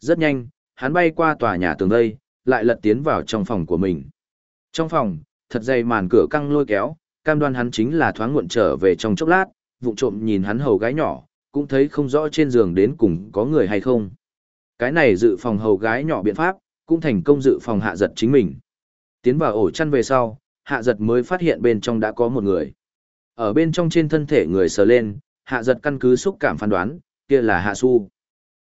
Rất nhanh, hắn bay qua tòa nhà tường đây, lại lật tiến vào trong phòng của mình. Trong phòng, thật dày màn cửa căng lôi kéo, cam đoan hắn chính là thoáng muộn trở về trong chốc lát, vụng trộm nhìn hắn hầu gái nhỏ, cũng thấy không rõ trên giường đến cùng có người hay không. Cái này dự phòng hầu gái nhỏ biện pháp, cũng thành công dự phòng hạ giật chính mình. Tiến vào ổ chăn về sau, hạ giật mới phát hiện bên trong đã có một người. Ở bên trong trên thân thể người sờ lên, hạ giật căn cứ xúc cảm phán đoán, kia là hạ su.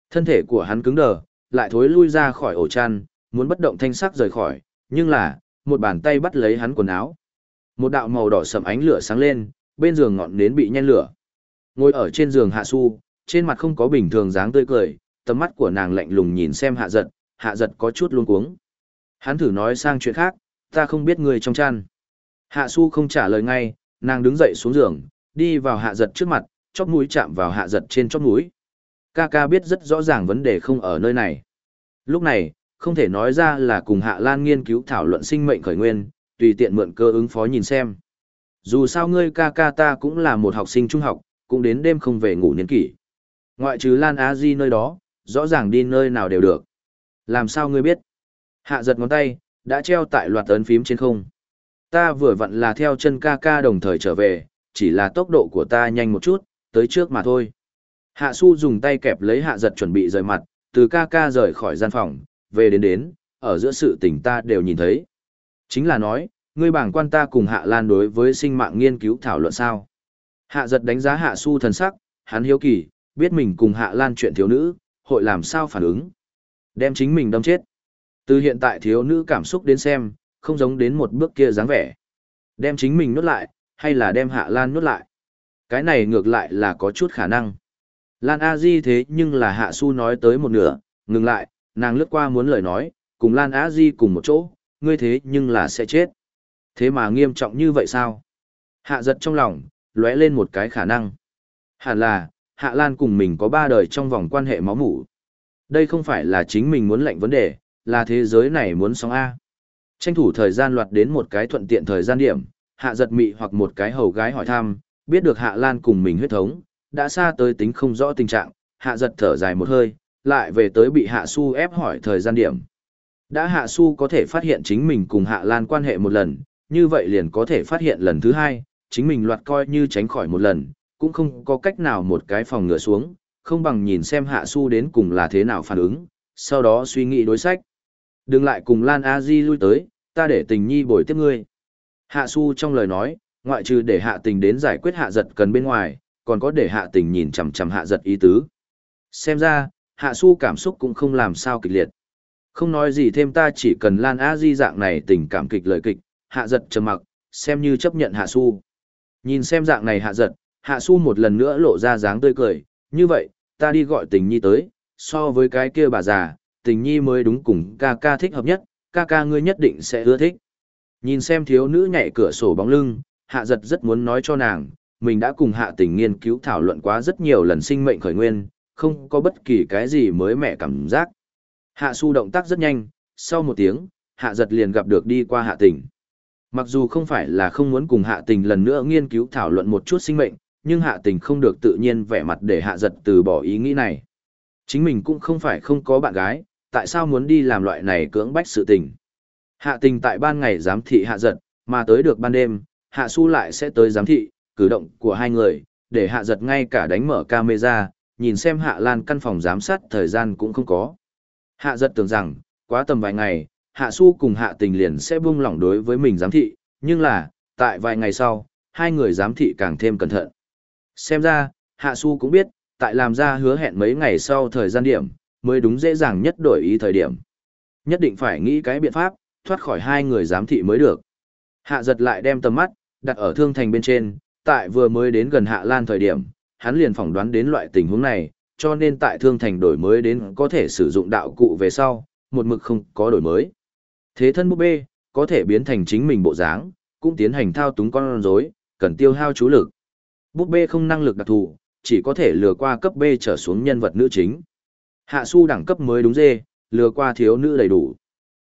Thân thể của hắn cứng đờ, lại thối lui ra khỏi ổ chăn, muốn bất động thanh sắc rời khỏi, nhưng là, một bàn tay bắt lấy hắn quần áo. Một đạo màu đỏ sầm ánh lửa sáng lên, bên giường ngọn nến bị nhen lửa. Ngồi ở trên giường hạ su, trên mặt không có bình thường dáng tươi cười, tầm mắt của nàng lạnh lùng nhìn xem hạ giật, hạ giật có chút luống cuống. Hắn thử nói sang chuyện khác, ta không biết người trong chăn. Hạ su không trả lời ngay, nàng đứng dậy xuống giường, đi vào hạ giật trước mặt, chóp mũi chạm vào hạ giật trên chóp mũi. Ca ca biết rất rõ ràng vấn đề không ở nơi này. Lúc này, không thể nói ra là cùng Hạ Lan nghiên cứu thảo luận sinh mệnh khởi nguyên, tùy tiện mượn cơ ứng phó nhìn xem. Dù sao ngươi ca ca ta cũng là một học sinh trung học, cũng đến đêm không về ngủ niên kỷ. Ngoại trừ Lan Á Di nơi đó, rõ ràng đi nơi nào đều được. Làm sao ngươi biết? Hạ giật ngón tay, đã treo tại loạt ấn phím trên không. Ta vừa vặn là theo chân ca ca đồng thời trở về, chỉ là tốc độ của ta nhanh một chút, tới trước mà thôi. Hạ su dùng tay kẹp lấy hạ giật chuẩn bị rời mặt, từ ca ca rời khỏi gian phòng, về đến đến, ở giữa sự tình ta đều nhìn thấy. Chính là nói, ngươi bảng quan ta cùng hạ lan đối với sinh mạng nghiên cứu thảo luận sao. Hạ giật đánh giá hạ su thần sắc, hắn hiếu kỳ, biết mình cùng hạ lan chuyện thiếu nữ, hội làm sao phản ứng. Đem chính mình đâm chết. Từ hiện tại thiếu nữ cảm xúc đến xem, không giống đến một bước kia dáng vẻ. Đem chính mình nuốt lại, hay là đem hạ lan nuốt lại. Cái này ngược lại là có chút khả năng. Lan A Di thế nhưng là hạ su nói tới một nửa, ngừng lại, nàng lướt qua muốn lời nói, cùng Lan A Di cùng một chỗ, ngươi thế nhưng là sẽ chết. Thế mà nghiêm trọng như vậy sao? Hạ giật trong lòng, lóe lên một cái khả năng. Hẳn là, Hạ Lan cùng mình có ba đời trong vòng quan hệ máu mủ. Đây không phải là chính mình muốn lệnh vấn đề, là thế giới này muốn sống A. Tranh thủ thời gian loạt đến một cái thuận tiện thời gian điểm, Hạ giật mị hoặc một cái hầu gái hỏi thăm, biết được Hạ Lan cùng mình huyết thống, đã xa tới tính không rõ tình trạng, Hạ giật thở dài một hơi, lại về tới bị Hạ Su ép hỏi thời gian điểm. Đã Hạ Su có thể phát hiện chính mình cùng Hạ Lan quan hệ một lần, như vậy liền có thể phát hiện lần thứ hai, chính mình loạt coi như tránh khỏi một lần, cũng không có cách nào một cái phòng ngựa xuống, không bằng nhìn xem Hạ Su đến cùng là thế nào phản ứng, sau đó suy nghĩ đối sách. Đừng lại cùng Lan A Di lui tới, ta để tình nhi bồi tiếp ngươi. Hạ Su trong lời nói, ngoại trừ để hạ tình đến giải quyết hạ giật cần bên ngoài, còn có để hạ tình nhìn chằm chằm hạ giật ý tứ. Xem ra, hạ su cảm xúc cũng không làm sao kịch liệt. Không nói gì thêm ta chỉ cần Lan A Di dạng này tình cảm kịch lời kịch, hạ giật trầm mặc, xem như chấp nhận hạ su. Nhìn xem dạng này hạ giật, hạ su một lần nữa lộ ra dáng tươi cười, như vậy, ta đi gọi tình nhi tới, so với cái kia bà già, tình nhi mới đúng cùng ca ca thích hợp nhất, ca ca ngươi nhất định sẽ ưa thích. Nhìn xem thiếu nữ nhảy cửa sổ bóng lưng, hạ giật rất muốn nói cho nàng, mình đã cùng hạ tình nghiên cứu thảo luận quá rất nhiều lần sinh mệnh khởi nguyên, không có bất kỳ cái gì mới mẻ cảm giác. Hạ su động tác rất nhanh, sau một tiếng, hạ giật liền gặp được đi qua hạ tình. Mặc dù không phải là không muốn cùng hạ tình lần nữa nghiên cứu thảo luận một chút sinh mệnh, nhưng hạ tình không được tự nhiên vẻ mặt để hạ giật từ bỏ ý nghĩ này. Chính mình cũng không phải không có bạn gái, tại sao muốn đi làm loại này cưỡng bách sự tình. Hạ tình tại ban ngày giám thị hạ giật, mà tới được ban đêm, hạ su lại sẽ tới giám thị, cử động của hai người, để hạ giật ngay cả đánh mở camera, nhìn xem hạ lan căn phòng giám sát thời gian cũng không có. Hạ giật tưởng rằng, quá tầm vài ngày, hạ su cùng hạ tình liền sẽ buông lỏng đối với mình giám thị, nhưng là, tại vài ngày sau, hai người giám thị càng thêm cẩn thận. Xem ra, hạ su cũng biết, tại làm ra hứa hẹn mấy ngày sau thời gian điểm, mới đúng dễ dàng nhất đổi ý thời điểm. Nhất định phải nghĩ cái biện pháp, thoát khỏi hai người giám thị mới được. Hạ giật lại đem tầm mắt, đặt ở thương thành bên trên, tại vừa mới đến gần Hạ Lan thời điểm, hắn liền phỏng đoán đến loại tình huống này, cho nên tại thương thành đổi mới đến có thể sử dụng đạo cụ về sau, một mực không có đổi mới. Thế thân búp bê, có thể biến thành chính mình bộ dáng, cũng tiến hành thao túng con rối, cần tiêu hao chú lực. Búp bê không năng lực đặc thù, chỉ có thể lừa qua cấp B trở xuống nhân vật nữ chính. Hạ su đẳng cấp mới đúng dê, lừa qua thiếu nữ đầy đủ.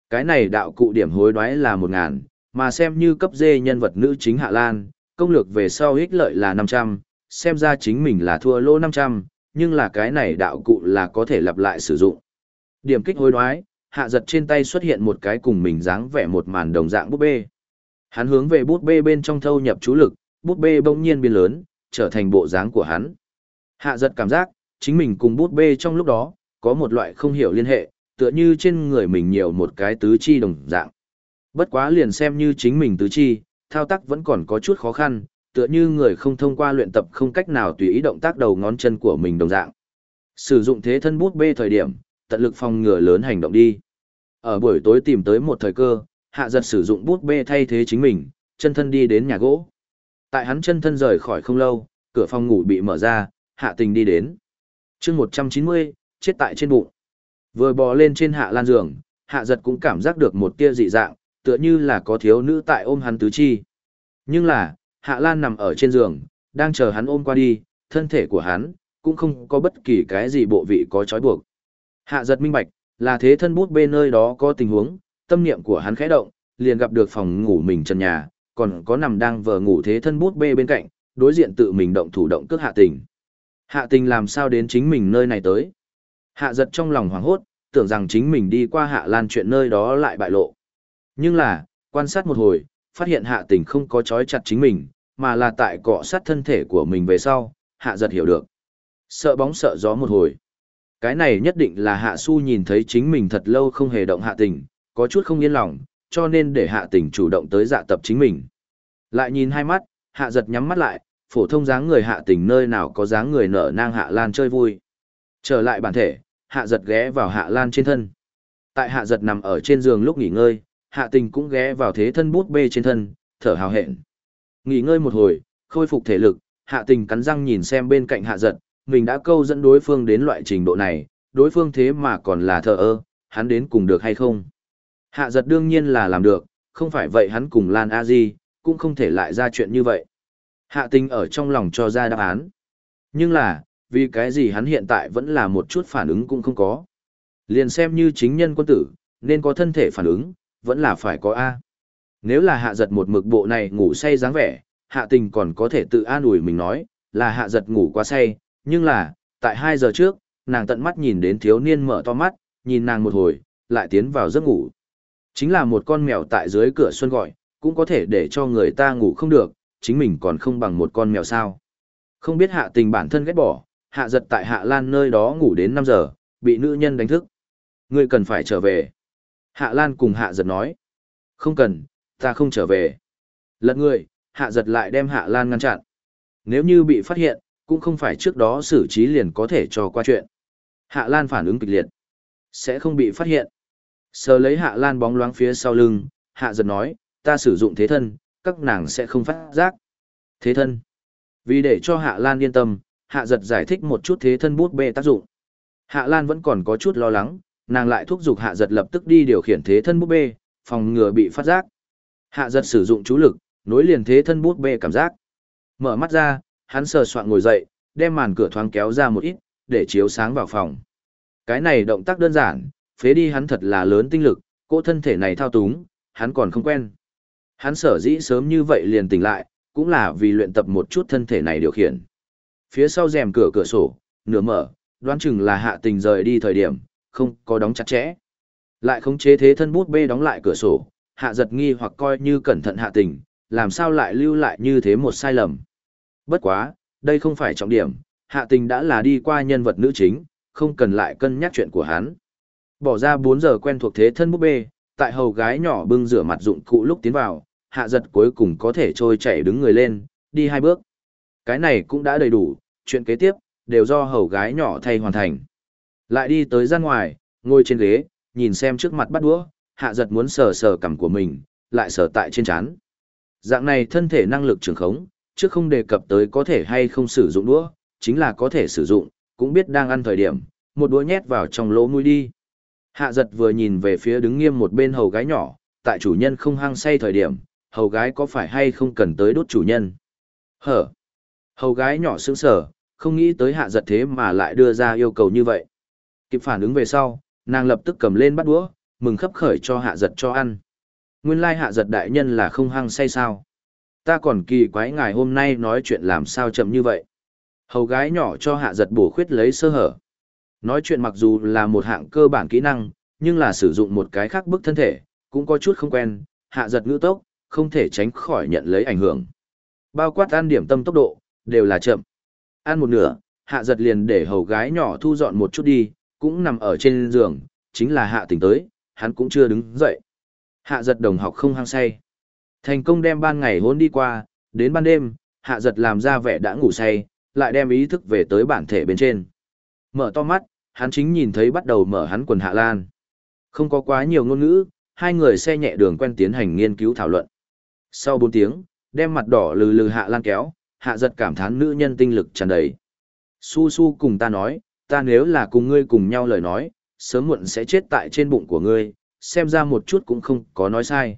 Cái này đạo cụ điểm hối đoái là 1000, mà xem như cấp dê nhân vật nữ chính Hạ Lan, công lược về sau ích lợi là 500, xem ra chính mình là thua lỗ 500, nhưng là cái này đạo cụ là có thể lặp lại sử dụng. Điểm kích hối đoái, hạ giật trên tay xuất hiện một cái cùng mình dáng vẻ một màn đồng dạng bút bê. Hắn hướng về bút bê bên trong thâu nhập chú lực, bút bê bỗng nhiên biến lớn, trở thành bộ dáng của hắn. Hạ giật cảm giác, chính mình cùng bút bê trong lúc đó, có một loại không hiểu liên hệ, tựa như trên người mình nhiều một cái tứ chi đồng dạng. Bất quá liền xem như chính mình tứ chi, thao tác vẫn còn có chút khó khăn, tựa như người không thông qua luyện tập không cách nào tùy ý động tác đầu ngón chân của mình đồng dạng. Sử dụng thế thân bút bê thời điểm, tận lực phòng ngừa lớn hành động đi. Ở buổi tối tìm tới một thời cơ, hạ giật sử dụng bút bê thay thế chính mình, chân thân đi đến nhà gỗ. Tại hắn chân thân rời khỏi không lâu, cửa phòng ngủ bị mở ra, hạ tình đi đến. chương 190, chết tại trên bụng. Vừa bò lên trên hạ lan giường, hạ giật cũng cảm giác được một tia dị dạng, tựa như là có thiếu nữ tại ôm hắn tứ chi. Nhưng là, hạ lan nằm ở trên giường, đang chờ hắn ôm qua đi, thân thể của hắn, cũng không có bất kỳ cái gì bộ vị có trói buộc. Hạ giật minh bạch, là thế thân bút bên nơi đó có tình huống, tâm niệm của hắn khẽ động, liền gặp được phòng ngủ mình trần nhà, còn có nằm đang vờ ngủ thế thân bút bê bên cạnh, đối diện tự mình động thủ động cước hạ tình. Hạ tình làm sao đến chính mình nơi này tới. Hạ giật trong lòng hoảng hốt, tưởng rằng chính mình đi qua hạ lan chuyện nơi đó lại bại lộ. Nhưng là, quan sát một hồi, phát hiện hạ tình không có trói chặt chính mình, mà là tại cọ sát thân thể của mình về sau, hạ giật hiểu được. Sợ bóng sợ gió một hồi. Cái này nhất định là hạ su nhìn thấy chính mình thật lâu không hề động hạ tình, có chút không yên lòng, cho nên để hạ tình chủ động tới dạ tập chính mình. Lại nhìn hai mắt, hạ giật nhắm mắt lại, phổ thông dáng người hạ tình nơi nào có dáng người nở nang hạ lan chơi vui. Trở lại bản thể, hạ giật ghé vào hạ lan trên thân. Tại hạ giật nằm ở trên giường lúc nghỉ ngơi, hạ tình cũng ghé vào thế thân bút bê trên thân, thở hào hẹn. Nghỉ ngơi một hồi, khôi phục thể lực, hạ tình cắn răng nhìn xem bên cạnh hạ giật, mình đã câu dẫn đối phương đến loại trình độ này, đối phương thế mà còn là thờ ơ, hắn đến cùng được hay không? Hạ giật đương nhiên là làm được, không phải vậy hắn cùng Lan A Di, cũng không thể lại ra chuyện như vậy. Hạ tình ở trong lòng cho ra đáp án. Nhưng là, vì cái gì hắn hiện tại vẫn là một chút phản ứng cũng không có. Liền xem như chính nhân quân tử, nên có thân thể phản ứng, vẫn là phải có A. Nếu là hạ giật một mực bộ này ngủ say dáng vẻ, hạ tình còn có thể tự an ủi mình nói, là hạ giật ngủ quá say, nhưng là, tại 2 giờ trước, nàng tận mắt nhìn đến thiếu niên mở to mắt, nhìn nàng một hồi, lại tiến vào giấc ngủ. Chính là một con mèo tại dưới cửa xuân gọi, cũng có thể để cho người ta ngủ không được, chính mình còn không bằng một con mèo sao. Không biết hạ tình bản thân ghét bỏ, hạ giật tại hạ lan nơi đó ngủ đến 5 giờ, bị nữ nhân đánh thức. Ngươi cần phải trở về. Hạ lan cùng hạ giật nói. Không cần, ta không trở về. Lật người, hạ giật lại đem hạ lan ngăn chặn. Nếu như bị phát hiện, cũng không phải trước đó xử trí liền có thể cho qua chuyện. Hạ lan phản ứng kịch liệt. Sẽ không bị phát hiện. Sờ lấy hạ lan bóng loáng phía sau lưng, hạ giật nói, ta sử dụng thế thân, các nàng sẽ không phát giác. Thế thân. Vì để cho hạ lan yên tâm, hạ giật giải thích một chút thế thân bút bê tác dụng. Hạ lan vẫn còn có chút lo lắng, nàng lại thúc giục hạ giật lập tức đi điều khiển thế thân búp bê, phòng ngừa bị phát giác. Hạ giật sử dụng chú lực, nối liền thế thân búp bê cảm giác. Mở mắt ra, hắn sờ soạn ngồi dậy, đem màn cửa thoáng kéo ra một ít, để chiếu sáng vào phòng. Cái này động tác đơn giản, phế đi hắn thật là lớn tinh lực, cỗ thân thể này thao túng, hắn còn không quen. Hắn sở dĩ sớm như vậy liền tỉnh lại, cũng là vì luyện tập một chút thân thể này điều khiển. Phía sau rèm cửa cửa sổ, nửa mở, đoán chừng là hạ tình rời đi thời điểm, không có đóng chặt chẽ. Lại khống chế thế thân bút bê đóng lại cửa sổ, hạ giật nghi hoặc coi như cẩn thận hạ tình, làm sao lại lưu lại như thế một sai lầm. Bất quá, đây không phải trọng điểm, hạ tình đã là đi qua nhân vật nữ chính, không cần lại cân nhắc chuyện của hắn. Bỏ ra 4 giờ quen thuộc thế thân búp bê, tại hầu gái nhỏ bưng rửa mặt dụng cụ lúc tiến vào, hạ giật cuối cùng có thể trôi chảy đứng người lên, đi hai bước. Cái này cũng đã đầy đủ, chuyện kế tiếp, đều do hầu gái nhỏ thay hoàn thành. Lại đi tới gian ngoài, ngồi trên ghế, nhìn xem trước mặt bắt đũa, hạ giật muốn sờ sờ cằm của mình, lại sờ tại trên chán. Dạng này thân thể năng lực trường khống, chứ không đề cập tới có thể hay không sử dụng đũa, chính là có thể sử dụng, cũng biết đang ăn thời điểm, một đũa nhét vào trong lỗ mũi đi. Hạ giật vừa nhìn về phía đứng nghiêm một bên hầu gái nhỏ, tại chủ nhân không hăng say thời điểm, hầu gái có phải hay không cần tới đốt chủ nhân. Hở! Hầu gái nhỏ sững sở, không nghĩ tới hạ giật thế mà lại đưa ra yêu cầu như vậy. Kịp phản ứng về sau, nàng lập tức cầm lên bắt đũa, mừng khấp khởi cho hạ giật cho ăn. Nguyên lai hạ giật đại nhân là không hăng say sao. Ta còn kỳ quái ngài hôm nay nói chuyện làm sao chậm như vậy. Hầu gái nhỏ cho hạ giật bổ khuyết lấy sơ hở. Nói chuyện mặc dù là một hạng cơ bản kỹ năng, nhưng là sử dụng một cái khác bức thân thể, cũng có chút không quen, hạ giật ngữ tốc, không thể tránh khỏi nhận lấy ảnh hưởng. Bao quát ăn điểm tâm tốc độ, đều là chậm. Ăn một nửa, hạ giật liền để hầu gái nhỏ thu dọn một chút đi, cũng nằm ở trên giường, chính là hạ tỉnh tới, hắn cũng chưa đứng dậy. Hạ giật đồng học không hăng say. Thành công đem ban ngày hôn đi qua, đến ban đêm, hạ giật làm ra vẻ đã ngủ say, lại đem ý thức về tới bản thể bên trên. Mở to mắt, hắn chính nhìn thấy bắt đầu mở hắn quần hạ lan. Không có quá nhiều ngôn ngữ, hai người xe nhẹ đường quen tiến hành nghiên cứu thảo luận. Sau 4 tiếng, đem mặt đỏ lừ lừ hạ lan kéo, hạ giật cảm thán nữ nhân tinh lực tràn đầy. Su su cùng ta nói, ta nếu là cùng ngươi cùng nhau lời nói, sớm muộn sẽ chết tại trên bụng của ngươi, xem ra một chút cũng không có nói sai.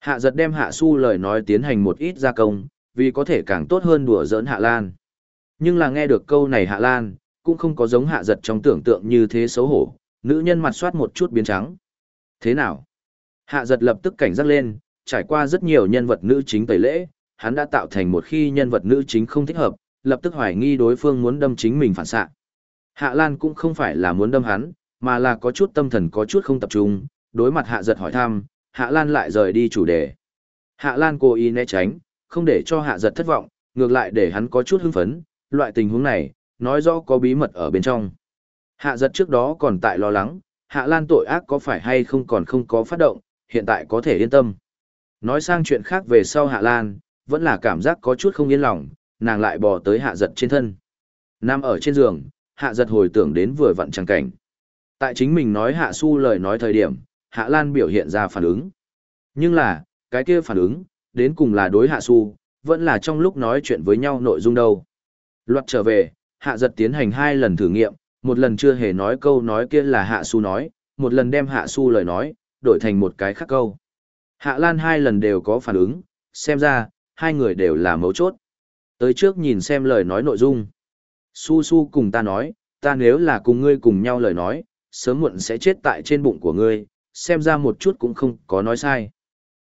Hạ giật đem hạ su lời nói tiến hành một ít gia công, vì có thể càng tốt hơn đùa giỡn hạ lan. Nhưng là nghe được câu này hạ lan, cũng không có giống hạ giật trong tưởng tượng như thế xấu hổ, nữ nhân mặt soát một chút biến trắng. Thế nào? Hạ giật lập tức cảnh giác lên, trải qua rất nhiều nhân vật nữ chính tẩy lễ, hắn đã tạo thành một khi nhân vật nữ chính không thích hợp, lập tức hoài nghi đối phương muốn đâm chính mình phản xạ. Hạ Lan cũng không phải là muốn đâm hắn, mà là có chút tâm thần có chút không tập trung, đối mặt Hạ giật hỏi thăm, Hạ Lan lại rời đi chủ đề. Hạ Lan cố ý né tránh, không để cho Hạ giật thất vọng, ngược lại để hắn có chút hưng phấn, loại tình huống này, nói rõ có bí mật ở bên trong. Hạ giật trước đó còn tại lo lắng, Hạ Lan tội ác có phải hay không còn không có phát động, hiện tại có thể yên tâm. Nói sang chuyện khác về sau Hạ Lan, vẫn là cảm giác có chút không yên lòng, nàng lại bò tới Hạ giật trên thân. nam ở trên giường, Hạ giật hồi tưởng đến vừa vặn trang cảnh. Tại chính mình nói Hạ Su lời nói thời điểm, Hạ Lan biểu hiện ra phản ứng. Nhưng là, cái kia phản ứng, đến cùng là đối Hạ Su, vẫn là trong lúc nói chuyện với nhau nội dung đâu. Luật trở về, Hạ giật tiến hành hai lần thử nghiệm, một lần chưa hề nói câu nói kia là Hạ Su nói, một lần đem Hạ Su lời nói, đổi thành một cái khác câu. Hạ Lan hai lần đều có phản ứng, xem ra, hai người đều là mấu chốt. Tới trước nhìn xem lời nói nội dung. Su Su cùng ta nói, ta nếu là cùng ngươi cùng nhau lời nói, sớm muộn sẽ chết tại trên bụng của ngươi, xem ra một chút cũng không có nói sai.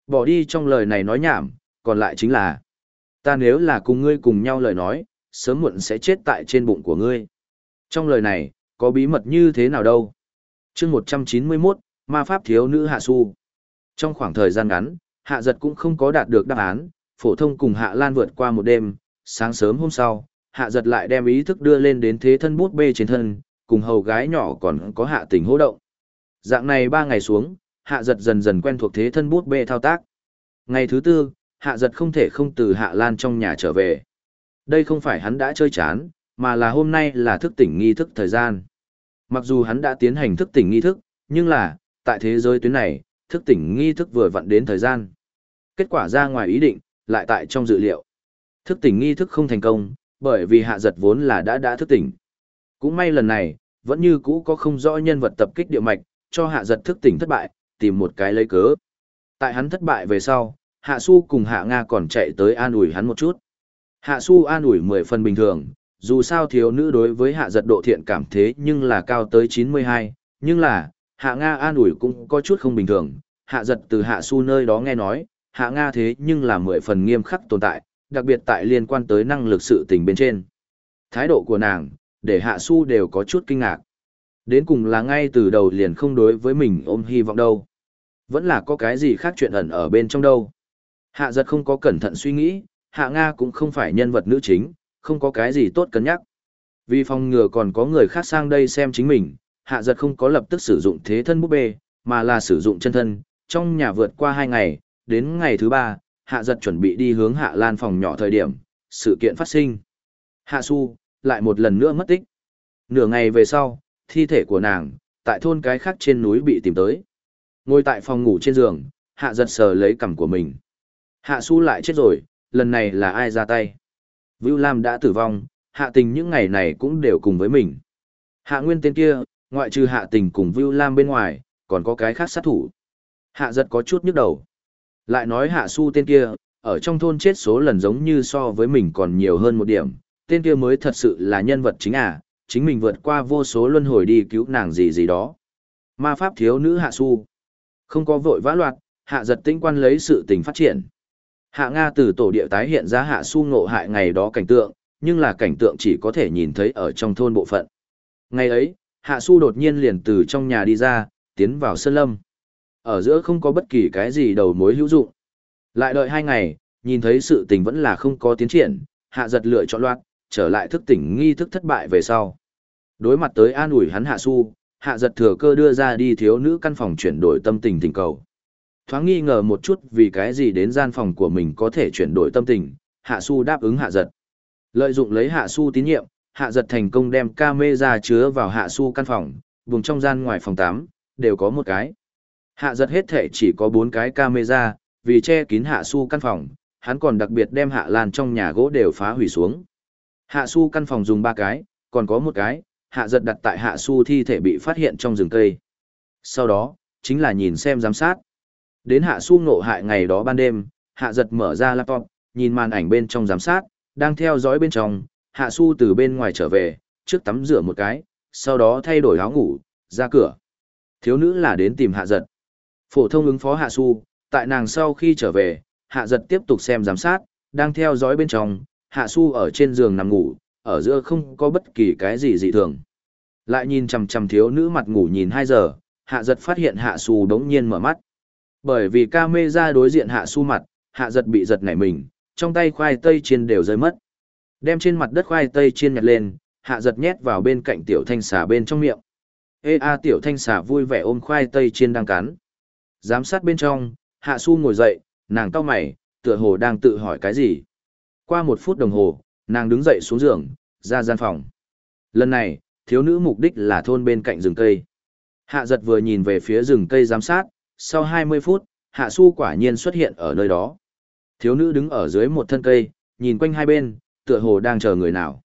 Bỏ đi trong lời này nói nhảm, còn lại chính là, ta nếu là cùng ngươi cùng nhau lời nói, sớm muộn sẽ chết tại trên bụng của ngươi. Trong lời này, có bí mật như thế nào đâu? chương 191, ma pháp thiếu nữ Hạ Su. Trong khoảng thời gian ngắn, Hạ Giật cũng không có đạt được đáp án, phổ thông cùng Hạ Lan vượt qua một đêm, sáng sớm hôm sau, Hạ Giật lại đem ý thức đưa lên đến thế thân bút bê trên thân, cùng hầu gái nhỏ còn có Hạ tình hỗ động. Dạng này ba ngày xuống, Hạ Giật dần dần quen thuộc thế thân bút bê thao tác. Ngày thứ tư, Hạ Giật không thể không từ Hạ Lan trong nhà trở về. Đây không phải hắn đã chơi chán, mà là hôm nay là thức tỉnh nghi thức thời gian. Mặc dù hắn đã tiến hành thức tỉnh nghi thức, nhưng là, tại thế giới tuyến này, thức tỉnh nghi thức vừa vặn đến thời gian. Kết quả ra ngoài ý định, lại tại trong dự liệu. Thức tỉnh nghi thức không thành công, bởi vì hạ giật vốn là đã đã thức tỉnh. Cũng may lần này, vẫn như cũ có không rõ nhân vật tập kích địa mạch, cho hạ giật thức tỉnh thất bại, tìm một cái lấy cớ. Tại hắn thất bại về sau, hạ su cùng hạ Nga còn chạy tới an ủi hắn một chút. Hạ su an ủi mười phần bình thường, dù sao thiếu nữ đối với hạ giật độ thiện cảm thế nhưng là cao tới 92, nhưng là, hạ Nga an ủi cũng có chút không bình thường, hạ giật từ hạ su nơi đó nghe nói, hạ Nga thế nhưng là mười phần nghiêm khắc tồn tại, đặc biệt tại liên quan tới năng lực sự tình bên trên. Thái độ của nàng, để hạ su đều có chút kinh ngạc. Đến cùng là ngay từ đầu liền không đối với mình ôm hy vọng đâu. Vẫn là có cái gì khác chuyện ẩn ở bên trong đâu. Hạ giật không có cẩn thận suy nghĩ, hạ Nga cũng không phải nhân vật nữ chính, không có cái gì tốt cân nhắc. Vì phòng ngừa còn có người khác sang đây xem chính mình, hạ giật không có lập tức sử dụng thế thân búp bê, mà là sử dụng chân thân, trong nhà vượt qua hai ngày, đến ngày thứ ba, hạ giật chuẩn bị đi hướng hạ lan phòng nhỏ thời điểm, sự kiện phát sinh. Hạ su, lại một lần nữa mất tích. Nửa ngày về sau, thi thể của nàng, tại thôn cái khác trên núi bị tìm tới. Ngồi tại phòng ngủ trên giường, hạ giật sờ lấy cằm của mình. Hạ su lại chết rồi, lần này là ai ra tay? Vưu Lam đã tử vong, hạ tình những ngày này cũng đều cùng với mình. Hạ nguyên tên kia, ngoại trừ hạ tình cùng Vưu Lam bên ngoài, còn có cái khác sát thủ. Hạ giật có chút nhức đầu. Lại nói hạ su tên kia, ở trong thôn chết số lần giống như so với mình còn nhiều hơn một điểm, tên kia mới thật sự là nhân vật chính à, chính mình vượt qua vô số luân hồi đi cứu nàng gì gì đó. Ma pháp thiếu nữ hạ su. Không có vội vã loạt, hạ giật tĩnh quan lấy sự tình phát triển. Hạ Nga từ tổ địa tái hiện ra hạ su ngộ hại ngày đó cảnh tượng, nhưng là cảnh tượng chỉ có thể nhìn thấy ở trong thôn bộ phận. Ngày ấy, Hạ Su đột nhiên liền từ trong nhà đi ra, tiến vào sơn lâm. Ở giữa không có bất kỳ cái gì đầu mối hữu dụng. Lại đợi hai ngày, nhìn thấy sự tình vẫn là không có tiến triển, hạ giật lựa chọn loạt, trở lại thức tỉnh nghi thức thất bại về sau. Đối mặt tới an ủi hắn hạ su, hạ giật thừa cơ đưa ra đi thiếu nữ căn phòng chuyển đổi tâm tình tình cầu. Thoáng nghi ngờ một chút vì cái gì đến gian phòng của mình có thể chuyển đổi tâm tình, hạ su đáp ứng hạ giật. Lợi dụng lấy hạ su tín nhiệm, hạ giật thành công đem camera chứa vào hạ su căn phòng, vùng trong gian ngoài phòng 8, đều có một cái. Hạ giật hết thể chỉ có 4 cái camera, vì che kín hạ su căn phòng, hắn còn đặc biệt đem hạ lan trong nhà gỗ đều phá hủy xuống. Hạ su căn phòng dùng 3 cái, còn có một cái, hạ giật đặt tại hạ su thi thể bị phát hiện trong rừng cây. Sau đó, chính là nhìn xem giám sát. Đến hạ su ngộ hại ngày đó ban đêm, hạ giật mở ra laptop, nhìn màn ảnh bên trong giám sát, đang theo dõi bên trong, hạ su từ bên ngoài trở về, trước tắm rửa một cái, sau đó thay đổi áo ngủ, ra cửa. Thiếu nữ là đến tìm hạ giật. Phổ thông ứng phó hạ su, tại nàng sau khi trở về, hạ giật tiếp tục xem giám sát, đang theo dõi bên trong, hạ su ở trên giường nằm ngủ, ở giữa không có bất kỳ cái gì dị thường. Lại nhìn chằm chằm thiếu nữ mặt ngủ nhìn 2 giờ, hạ giật phát hiện hạ su đống nhiên mở mắt. Bởi vì ca mê ra đối diện hạ su mặt, hạ giật bị giật nảy mình, trong tay khoai tây chiên đều rơi mất. Đem trên mặt đất khoai tây chiên nhặt lên, hạ giật nhét vào bên cạnh tiểu thanh xà bên trong miệng. Ê a tiểu thanh xà vui vẻ ôm khoai tây chiên đang cắn. Giám sát bên trong, hạ su ngồi dậy, nàng cau mày, tựa hồ đang tự hỏi cái gì. Qua một phút đồng hồ, nàng đứng dậy xuống giường, ra gian phòng. Lần này, thiếu nữ mục đích là thôn bên cạnh rừng cây. Hạ giật vừa nhìn về phía rừng cây giám sát, sau 20 phút, hạ su quả nhiên xuất hiện ở nơi đó. Thiếu nữ đứng ở dưới một thân cây, nhìn quanh hai bên, tựa hồ đang chờ người nào.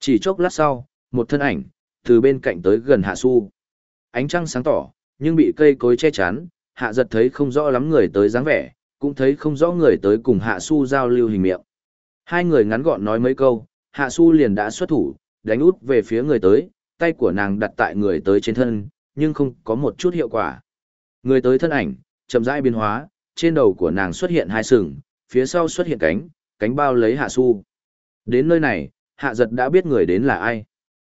Chỉ chốc lát sau, một thân ảnh, từ bên cạnh tới gần hạ su. Ánh trăng sáng tỏ, nhưng bị cây cối che chắn, hạ giật thấy không rõ lắm người tới dáng vẻ, cũng thấy không rõ người tới cùng hạ su giao lưu hình miệng. Hai người ngắn gọn nói mấy câu, hạ su liền đã xuất thủ, đánh út về phía người tới, tay của nàng đặt tại người tới trên thân, nhưng không có một chút hiệu quả. Người tới thân ảnh, chậm rãi biến hóa, trên đầu của nàng xuất hiện hai sừng, phía sau xuất hiện cánh, cánh bao lấy hạ su. Đến nơi này, hạ giật đã biết người đến là ai.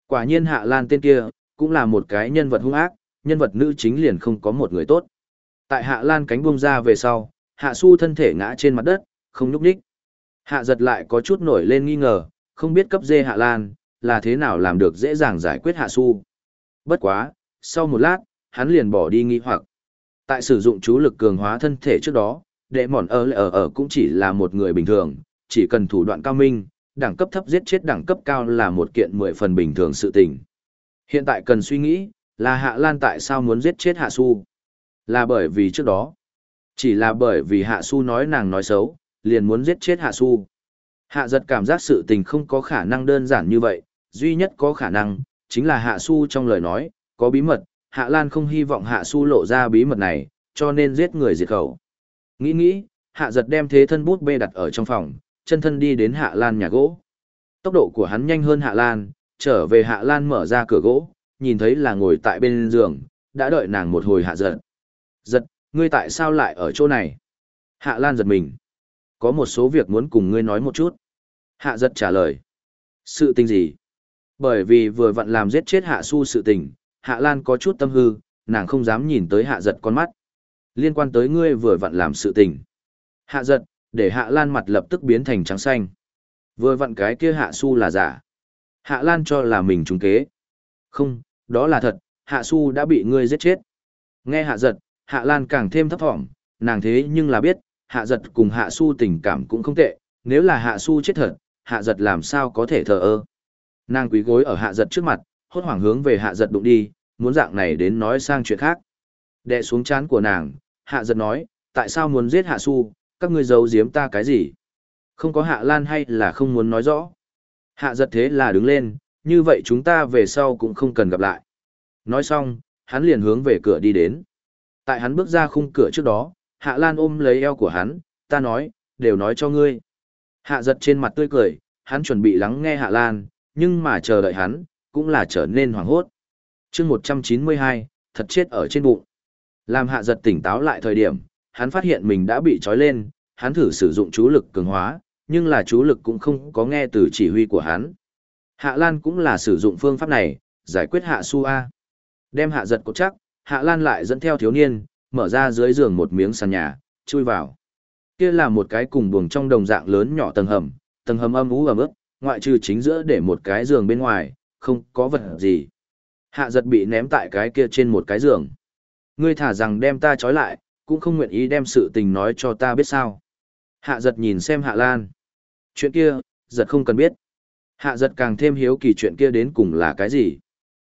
Quả nhiên hạ lan tên kia, cũng là một cái nhân vật hung ác, nhân vật nữ chính liền không có một người tốt. Tại hạ lan cánh buông ra về sau, hạ su thân thể ngã trên mặt đất, không nhúc nhích. Hạ giật lại có chút nổi lên nghi ngờ, không biết cấp dê hạ lan, là thế nào làm được dễ dàng giải quyết hạ su. Bất quá, sau một lát, hắn liền bỏ đi nghi hoặc. Tại sử dụng chú lực cường hóa thân thể trước đó, đệ mòn ở ở ở cũng chỉ là một người bình thường, chỉ cần thủ đoạn cao minh, đẳng cấp thấp giết chết đẳng cấp cao là một kiện mười phần bình thường sự tình. Hiện tại cần suy nghĩ, là Hạ Lan tại sao muốn giết chết Hạ Su? Là bởi vì trước đó, chỉ là bởi vì Hạ Su nói nàng nói xấu, liền muốn giết chết Hạ Su. Hạ giật cảm giác sự tình không có khả năng đơn giản như vậy, duy nhất có khả năng, chính là Hạ Su trong lời nói, có bí mật, Hạ Lan không hy vọng Hạ Su lộ ra bí mật này, cho nên giết người diệt khẩu. Nghĩ nghĩ, Hạ giật đem thế thân bút bê đặt ở trong phòng, chân thân đi đến Hạ Lan nhà gỗ. Tốc độ của hắn nhanh hơn Hạ Lan, trở về Hạ Lan mở ra cửa gỗ, nhìn thấy là ngồi tại bên giường, đã đợi nàng một hồi Hạ giật. Giật, ngươi tại sao lại ở chỗ này? Hạ Lan giật mình. Có một số việc muốn cùng ngươi nói một chút. Hạ giật trả lời. Sự tình gì? Bởi vì vừa vặn làm giết chết Hạ Su sự tình, Hạ Lan có chút tâm hư, nàng không dám nhìn tới Hạ giật con mắt. Liên quan tới ngươi vừa vặn làm sự tình. Hạ giật, để Hạ Lan mặt lập tức biến thành trắng xanh. Vừa vặn cái kia Hạ Su là giả. Hạ Lan cho là mình trúng kế. Không, đó là thật, Hạ Su đã bị ngươi giết chết. Nghe Hạ giật, Hạ Lan càng thêm thấp thỏm, nàng thế nhưng là biết, Hạ giật cùng Hạ Su tình cảm cũng không tệ, nếu là Hạ Su chết thật, Hạ giật làm sao có thể thờ ơ. Nàng quý gối ở Hạ giật trước mặt, hốt hoảng hướng về Hạ giật đụng đi, muốn dạng này đến nói sang chuyện khác. Đệ xuống chán của nàng, Hạ giật nói, tại sao muốn giết Hạ Su, các ngươi giấu giếm ta cái gì? Không có Hạ Lan hay là không muốn nói rõ? Hạ giật thế là đứng lên, như vậy chúng ta về sau cũng không cần gặp lại. Nói xong, hắn liền hướng về cửa đi đến. Tại hắn bước ra khung cửa trước đó, Hạ Lan ôm lấy eo của hắn, ta nói, đều nói cho ngươi. Hạ giật trên mặt tươi cười, hắn chuẩn bị lắng nghe Hạ Lan, nhưng mà chờ đợi hắn, cũng là trở nên hoảng hốt. chương 192, thật chết ở trên bụng. Làm hạ giật tỉnh táo lại thời điểm, hắn phát hiện mình đã bị trói lên, hắn thử sử dụng chú lực cường hóa, nhưng là chú lực cũng không có nghe từ chỉ huy của hắn. Hạ Lan cũng là sử dụng phương pháp này, giải quyết hạ su A. Đem hạ giật cột chắc, hạ lan lại dẫn theo thiếu niên, mở ra dưới giường một miếng sàn nhà, chui vào. Kia là một cái cùng buồng trong đồng dạng lớn nhỏ tầng hầm, tầng hầm âm ú ẩm ướt, ngoại trừ chính giữa để một cái giường bên ngoài, không có vật gì. Hạ giật bị ném tại cái kia trên một cái giường. Ngươi thả rằng đem ta trói lại, cũng không nguyện ý đem sự tình nói cho ta biết sao. Hạ giật nhìn xem hạ lan. Chuyện kia, giật không cần biết. Hạ giật càng thêm hiếu kỳ chuyện kia đến cùng là cái gì.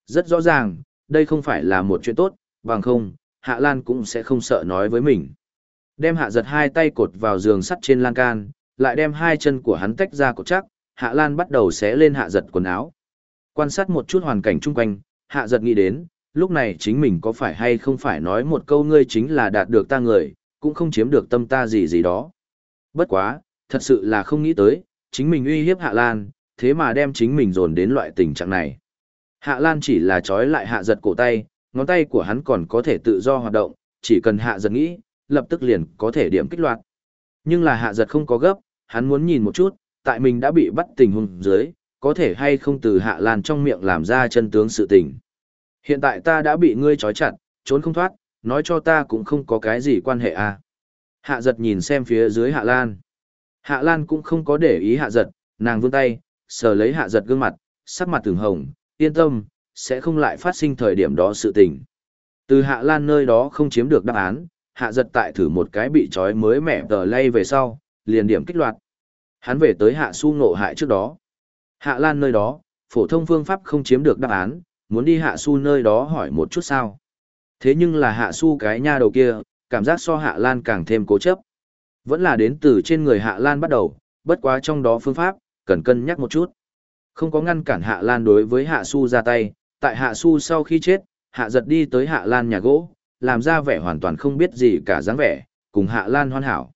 Rất rõ ràng, đây không phải là một chuyện tốt, bằng không, hạ lan cũng sẽ không sợ nói với mình. Đem hạ giật hai tay cột vào giường sắt trên lan can, lại đem hai chân của hắn tách ra cột chắc, hạ lan bắt đầu xé lên hạ giật quần áo. Quan sát một chút hoàn cảnh chung quanh, hạ giật nghĩ đến, lúc này chính mình có phải hay không phải nói một câu ngươi chính là đạt được ta người, cũng không chiếm được tâm ta gì gì đó. Bất quá, thật sự là không nghĩ tới, chính mình uy hiếp Hạ Lan, thế mà đem chính mình dồn đến loại tình trạng này. Hạ Lan chỉ là trói lại hạ giật cổ tay, ngón tay của hắn còn có thể tự do hoạt động, chỉ cần hạ giật nghĩ, lập tức liền có thể điểm kích loạt. Nhưng là hạ giật không có gấp, hắn muốn nhìn một chút, tại mình đã bị bắt tình huống dưới, có thể hay không từ hạ lan trong miệng làm ra chân tướng sự tình. Hiện tại ta đã bị ngươi trói chặt, trốn không thoát, nói cho ta cũng không có cái gì quan hệ à. Hạ giật nhìn xem phía dưới hạ lan. Hạ lan cũng không có để ý hạ giật, nàng vươn tay, sờ lấy hạ giật gương mặt, sắc mặt từng hồng, yên tâm, sẽ không lại phát sinh thời điểm đó sự tình. Từ hạ lan nơi đó không chiếm được đáp án, hạ giật tại thử một cái bị trói mới mẻ tờ lay về sau, liền điểm kích loạt. Hắn về tới hạ su ngộ hại trước đó. Hạ lan nơi đó, phổ thông phương pháp không chiếm được đáp án, muốn đi hạ su nơi đó hỏi một chút sao. Thế nhưng là hạ su cái nha đầu kia, cảm giác so hạ lan càng thêm cố chấp. Vẫn là đến từ trên người hạ lan bắt đầu, bất quá trong đó phương pháp, cần cân nhắc một chút. Không có ngăn cản hạ lan đối với hạ su ra tay, tại hạ su sau khi chết, hạ giật đi tới hạ lan nhà gỗ, làm ra vẻ hoàn toàn không biết gì cả dáng vẻ, cùng hạ lan hoan hảo.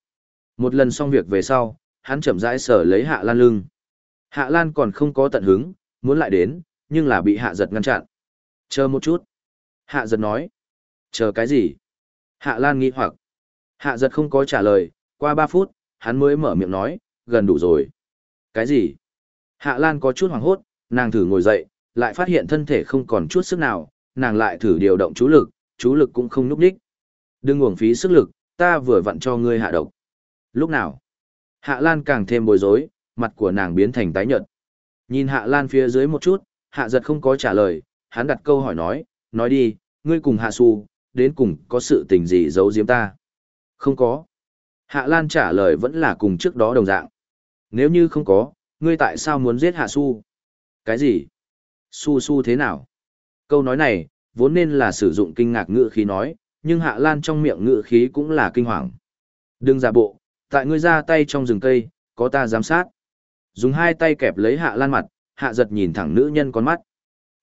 Một lần xong việc về sau, hắn chậm rãi sở lấy hạ lan lưng. Hạ lan còn không có tận hứng, muốn lại đến, nhưng là bị hạ giật ngăn chặn. Chờ một chút. Hạ giật nói. Chờ cái gì? Hạ lan nghĩ hoặc. Hạ giật không có trả lời, qua ba phút, hắn mới mở miệng nói, gần đủ rồi. Cái gì? Hạ lan có chút hoảng hốt, nàng thử ngồi dậy, lại phát hiện thân thể không còn chút sức nào, nàng lại thử điều động chú lực, chú lực cũng không núp đích. Đừng uổng phí sức lực, ta vừa vặn cho ngươi hạ độc. Lúc nào? Hạ Lan càng thêm bối rối, mặt của nàng biến thành tái nhợt. Nhìn Hạ Lan phía dưới một chút, Hạ giật không có trả lời, hắn đặt câu hỏi nói, nói đi, ngươi cùng Hạ Su, đến cùng có sự tình gì giấu giếm ta? Không có. Hạ Lan trả lời vẫn là cùng trước đó đồng dạng. Nếu như không có, ngươi tại sao muốn giết Hạ Su? Cái gì? Su Su thế nào? Câu nói này, vốn nên là sử dụng kinh ngạc ngữ khí nói, nhưng Hạ Lan trong miệng ngữ khí cũng là kinh hoàng. Đừng giả bộ, tại ngươi ra tay trong rừng cây, có ta giám sát. Dùng hai tay kẹp lấy Hạ Lan mặt, Hạ giật nhìn thẳng nữ nhân con mắt.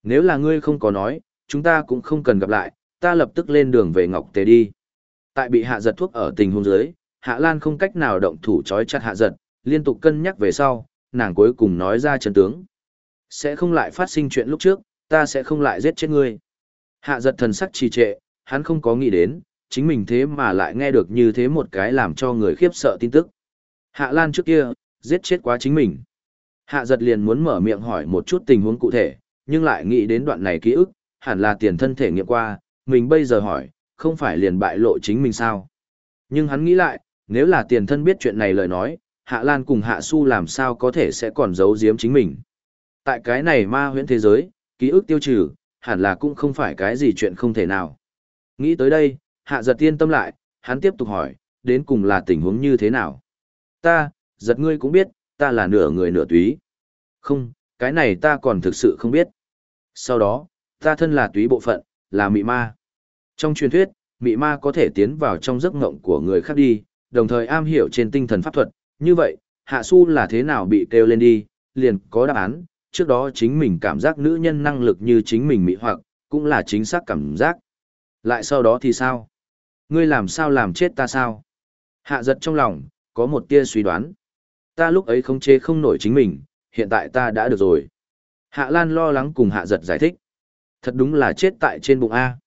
Nếu là ngươi không có nói, chúng ta cũng không cần gặp lại, ta lập tức lên đường về Ngọc Tề đi. Tại bị Hạ giật thuốc ở tình huống dưới, Hạ Lan không cách nào động thủ trói chặt Hạ giật, liên tục cân nhắc về sau, nàng cuối cùng nói ra chân tướng. Sẽ không lại phát sinh chuyện lúc trước, ta sẽ không lại giết chết ngươi. Hạ giật thần sắc trì trệ, hắn không có nghĩ đến, chính mình thế mà lại nghe được như thế một cái làm cho người khiếp sợ tin tức. Hạ Lan trước kia, giết chết quá chính mình. Hạ giật liền muốn mở miệng hỏi một chút tình huống cụ thể, nhưng lại nghĩ đến đoạn này ký ức, hẳn là tiền thân thể nghiệm qua, mình bây giờ hỏi, không phải liền bại lộ chính mình sao. Nhưng hắn nghĩ lại, nếu là tiền thân biết chuyện này lời nói, Hạ Lan cùng Hạ Su làm sao có thể sẽ còn giấu giếm chính mình. Tại cái này ma huyễn thế giới, ký ức tiêu trừ, hẳn là cũng không phải cái gì chuyện không thể nào. Nghĩ tới đây, hạ giật tiên tâm lại, hắn tiếp tục hỏi, đến cùng là tình huống như thế nào? Ta, giật ngươi cũng biết, ta là nửa người nửa túy. Không, cái này ta còn thực sự không biết. Sau đó, ta thân là túy bộ phận, là mị ma. Trong truyền thuyết, mị ma có thể tiến vào trong giấc ngộng của người khác đi, đồng thời am hiểu trên tinh thần pháp thuật. Như vậy, hạ su là thế nào bị kêu lên đi, liền có đáp án, trước đó chính mình cảm giác nữ nhân năng lực như chính mình mị hoặc, cũng là chính xác cảm giác. Lại sau đó thì sao? Ngươi làm sao làm chết ta sao? Hạ giật trong lòng, có một tia suy đoán. Ta lúc ấy không chế không nổi chính mình, hiện tại ta đã được rồi. Hạ Lan lo lắng cùng hạ giật giải thích. Thật đúng là chết tại trên bụng A.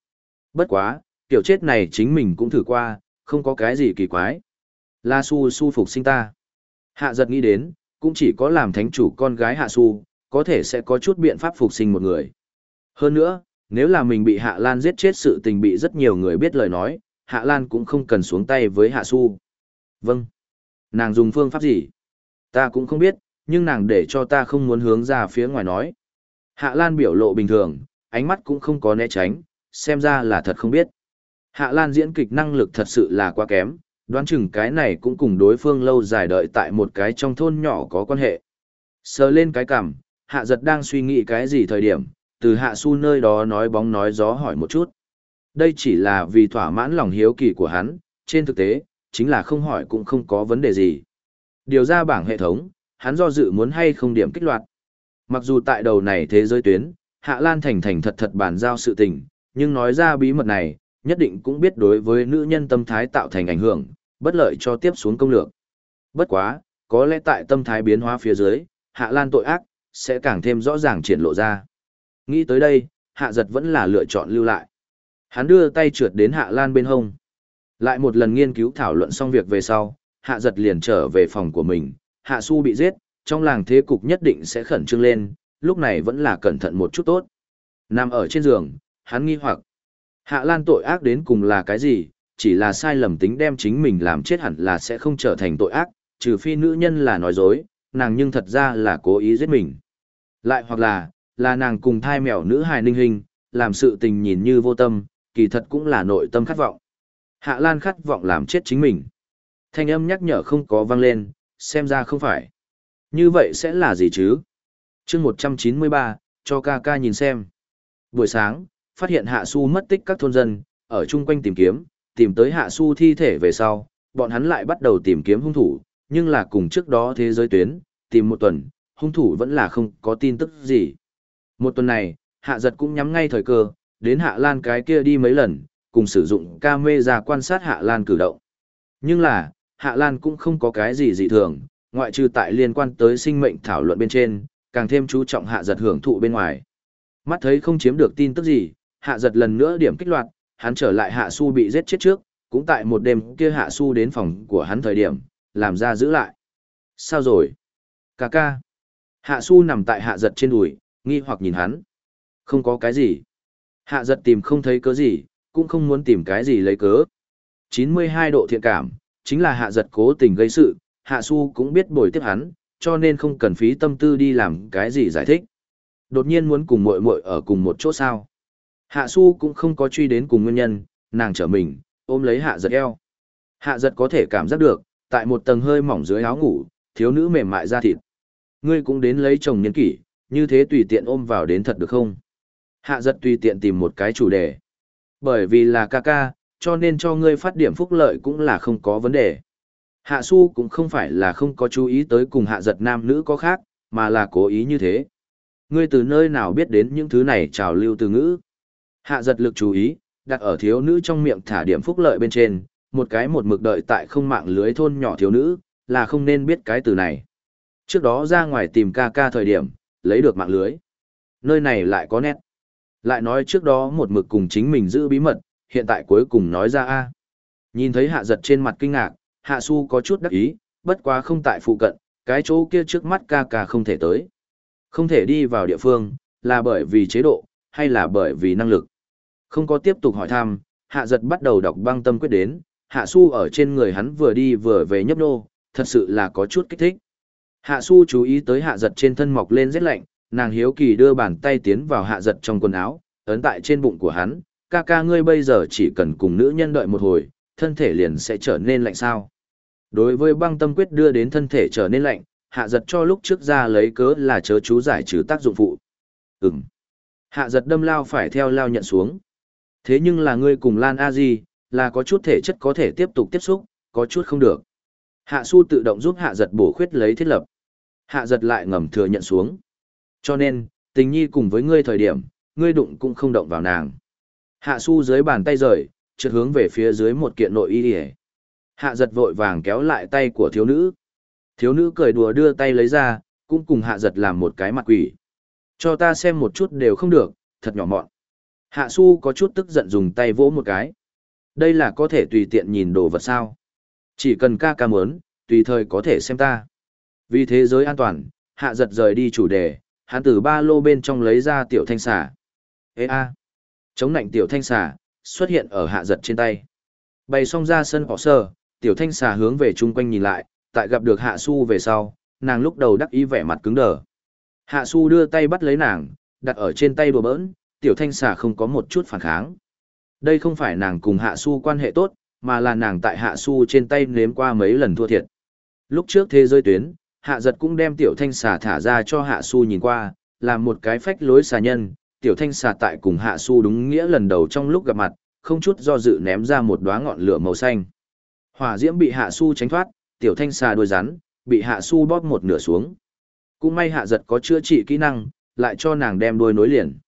Bất quá, kiểu chết này chính mình cũng thử qua, không có cái gì kỳ quái. La Su su phục sinh ta. Hạ giật nghĩ đến, cũng chỉ có làm thánh chủ con gái Hạ Su, có thể sẽ có chút biện pháp phục sinh một người. Hơn nữa, nếu là mình bị Hạ Lan giết chết sự tình bị rất nhiều người biết lời nói, Hạ Lan cũng không cần xuống tay với Hạ Su. Vâng. Nàng dùng phương pháp gì? Ta cũng không biết, nhưng nàng để cho ta không muốn hướng ra phía ngoài nói. Hạ Lan biểu lộ bình thường, ánh mắt cũng không có né tránh, xem ra là thật không biết. Hạ Lan diễn kịch năng lực thật sự là quá kém, đoán chừng cái này cũng cùng đối phương lâu dài đợi tại một cái trong thôn nhỏ có quan hệ. Sờ lên cái cằm, Hạ giật đang suy nghĩ cái gì thời điểm, từ Hạ Su nơi đó nói bóng nói gió hỏi một chút. Đây chỉ là vì thỏa mãn lòng hiếu kỳ của hắn, trên thực tế, chính là không hỏi cũng không có vấn đề gì. Điều ra bảng hệ thống, hắn do dự muốn hay không điểm kích loạt. Mặc dù tại đầu này thế giới tuyến, Hạ Lan Thành thành thật thật bàn giao sự tình, nhưng nói ra bí mật này, nhất định cũng biết đối với nữ nhân tâm thái tạo thành ảnh hưởng, bất lợi cho tiếp xuống công lược. Bất quá, có lẽ tại tâm thái biến hóa phía dưới, Hạ Lan tội ác, sẽ càng thêm rõ ràng triển lộ ra. Nghĩ tới đây, Hạ Giật vẫn là lựa chọn lưu lại. Hắn đưa tay trượt đến Hạ Lan bên hông. Lại một lần nghiên cứu thảo luận xong việc về sau, Hạ Giật liền trở về phòng của mình, Hạ Su bị giết, trong làng thế cục nhất định sẽ khẩn trương lên, lúc này vẫn là cẩn thận một chút tốt. Nằm ở trên giường, hắn nghi hoặc. Hạ Lan tội ác đến cùng là cái gì, chỉ là sai lầm tính đem chính mình làm chết hẳn là sẽ không trở thành tội ác, trừ phi nữ nhân là nói dối, nàng nhưng thật ra là cố ý giết mình. Lại hoặc là, là nàng cùng thai mèo nữ hài ninh hình, làm sự tình nhìn như vô tâm, kỳ thật cũng là nội tâm khát vọng. Hạ Lan khát vọng làm chết chính mình. Thanh âm nhắc nhở không có vang lên, xem ra không phải. Như vậy sẽ là gì chứ? chương 193, cho ca ca nhìn xem. Buổi sáng, phát hiện Hạ Su mất tích các thôn dân, ở chung quanh tìm kiếm, tìm tới Hạ Su thi thể về sau, bọn hắn lại bắt đầu tìm kiếm hung thủ, nhưng là cùng trước đó thế giới tuyến, tìm một tuần, hung thủ vẫn là không có tin tức gì. Một tuần này, Hạ Giật cũng nhắm ngay thời cơ, đến Hạ Lan cái kia đi mấy lần, cùng sử dụng camera quan sát Hạ Lan cử động. Nhưng là, Hạ Lan cũng không có cái gì dị thường, ngoại trừ tại liên quan tới sinh mệnh thảo luận bên trên, càng thêm chú trọng Hạ Giật hưởng thụ bên ngoài. Mắt thấy không chiếm được tin tức gì, Hạ Giật lần nữa điểm kích loạt, hắn trở lại Hạ Su bị giết chết trước, cũng tại một đêm kia Hạ Su đến phòng của hắn thời điểm, làm ra giữ lại. Sao rồi? Cà ca. Hạ Su nằm tại Hạ Giật trên đùi, nghi hoặc nhìn hắn. Không có cái gì. Hạ Giật tìm không thấy cớ gì, cũng không muốn tìm cái gì lấy cớ. 92 độ thiện cảm, chính là Hạ Giật cố tình gây sự, Hạ Su cũng biết bồi tiếp hắn, cho nên không cần phí tâm tư đi làm cái gì giải thích. Đột nhiên muốn cùng muội muội ở cùng một chỗ sao? Hạ Su cũng không có truy đến cùng nguyên nhân, nàng trở mình, ôm lấy Hạ Giật eo. Hạ Giật có thể cảm giác được, tại một tầng hơi mỏng dưới áo ngủ, thiếu nữ mềm mại da thịt. Ngươi cũng đến lấy chồng nhân kỷ, như thế tùy tiện ôm vào đến thật được không? Hạ Giật tùy tiện tìm một cái chủ đề. Bởi vì là ca ca, cho nên cho ngươi phát điểm phúc lợi cũng là không có vấn đề. Hạ su cũng không phải là không có chú ý tới cùng hạ giật nam nữ có khác, mà là cố ý như thế. Ngươi từ nơi nào biết đến những thứ này trào lưu từ ngữ. Hạ giật lực chú ý, đặt ở thiếu nữ trong miệng thả điểm phúc lợi bên trên, một cái một mực đợi tại không mạng lưới thôn nhỏ thiếu nữ, là không nên biết cái từ này. Trước đó ra ngoài tìm ca ca thời điểm, lấy được mạng lưới. Nơi này lại có nét. Lại nói trước đó một mực cùng chính mình giữ bí mật, hiện tại cuối cùng nói ra a Nhìn thấy hạ giật trên mặt kinh ngạc, hạ su có chút đắc ý, bất quá không tại phụ cận, cái chỗ kia trước mắt ca ca không thể tới. Không thể đi vào địa phương, là bởi vì chế độ, hay là bởi vì năng lực. Không có tiếp tục hỏi thăm, hạ giật bắt đầu đọc băng tâm quyết đến, hạ su ở trên người hắn vừa đi vừa về nhấp nô, thật sự là có chút kích thích. Hạ su chú ý tới hạ giật trên thân mọc lên rất lạnh, nàng hiếu kỳ đưa bàn tay tiến vào hạ giật trong quần áo, ấn tại trên bụng của hắn, ca ca ngươi bây giờ chỉ cần cùng nữ nhân đợi một hồi, thân thể liền sẽ trở nên lạnh sao. Đối với băng tâm quyết đưa đến thân thể trở nên lạnh, hạ giật cho lúc trước ra lấy cớ là chớ chú giải trừ tác dụng phụ. Ừm. Hạ giật đâm lao phải theo lao nhận xuống. Thế nhưng là ngươi cùng Lan A Di, là có chút thể chất có thể tiếp tục tiếp xúc, có chút không được. Hạ su tự động giúp hạ giật bổ khuyết lấy thiết lập. Hạ giật lại ngầm thừa nhận xuống. Cho nên, tình nhi cùng với ngươi thời điểm, ngươi đụng cũng không động vào nàng. Hạ su dưới bàn tay rời, trượt hướng về phía dưới một kiện nội y hề. Hạ giật vội vàng kéo lại tay của thiếu nữ. Thiếu nữ cười đùa đưa tay lấy ra, cũng cùng hạ giật làm một cái mặt quỷ. Cho ta xem một chút đều không được, thật nhỏ mọn. Hạ su có chút tức giận dùng tay vỗ một cái. Đây là có thể tùy tiện nhìn đồ vật sao. Chỉ cần ca ca muốn, tùy thời có thể xem ta. Vì thế giới an toàn, hạ giật rời đi chủ đề, hắn từ ba lô bên trong lấy ra tiểu thanh xà. Ê a. Chống nạnh tiểu thanh xà, xuất hiện ở hạ giật trên tay. Bày xong ra sân bỏ sơ, tiểu thanh xà hướng về chung quanh nhìn lại, tại gặp được hạ su về sau, nàng lúc đầu đắc ý vẻ mặt cứng đờ. Hạ su đưa tay bắt lấy nàng, đặt ở trên tay đùa bỡn, tiểu thanh xà không có một chút phản kháng. Đây không phải nàng cùng hạ su quan hệ tốt, mà là nàng tại hạ su trên tay nếm qua mấy lần thua thiệt. Lúc trước thế giới tuyến, hạ giật cũng đem tiểu thanh xà thả ra cho hạ su nhìn qua, làm một cái phách lối xà nhân, tiểu thanh xà tại cùng hạ su đúng nghĩa lần đầu trong lúc gặp mặt, không chút do dự ném ra một đóa ngọn lửa màu xanh. Hỏa diễm bị hạ su tránh thoát, tiểu thanh xà đuôi rắn, bị hạ su bóp một nửa xuống. Cũng may hạ giật có chữa trị kỹ năng, lại cho nàng đem đuôi nối liền.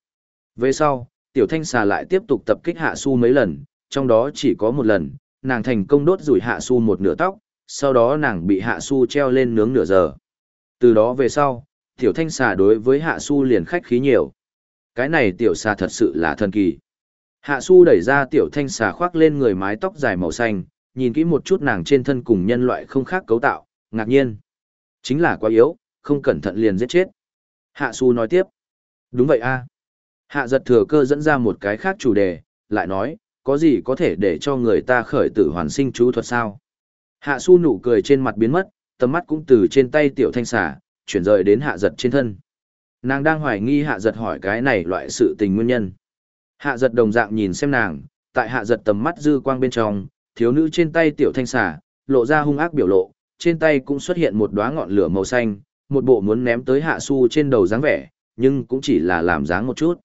Về sau, tiểu thanh xà lại tiếp tục tập kích hạ su mấy lần, trong đó chỉ có một lần, nàng thành công đốt rủi hạ su một nửa tóc, sau đó nàng bị hạ su treo lên nướng nửa giờ. Từ đó về sau, tiểu thanh xà đối với hạ su liền khách khí nhiều. Cái này tiểu xà thật sự là thần kỳ. Hạ su đẩy ra tiểu thanh xà khoác lên người mái tóc dài màu xanh, nhìn kỹ một chút nàng trên thân cùng nhân loại không khác cấu tạo, ngạc nhiên. Chính là quá yếu, không cẩn thận liền giết chết. Hạ su nói tiếp. Đúng vậy a. Hạ giật thừa cơ dẫn ra một cái khác chủ đề, lại nói, có gì có thể để cho người ta khởi tử hoàn sinh chú thuật sao? Hạ su nụ cười trên mặt biến mất, tầm mắt cũng từ trên tay tiểu thanh xà, chuyển rời đến hạ giật trên thân. Nàng đang hoài nghi hạ giật hỏi cái này loại sự tình nguyên nhân. Hạ giật đồng dạng nhìn xem nàng, tại hạ giật tầm mắt dư quang bên trong, thiếu nữ trên tay tiểu thanh xà, lộ ra hung ác biểu lộ, trên tay cũng xuất hiện một đóa ngọn lửa màu xanh, một bộ muốn ném tới hạ su trên đầu dáng vẻ, nhưng cũng chỉ là làm dáng một chút.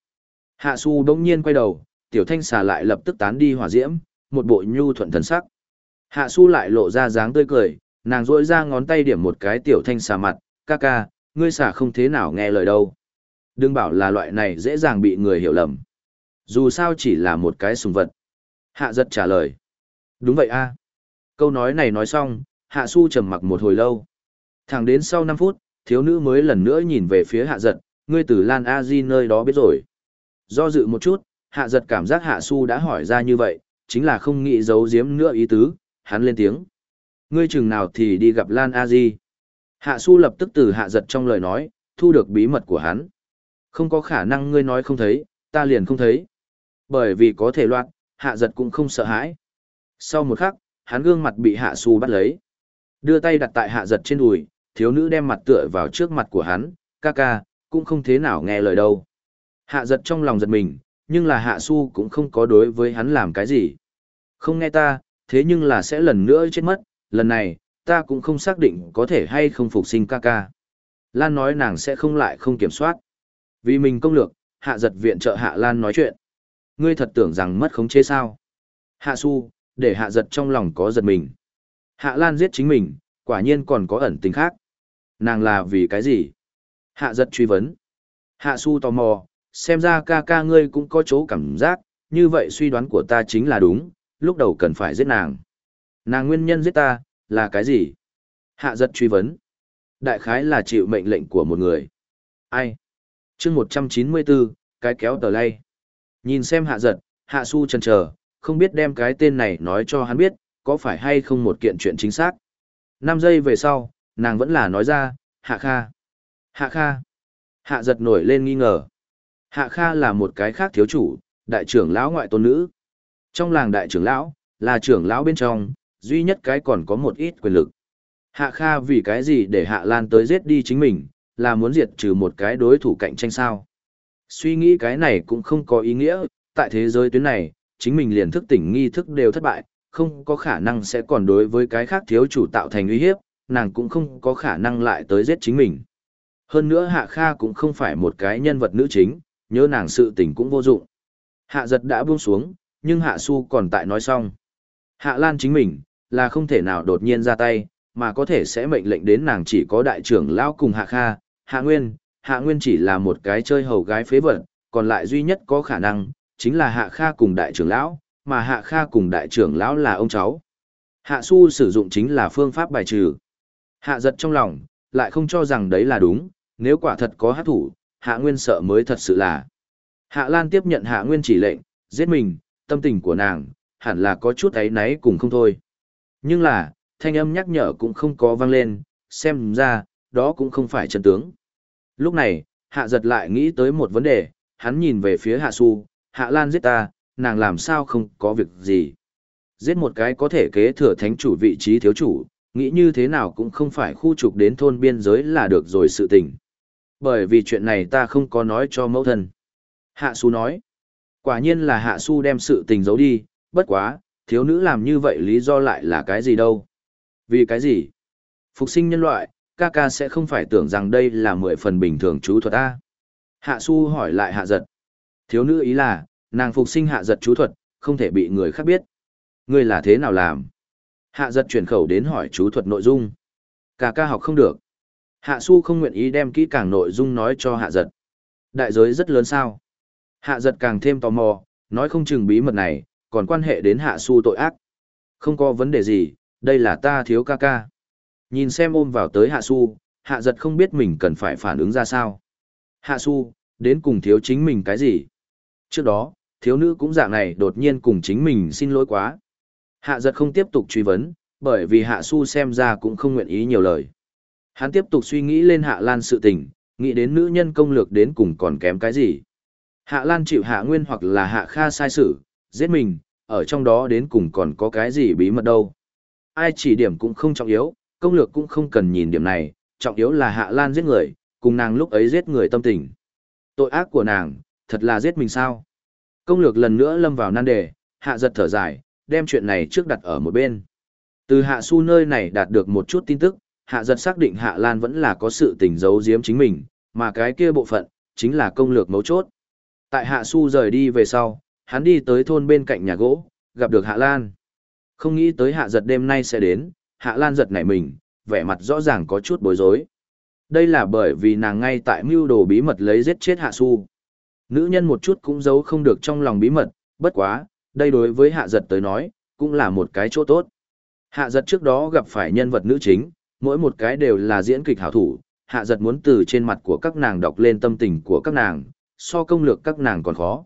Hạ su đống nhiên quay đầu, tiểu thanh xà lại lập tức tán đi hỏa diễm, một bộ nhu thuận thần sắc. Hạ su lại lộ ra dáng tươi cười, nàng rỗi ra ngón tay điểm một cái tiểu thanh xà mặt, ca ca, ngươi xà không thế nào nghe lời đâu. Đừng bảo là loại này dễ dàng bị người hiểu lầm. Dù sao chỉ là một cái sùng vật. Hạ giật trả lời. Đúng vậy a Câu nói này nói xong, hạ su trầm mặc một hồi lâu. Thẳng đến sau 5 phút, thiếu nữ mới lần nữa nhìn về phía hạ giật, ngươi từ Lan A Di nơi đó biết rồi. Do dự một chút, hạ giật cảm giác hạ su đã hỏi ra như vậy, chính là không nghĩ giấu giếm nữa ý tứ, hắn lên tiếng. Ngươi chừng nào thì đi gặp Lan A Di. Hạ su lập tức từ hạ giật trong lời nói, thu được bí mật của hắn. Không có khả năng ngươi nói không thấy, ta liền không thấy. Bởi vì có thể loạn, hạ giật cũng không sợ hãi. Sau một khắc, hắn gương mặt bị hạ su bắt lấy. Đưa tay đặt tại hạ giật trên đùi, thiếu nữ đem mặt tựa vào trước mặt của hắn, ca ca, cũng không thế nào nghe lời đâu. Hạ giật trong lòng giật mình, nhưng là hạ su cũng không có đối với hắn làm cái gì. Không nghe ta, thế nhưng là sẽ lần nữa chết mất, lần này, ta cũng không xác định có thể hay không phục sinh ca ca. Lan nói nàng sẽ không lại không kiểm soát. Vì mình công lược, hạ giật viện trợ hạ Lan nói chuyện. Ngươi thật tưởng rằng mất khống chế sao. Hạ su, để hạ giật trong lòng có giật mình. Hạ Lan giết chính mình, quả nhiên còn có ẩn tình khác. Nàng là vì cái gì? Hạ giật truy vấn. Hạ su tò mò, xem ra ca ca ngươi cũng có chỗ cảm giác, như vậy suy đoán của ta chính là đúng, lúc đầu cần phải giết nàng. Nàng nguyên nhân giết ta, là cái gì? Hạ giật truy vấn. Đại khái là chịu mệnh lệnh của một người. Ai? chương 194, cái kéo tờ lay. Nhìn xem hạ giật, hạ su chần chờ không biết đem cái tên này nói cho hắn biết, có phải hay không một kiện chuyện chính xác. 5 giây về sau, nàng vẫn là nói ra, hạ kha. Hạ kha. Hạ giật nổi lên nghi ngờ. Hạ kha là một cái khác thiếu chủ, đại trưởng lão ngoại tôn nữ. Trong làng đại trưởng lão, là trưởng lão bên trong, duy nhất cái còn có một ít quyền lực. Hạ Kha vì cái gì để Hạ Lan tới giết đi chính mình, là muốn diệt trừ một cái đối thủ cạnh tranh sao. Suy nghĩ cái này cũng không có ý nghĩa, tại thế giới tuyến này, chính mình liền thức tỉnh nghi thức đều thất bại, không có khả năng sẽ còn đối với cái khác thiếu chủ tạo thành uy hiếp, nàng cũng không có khả năng lại tới giết chính mình. Hơn nữa Hạ Kha cũng không phải một cái nhân vật nữ chính, nhớ nàng sự tình cũng vô dụng. Hạ giật đã buông xuống, nhưng Hạ Su còn tại nói xong. Hạ Lan chính mình, là không thể nào đột nhiên ra tay, mà có thể sẽ mệnh lệnh đến nàng chỉ có đại trưởng lão cùng Hạ Kha, Hạ Nguyên, Hạ Nguyên chỉ là một cái chơi hầu gái phế vật, còn lại duy nhất có khả năng, chính là Hạ Kha cùng đại trưởng lão, mà Hạ Kha cùng đại trưởng lão là ông cháu. Hạ Su sử dụng chính là phương pháp bài trừ. Hạ giật trong lòng, lại không cho rằng đấy là đúng, nếu quả thật có hát thủ, Hạ Nguyên sợ mới thật sự là. Hạ Lan tiếp nhận Hạ Nguyên chỉ lệnh, giết mình, tâm tình của nàng, hẳn là có chút ấy náy cùng không thôi. Nhưng là, thanh âm nhắc nhở cũng không có vang lên, xem ra, đó cũng không phải chân tướng. Lúc này, hạ giật lại nghĩ tới một vấn đề, hắn nhìn về phía Hạ Su, Hạ Lan giết ta, nàng làm sao không có việc gì. Giết một cái có thể kế thừa thánh chủ vị trí thiếu chủ, nghĩ như thế nào cũng không phải khu trục đến thôn biên giới là được rồi sự tình. Bởi vì chuyện này ta không có nói cho mẫu thân. Hạ Su nói, quả nhiên là Hạ Su đem sự tình giấu đi, bất quá, thiếu nữ làm như vậy lý do lại là cái gì đâu. Vì cái gì? Phục sinh nhân loại, ca ca sẽ không phải tưởng rằng đây là mười phần bình thường chú thuật A. Hạ Su hỏi lại hạ giật. Thiếu nữ ý là, nàng phục sinh hạ giật chú thuật, không thể bị người khác biết. Ngươi là thế nào làm? Hạ giật chuyển khẩu đến hỏi chú thuật nội dung. Ca ca học không được. Hạ Su không nguyện ý đem kỹ càng nội dung nói cho hạ giật. Đại giới rất lớn sao? Hạ giật càng thêm tò mò, nói không chừng bí mật này, còn quan hệ đến hạ Su tội ác. Không có vấn đề gì, đây là ta thiếu ca ca. Nhìn xem ôm vào tới hạ su, hạ giật không biết mình cần phải phản ứng ra sao. Hạ su, đến cùng thiếu chính mình cái gì? Trước đó, thiếu nữ cũng dạng này đột nhiên cùng chính mình xin lỗi quá. Hạ giật không tiếp tục truy vấn, bởi vì hạ su xem ra cũng không nguyện ý nhiều lời. Hắn tiếp tục suy nghĩ lên hạ lan sự tình, nghĩ đến nữ nhân công lược đến cùng còn kém cái gì. Hạ lan chịu hạ nguyên hoặc là hạ kha sai sử, giết mình, ở trong đó đến cùng còn có cái gì bí mật đâu. Ai chỉ điểm cũng không trọng yếu, công lược cũng không cần nhìn điểm này, trọng yếu là Hạ Lan giết người, cùng nàng lúc ấy giết người tâm tình. Tội ác của nàng, thật là giết mình sao? Công lược lần nữa lâm vào nan đề, Hạ giật thở dài, đem chuyện này trước đặt ở một bên. Từ Hạ Su nơi này đạt được một chút tin tức, Hạ giật xác định Hạ Lan vẫn là có sự tình giấu giếm chính mình, mà cái kia bộ phận, chính là công lược mấu chốt. Tại Hạ Su rời đi về sau, hắn đi tới thôn bên cạnh nhà gỗ, gặp được Hạ Lan. Không nghĩ tới Hạ giật đêm nay sẽ đến, Hạ Lan giật nảy mình, vẻ mặt rõ ràng có chút bối rối. Đây là bởi vì nàng ngay tại mưu đồ bí mật lấy giết chết Hạ Su. Nữ nhân một chút cũng giấu không được trong lòng bí mật, bất quá, đây đối với Hạ giật tới nói, cũng là một cái chỗ tốt. Hạ giật trước đó gặp phải nhân vật nữ chính, mỗi một cái đều là diễn kịch hảo thủ, Hạ giật muốn từ trên mặt của các nàng đọc lên tâm tình của các nàng, so công lược các nàng còn khó.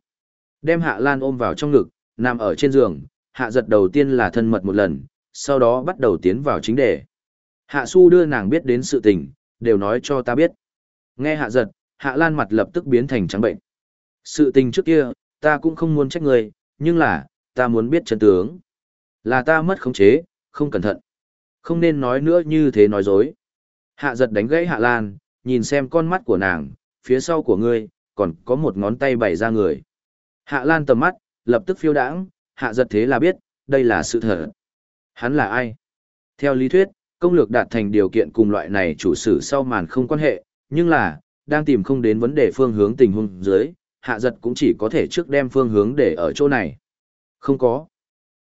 Đem Hạ Lan ôm vào trong ngực, nằm ở trên giường, Hạ giật đầu tiên là thân mật một lần, sau đó bắt đầu tiến vào chính đề. Hạ su đưa nàng biết đến sự tình, đều nói cho ta biết. Nghe hạ giật, hạ lan mặt lập tức biến thành trắng bệnh. Sự tình trước kia, ta cũng không muốn trách người, nhưng là, ta muốn biết chân tướng. Là ta mất khống chế, không cẩn thận. Không nên nói nữa như thế nói dối. Hạ giật đánh gãy hạ lan, nhìn xem con mắt của nàng, phía sau của ngươi, còn có một ngón tay bày ra người. Hạ lan tầm mắt, lập tức phiêu đãng, hạ giật thế là biết, đây là sự thật. Hắn là ai? Theo lý thuyết, công lược đạt thành điều kiện cùng loại này chủ sử sau màn không quan hệ, nhưng là, đang tìm không đến vấn đề phương hướng tình huống dưới, hạ giật cũng chỉ có thể trước đem phương hướng để ở chỗ này. Không có.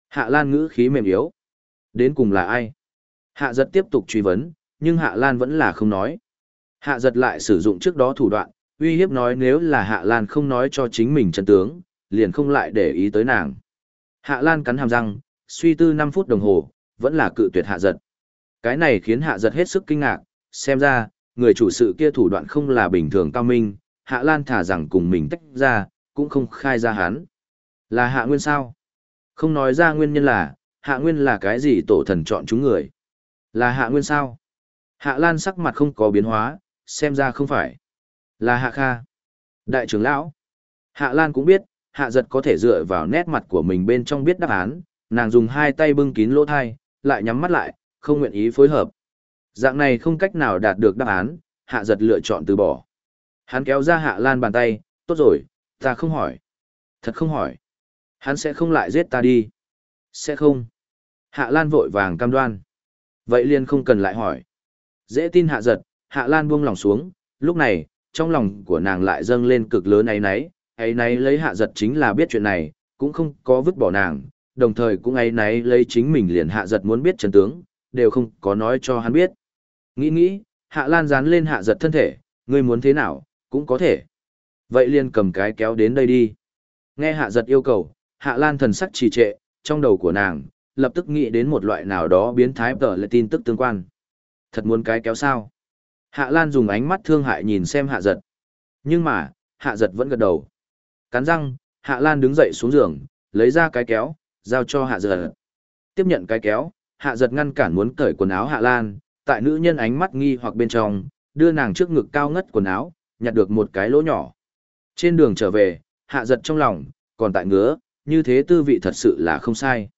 Hạ Lan ngữ khí mềm yếu. Đến cùng là ai? Hạ giật tiếp tục truy vấn, nhưng Hạ Lan vẫn là không nói. Hạ giật lại sử dụng trước đó thủ đoạn, uy hiếp nói nếu là Hạ Lan không nói cho chính mình chân tướng, liền không lại để ý tới nàng. Hạ Lan cắn hàm răng, suy tư 5 phút đồng hồ, vẫn là cự tuyệt hạ giật. Cái này khiến hạ giật hết sức kinh ngạc, xem ra, người chủ sự kia thủ đoạn không là bình thường cao minh, hạ lan thả rằng cùng mình tách ra, cũng không khai ra hắn. Là hạ nguyên sao? Không nói ra nguyên nhân là, hạ nguyên là cái gì tổ thần chọn chúng người? Là hạ nguyên sao? Hạ lan sắc mặt không có biến hóa, xem ra không phải. Là hạ kha. Đại trưởng lão. Hạ lan cũng biết, hạ giật có thể dựa vào nét mặt của mình bên trong biết đáp án, nàng dùng hai tay bưng kín lỗ thai, lại nhắm mắt lại, không nguyện ý phối hợp. Dạng này không cách nào đạt được đáp án, hạ giật lựa chọn từ bỏ. Hắn kéo ra hạ lan bàn tay, tốt rồi, ta không hỏi. Thật không hỏi. Hắn sẽ không lại giết ta đi. Sẽ không. Hạ lan vội vàng cam đoan. Vậy liền không cần lại hỏi. Dễ tin hạ giật, hạ lan buông lòng xuống, lúc này, trong lòng của nàng lại dâng lên cực lớn ấy nấy, ấy nấy lấy hạ giật chính là biết chuyện này, cũng không có vứt bỏ nàng, đồng thời cũng ấy nấy lấy chính mình liền hạ giật muốn biết chân tướng, đều không có nói cho hắn biết. Nghĩ nghĩ, hạ lan dán lên hạ giật thân thể, ngươi muốn thế nào, cũng có thể. Vậy liền cầm cái kéo đến đây đi. Nghe hạ giật yêu cầu, hạ lan thần sắc trì trệ, trong đầu của nàng, lập tức nghĩ đến một loại nào đó biến thái tờ lại tin tức tương quan. Thật muốn cái kéo sao? Hạ lan dùng ánh mắt thương hại nhìn xem hạ giật. Nhưng mà, hạ giật vẫn gật đầu. Cắn răng, hạ lan đứng dậy xuống giường, lấy ra cái kéo, giao cho hạ giật. Tiếp nhận cái kéo, hạ giật ngăn cản muốn cởi quần áo hạ lan, tại nữ nhân ánh mắt nghi hoặc bên trong, đưa nàng trước ngực cao ngất quần áo, nhặt được một cái lỗ nhỏ. Trên đường trở về, hạ giật trong lòng, còn tại ngứa, như thế tư vị thật sự là không sai.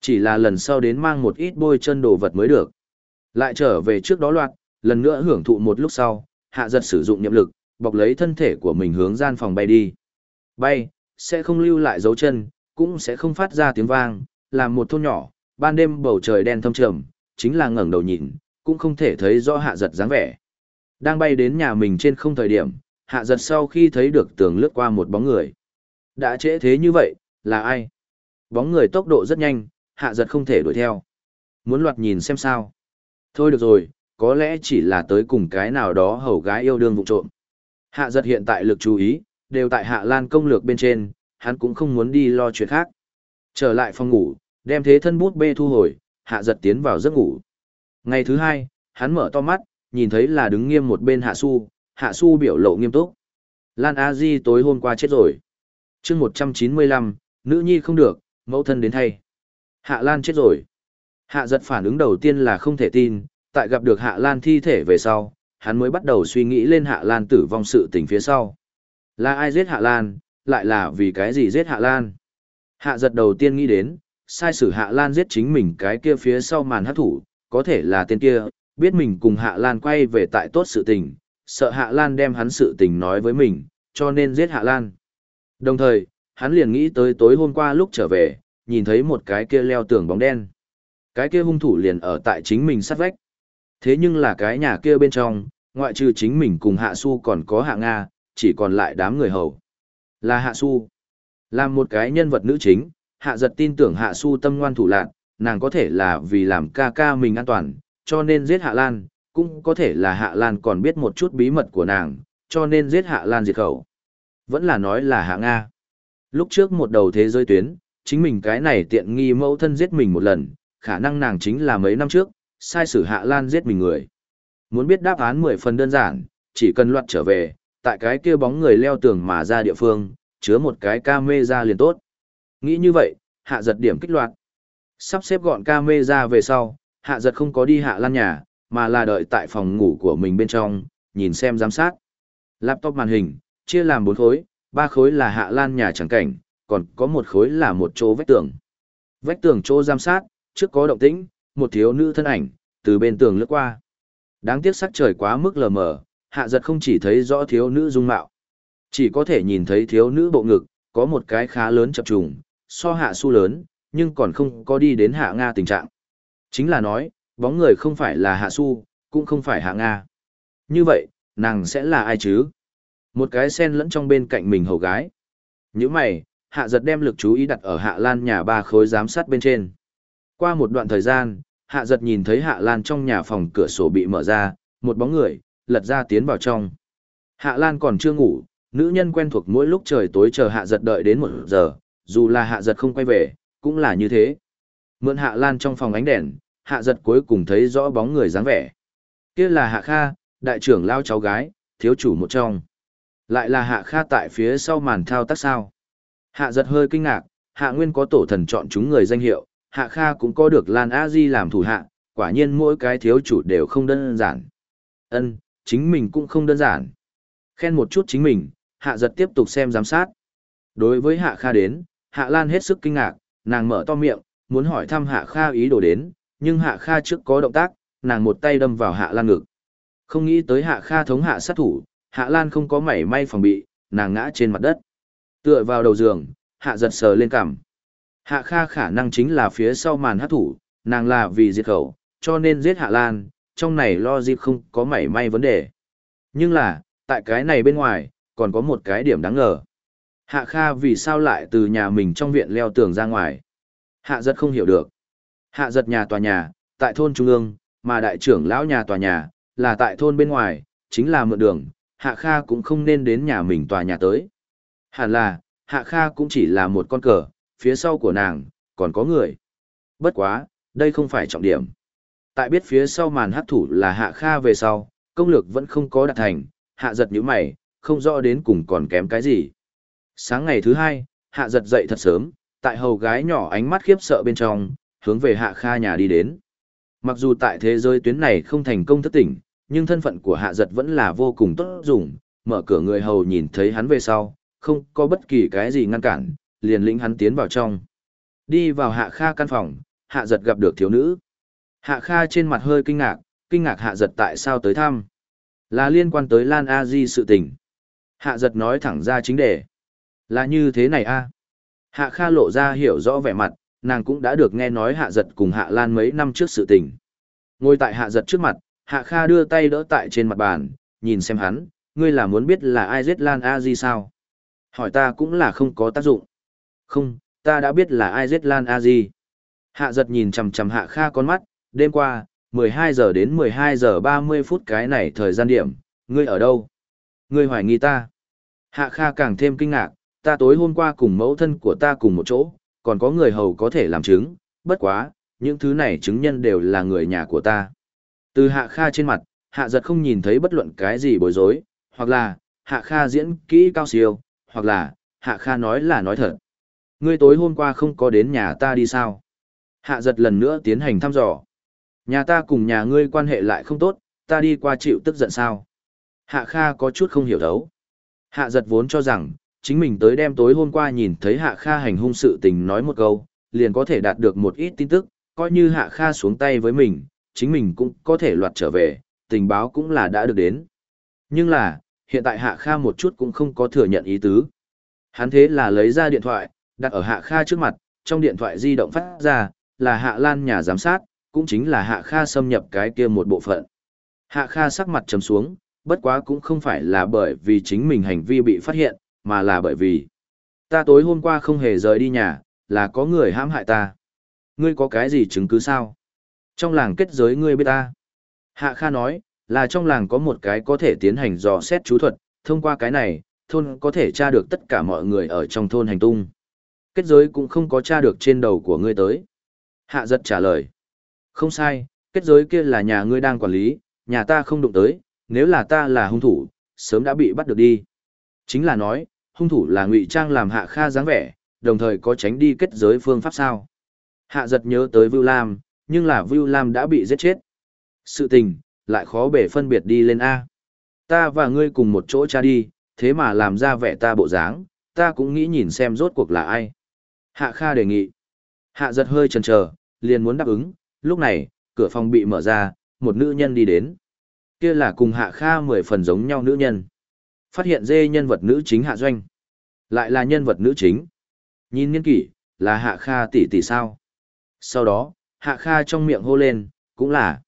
Chỉ là lần sau đến mang một ít bôi chân đồ vật mới được. Lại trở về trước đó loạt, lần nữa hưởng thụ một lúc sau, hạ giật sử dụng nhiệm lực, bọc lấy thân thể của mình hướng gian phòng bay đi. Bay, sẽ không lưu lại dấu chân, cũng sẽ không phát ra tiếng vang, làm một thôn nhỏ, ban đêm bầu trời đen thâm trầm, chính là ngẩng đầu nhìn, cũng không thể thấy rõ hạ giật dáng vẻ. Đang bay đến nhà mình trên không thời điểm, hạ giật sau khi thấy được tường lướt qua một bóng người. Đã trễ thế như vậy, là ai? Bóng người tốc độ rất nhanh, hạ giật không thể đuổi theo. Muốn loạt nhìn xem sao. Thôi được rồi, có lẽ chỉ là tới cùng cái nào đó hầu gái yêu đương vụ trộm. Hạ giật hiện tại lực chú ý, đều tại hạ lan công lược bên trên, hắn cũng không muốn đi lo chuyện khác. Trở lại phòng ngủ, đem thế thân bút bê thu hồi, hạ giật tiến vào giấc ngủ. Ngày thứ hai, hắn mở to mắt, nhìn thấy là đứng nghiêm một bên hạ su, hạ su biểu lộ nghiêm túc. Lan A Di tối hôm qua chết rồi. chương 195, nữ nhi không được, mẫu thân đến thay. Hạ Lan chết rồi. Hạ giật phản ứng đầu tiên là không thể tin, tại gặp được Hạ Lan thi thể về sau, hắn mới bắt đầu suy nghĩ lên Hạ Lan tử vong sự tình phía sau. Là ai giết Hạ Lan, lại là vì cái gì giết Hạ Lan? Hạ giật đầu tiên nghĩ đến, sai sử Hạ Lan giết chính mình cái kia phía sau màn hát thủ, có thể là tên kia, biết mình cùng Hạ Lan quay về tại tốt sự tình, sợ Hạ Lan đem hắn sự tình nói với mình, cho nên giết Hạ Lan. Đồng thời, hắn liền nghĩ tới tối hôm qua lúc trở về, nhìn thấy một cái kia leo tường bóng đen. Cái kia hung thủ liền ở tại chính mình sát vách. Thế nhưng là cái nhà kia bên trong, ngoại trừ chính mình cùng Hạ Su còn có Hạ Nga, chỉ còn lại đám người hầu. Là Hạ Su. Là một cái nhân vật nữ chính, Hạ giật tin tưởng Hạ Su tâm ngoan thủ lạc, nàng có thể là vì làm ca ca mình an toàn, cho nên giết Hạ Lan, cũng có thể là Hạ Lan còn biết một chút bí mật của nàng, cho nên giết Hạ Lan diệt khẩu. Vẫn là nói là Hạ Nga. Lúc trước một đầu thế giới tuyến, chính mình cái này tiện nghi mẫu thân giết mình một lần, khả năng nàng chính là mấy năm trước, sai sử Hạ Lan giết mình người. Muốn biết đáp án mười phần đơn giản, chỉ cần loạt trở về, tại cái kia bóng người leo tường mà ra địa phương, chứa một cái ca ra liền tốt. Nghĩ như vậy, hạ giật điểm kích loạt. Sắp xếp gọn ca ra về sau, hạ giật không có đi hạ lan nhà, mà là đợi tại phòng ngủ của mình bên trong, nhìn xem giám sát. Laptop màn hình, chia làm bốn khối, ba khối là hạ lan nhà chẳng cảnh, còn có một khối là một chỗ vách tường. Vách tường chỗ giám sát, trước có động tĩnh, một thiếu nữ thân ảnh, từ bên tường lướt qua. Đáng tiếc sắc trời quá mức lờ mờ, hạ giật không chỉ thấy rõ thiếu nữ dung mạo. Chỉ có thể nhìn thấy thiếu nữ bộ ngực, có một cái khá lớn chập trùng, so hạ su lớn, nhưng còn không có đi đến hạ Nga tình trạng. Chính là nói, bóng người không phải là hạ su, cũng không phải hạ Nga. Như vậy, nàng sẽ là ai chứ? Một cái sen lẫn trong bên cạnh mình hầu gái. Như mày, hạ giật đem lực chú ý đặt ở hạ lan nhà ba khối giám sát bên trên. Qua một đoạn thời gian, hạ giật nhìn thấy hạ lan trong nhà phòng cửa sổ bị mở ra, một bóng người, lật ra tiến vào trong. Hạ lan còn chưa ngủ, nữ nhân quen thuộc mỗi lúc trời tối chờ hạ giật đợi đến một giờ, dù là hạ giật không quay về, cũng là như thế. Mượn hạ lan trong phòng ánh đèn, hạ giật cuối cùng thấy rõ bóng người dáng vẻ. Kia là hạ kha, đại trưởng lao cháu gái, thiếu chủ một trong. Lại là hạ kha tại phía sau màn thao tác sao. Hạ giật hơi kinh ngạc, hạ nguyên có tổ thần chọn chúng người danh hiệu, hạ kha cũng có được lan a di làm thủ hạ, quả nhiên mỗi cái thiếu chủ đều không đơn giản. ân chính mình cũng không đơn giản. Khen một chút chính mình, hạ giật tiếp tục xem giám sát. Đối với hạ kha đến, hạ lan hết sức kinh ngạc, nàng mở to miệng, muốn hỏi thăm hạ kha ý đồ đến, nhưng hạ kha trước có động tác, nàng một tay đâm vào hạ lan ngực. Không nghĩ tới hạ kha thống hạ sát thủ, hạ lan không có mảy may phòng bị, nàng ngã trên mặt đất. Tựa vào đầu giường, hạ giật sờ lên cằm. Hạ Kha khả năng chính là phía sau màn hát thủ, nàng là vì diệt khẩu, cho nên giết Hạ Lan, trong này lo dịp không có mảy may vấn đề. Nhưng là, tại cái này bên ngoài, còn có một cái điểm đáng ngờ. Hạ Kha vì sao lại từ nhà mình trong viện leo tường ra ngoài? Hạ giật không hiểu được. Hạ giật nhà tòa nhà, tại thôn Trung ương, mà đại trưởng lão nhà tòa nhà, là tại thôn bên ngoài, chính là mượn đường, Hạ Kha cũng không nên đến nhà mình tòa nhà tới. Hẳn là, Hạ Kha cũng chỉ là một con cờ, phía sau của nàng, còn có người. Bất quá, đây không phải trọng điểm. Tại biết phía sau màn hát thủ là Hạ Kha về sau, công lược vẫn không có đạt thành, Hạ giật như mày, không rõ đến cùng còn kém cái gì. Sáng ngày thứ hai, Hạ giật dậy thật sớm, tại hầu gái nhỏ ánh mắt khiếp sợ bên trong, hướng về Hạ Kha nhà đi đến. Mặc dù tại thế giới tuyến này không thành công thất tỉnh, nhưng thân phận của Hạ giật vẫn là vô cùng tốt dùng, mở cửa người hầu nhìn thấy hắn về sau, không có bất kỳ cái gì ngăn cản, liền lĩnh hắn tiến vào trong. Đi vào hạ kha căn phòng, hạ giật gặp được thiếu nữ. Hạ kha trên mặt hơi kinh ngạc, kinh ngạc hạ giật tại sao tới thăm. Là liên quan tới Lan A Di sự tình. Hạ giật nói thẳng ra chính đề. Là như thế này a Hạ Kha lộ ra hiểu rõ vẻ mặt, nàng cũng đã được nghe nói Hạ giật cùng Hạ Lan mấy năm trước sự tình. Ngồi tại Hạ giật trước mặt, Hạ Kha đưa tay đỡ tại trên mặt bàn, nhìn xem hắn, ngươi là muốn biết là ai giết Lan A Di sao? Hỏi ta cũng là không có tác dụng. Không, ta đã biết là ai giết Lan A Di. Hạ giật nhìn chằm chằm Hạ Kha con mắt, đêm qua, 12 giờ đến 12 giờ 30 phút cái này thời gian điểm, ngươi ở đâu? Ngươi hoài nghi ta. Hạ Kha càng thêm kinh ngạc, ta tối hôm qua cùng mẫu thân của ta cùng một chỗ, còn có người hầu có thể làm chứng, bất quá, những thứ này chứng nhân đều là người nhà của ta. Từ Hạ Kha trên mặt, Hạ giật không nhìn thấy bất luận cái gì bối rối, hoặc là, Hạ Kha diễn kỹ cao siêu, hoặc là, Hạ Kha nói là nói thật. Ngươi tối hôm qua không có đến nhà ta đi sao? Hạ giật lần nữa tiến hành thăm dò. Nhà ta cùng nhà ngươi quan hệ lại không tốt, ta đi qua chịu tức giận sao? Hạ Kha có chút không hiểu thấu. Hạ giật vốn cho rằng, chính mình tới đêm tối hôm qua nhìn thấy Hạ Kha hành hung sự tình nói một câu, liền có thể đạt được một ít tin tức, coi như Hạ Kha xuống tay với mình, chính mình cũng có thể loạt trở về, tình báo cũng là đã được đến. Nhưng là, hiện tại Hạ Kha một chút cũng không có thừa nhận ý tứ. Hắn thế là lấy ra điện thoại, đặt ở Hạ Kha trước mặt, trong điện thoại di động phát ra, là Hạ Lan nhà giám sát, cũng chính là Hạ Kha xâm nhập cái kia một bộ phận. Hạ Kha sắc mặt trầm xuống, bất quá cũng không phải là bởi vì chính mình hành vi bị phát hiện, mà là bởi vì ta tối hôm qua không hề rời đi nhà, là có người hãm hại ta. Ngươi có cái gì chứng cứ sao? Trong làng kết giới ngươi biết ta. Hạ Kha nói, là trong làng có một cái có thể tiến hành dò xét chú thuật, thông qua cái này, thôn có thể tra được tất cả mọi người ở trong thôn hành tung. Kết giới cũng không có tra được trên đầu của ngươi tới. Hạ giật trả lời. Không sai, kết giới kia là nhà ngươi đang quản lý, nhà ta không đụng tới, nếu là ta là hung thủ, sớm đã bị bắt được đi. Chính là nói, hung thủ là ngụy trang làm hạ kha dáng vẻ, đồng thời có tránh đi kết giới phương pháp sao. Hạ giật nhớ tới Vưu Lam, nhưng là Vưu Lam đã bị giết chết. Sự tình, lại khó bể phân biệt đi lên A. Ta và ngươi cùng một chỗ cha đi, thế mà làm ra vẻ ta bộ dáng, ta cũng nghĩ nhìn xem rốt cuộc là ai. Hạ Kha đề nghị. Hạ giật hơi chần chờ, liền muốn đáp ứng, lúc này, cửa phòng bị mở ra, một nữ nhân đi đến. Kia là cùng Hạ Kha mười phần giống nhau nữ nhân. Phát hiện dê nhân vật nữ chính Hạ Doanh. Lại là nhân vật nữ chính. Nhìn niên kỷ, là Hạ Kha tỷ tỷ sao. Sau đó, Hạ Kha trong miệng hô lên, cũng là.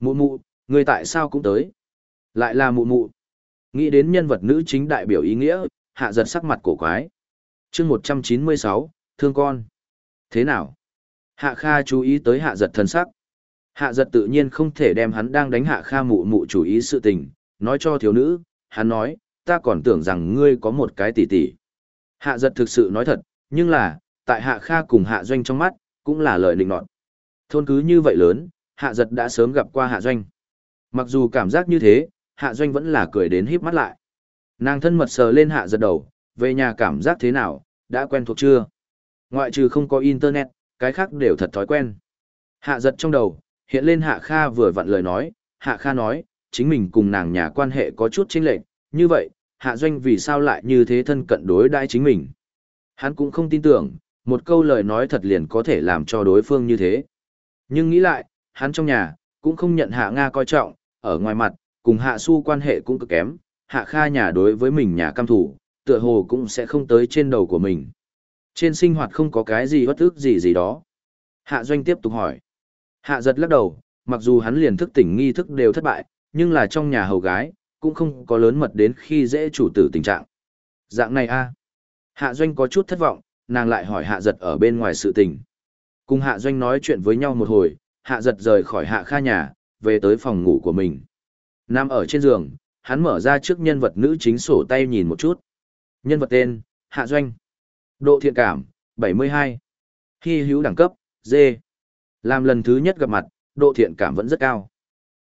Mụ mụ, người tại sao cũng tới. Lại là mụ mụ. Nghĩ đến nhân vật nữ chính đại biểu ý nghĩa, Hạ giật sắc mặt cổ quái. chương một trăm chín mươi sáu thương con. Thế nào? Hạ Kha chú ý tới Hạ giật thân sắc. Hạ giật tự nhiên không thể đem hắn đang đánh Hạ Kha mụ mụ chủ ý sự tình, nói cho thiếu nữ, hắn nói, ta còn tưởng rằng ngươi có một cái tỷ tỷ. Hạ giật thực sự nói thật, nhưng là, tại Hạ Kha cùng Hạ Doanh trong mắt, cũng là lời định nọt. Thôn cứ như vậy lớn, Hạ giật đã sớm gặp qua Hạ Doanh. Mặc dù cảm giác như thế, Hạ Doanh vẫn là cười đến híp mắt lại. Nàng thân mật sờ lên Hạ giật đầu, về nhà cảm giác thế nào, đã quen thuộc chưa? Ngoại trừ không có internet, cái khác đều thật thói quen. Hạ giật trong đầu, hiện lên Hạ Kha vừa vặn lời nói, Hạ Kha nói, chính mình cùng nàng nhà quan hệ có chút chênh lệch, như vậy, Hạ Doanh vì sao lại như thế thân cận đối đãi chính mình? Hắn cũng không tin tưởng, một câu lời nói thật liền có thể làm cho đối phương như thế. Nhưng nghĩ lại, hắn trong nhà, cũng không nhận Hạ Nga coi trọng, ở ngoài mặt, cùng Hạ Su quan hệ cũng cực kém, Hạ Kha nhà đối với mình nhà cam thủ, tựa hồ cũng sẽ không tới trên đầu của mình. Trên sinh hoạt không có cái gì bất ức gì gì đó. Hạ Doanh tiếp tục hỏi. Hạ giật lắc đầu, mặc dù hắn liền thức tỉnh nghi thức đều thất bại, nhưng là trong nhà hầu gái, cũng không có lớn mật đến khi dễ chủ tử tình trạng. Dạng này a Hạ Doanh có chút thất vọng, nàng lại hỏi Hạ giật ở bên ngoài sự tình. Cùng Hạ Doanh nói chuyện với nhau một hồi, Hạ giật rời khỏi Hạ Kha nhà, về tới phòng ngủ của mình. Nằm ở trên giường, hắn mở ra trước nhân vật nữ chính sổ tay nhìn một chút. Nhân vật tên, Hạ Doanh. Độ thiện cảm, 72. Hy hữu đẳng cấp, D. Làm lần thứ nhất gặp mặt, độ thiện cảm vẫn rất cao.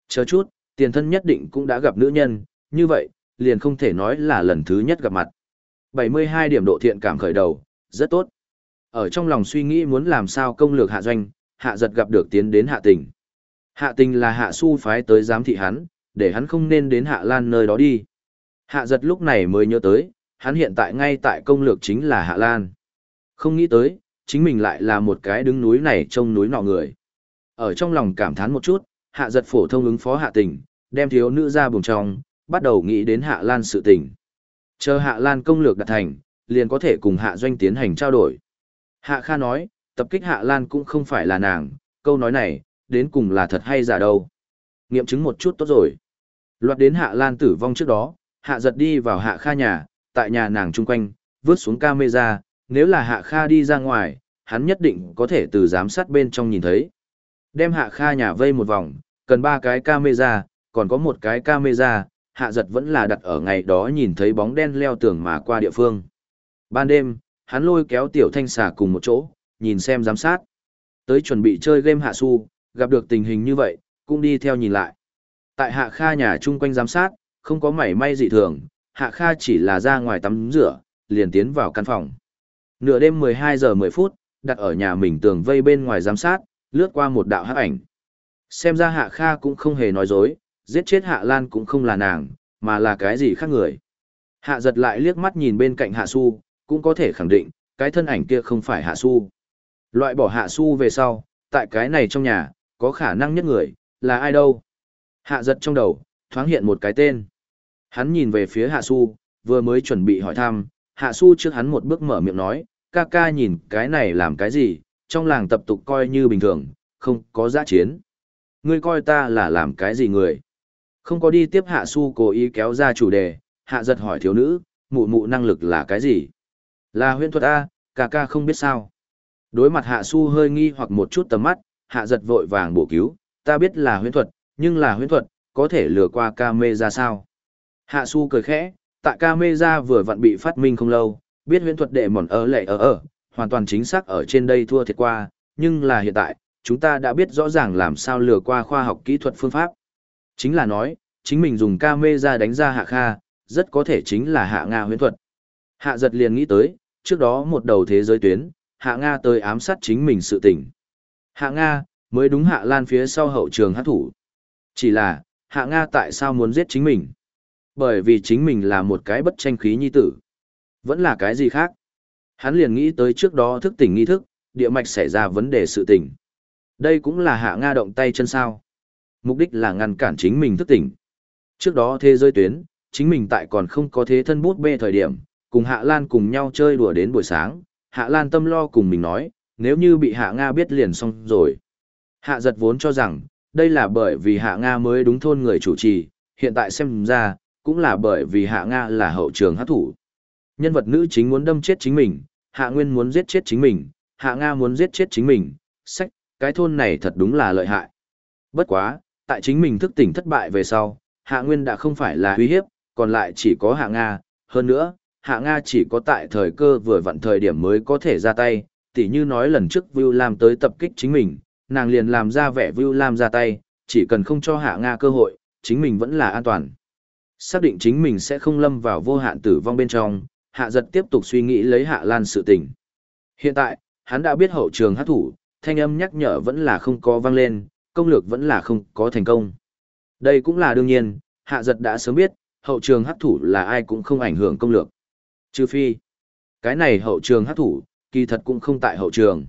Chờ chút, tiền thân nhất định cũng đã gặp nữ nhân, như vậy, liền không thể nói là lần thứ nhất gặp mặt. 72 điểm độ thiện cảm khởi đầu, rất tốt. Ở trong lòng suy nghĩ muốn làm sao công lược hạ doanh, hạ giật gặp được tiến đến hạ tình. Hạ tình là hạ su phái tới giám thị hắn, để hắn không nên đến hạ lan nơi đó đi. Hạ giật lúc này mới nhớ tới, hắn hiện tại ngay tại công lược chính là Hạ Lan. Không nghĩ tới, chính mình lại là một cái đứng núi này trông núi nọ người. Ở trong lòng cảm thán một chút, hạ giật phổ thông ứng phó hạ tình, đem thiếu nữ ra buồng trong, bắt đầu nghĩ đến hạ lan sự tình. Chờ hạ lan công lược đạt thành, liền có thể cùng hạ doanh tiến hành trao đổi. Hạ Kha nói, tập kích hạ lan cũng không phải là nàng, câu nói này, đến cùng là thật hay giả đâu. Nghiệm chứng một chút tốt rồi. Loạt đến hạ lan tử vong trước đó, hạ giật đi vào hạ Kha nhà, tại nhà nàng chung quanh, vướt xuống camera, nếu là hạ Kha đi ra ngoài, hắn nhất định có thể từ giám sát bên trong nhìn thấy. Đem hạ Kha nhà vây một vòng, cần ba cái camera, còn có một cái camera, hạ giật vẫn là đặt ở ngày đó nhìn thấy bóng đen leo tường mà qua địa phương. Ban đêm, hắn lôi kéo tiểu thanh xà cùng một chỗ, nhìn xem giám sát. Tới chuẩn bị chơi game hạ su, gặp được tình hình như vậy, cũng đi theo nhìn lại. Tại hạ kha nhà chung quanh giám sát, không có mảy may dị thường, hạ kha chỉ là ra ngoài tắm rửa, liền tiến vào căn phòng. Nửa đêm 12 giờ 10 phút, đặt ở nhà mình tường vây bên ngoài giám sát, lướt qua một đạo hắc ảnh. Xem ra Hạ Kha cũng không hề nói dối, giết chết Hạ Lan cũng không là nàng, mà là cái gì khác người. Hạ giật lại liếc mắt nhìn bên cạnh Hạ Su, cũng có thể khẳng định, cái thân ảnh kia không phải Hạ Su. Loại bỏ Hạ Su về sau, tại cái này trong nhà, có khả năng nhất người, là ai đâu. Hạ giật trong đầu, thoáng hiện một cái tên. Hắn nhìn về phía Hạ Su, vừa mới chuẩn bị hỏi thăm, Hạ Su trước hắn một bước mở miệng nói, ca ca nhìn cái này làm cái gì, trong làng tập tục coi như bình thường, không có giã chiến. Ngươi coi ta là làm cái gì người? Không có đi tiếp hạ su cố ý kéo ra chủ đề, hạ giật hỏi thiếu nữ, mụ mụ năng lực là cái gì? Là huyễn thuật A, ca ca không biết sao. Đối mặt hạ su hơi nghi hoặc một chút tầm mắt, hạ giật vội vàng bổ cứu, ta biết là huyễn thuật, nhưng là huyễn thuật, có thể lừa qua ca mê ra sao? Hạ su cười khẽ, tại ca mê ra vừa vặn bị phát minh không lâu, biết huyễn thuật đệ mòn ở lệ ở ở, hoàn toàn chính xác ở trên đây thua thiệt qua, nhưng là hiện tại, chúng ta đã biết rõ ràng làm sao lừa qua khoa học kỹ thuật phương pháp. Chính là nói, chính mình dùng ca mê ra đánh ra hạ kha, rất có thể chính là hạ Nga huyễn thuật. Hạ giật liền nghĩ tới, trước đó một đầu thế giới tuyến, hạ Nga tới ám sát chính mình sự tình. Hạ Nga, mới đúng hạ lan phía sau hậu trường hát thủ. Chỉ là, hạ Nga tại sao muốn giết chính mình? Bởi vì chính mình là một cái bất tranh khí nhi tử. Vẫn là cái gì khác? Hắn liền nghĩ tới trước đó thức tỉnh nghi thức, địa mạch xảy ra vấn đề sự tỉnh. Đây cũng là hạ Nga động tay chân sao. Mục đích là ngăn cản chính mình thức tỉnh. Trước đó thế giới tuyến, chính mình tại còn không có thế thân bút bê thời điểm, cùng Hạ Lan cùng nhau chơi đùa đến buổi sáng, Hạ Lan tâm lo cùng mình nói, nếu như bị Hạ Nga biết liền xong rồi. Hạ giật vốn cho rằng, đây là bởi vì Hạ Nga mới đúng thôn người chủ trì, hiện tại xem ra, cũng là bởi vì Hạ Nga là hậu trường hát thủ. Nhân vật nữ chính muốn đâm chết chính mình, Hạ Nguyên muốn giết chết chính mình, Hạ Nga muốn giết chết chính mình, sách, cái thôn này thật đúng là lợi hại. Bất quá, tại chính mình thức tỉnh thất bại về sau, Hạ Nguyên đã không phải là uy hiếp, còn lại chỉ có Hạ Nga, hơn nữa, Hạ Nga chỉ có tại thời cơ vừa vặn thời điểm mới có thể ra tay, tỉ như nói lần trước Vưu Lam tới tập kích chính mình, nàng liền làm ra vẻ Vưu Lam ra tay, chỉ cần không cho Hạ Nga cơ hội, chính mình vẫn là an toàn. Xác định chính mình sẽ không lâm vào vô hạn tử vong bên trong, Hạ giật tiếp tục suy nghĩ lấy Hạ Lan sự tình. Hiện tại, hắn đã biết hậu trường hát thủ, thanh âm nhắc nhở vẫn là không có vang lên, công lược vẫn là không có thành công. Đây cũng là đương nhiên, hạ giật đã sớm biết, hậu trường hát thủ là ai cũng không ảnh hưởng công lược. Trừ phi, cái này hậu trường hát thủ, kỳ thật cũng không tại hậu trường.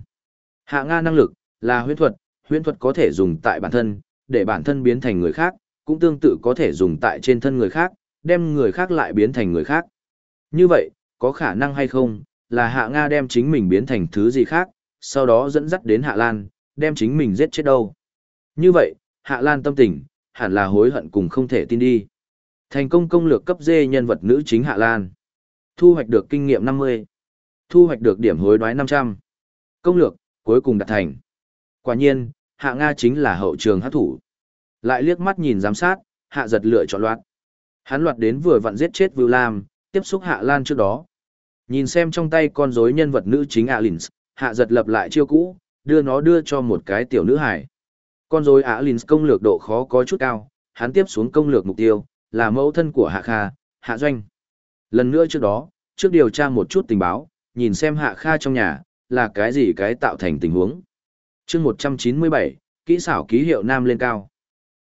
Hạ Nga năng lực, là huyễn thuật, huyễn thuật có thể dùng tại bản thân, để bản thân biến thành người khác, cũng tương tự có thể dùng tại trên thân người khác, đem người khác lại biến thành người khác. Như vậy, có khả năng hay không, là Hạ Nga đem chính mình biến thành thứ gì khác, sau đó dẫn dắt đến Hạ Lan, đem chính mình giết chết đâu. Như vậy, Hạ Lan tâm tình, hẳn là hối hận cùng không thể tin đi. Thành công công lược cấp dê nhân vật nữ chính Hạ Lan. Thu hoạch được kinh nghiệm 50. Thu hoạch được điểm hối đoái 500. Công lược, cuối cùng đạt thành. Quả nhiên, Hạ Nga chính là hậu trường hát thủ. Lại liếc mắt nhìn giám sát, Hạ giật lựa chọn loạt. Hắn loạt đến vừa vặn giết chết Vưu Lam, tiếp xúc Hạ Lan trước đó. Nhìn xem trong tay con rối nhân vật nữ chính Alins, Hạ giật lập lại chiêu cũ, đưa nó đưa cho một cái tiểu nữ hải. Con rối Alins công lược độ khó có chút cao, hắn tiếp xuống công lược mục tiêu, là mẫu thân của Hạ Kha, Hạ Doanh. Lần nữa trước đó, trước điều tra một chút tình báo, nhìn xem Hạ Kha trong nhà, là cái gì cái tạo thành tình huống. chương 197, kỹ xảo ký hiệu nam lên cao.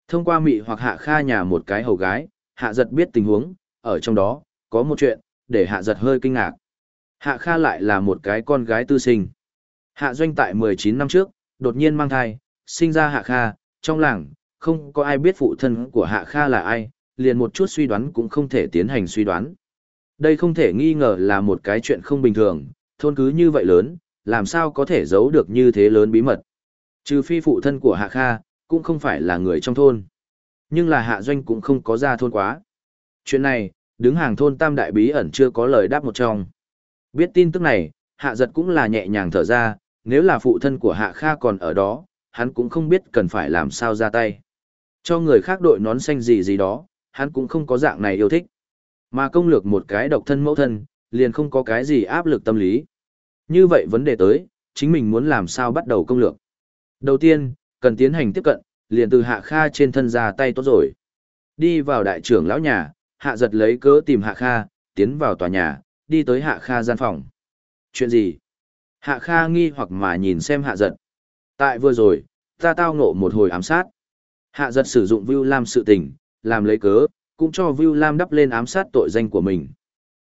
Thông qua mị hoặc Hạ Kha nhà một cái hầu gái, Hạ giật biết tình huống, ở trong đó, có một chuyện, để hạ giật hơi kinh ngạc. Hạ Kha lại là một cái con gái tư sinh. Hạ Doanh tại 19 năm trước, đột nhiên mang thai, sinh ra Hạ Kha, trong làng, không có ai biết phụ thân của Hạ Kha là ai, liền một chút suy đoán cũng không thể tiến hành suy đoán. Đây không thể nghi ngờ là một cái chuyện không bình thường, thôn cứ như vậy lớn, làm sao có thể giấu được như thế lớn bí mật. Trừ phi phụ thân của Hạ Kha, cũng không phải là người trong thôn. Nhưng là Hạ Doanh cũng không có ra thôn quá. Chuyện này, đứng hàng thôn tam đại bí ẩn chưa có lời đáp một trong. Biết tin tức này, Hạ Giật cũng là nhẹ nhàng thở ra, nếu là phụ thân của Hạ Kha còn ở đó, hắn cũng không biết cần phải làm sao ra tay. Cho người khác đội nón xanh gì gì đó, hắn cũng không có dạng này yêu thích. Mà công lược một cái độc thân mẫu thân, liền không có cái gì áp lực tâm lý. Như vậy vấn đề tới, chính mình muốn làm sao bắt đầu công lược. Đầu tiên, cần tiến hành tiếp cận, liền từ Hạ Kha trên thân ra tay tốt rồi. Đi vào đại trưởng lão nhà, Hạ giật lấy cớ tìm Hạ Kha, tiến vào tòa nhà, đi tới Hạ Kha gian phòng. Chuyện gì? Hạ Kha nghi hoặc mà nhìn xem Hạ giật. Tại vừa rồi, ta tao ngộ một hồi ám sát. Hạ giật sử dụng Vưu Lam sự tình, làm lấy cớ, cũng cho Vưu Lam đắp lên ám sát tội danh của mình.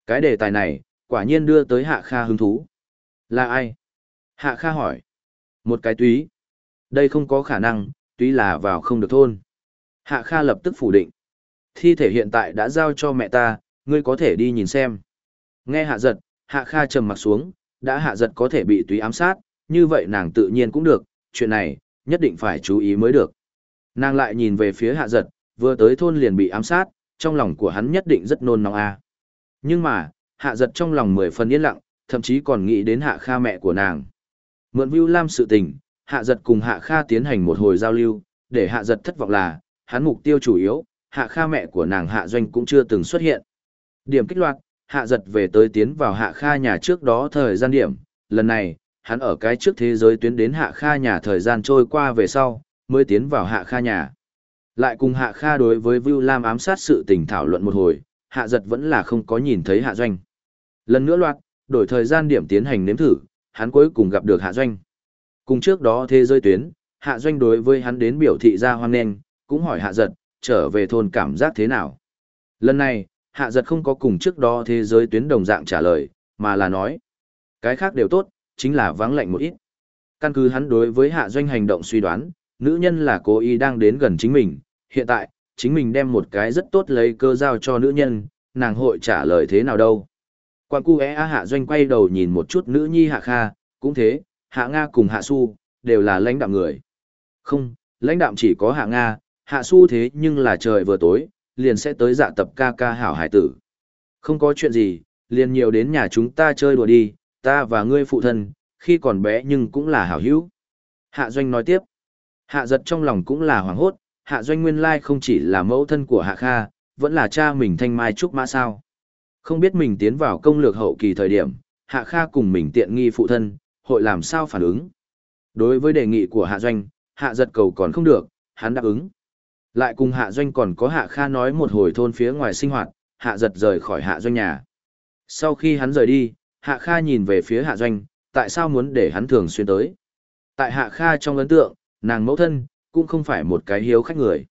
Cái đề tài này, quả nhiên đưa tới Hạ Kha hứng thú. Là ai? Hạ Kha hỏi. Một cái túy. Đây không có khả năng, túy là vào không được thôn. Hạ Kha lập tức phủ định. Thi thể hiện tại đã giao cho mẹ ta, ngươi có thể đi nhìn xem. Nghe hạ giật, hạ Kha trầm mặt xuống, đã hạ giật có thể bị túy ám sát, như vậy nàng tự nhiên cũng được, chuyện này, nhất định phải chú ý mới được. Nàng lại nhìn về phía hạ giật, vừa tới thôn liền bị ám sát, trong lòng của hắn nhất định rất nôn nóng a. Nhưng mà, hạ giật trong lòng mười phần yên lặng, thậm chí còn nghĩ đến hạ kha mẹ của nàng. Mượn Vưu Lam sự tình, hạ giật cùng hạ kha tiến hành một hồi giao lưu, để hạ giật thất vọng là, hắn mục tiêu chủ yếu, hạ kha mẹ của nàng hạ doanh cũng chưa từng xuất hiện. Điểm kích loạt, hạ giật về tới tiến vào hạ kha nhà trước đó thời gian điểm, lần này, hắn ở cái trước thế giới tuyến đến hạ kha nhà thời gian trôi qua về sau, mới tiến vào hạ kha nhà. Lại cùng hạ kha đối với Vưu Lam ám sát sự tình thảo luận một hồi, hạ giật vẫn là không có nhìn thấy hạ doanh. Lần nữa loạt, đổi thời gian điểm tiến hành nếm thử, hắn cuối cùng gặp được hạ doanh. Cùng trước đó thế giới tuyến, hạ doanh đối với hắn đến biểu thị ra hoan nghênh, cũng hỏi hạ giật, trở về thôn cảm giác thế nào. Lần này, hạ giật không có cùng trước đó thế giới tuyến đồng dạng trả lời, mà là nói. Cái khác đều tốt, chính là vắng lạnh một ít. Căn cứ hắn đối với hạ doanh hành động suy đoán, nữ nhân là cố ý đang đến gần chính mình, hiện tại, chính mình đem một cái rất tốt lấy cơ giao cho nữ nhân, nàng hội trả lời thế nào đâu. Quan cu é hạ doanh quay đầu nhìn một chút nữ nhi hạ kha, cũng thế, hạ Nga cùng hạ su, đều là lãnh đạm người. Không, lãnh đạm chỉ có hạ Nga, hạ su thế nhưng là trời vừa tối, liền sẽ tới dạ tập ca ca hảo hải tử. Không có chuyện gì, liền nhiều đến nhà chúng ta chơi đùa đi, ta và ngươi phụ thân, khi còn bé nhưng cũng là hảo hữu. Hạ Doanh nói tiếp, hạ giật trong lòng cũng là hoảng hốt, hạ Doanh nguyên lai không chỉ là mẫu thân của hạ Kha, vẫn là cha mình thanh mai trúc mã sao. Không biết mình tiến vào công lược hậu kỳ thời điểm, hạ Kha cùng mình tiện nghi phụ thân, hội làm sao phản ứng. Đối với đề nghị của hạ Doanh, hạ giật cầu còn không được, hắn đáp ứng. Lại cùng hạ doanh còn có hạ kha nói một hồi thôn phía ngoài sinh hoạt, hạ giật rời khỏi hạ doanh nhà. Sau khi hắn rời đi, hạ kha nhìn về phía hạ doanh, tại sao muốn để hắn thường xuyên tới. Tại hạ kha trong ấn tượng, nàng mẫu thân, cũng không phải một cái hiếu khách người.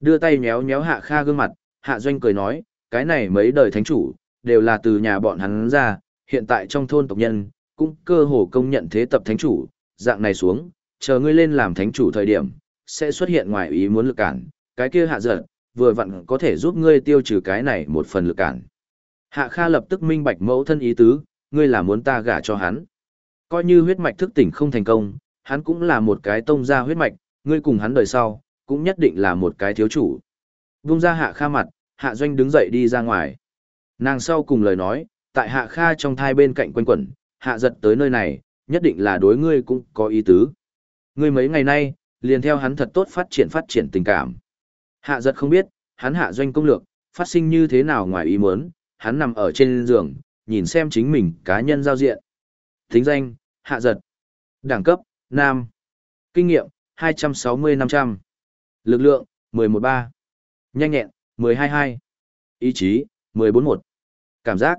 Đưa tay nhéo nhéo hạ kha gương mặt, hạ doanh cười nói, cái này mấy đời thánh chủ, đều là từ nhà bọn hắn ra, hiện tại trong thôn tộc nhân, cũng cơ hồ công nhận thế tập thánh chủ, dạng này xuống, chờ ngươi lên làm thánh chủ thời điểm, sẽ xuất hiện ngoài ý muốn lực cản, cái kia hạ giật, vừa vặn có thể giúp ngươi tiêu trừ cái này một phần lực cản. Hạ Kha lập tức minh bạch mẫu thân ý tứ, ngươi là muốn ta gả cho hắn. Coi như huyết mạch thức tỉnh không thành công, hắn cũng là một cái tông gia huyết mạch, ngươi cùng hắn đời sau, cũng nhất định là một cái thiếu chủ. Vung ra Hạ Kha mặt, Hạ Doanh đứng dậy đi ra ngoài. Nàng sau cùng lời nói, tại Hạ Kha trong thai bên cạnh quanh quẩn, Hạ giật tới nơi này, nhất định là đối ngươi cũng có ý tứ. Ngươi mấy ngày nay, liền theo hắn thật tốt phát triển phát triển tình cảm. Hạ giật không biết, hắn hạ doanh công lược, phát sinh như thế nào ngoài ý muốn, hắn nằm ở trên giường, nhìn xem chính mình cá nhân giao diện. Thính danh, hạ giật. Đẳng cấp, nam. Kinh nghiệm, 260-500. Lực lượng, 113. Nhanh nhẹn, 122. Ý chí, 141. Cảm giác,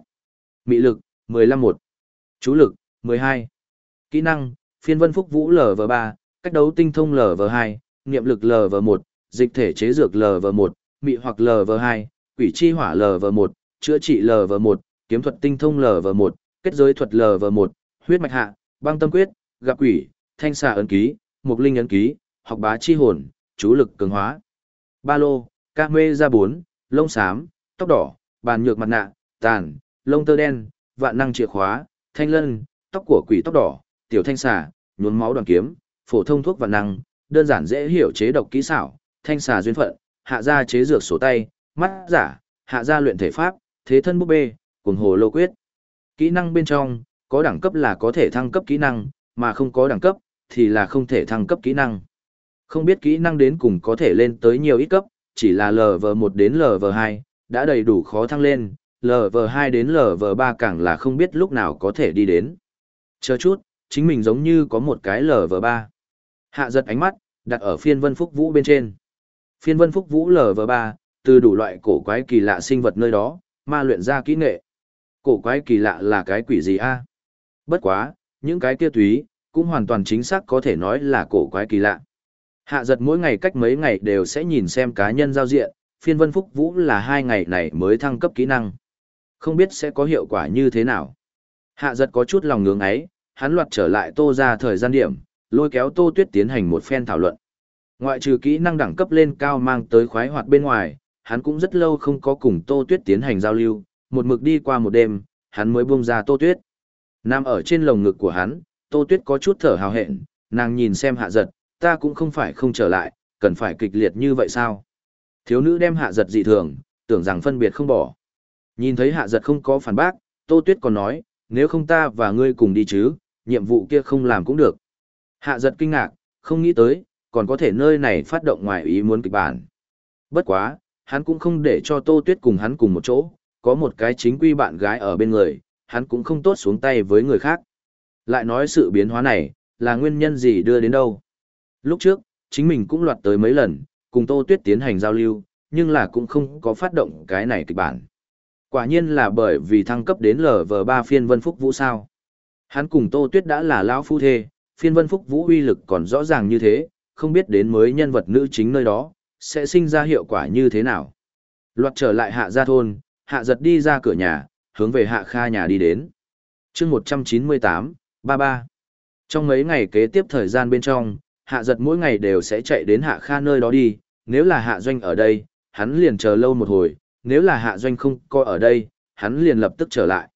mị lực, 151. Chú lực, 12. Kỹ năng, phiên vân phúc vũ LV3, cách đấu tinh thông LV2, niệm lực LV1, dịch thể chế dược LV1, mị hoặc LV2, quỷ chi hỏa LV1, chữa trị LV1, kiếm thuật tinh thông LV1, kết giới thuật LV1, huyết mạch hạ, băng tâm quyết, gặp quỷ, thanh xà ấn ký, mục linh ấn ký, học bá chi hồn, chú lực cường hóa. Ba lô, ca mê ra 4, lông xám, tóc đỏ, bàn nhược mặt nạ, tàn, lông tơ đen, vạn năng chìa khóa, thanh lân, tóc của quỷ tóc đỏ, tiểu thanh xà, nhuốm máu đoàn kiếm, phổ thông thuốc và năng, đơn giản dễ hiểu chế độc kỹ xảo, thanh xà duyên phận, hạ gia chế dược sổ tay, mắt giả, hạ gia luyện thể pháp, thế thân búp bê, cùng hồ lô quyết. Kỹ năng bên trong, có đẳng cấp là có thể thăng cấp kỹ năng, mà không có đẳng cấp, thì là không thể thăng cấp kỹ năng. Không biết kỹ năng đến cùng có thể lên tới nhiều ít cấp, chỉ là LV1 đến LV2, đã đầy đủ khó thăng lên, LV2 đến LV3 càng là không biết lúc nào có thể đi đến. Chờ chút, chính mình giống như có một cái LV3. Hạ giật ánh mắt, đặt ở phiên vân phúc vũ bên trên. Phiên vân phúc vũ LV3, từ đủ loại cổ quái kỳ lạ sinh vật nơi đó, ma luyện ra kỹ nghệ. Cổ quái kỳ lạ là cái quỷ gì a? Bất quá, những cái kia túy, cũng hoàn toàn chính xác có thể nói là cổ quái kỳ lạ. Hạ giật mỗi ngày cách mấy ngày đều sẽ nhìn xem cá nhân giao diện, phiên vân phúc vũ là hai ngày này mới thăng cấp kỹ năng. Không biết sẽ có hiệu quả như thế nào. Hạ giật có chút lòng ngưỡng ấy, hắn loạt trở lại tô ra thời gian điểm, lôi kéo tô tuyết tiến hành một phen thảo luận. Ngoại trừ kỹ năng đẳng cấp lên cao mang tới khoái hoạt bên ngoài, hắn cũng rất lâu không có cùng tô tuyết tiến hành giao lưu, một mực đi qua một đêm, hắn mới buông ra tô tuyết. Nằm ở trên lồng ngực của hắn, tô tuyết có chút thở hào hẹn, nàng nhìn xem hạ giật, ta cũng không phải không trở lại, cần phải kịch liệt như vậy sao? Thiếu nữ đem hạ giật dị thường, tưởng rằng phân biệt không bỏ. Nhìn thấy hạ giật không có phản bác, tô tuyết còn nói, nếu không ta và ngươi cùng đi chứ, nhiệm vụ kia không làm cũng được. Hạ giật kinh ngạc, không nghĩ tới, còn có thể nơi này phát động ngoài ý muốn kịch bản. Bất quá, hắn cũng không để cho Tô Tuyết cùng hắn cùng một chỗ, có một cái chính quy bạn gái ở bên người, hắn cũng không tốt xuống tay với người khác. Lại nói sự biến hóa này, là nguyên nhân gì đưa đến đâu. Lúc trước, chính mình cũng loạt tới mấy lần, cùng Tô Tuyết tiến hành giao lưu, nhưng là cũng không có phát động cái này kịch bản. Quả nhiên là bởi vì thăng cấp đến LV3 phiên vân phúc vũ sao. Hắn cùng Tô Tuyết đã là lão phu thê, phiên vân phúc vũ uy lực còn rõ ràng như thế, không biết đến mới nhân vật nữ chính nơi đó, sẽ sinh ra hiệu quả như thế nào. Loạt trở lại hạ gia thôn, hạ giật đi ra cửa nhà, hướng về hạ kha nhà đi đến. chương 198, 33. Trong mấy ngày kế tiếp thời gian bên trong, hạ giật mỗi ngày đều sẽ chạy đến hạ kha nơi đó đi, nếu là hạ doanh ở đây, hắn liền chờ lâu một hồi, nếu là hạ doanh không coi ở đây, hắn liền lập tức trở lại.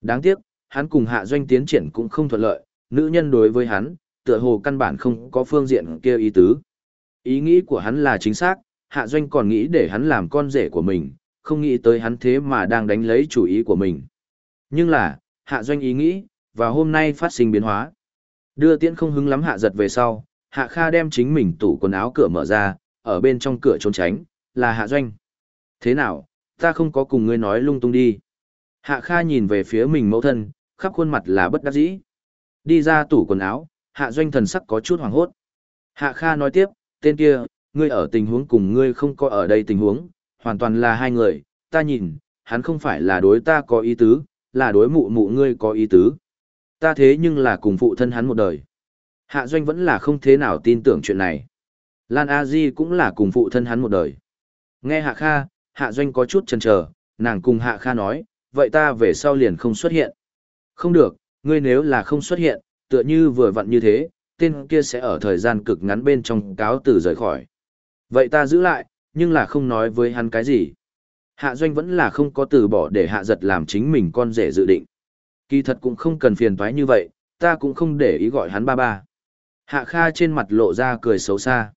Đáng tiếc, hắn cùng hạ doanh tiến triển cũng không thuận lợi, nữ nhân đối với hắn, tựa hồ căn bản không có phương diện kia ý tứ. Ý nghĩ của hắn là chính xác, hạ doanh còn nghĩ để hắn làm con rể của mình, không nghĩ tới hắn thế mà đang đánh lấy chủ ý của mình. Nhưng là, hạ doanh ý nghĩ, và hôm nay phát sinh biến hóa. Đưa tiễn không hứng lắm hạ giật về sau, hạ kha đem chính mình tủ quần áo cửa mở ra, ở bên trong cửa trốn tránh, là hạ doanh. Thế nào, ta không có cùng ngươi nói lung tung đi. Hạ kha nhìn về phía mình mẫu thân, khắp khuôn mặt là bất đắc dĩ. Đi ra tủ quần áo, hạ doanh thần sắc có chút hoảng hốt. Hạ Kha nói tiếp, tên kia, ngươi ở tình huống cùng ngươi không có ở đây tình huống, hoàn toàn là hai người, ta nhìn, hắn không phải là đối ta có ý tứ, là đối mụ mụ ngươi có ý tứ. Ta thế nhưng là cùng phụ thân hắn một đời. Hạ Doanh vẫn là không thế nào tin tưởng chuyện này. Lan A Di cũng là cùng phụ thân hắn một đời. Nghe Hạ Kha, Hạ Doanh có chút chần chờ, nàng cùng Hạ Kha nói, vậy ta về sau liền không xuất hiện. Không được, ngươi nếu là không xuất hiện, tựa như vừa vặn như thế, tên kia sẽ ở thời gian cực ngắn bên trong cáo từ rời khỏi. Vậy ta giữ lại, nhưng là không nói với hắn cái gì. Hạ Doanh vẫn là không có từ bỏ để hạ giật làm chính mình con rể dự định. Kỳ thật cũng không cần phiền toái như vậy, ta cũng không để ý gọi hắn ba ba. Hạ Kha trên mặt lộ ra cười xấu xa.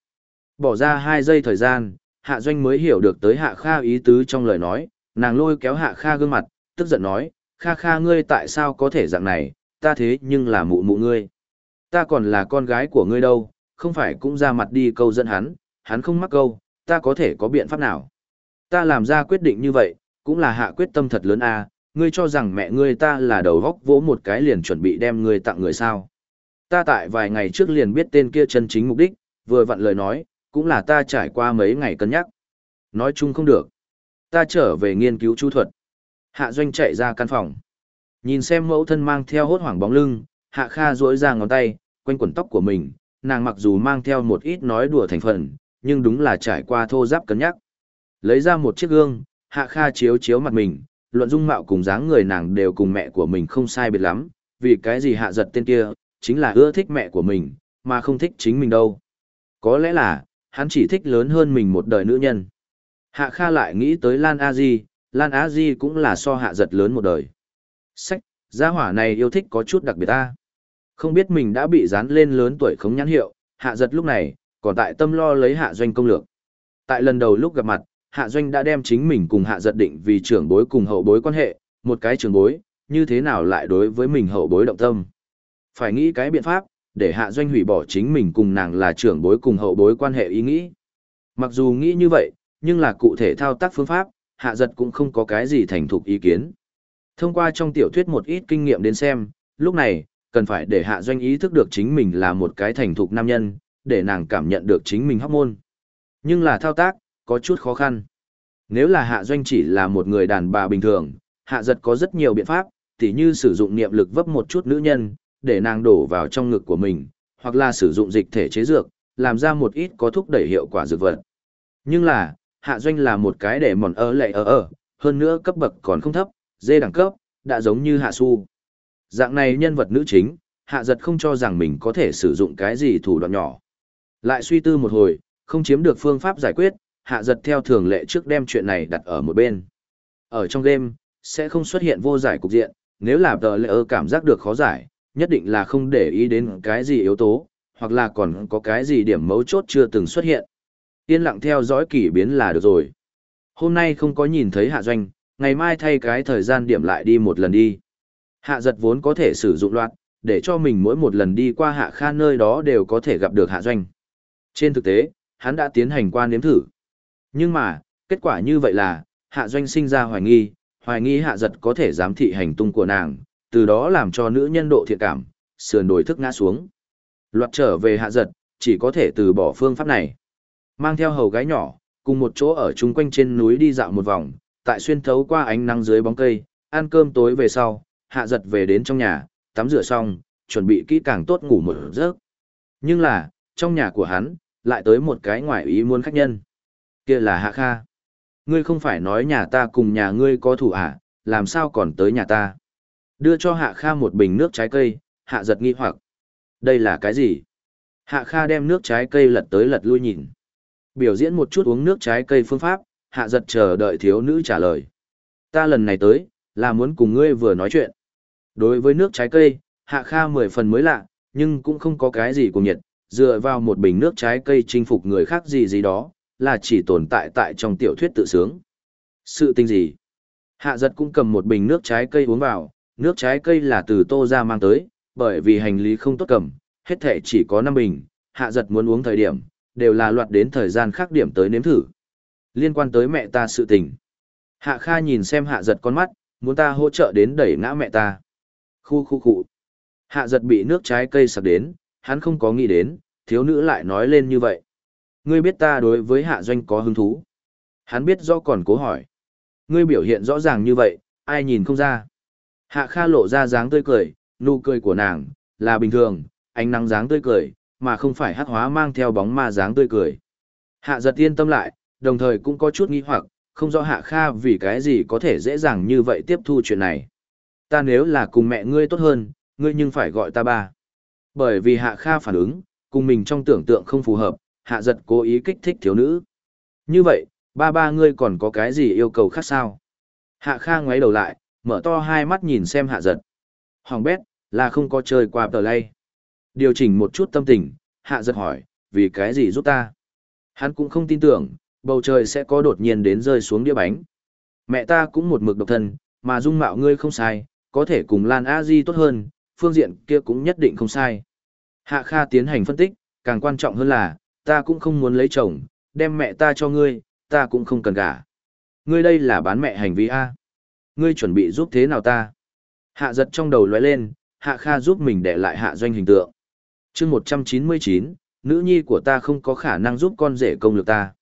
Bỏ ra hai giây thời gian, Hạ Doanh mới hiểu được tới Hạ Kha ý tứ trong lời nói, nàng lôi kéo Hạ Kha gương mặt, tức giận nói, Kha Kha ngươi tại sao có thể dạng này, ta thế nhưng là mụ mụ ngươi. Ta còn là con gái của ngươi đâu, không phải cũng ra mặt đi câu dẫn hắn, hắn không mắc câu, ta có thể có biện pháp nào. Ta làm ra quyết định như vậy, cũng là hạ quyết tâm thật lớn à, ngươi cho rằng mẹ ngươi ta là đầu góc vỗ một cái liền chuẩn bị đem ngươi tặng người sao. Ta tại vài ngày trước liền biết tên kia chân chính mục đích, vừa vặn lời nói, cũng là ta trải qua mấy ngày cân nhắc. Nói chung không được. Ta trở về nghiên cứu chú thuật. Hạ doanh chạy ra căn phòng. Nhìn xem mẫu thân mang theo hốt hoảng bóng lưng, Hạ Kha duỗi ra ngón tay, quanh quần tóc của mình, nàng mặc dù mang theo một ít nói đùa thành phần, nhưng đúng là trải qua thô giáp cân nhắc. Lấy ra một chiếc gương, Hạ Kha chiếu chiếu mặt mình, luận dung mạo cùng dáng người nàng đều cùng mẹ của mình không sai biệt lắm, vì cái gì hạ giật tên kia, chính là ưa thích mẹ của mình, mà không thích chính mình đâu. Có lẽ là, hắn chỉ thích lớn hơn mình một đời nữ nhân. Hạ Kha lại nghĩ tới Lan A Di, Lan A Di cũng là so hạ giật lớn một đời. Sách, gia hỏa này yêu thích có chút đặc biệt ta. Không biết mình đã bị dán lên lớn tuổi không nhãn hiệu, hạ giật lúc này, còn tại tâm lo lấy hạ doanh công lược. Tại lần đầu lúc gặp mặt, hạ doanh đã đem chính mình cùng hạ giật định vì trưởng bối cùng hậu bối quan hệ, một cái trưởng bối, như thế nào lại đối với mình hậu bối động tâm. Phải nghĩ cái biện pháp, để hạ doanh hủy bỏ chính mình cùng nàng là trưởng bối cùng hậu bối quan hệ ý nghĩ. Mặc dù nghĩ như vậy, nhưng là cụ thể thao tác phương pháp, hạ giật cũng không có cái gì thành thục ý kiến. Thông qua trong tiểu thuyết một ít kinh nghiệm đến xem, lúc này, cần phải để hạ doanh ý thức được chính mình là một cái thành thục nam nhân, để nàng cảm nhận được chính mình hóc môn. Nhưng là thao tác, có chút khó khăn. Nếu là hạ doanh chỉ là một người đàn bà bình thường, hạ giật có rất nhiều biện pháp, tỉ như sử dụng niệm lực vấp một chút nữ nhân, để nàng đổ vào trong ngực của mình, hoặc là sử dụng dịch thể chế dược, làm ra một ít có thúc đẩy hiệu quả dược vật. Nhưng là, hạ doanh là một cái để mòn ơ lệ ở ở, hơn nữa cấp bậc còn không thấp, dê đẳng cấp, đã giống như hạ su. Dạng này nhân vật nữ chính, hạ giật không cho rằng mình có thể sử dụng cái gì thủ đoạn nhỏ. Lại suy tư một hồi, không chiếm được phương pháp giải quyết, hạ giật theo thường lệ trước đem chuyện này đặt ở một bên. Ở trong game, sẽ không xuất hiện vô giải cục diện, nếu là tờ lệ ơ cảm giác được khó giải, nhất định là không để ý đến cái gì yếu tố, hoặc là còn có cái gì điểm mấu chốt chưa từng xuất hiện. Yên lặng theo dõi kỷ biến là được rồi. Hôm nay không có nhìn thấy hạ doanh, ngày mai thay cái thời gian điểm lại đi một lần đi. Hạ giật vốn có thể sử dụng loạt, để cho mình mỗi một lần đi qua hạ kha nơi đó đều có thể gặp được hạ doanh. Trên thực tế, hắn đã tiến hành qua nếm thử. Nhưng mà, kết quả như vậy là, hạ doanh sinh ra hoài nghi, hoài nghi hạ giật có thể giám thị hành tung của nàng, từ đó làm cho nữ nhân độ thiện cảm, sườn đổi thức ngã xuống. Loạt trở về hạ giật, chỉ có thể từ bỏ phương pháp này. Mang theo hầu gái nhỏ, cùng một chỗ ở chung quanh trên núi đi dạo một vòng, tại xuyên thấu qua ánh nắng dưới bóng cây, ăn cơm tối về sau, hạ giật về đến trong nhà, tắm rửa xong, chuẩn bị kỹ càng tốt ngủ một giấc. Nhưng là, trong nhà của hắn, lại tới một cái ngoại ý muốn khách nhân. kia là hạ kha. Ngươi không phải nói nhà ta cùng nhà ngươi có thủ à, làm sao còn tới nhà ta? Đưa cho hạ kha một bình nước trái cây, hạ giật nghi hoặc. Đây là cái gì? Hạ kha đem nước trái cây lật tới lật lui nhìn. Biểu diễn một chút uống nước trái cây phương pháp, hạ giật chờ đợi thiếu nữ trả lời. Ta lần này tới, là muốn cùng ngươi vừa nói chuyện. Đối với nước trái cây, hạ kha mười phần mới lạ, nhưng cũng không có cái gì cùng nhiệt, dựa vào một bình nước trái cây chinh phục người khác gì gì đó, là chỉ tồn tại tại trong tiểu thuyết tự sướng. Sự tình gì? Hạ giật cũng cầm một bình nước trái cây uống vào, nước trái cây là từ tô ra mang tới, bởi vì hành lý không tốt cầm, hết thể chỉ có 5 bình, hạ giật muốn uống thời điểm, đều là loạt đến thời gian khác điểm tới nếm thử. Liên quan tới mẹ ta sự tình. Hạ Kha nhìn xem hạ giật con mắt, muốn ta hỗ trợ đến đẩy ngã mẹ ta. Khu khu khu. Hạ giật bị nước trái cây sặc đến, hắn không có nghĩ đến, thiếu nữ lại nói lên như vậy. Ngươi biết ta đối với hạ doanh có hứng thú. Hắn biết do còn cố hỏi. Ngươi biểu hiện rõ ràng như vậy, ai nhìn không ra. Hạ Kha lộ ra dáng tươi cười, nụ cười của nàng, là bình thường, ánh nắng dáng tươi cười, mà không phải hắc hóa mang theo bóng ma dáng tươi cười. Hạ giật yên tâm lại, đồng thời cũng có chút nghi hoặc, không rõ Hạ Kha vì cái gì có thể dễ dàng như vậy tiếp thu chuyện này. Ta nếu là cùng mẹ ngươi tốt hơn, ngươi nhưng phải gọi ta ba. Bởi vì Hạ Kha phản ứng, cùng mình trong tưởng tượng không phù hợp, Hạ giật cố ý kích thích thiếu nữ. Như vậy, ba ba ngươi còn có cái gì yêu cầu khác sao? Hạ Kha ngoáy đầu lại, mở to hai mắt nhìn xem Hạ giật. Hoàng bét, là không có chơi qua tờ lay. Điều chỉnh một chút tâm tình, Hạ giật hỏi, vì cái gì giúp ta? Hắn cũng không tin tưởng, bầu trời sẽ có đột nhiên đến rơi xuống đĩa bánh. Mẹ ta cũng một mực độc thân, mà dung mạo ngươi không sai, có thể cùng Lan A Di tốt hơn, phương diện kia cũng nhất định không sai. Hạ Kha tiến hành phân tích, càng quan trọng hơn là, ta cũng không muốn lấy chồng, đem mẹ ta cho ngươi, ta cũng không cần cả. Ngươi đây là bán mẹ hành vi A. Ngươi chuẩn bị giúp thế nào ta? Hạ giật trong đầu lóe lên, Hạ Kha giúp mình để lại hạ doanh hình tượng. chương 199, nữ nhi của ta không có khả năng giúp con rể công lược ta.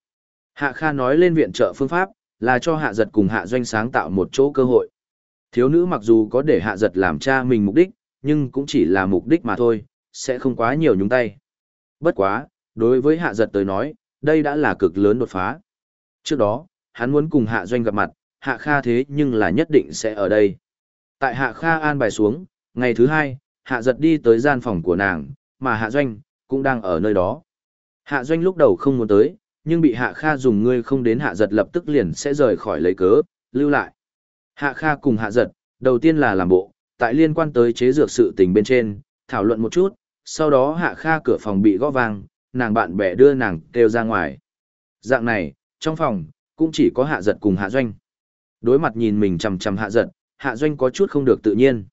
Hạ Kha nói lên viện trợ phương pháp, là cho hạ giật cùng hạ doanh sáng tạo một chỗ cơ hội. Thiếu nữ mặc dù có để hạ giật làm cha mình mục đích, nhưng cũng chỉ là mục đích mà thôi, sẽ không quá nhiều nhúng tay. Bất quá, đối với hạ giật tới nói, đây đã là cực lớn đột phá. Trước đó, hắn muốn cùng hạ doanh gặp mặt, Hạ Kha thế nhưng là nhất định sẽ ở đây. Tại Hạ Kha an bài xuống, ngày thứ hai, Hạ giật đi tới gian phòng của nàng, mà Hạ Doanh, cũng đang ở nơi đó. Hạ Doanh lúc đầu không muốn tới, nhưng bị Hạ Kha dùng ngươi không đến Hạ giật lập tức liền sẽ rời khỏi lấy cớ, lưu lại. Hạ Kha cùng Hạ giật, đầu tiên là làm bộ, tại liên quan tới chế dược sự tình bên trên, thảo luận một chút, sau đó Hạ Kha cửa phòng bị gõ vang, nàng bạn bè đưa nàng kêu ra ngoài. Dạng này, trong phòng, cũng chỉ có Hạ giật cùng Hạ Doanh. Đối mặt nhìn mình chằm chằm Hạ giật, Hạ Doanh có chút không được tự nhiên.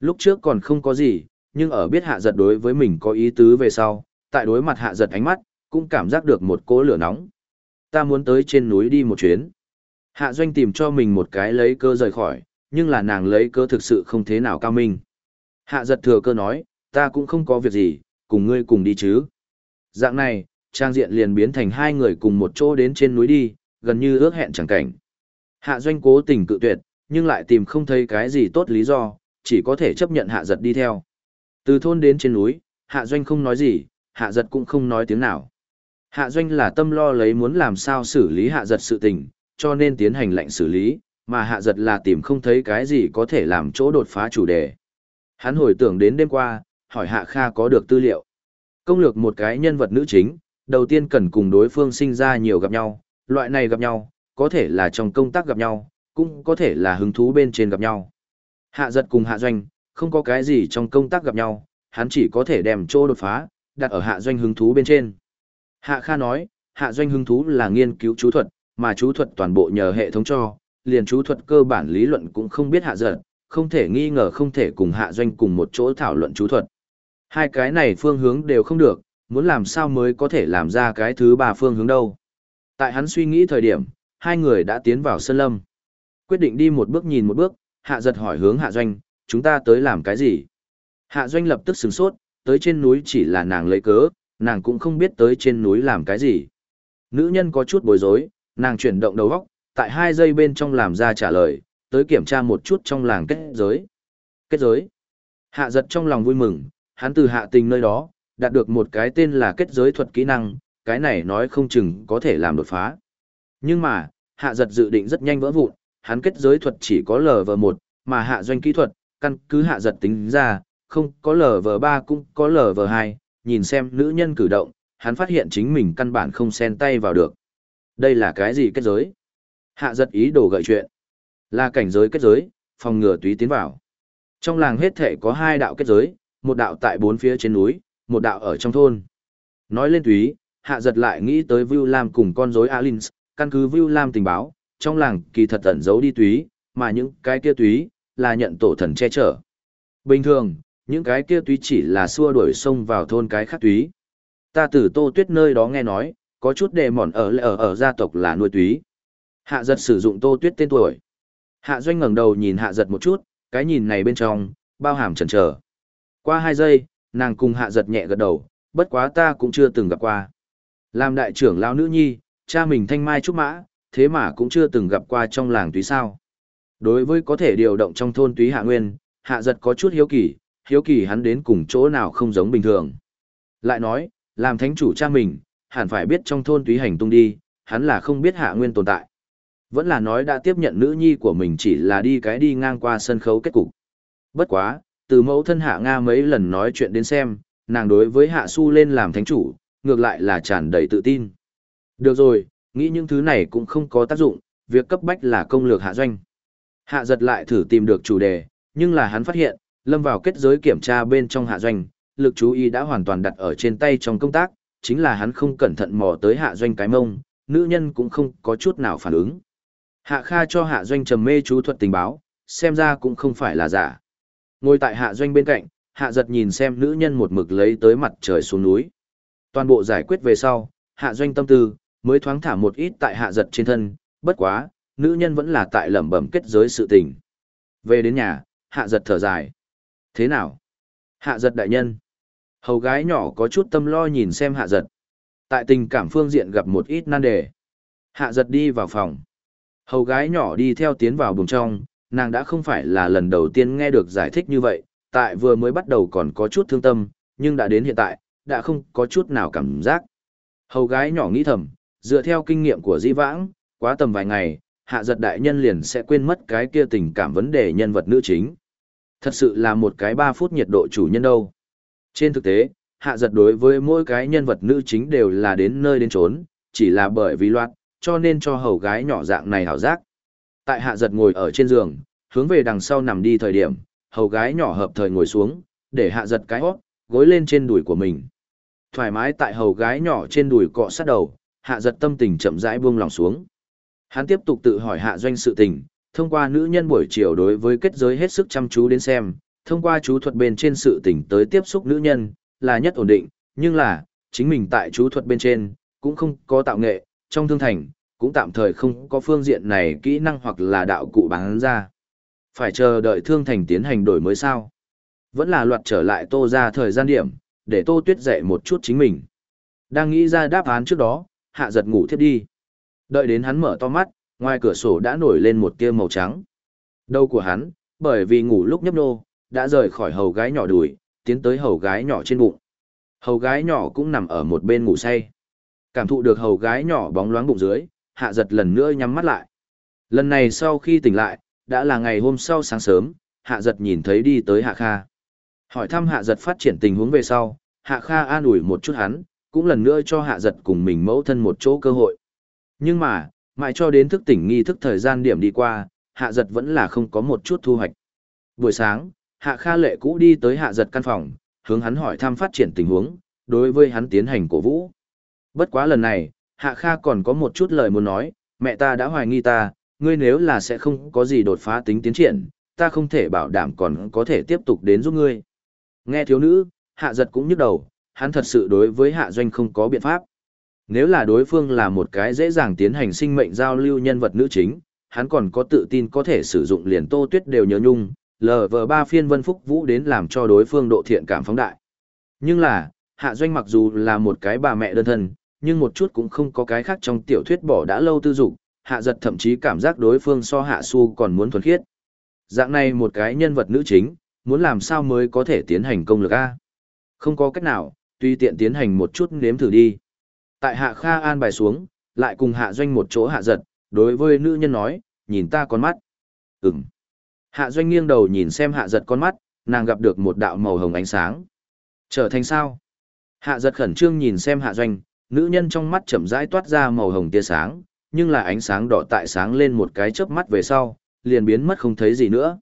Lúc trước còn không có gì, nhưng ở biết Hạ giật đối với mình có ý tứ về sau, tại đối mặt Hạ giật ánh mắt, cũng cảm giác được một cỗ lửa nóng. Ta muốn tới trên núi đi một chuyến. Hạ Doanh tìm cho mình một cái lấy cơ rời khỏi, nhưng là nàng lấy cơ thực sự không thế nào cao minh. Hạ giật thừa cơ nói, ta cũng không có việc gì, cùng ngươi cùng đi chứ. Dạng này, trang diện liền biến thành hai người cùng một chỗ đến trên núi đi, gần như ước hẹn chẳng cảnh. Hạ Doanh cố tình cự tuyệt, nhưng lại tìm không thấy cái gì tốt lý do, chỉ có thể chấp nhận Hạ giật đi theo. Từ thôn đến trên núi, Hạ Doanh không nói gì, Hạ giật cũng không nói tiếng nào. Hạ Doanh là tâm lo lấy muốn làm sao xử lý Hạ giật sự tình, cho nên tiến hành lệnh xử lý, mà Hạ giật là tìm không thấy cái gì có thể làm chỗ đột phá chủ đề. Hắn hồi tưởng đến đêm qua, hỏi Hạ Kha có được tư liệu. Công lược một cái nhân vật nữ chính, đầu tiên cần cùng đối phương sinh ra nhiều gặp nhau, loại này gặp nhau, có thể là trong công tác gặp nhau, cũng có thể là hứng thú bên trên gặp nhau. Hạ giật cùng hạ doanh, không có cái gì trong công tác gặp nhau, hắn chỉ có thể đem chỗ đột phá, đặt ở hạ doanh hứng thú bên trên. Hạ Kha nói, hạ doanh hứng thú là nghiên cứu chú thuật, mà chú thuật toàn bộ nhờ hệ thống cho, liền chú thuật cơ bản lý luận cũng không biết hạ giật, không thể nghi ngờ không thể cùng hạ doanh cùng một chỗ thảo luận chú thuật. Hai cái này phương hướng đều không được, muốn làm sao mới có thể làm ra cái thứ ba phương hướng đâu. Tại hắn suy nghĩ thời điểm, hai người đã tiến vào sân lâm. Quyết định đi một bước nhìn một bước, hạ giật hỏi hướng hạ doanh, chúng ta tới làm cái gì? Hạ doanh lập tức sửng sốt, tới trên núi chỉ là nàng lấy cớ, nàng cũng không biết tới trên núi làm cái gì. Nữ nhân có chút bối rối, nàng chuyển động đầu óc, tại hai giây bên trong làm ra trả lời, tới kiểm tra một chút trong làng kết giới. Kết giới. Hạ giật trong lòng vui mừng, hắn từ hạ tình nơi đó, đạt được một cái tên là kết giới thuật kỹ năng, cái này nói không chừng có thể làm đột phá. Nhưng mà, hạ giật dự định rất nhanh vỡ vụn, hắn kết giới thuật chỉ có LV1, mà hạ doanh kỹ thuật, căn cứ hạ giật tính ra, không có LV3 cũng có LV2, nhìn xem nữ nhân cử động, hắn phát hiện chính mình căn bản không xen tay vào được. Đây là cái gì kết giới? Hạ giật ý đồ gợi chuyện. Là cảnh giới kết giới, phòng ngừa túy tiến vào. Trong làng hết thể có hai đạo kết giới, một đạo tại bốn phía trên núi, một đạo ở trong thôn. Nói lên túy, hạ giật lại nghĩ tới Vu Lam cùng con rối Alins, căn cứ Vu Lam tình báo, trong làng kỳ thật tẩn giấu đi túy, mà những cái kia túy, là nhận tổ thần che chở. Bình thường, những cái kia túy chỉ là xua đuổi sông vào thôn cái khác túy. Ta từ tô tuyết nơi đó nghe nói, có chút đề mòn ở ở ở gia tộc là nuôi túy. Hạ giật sử dụng tô tuyết tên tuổi. Hạ doanh ngẩng đầu nhìn hạ giật một chút, cái nhìn này bên trong, bao hàm chần chờ. Qua hai giây, nàng cùng hạ giật nhẹ gật đầu, bất quá ta cũng chưa từng gặp qua. Làm đại trưởng lão nữ nhi, cha mình thanh mai trúc mã, thế mà cũng chưa từng gặp qua trong làng túy sao. Đối với có thể điều động trong thôn túy hạ nguyên, hạ giật có chút hiếu kỳ, hiếu kỳ hắn đến cùng chỗ nào không giống bình thường. Lại nói, làm thánh chủ cha mình, hẳn phải biết trong thôn túy hành tung đi, hắn là không biết hạ nguyên tồn tại. Vẫn là nói đã tiếp nhận nữ nhi của mình chỉ là đi cái đi ngang qua sân khấu kết cục. Bất quá, từ mẫu thân hạ Nga mấy lần nói chuyện đến xem, nàng đối với hạ su lên làm thánh chủ, ngược lại là tràn đầy tự tin. Được rồi, nghĩ những thứ này cũng không có tác dụng, việc cấp bách là công lược hạ doanh. Hạ giật lại thử tìm được chủ đề, nhưng là hắn phát hiện, lâm vào kết giới kiểm tra bên trong hạ doanh, lực chú ý đã hoàn toàn đặt ở trên tay trong công tác, chính là hắn không cẩn thận mò tới hạ doanh cái mông, nữ nhân cũng không có chút nào phản ứng. Hạ Kha cho hạ doanh trầm mê chú thuật tình báo, xem ra cũng không phải là giả. Ngồi tại hạ doanh bên cạnh, hạ giật nhìn xem nữ nhân một mực lấy tới mặt trời xuống núi. Toàn bộ giải quyết về sau, hạ doanh tâm tư, mới thoáng thả một ít tại hạ giật trên thân, bất quá, nữ nhân vẫn là tại lẩm bẩm kết giới sự tình. Về đến nhà, hạ giật thở dài. Thế nào? Hạ giật đại nhân. Hầu gái nhỏ có chút tâm lo nhìn xem hạ giật. Tại tình cảm phương diện gặp một ít nan đề. Hạ giật đi vào phòng. Hầu gái nhỏ đi theo tiến vào buồng trong, nàng đã không phải là lần đầu tiên nghe được giải thích như vậy, tại vừa mới bắt đầu còn có chút thương tâm, nhưng đã đến hiện tại, đã không có chút nào cảm giác. Hầu gái nhỏ nghĩ thầm, dựa theo kinh nghiệm của di vãng, quá tầm vài ngày, hạ giật đại nhân liền sẽ quên mất cái kia tình cảm vấn đề nhân vật nữ chính. Thật sự là một cái 3 phút nhiệt độ chủ nhân đâu. Trên thực tế, hạ giật đối với mỗi cái nhân vật nữ chính đều là đến nơi đến trốn, chỉ là bởi vì loạt, cho nên cho hầu gái nhỏ dạng này hảo giác. Tại hạ giật ngồi ở trên giường, hướng về đằng sau nằm đi thời điểm, hầu gái nhỏ hợp thời ngồi xuống, để hạ giật cái hót, gối lên trên đùi của mình. Thoải mái tại hầu gái nhỏ trên đùi cọ sát đầu, hạ giật tâm tình chậm rãi buông lòng xuống. Hắn tiếp tục tự hỏi hạ doanh sự tình, thông qua nữ nhân buổi chiều đối với kết giới hết sức chăm chú đến xem, thông qua chú thuật bên trên sự tình tới tiếp xúc nữ nhân, là nhất ổn định, nhưng là, chính mình tại chú thuật bên trên, cũng không có tạo nghệ, trong thương thành, cũng tạm thời không có phương diện này kỹ năng hoặc là đạo cụ bán ra. Phải chờ đợi thương thành tiến hành đổi mới sao? Vẫn là loạt trở lại tô ra thời gian điểm, để tô tuyết dạy một chút chính mình. Đang nghĩ ra đáp án trước đó, hạ giật ngủ thiếp đi. Đợi đến hắn mở to mắt, ngoài cửa sổ đã nổi lên một tia màu trắng. Đầu của hắn, bởi vì ngủ lúc nhấp nô, đã rời khỏi hầu gái nhỏ đùi, tiến tới hầu gái nhỏ trên bụng. Hầu gái nhỏ cũng nằm ở một bên ngủ say. Cảm thụ được hầu gái nhỏ bóng loáng bụng dưới, hạ giật lần nữa nhắm mắt lại. Lần này sau khi tỉnh lại, đã là ngày hôm sau sáng sớm, hạ giật nhìn thấy đi tới hạ kha. Hỏi thăm hạ giật phát triển tình huống về sau, hạ kha an ủi một chút hắn, cũng lần nữa cho hạ giật cùng mình mẫu thân một chỗ cơ hội. Nhưng mà, mãi cho đến thức tỉnh nghi thức thời gian điểm đi qua, hạ giật vẫn là không có một chút thu hoạch. Buổi sáng, hạ kha lệ cũ đi tới hạ giật căn phòng, hướng hắn hỏi thăm phát triển tình huống, đối với hắn tiến hành cổ vũ. Bất quá lần này, hạ kha còn có một chút lời muốn nói, mẹ ta đã hoài nghi ta, ngươi nếu là sẽ không có gì đột phá tính tiến triển, ta không thể bảo đảm còn có thể tiếp tục đến giúp ngươi. Nghe thiếu nữ, hạ giật cũng nhức đầu, hắn thật sự đối với hạ doanh không có biện pháp. Nếu là đối phương là một cái dễ dàng tiến hành sinh mệnh giao lưu nhân vật nữ chính, hắn còn có tự tin có thể sử dụng liền tô tuyết đều nhớ nhung, lờ vờ ba phiên vân phúc vũ đến làm cho đối phương độ thiện cảm phóng đại. Nhưng là, hạ doanh mặc dù là một cái bà mẹ đơn thân, nhưng một chút cũng không có cái khác trong tiểu thuyết bỏ đã lâu tư dục, hạ giật thậm chí cảm giác đối phương so hạ su còn muốn thuần khiết. Dạng này một cái nhân vật nữ chính, muốn làm sao mới có thể tiến hành công lực A. Không có cách nào, Tuy tiện tiến hành một chút nếm thử đi. Tại hạ Kha an bài xuống, lại cùng hạ doanh một chỗ hạ giật, đối với nữ nhân nói, nhìn ta con mắt. Ừm. Hạ doanh nghiêng đầu nhìn xem hạ giật con mắt, nàng gặp được một đạo màu hồng ánh sáng. Trở thành sao? Hạ giật khẩn trương nhìn xem hạ doanh, nữ nhân trong mắt chậm rãi toát ra màu hồng tia sáng, nhưng là ánh sáng đỏ tại sáng lên một cái chớp mắt về sau, liền biến mất không thấy gì nữa.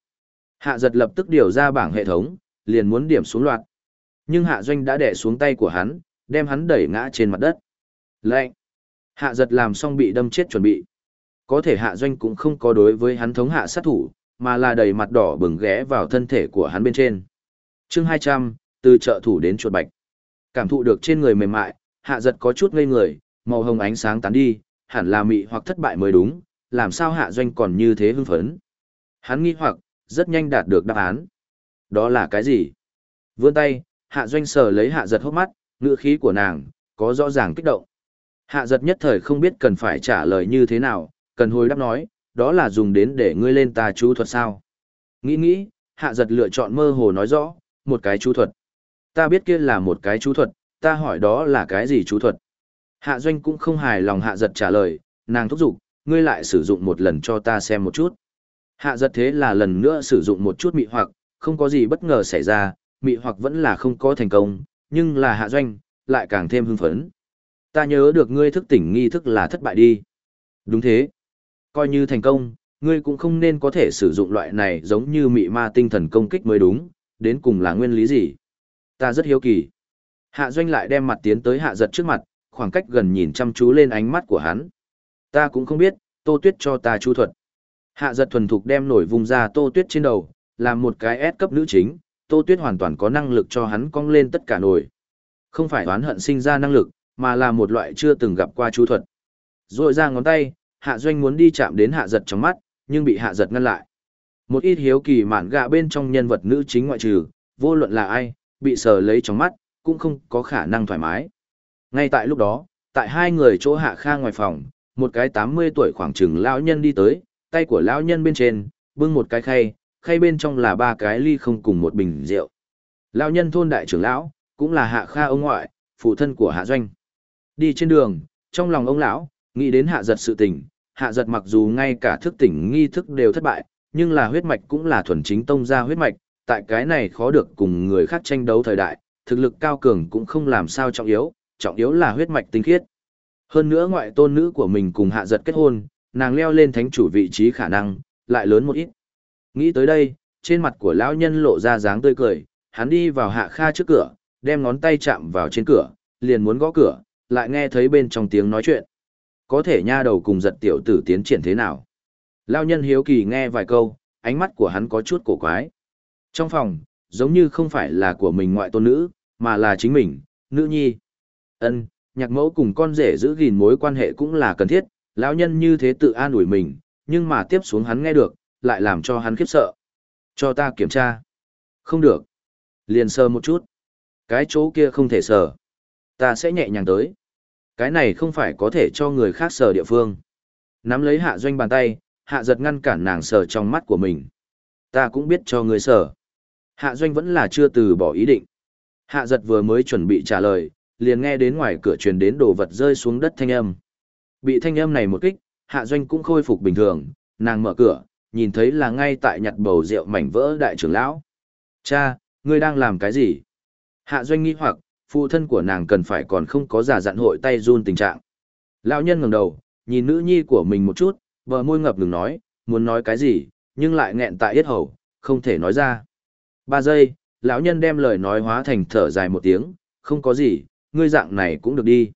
Hạ giật lập tức điều ra bảng hệ thống, liền muốn điểm xuống loạt. Nhưng hạ doanh đã đè xuống tay của hắn, đem hắn đẩy ngã trên mặt đất. Lệnh! Hạ giật làm xong bị đâm chết chuẩn bị. Có thể hạ doanh cũng không có đối với hắn thống hạ sát thủ, mà là đầy mặt đỏ bừng ghé vào thân thể của hắn bên trên. chương 200, từ trợ thủ đến chuột bạch. Cảm thụ được trên người mềm mại, hạ giật có chút ngây người, màu hồng ánh sáng tán đi, hẳn là mị hoặc thất bại mới đúng, làm sao hạ doanh còn như thế hưng phấn. Hắn nghi hoặc, rất nhanh đạt được đáp án. Đó là cái gì? Vươn tay, hạ doanh sờ lấy hạ giật hốc mắt, ngữ khí của nàng, có rõ ràng kích động. Hạ giật nhất thời không biết cần phải trả lời như thế nào, cần hồi đáp nói, đó là dùng đến để ngươi lên tà chú thuật sao. Nghĩ nghĩ, hạ giật lựa chọn mơ hồ nói rõ, một cái chú thuật. Ta biết kia là một cái chú thuật, ta hỏi đó là cái gì chú thuật. Hạ doanh cũng không hài lòng hạ giật trả lời, nàng thúc giục, ngươi lại sử dụng một lần cho ta xem một chút. Hạ giật thế là lần nữa sử dụng một chút mị hoặc, không có gì bất ngờ xảy ra, mị hoặc vẫn là không có thành công, nhưng là hạ doanh, lại càng thêm hưng phấn. Ta nhớ được ngươi thức tỉnh nghi thức là thất bại đi. Đúng thế. Coi như thành công, ngươi cũng không nên có thể sử dụng loại này giống như mị ma tinh thần công kích mới đúng, đến cùng là nguyên lý gì. Ta rất hiếu kỳ. Hạ doanh lại đem mặt tiến tới hạ giật trước mặt, khoảng cách gần nhìn chăm chú lên ánh mắt của hắn. Ta cũng không biết, tô tuyết cho ta chu thuật. Hạ giật thuần thục đem nổi vùng ra tô tuyết trên đầu, làm một cái S cấp nữ chính, tô tuyết hoàn toàn có năng lực cho hắn cong lên tất cả nổi. Không phải oán hận sinh ra năng lực, mà là một loại chưa từng gặp qua chú thuật. Rồi ra ngón tay, hạ doanh muốn đi chạm đến hạ giật trong mắt, nhưng bị hạ giật ngăn lại. Một ít hiếu kỳ mạn gạ bên trong nhân vật nữ chính ngoại trừ, vô luận là ai, bị sờ lấy trong mắt, cũng không có khả năng thoải mái. Ngay tại lúc đó, tại hai người chỗ hạ kha ngoài phòng, một cái 80 tuổi khoảng chừng lão nhân đi tới, tay của lão nhân bên trên, bưng một cái khay, khay bên trong là ba cái ly không cùng một bình rượu. Lão nhân thôn đại trưởng lão, cũng là hạ kha ông ngoại, phụ thân của hạ doanh. Đi trên đường, trong lòng ông lão, nghĩ đến hạ giật sự tình, hạ giật mặc dù ngay cả thức tỉnh nghi thức đều thất bại, nhưng là huyết mạch cũng là thuần chính tông gia huyết mạch, tại cái này khó được cùng người khác tranh đấu thời đại, thực lực cao cường cũng không làm sao trọng yếu, trọng yếu là huyết mạch tinh khiết. Hơn nữa ngoại tôn nữ của mình cùng hạ giật kết hôn, nàng leo lên thánh chủ vị trí khả năng, lại lớn một ít. Nghĩ tới đây, trên mặt của lão nhân lộ ra dáng tươi cười, hắn đi vào hạ kha trước cửa, đem ngón tay chạm vào trên cửa, liền muốn gõ cửa, lại nghe thấy bên trong tiếng nói chuyện. Có thể nha đầu cùng giật tiểu tử tiến triển thế nào? Lão nhân hiếu kỳ nghe vài câu, ánh mắt của hắn có chút cổ quái. Trong phòng, giống như không phải là của mình ngoại tôn nữ, mà là chính mình, nữ nhi. Ân, nhạc mẫu cùng con rể giữ gìn mối quan hệ cũng là cần thiết, lão nhân như thế tự an ủi mình, nhưng mà tiếp xuống hắn nghe được, lại làm cho hắn khiếp sợ. Cho ta kiểm tra. Không được. Liền sờ một chút. Cái chỗ kia không thể sờ. Ta sẽ nhẹ nhàng tới. Cái này không phải có thể cho người khác sờ địa phương. Nắm lấy hạ doanh bàn tay, hạ giật ngăn cản nàng sờ trong mắt của mình. Ta cũng biết cho người sờ. Hạ doanh vẫn là chưa từ bỏ ý định. Hạ giật vừa mới chuẩn bị trả lời, liền nghe đến ngoài cửa truyền đến đồ vật rơi xuống đất thanh âm. Bị thanh âm này một kích, hạ doanh cũng khôi phục bình thường, nàng mở cửa, nhìn thấy là ngay tại nhặt bầu rượu mảnh vỡ đại trưởng lão. Cha, ngươi đang làm cái gì? Hạ doanh nghi hoặc, phụ thân của nàng cần phải còn không có giả dặn hội tay run tình trạng. Lão nhân ngẩng đầu, nhìn nữ nhi của mình một chút, bờ môi ngập ngừng nói, muốn nói cái gì, nhưng lại nghẹn tại yết hầu, không thể nói ra. Ba giây, lão nhân đem lời nói hóa thành thở dài một tiếng, không có gì, ngươi dạng này cũng được đi.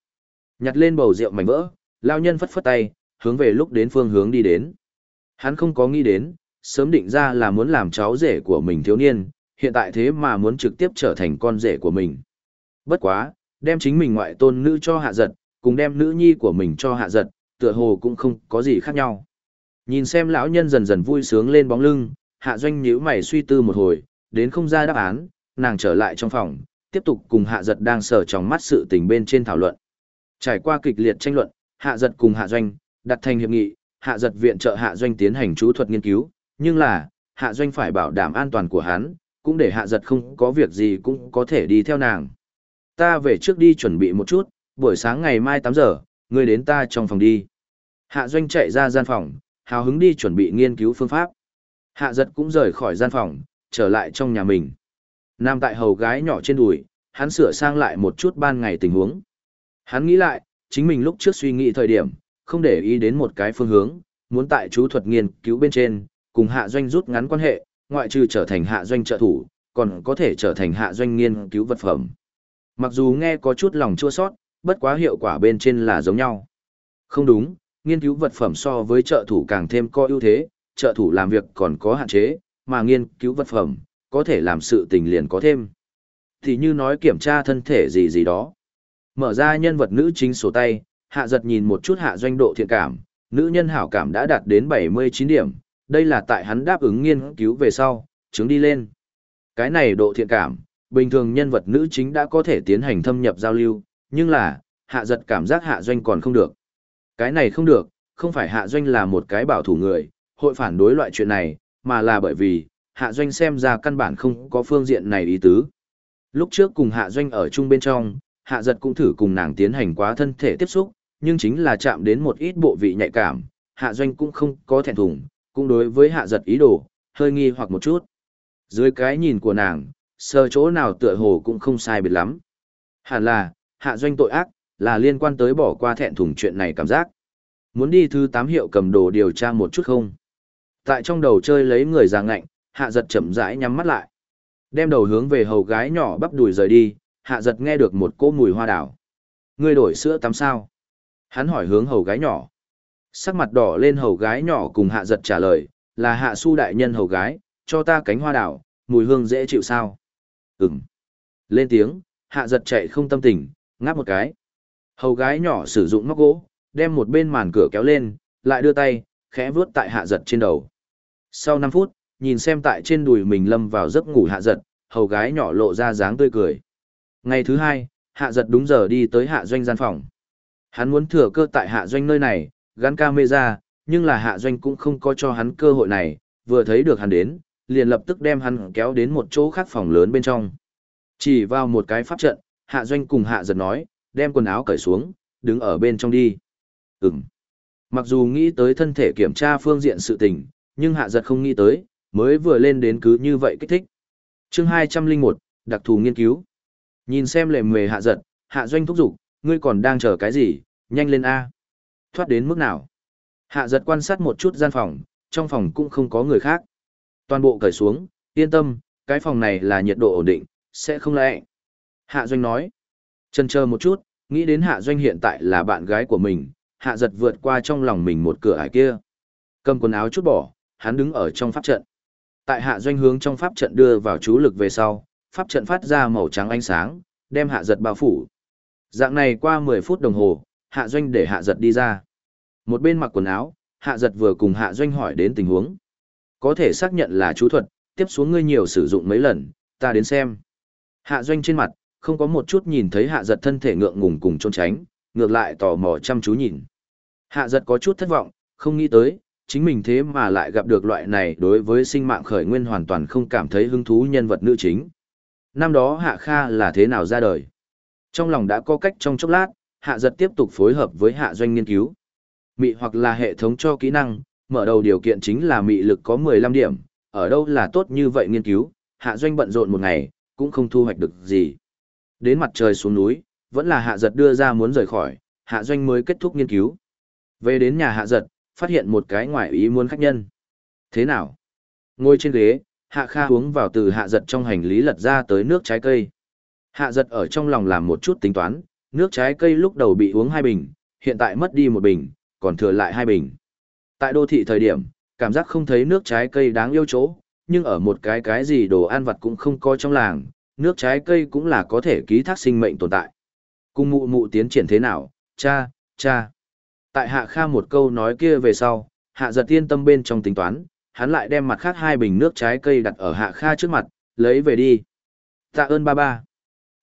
Nhặt lên bầu rượu mảnh vỡ, lão nhân phất phất tay, hướng về lúc đến phương hướng đi đến. Hắn không có nghĩ đến, sớm định ra là muốn làm cháu rể của mình thiếu niên, hiện tại thế mà muốn trực tiếp trở thành con rể của mình. Bất quá, đem chính mình ngoại tôn nữ cho hạ giật, cùng đem nữ nhi của mình cho hạ giật, tựa hồ cũng không có gì khác nhau. Nhìn xem lão nhân dần dần vui sướng lên bóng lưng, hạ doanh nhíu mày suy tư một hồi, đến không ra đáp án, nàng trở lại trong phòng, tiếp tục cùng hạ giật đang sở trong mắt sự tình bên trên thảo luận. Trải qua kịch liệt tranh luận, hạ giật cùng hạ doanh, đặt thành hiệp nghị, hạ giật viện trợ hạ doanh tiến hành chú thuật nghiên cứu, nhưng là, hạ doanh phải bảo đảm an toàn của hắn, cũng để hạ giật không có việc gì cũng có thể đi theo nàng. Ta về trước đi chuẩn bị một chút, buổi sáng ngày mai 8 giờ, ngươi đến ta trong phòng đi. Hạ doanh chạy ra gian phòng, hào hứng đi chuẩn bị nghiên cứu phương pháp. Hạ giật cũng rời khỏi gian phòng, trở lại trong nhà mình. Nam tại hầu gái nhỏ trên đùi, hắn sửa sang lại một chút ban ngày tình huống. Hắn nghĩ lại, chính mình lúc trước suy nghĩ thời điểm, không để ý đến một cái phương hướng, muốn tại chú thuật nghiên cứu bên trên, cùng hạ doanh rút ngắn quan hệ, ngoại trừ trở thành hạ doanh trợ thủ, còn có thể trở thành hạ doanh nghiên cứu vật phẩm. Mặc dù nghe có chút lòng chua sót, bất quá hiệu quả bên trên là giống nhau. Không đúng, nghiên cứu vật phẩm so với trợ thủ càng thêm có ưu thế, trợ thủ làm việc còn có hạn chế, mà nghiên cứu vật phẩm, có thể làm sự tình liền có thêm. Thì như nói kiểm tra thân thể gì gì đó. Mở ra nhân vật nữ chính sổ tay, hạ giật nhìn một chút hạ doanh độ thiện cảm, nữ nhân hảo cảm đã đạt đến 79 điểm, đây là tại hắn đáp ứng nghiên cứu về sau, chứng đi lên. Cái này độ thiện cảm, bình thường nhân vật nữ chính đã có thể tiến hành thâm nhập giao lưu, nhưng là, hạ giật cảm giác hạ doanh còn không được. Cái này không được, không phải hạ doanh là một cái bảo thủ người, hội phản đối loại chuyện này, mà là bởi vì, hạ doanh xem ra căn bản không có phương diện này ý tứ. Lúc trước cùng hạ doanh ở chung bên trong, hạ giật cũng thử cùng nàng tiến hành quá thân thể tiếp xúc, nhưng chính là chạm đến một ít bộ vị nhạy cảm, hạ doanh cũng không có thẹn thùng, cũng đối với hạ giật ý đồ, hơi nghi hoặc một chút. Dưới cái nhìn của nàng, sờ chỗ nào tựa hồ cũng không sai biệt lắm. Hẳn là, hạ doanh tội ác, là liên quan tới bỏ qua thẹn thùng chuyện này cảm giác. Muốn đi thứ tám hiệu cầm đồ điều tra một chút không? Tại trong đầu chơi lấy người già ngạnh, hạ giật chậm rãi nhắm mắt lại. Đem đầu hướng về hầu gái nhỏ bắp đùi rời đi, hạ giật nghe được một cỗ mùi hoa đảo. Ngươi đổi sữa tắm sao? Hắn hỏi hướng hầu gái nhỏ. Sắc mặt đỏ lên hầu gái nhỏ cùng hạ giật trả lời, là hạ su đại nhân hầu gái, cho ta cánh hoa đảo, mùi hương dễ chịu sao? Ừm. Lên tiếng, hạ giật chạy không tâm tình, ngáp một cái. Hầu gái nhỏ sử dụng móc gỗ, đem một bên màn cửa kéo lên, lại đưa tay, khẽ vuốt tại hạ giật trên đầu. Sau 5 phút, nhìn xem tại trên đùi mình lâm vào giấc ngủ hạ giật, hầu gái nhỏ lộ ra dáng tươi cười. Ngày thứ hai, hạ giật đúng giờ đi tới hạ doanh gian phòng. Hắn muốn thừa cơ tại hạ doanh nơi này, gắn camera, nhưng là hạ doanh cũng không có cho hắn cơ hội này, vừa thấy được hắn đến, liền lập tức đem hắn kéo đến một chỗ khác phòng lớn bên trong. Chỉ vào một cái pháp trận, hạ doanh cùng hạ giật nói, đem quần áo cởi xuống, đứng ở bên trong đi. Ừm. Mặc dù nghĩ tới thân thể kiểm tra phương diện sự tình, nhưng hạ giật không nghĩ tới, mới vừa lên đến cứ như vậy kích thích. chương 201, đặc thù nghiên cứu. Nhìn xem lề mề hạ giật, hạ doanh thúc giục, ngươi còn đang chờ cái gì, nhanh lên A. Thoát đến mức nào? Hạ giật quan sát một chút gian phòng, trong phòng cũng không có người khác. Toàn bộ cởi xuống, yên tâm, cái phòng này là nhiệt độ ổn định, sẽ không lẽ. Hạ doanh nói. Chân chờ một chút, nghĩ đến hạ doanh hiện tại là bạn gái của mình, hạ giật vượt qua trong lòng mình một cửa ải kia. Cầm quần áo chút bỏ, hắn đứng ở trong pháp trận. Tại hạ doanh hướng trong pháp trận đưa vào chú lực về sau, pháp trận phát ra màu trắng ánh sáng, đem hạ giật bao phủ. Dạng này qua 10 phút đồng hồ, hạ doanh để hạ giật đi ra. Một bên mặc quần áo, hạ giật vừa cùng hạ doanh hỏi đến tình huống. Có thể xác nhận là chú thuật, tiếp xuống ngươi nhiều sử dụng mấy lần, ta đến xem. Hạ doanh trên mặt, không có một chút nhìn thấy hạ giật thân thể ngượng ngùng cùng trốn tránh, ngược lại tò mò chăm chú nhìn. Hạ giật có chút thất vọng, không nghĩ tới, chính mình thế mà lại gặp được loại này đối với sinh mạng khởi nguyên hoàn toàn không cảm thấy hứng thú nhân vật nữ chính. Năm đó Hạ Kha là thế nào ra đời? Trong lòng đã có cách trong chốc lát, Hạ giật tiếp tục phối hợp với Hạ doanh nghiên cứu. Mị hoặc là hệ thống cho kỹ năng, mở đầu điều kiện chính là mị lực có 15 điểm, ở đâu là tốt như vậy nghiên cứu, Hạ doanh bận rộn một ngày, cũng không thu hoạch được gì. Đến mặt trời xuống núi, vẫn là Hạ giật đưa ra muốn rời khỏi, Hạ doanh mới kết thúc nghiên cứu. Về đến nhà Hạ giật, phát hiện một cái ngoại ý muốn khách nhân. Thế nào? Ngồi trên ghế, Hạ Kha uống vào từ Hạ giật trong hành lý lật ra tới nước trái cây. Hạ giật ở trong lòng làm một chút tính toán, nước trái cây lúc đầu bị uống hai bình, hiện tại mất đi một bình, còn thừa lại hai bình. Tại đô thị thời điểm, cảm giác không thấy nước trái cây đáng yêu chỗ, nhưng ở một cái cái gì đồ ăn vặt cũng không có trong làng, nước trái cây cũng là có thể ký thác sinh mệnh tồn tại. Cung mụ mụ tiến triển thế nào, cha, cha. Tại hạ kha một câu nói kia về sau, hạ giật yên tâm bên trong tính toán, hắn lại đem mặt khác hai bình nước trái cây đặt ở hạ kha trước mặt, lấy về đi. Tạ ơn ba ba.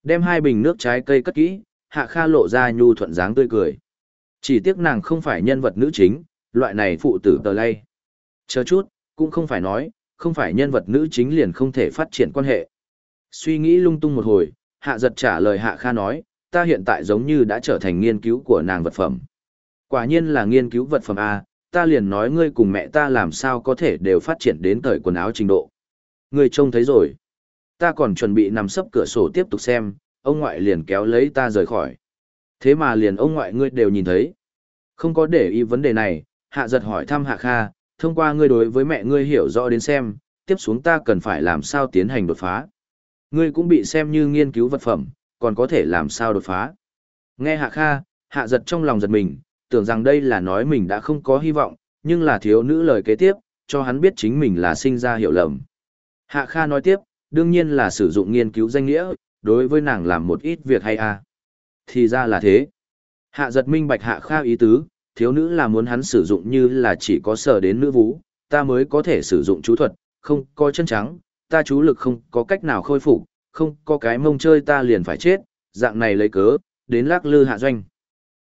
Đem hai bình nước trái cây cất kỹ, hạ kha lộ ra nhu thuận dáng tươi cười. Chỉ tiếc nàng không phải nhân vật nữ chính, loại này phụ tử tờ lay. Chờ chút, cũng không phải nói, không phải nhân vật nữ chính liền không thể phát triển quan hệ. Suy nghĩ lung tung một hồi, hạ giật trả lời hạ kha nói, ta hiện tại giống như đã trở thành nghiên cứu của nàng vật phẩm. Quả nhiên là nghiên cứu vật phẩm A, ta liền nói ngươi cùng mẹ ta làm sao có thể đều phát triển đến thời quần áo trình độ. Ngươi trông thấy rồi. Ta còn chuẩn bị nằm sấp cửa sổ tiếp tục xem, ông ngoại liền kéo lấy ta rời khỏi. Thế mà liền ông ngoại ngươi đều nhìn thấy. Không có để ý vấn đề này, hạ giật hỏi thăm hạ kha, thông qua ngươi đối với mẹ ngươi hiểu rõ đến xem, tiếp xuống ta cần phải làm sao tiến hành đột phá. Ngươi cũng bị xem như nghiên cứu vật phẩm, còn có thể làm sao đột phá. Nghe hạ kha, hạ giật trong lòng giật mình, tưởng rằng đây là nói mình đã không có hy vọng, nhưng là thiếu nữ lời kế tiếp, cho hắn biết chính mình là sinh ra hiểu lầm. Hạ Kha nói tiếp, đương nhiên là sử dụng nghiên cứu danh nghĩa, đối với nàng làm một ít việc hay à. Thì ra là thế. Hạ giật minh bạch Hạ Kha ý tứ, thiếu nữ là muốn hắn sử dụng như là chỉ có sở đến nữ vũ, ta mới có thể sử dụng chú thuật, không có chân trắng, ta chú lực không có cách nào khôi phục, không có cái mông chơi ta liền phải chết, dạng này lấy cớ, đến lắc lư hạ doanh.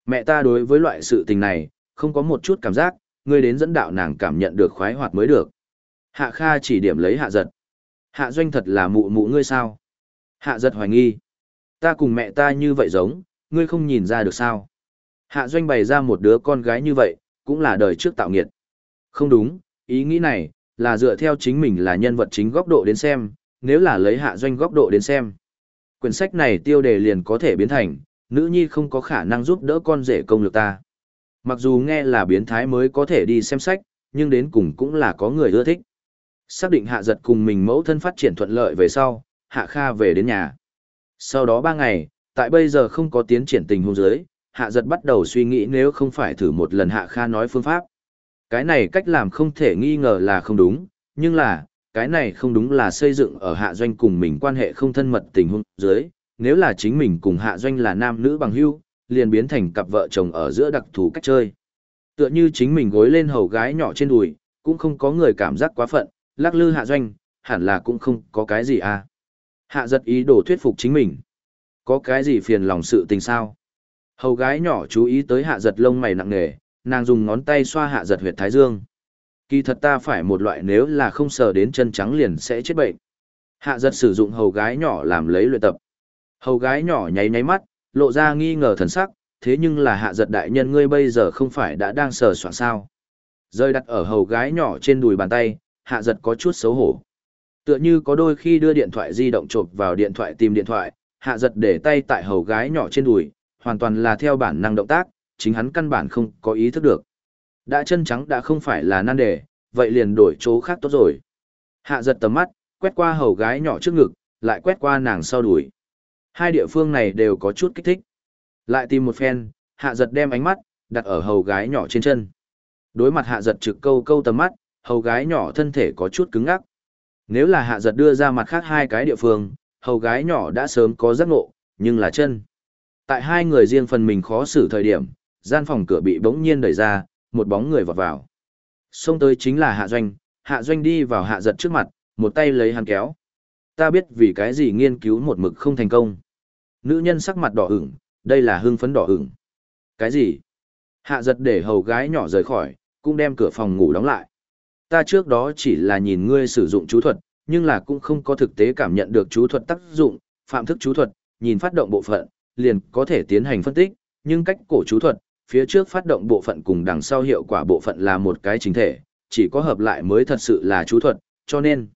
Mẹ ta đối với loại sự tình này, không có một chút cảm giác, ngươi đến dẫn đạo nàng cảm nhận được khoái hoạt mới được. Hạ Kha chỉ điểm lấy hạ giật. Hạ doanh thật là mụ mụ ngươi sao? Hạ giật hoài nghi. Ta cùng mẹ ta như vậy giống, ngươi không nhìn ra được sao? Hạ doanh bày ra một đứa con gái như vậy, cũng là đời trước tạo nghiệt. Không đúng, ý nghĩ này, là dựa theo chính mình là nhân vật chính góc độ đến xem, nếu là lấy hạ doanh góc độ đến xem. Quyển sách này tiêu đề liền có thể biến thành, nữ nhi không có khả năng giúp đỡ con rể công lực ta. Mặc dù nghe là biến thái mới có thể đi xem sách, nhưng đến cùng cũng là có người ưa thích. Xác định hạ giật cùng mình mẫu thân phát triển thuận lợi về sau, hạ kha về đến nhà. Sau đó ba ngày, tại bây giờ không có tiến triển tình hôn giới, hạ giật bắt đầu suy nghĩ nếu không phải thử một lần hạ kha nói phương pháp. Cái này cách làm không thể nghi ngờ là không đúng, nhưng là, cái này không đúng là xây dựng ở hạ doanh cùng mình quan hệ không thân mật tình huống dưới, nếu là chính mình cùng hạ doanh là nam nữ bằng hữu, liền biến thành cặp vợ chồng ở giữa đặc thù cách chơi. Tựa như chính mình gối lên hầu gái nhỏ trên đùi, cũng không có người cảm giác quá phận, lắc lư hạ doanh, hẳn là cũng không có cái gì à. Hạ giật ý đồ thuyết phục chính mình. Có cái gì phiền lòng sự tình sao? Hầu gái nhỏ chú ý tới hạ giật lông mày nặng nề, nàng dùng ngón tay xoa hạ giật huyệt thái dương. Kỳ thật ta phải một loại nếu là không sờ đến chân trắng liền sẽ chết bệnh. Hạ giật sử dụng hầu gái nhỏ làm lấy luyện tập. Hầu gái nhỏ nháy nháy mắt, lộ ra nghi ngờ thần sắc, thế nhưng là hạ giật đại nhân ngươi bây giờ không phải đã đang sờ soạn sao. Rơi đặt ở hầu gái nhỏ trên đùi bàn tay, hạ giật có chút xấu hổ. Tựa như có đôi khi đưa điện thoại di động chộp vào điện thoại tìm điện thoại, hạ giật để tay tại hầu gái nhỏ trên đùi, hoàn toàn là theo bản năng động tác, chính hắn căn bản không có ý thức được. Đã chân trắng đã không phải là nan đề, vậy liền đổi chỗ khác tốt rồi. Hạ giật tầm mắt, quét qua hầu gái nhỏ trước ngực, lại quét qua nàng sau đùi. Hai địa phương này đều có chút kích thích. Lại tìm một phen, hạ giật đem ánh mắt, đặt ở hầu gái nhỏ trên chân. Đối mặt hạ giật trực câu câu tầm mắt, hầu gái nhỏ thân thể có chút cứng ngắc. Nếu là hạ giật đưa ra mặt khác hai cái địa phương, hầu gái nhỏ đã sớm có giác ngộ, nhưng là chân. Tại hai người riêng phần mình khó xử thời điểm, gian phòng cửa bị bỗng nhiên đẩy ra, một bóng người vọt vào. Xông tới chính là Hạ Doanh, Hạ Doanh đi vào Hạ giật trước mặt, một tay lấy hắn kéo. Ta biết vì cái gì nghiên cứu một mực không thành công. Nữ nhân sắc mặt đỏ ửng, đây là hưng phấn đỏ ửng. Cái gì? Hạ giật để hầu gái nhỏ rời khỏi, cũng đem cửa phòng ngủ đóng lại. Ta trước đó chỉ là nhìn ngươi sử dụng chú thuật, nhưng là cũng không có thực tế cảm nhận được chú thuật tác dụng, phạm thức chú thuật, nhìn phát động bộ phận, liền có thể tiến hành phân tích, nhưng cách cổ chú thuật, phía trước phát động bộ phận cùng đằng sau hiệu quả bộ phận là một cái chính thể, chỉ có hợp lại mới thật sự là chú thuật, cho nên.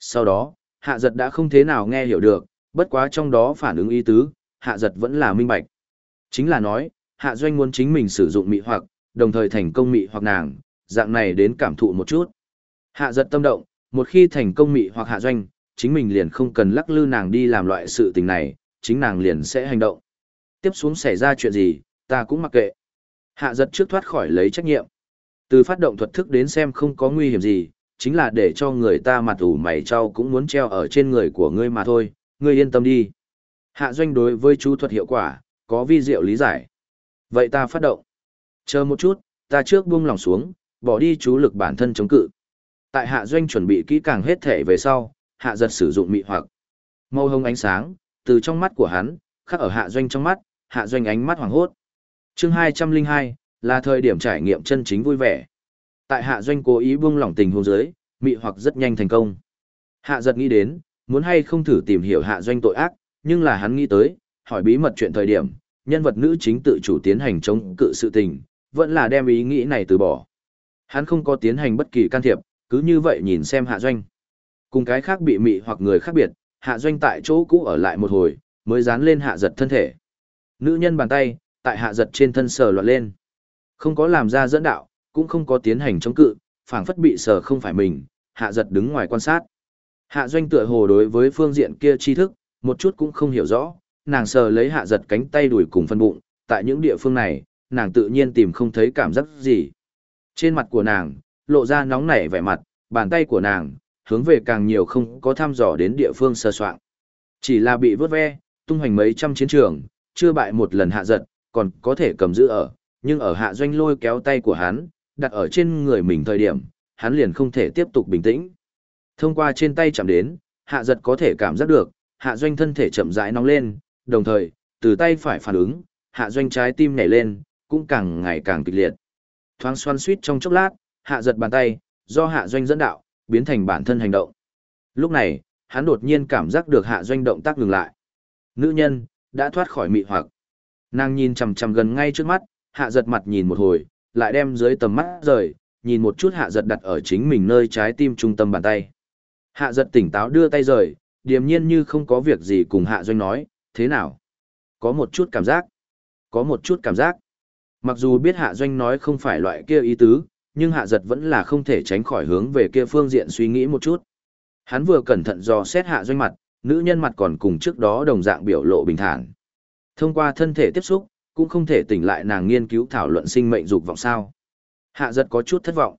Sau đó, hạ giật đã không thế nào nghe hiểu được, bất quá trong đó phản ứng ý tứ, hạ giật vẫn là minh bạch. Chính là nói, hạ doanh muốn chính mình sử dụng mị hoặc, đồng thời thành công mị hoặc nàng, dạng này đến cảm thụ một chút. Hạ giật tâm động, một khi thành công mị hoặc hạ doanh, chính mình liền không cần lắc lư nàng đi làm loại sự tình này, chính nàng liền sẽ hành động. Tiếp xuống xảy ra chuyện gì, ta cũng mặc kệ. Hạ giật trước thoát khỏi lấy trách nhiệm. Từ phát động thuật thức đến xem không có nguy hiểm gì, chính là để cho người ta mặt ủ mày trao cũng muốn treo ở trên người của ngươi mà thôi, ngươi yên tâm đi. Hạ doanh đối với chú thuật hiệu quả, có vi diệu lý giải. Vậy ta phát động. Chờ một chút, ta trước buông lòng xuống, bỏ đi chú lực bản thân chống cự. Tại hạ doanh chuẩn bị kỹ càng hết thể về sau, hạ giật sử dụng mị hoặc. Màu hồng ánh sáng, từ trong mắt của hắn, khắc ở hạ doanh trong mắt, hạ doanh ánh mắt hoàng hốt. chương 202, là thời điểm trải nghiệm chân chính vui vẻ. Tại hạ doanh cố ý buông lỏng tình hôn giới, mị hoặc rất nhanh thành công. Hạ giật nghĩ đến, muốn hay không thử tìm hiểu hạ doanh tội ác, nhưng là hắn nghĩ tới, hỏi bí mật chuyện thời điểm, nhân vật nữ chính tự chủ tiến hành chống cự sự tình, vẫn là đem ý nghĩ này từ bỏ. Hắn không có tiến hành bất kỳ can thiệp, cứ như vậy nhìn xem hạ doanh. Cùng cái khác bị mị hoặc người khác biệt, hạ doanh tại chỗ cũ ở lại một hồi, mới dán lên hạ giật thân thể. Nữ nhân bàn tay, tại hạ giật trên thân sờ loạn lên. Không có làm ra dẫn đạo, cũng không có tiến hành chống cự, phảng phất bị sờ không phải mình, hạ giật đứng ngoài quan sát. Hạ doanh tựa hồ đối với phương diện kia tri thức, một chút cũng không hiểu rõ, nàng sờ lấy hạ giật cánh tay đuổi cùng phân bụng, tại những địa phương này, nàng tự nhiên tìm không thấy cảm giác gì. Trên mặt của nàng, lộ ra nóng nảy vẻ mặt, bàn tay của nàng, hướng về càng nhiều không có thăm dò đến địa phương sơ soạn. Chỉ là bị vớt ve, tung hoành mấy trăm chiến trường, chưa bại một lần hạ giật, còn có thể cầm giữ ở, nhưng ở hạ doanh lôi kéo tay của hắn, đặt ở trên người mình thời điểm, hắn liền không thể tiếp tục bình tĩnh. Thông qua trên tay chạm đến, hạ giật có thể cảm giác được, hạ doanh thân thể chậm rãi nóng lên, đồng thời, từ tay phải phản ứng, hạ doanh trái tim nhảy lên, cũng càng ngày càng kịch liệt. Thoáng xoan suýt trong chốc lát, hạ giật bàn tay, do hạ doanh dẫn đạo, biến thành bản thân hành động. Lúc này, hắn đột nhiên cảm giác được hạ doanh động tác ngừng lại. Nữ nhân, đã thoát khỏi mị hoặc. Nàng nhìn chằm chằm gần ngay trước mắt, hạ giật mặt nhìn một hồi, lại đem dưới tầm mắt rời, nhìn một chút hạ giật đặt ở chính mình nơi trái tim trung tâm bàn tay. Hạ giật tỉnh táo đưa tay rời, điềm nhiên như không có việc gì cùng hạ doanh nói, thế nào? Có một chút cảm giác. Có một chút cảm giác. Mặc dù biết hạ doanh nói không phải loại kia ý tứ, nhưng hạ giật vẫn là không thể tránh khỏi hướng về kia phương diện suy nghĩ một chút. Hắn vừa cẩn thận dò xét hạ doanh mặt, nữ nhân mặt còn cùng trước đó đồng dạng biểu lộ bình thản. Thông qua thân thể tiếp xúc, cũng không thể tỉnh lại nàng nghiên cứu thảo luận sinh mệnh dục vọng sao. Hạ giật có chút thất vọng.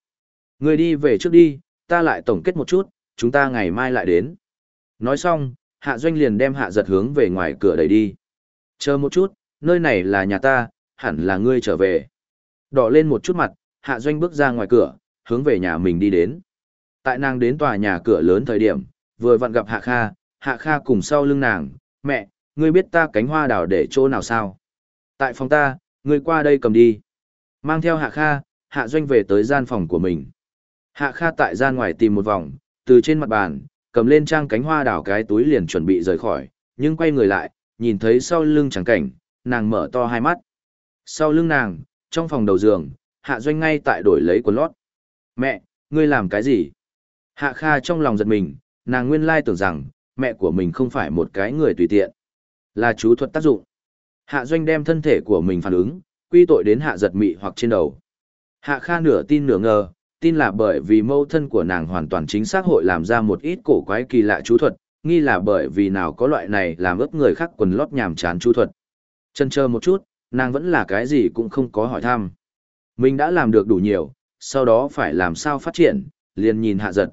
Người đi về trước đi, ta lại tổng kết một chút, chúng ta ngày mai lại đến. Nói xong, hạ doanh liền đem hạ giật hướng về ngoài cửa đẩy đi. Chờ một chút, nơi này là nhà ta, hẳn là ngươi trở về. Đỏ lên một chút mặt, hạ doanh bước ra ngoài cửa, hướng về nhà mình đi đến. Tại nàng đến tòa nhà cửa lớn thời điểm, vừa vặn gặp hạ kha, hạ kha cùng sau lưng nàng, mẹ, ngươi biết ta cánh hoa đào để chỗ nào sao? Tại phòng ta, ngươi qua đây cầm đi. Mang theo hạ kha, hạ doanh về tới gian phòng của mình. Hạ kha tại gian ngoài tìm một vòng, từ trên mặt bàn, cầm lên trang cánh hoa đào cái túi liền chuẩn bị rời khỏi, nhưng quay người lại, nhìn thấy sau lưng chẳng cảnh, nàng mở to hai mắt. Sau lưng nàng, trong phòng đầu giường, Hạ Doanh ngay tại đổi lấy quần lót. Mẹ, ngươi làm cái gì? Hạ Kha trong lòng giật mình, nàng nguyên lai tưởng rằng, mẹ của mình không phải một cái người tùy tiện. Là chú thuật tác dụng. Hạ Doanh đem thân thể của mình phản ứng, quy tội đến hạ giật mị hoặc trên đầu. Hạ Kha nửa tin nửa ngờ, tin là bởi vì mâu thân của nàng hoàn toàn chính xác hội làm ra một ít cổ quái kỳ lạ chú thuật, nghi là bởi vì nào có loại này làm ướp người khác quần lót nhàm chán chú thuật. Chân chờ một chút, nàng vẫn là cái gì cũng không có hỏi thăm. Mình đã làm được đủ nhiều, sau đó phải làm sao phát triển, liền nhìn hạ giật.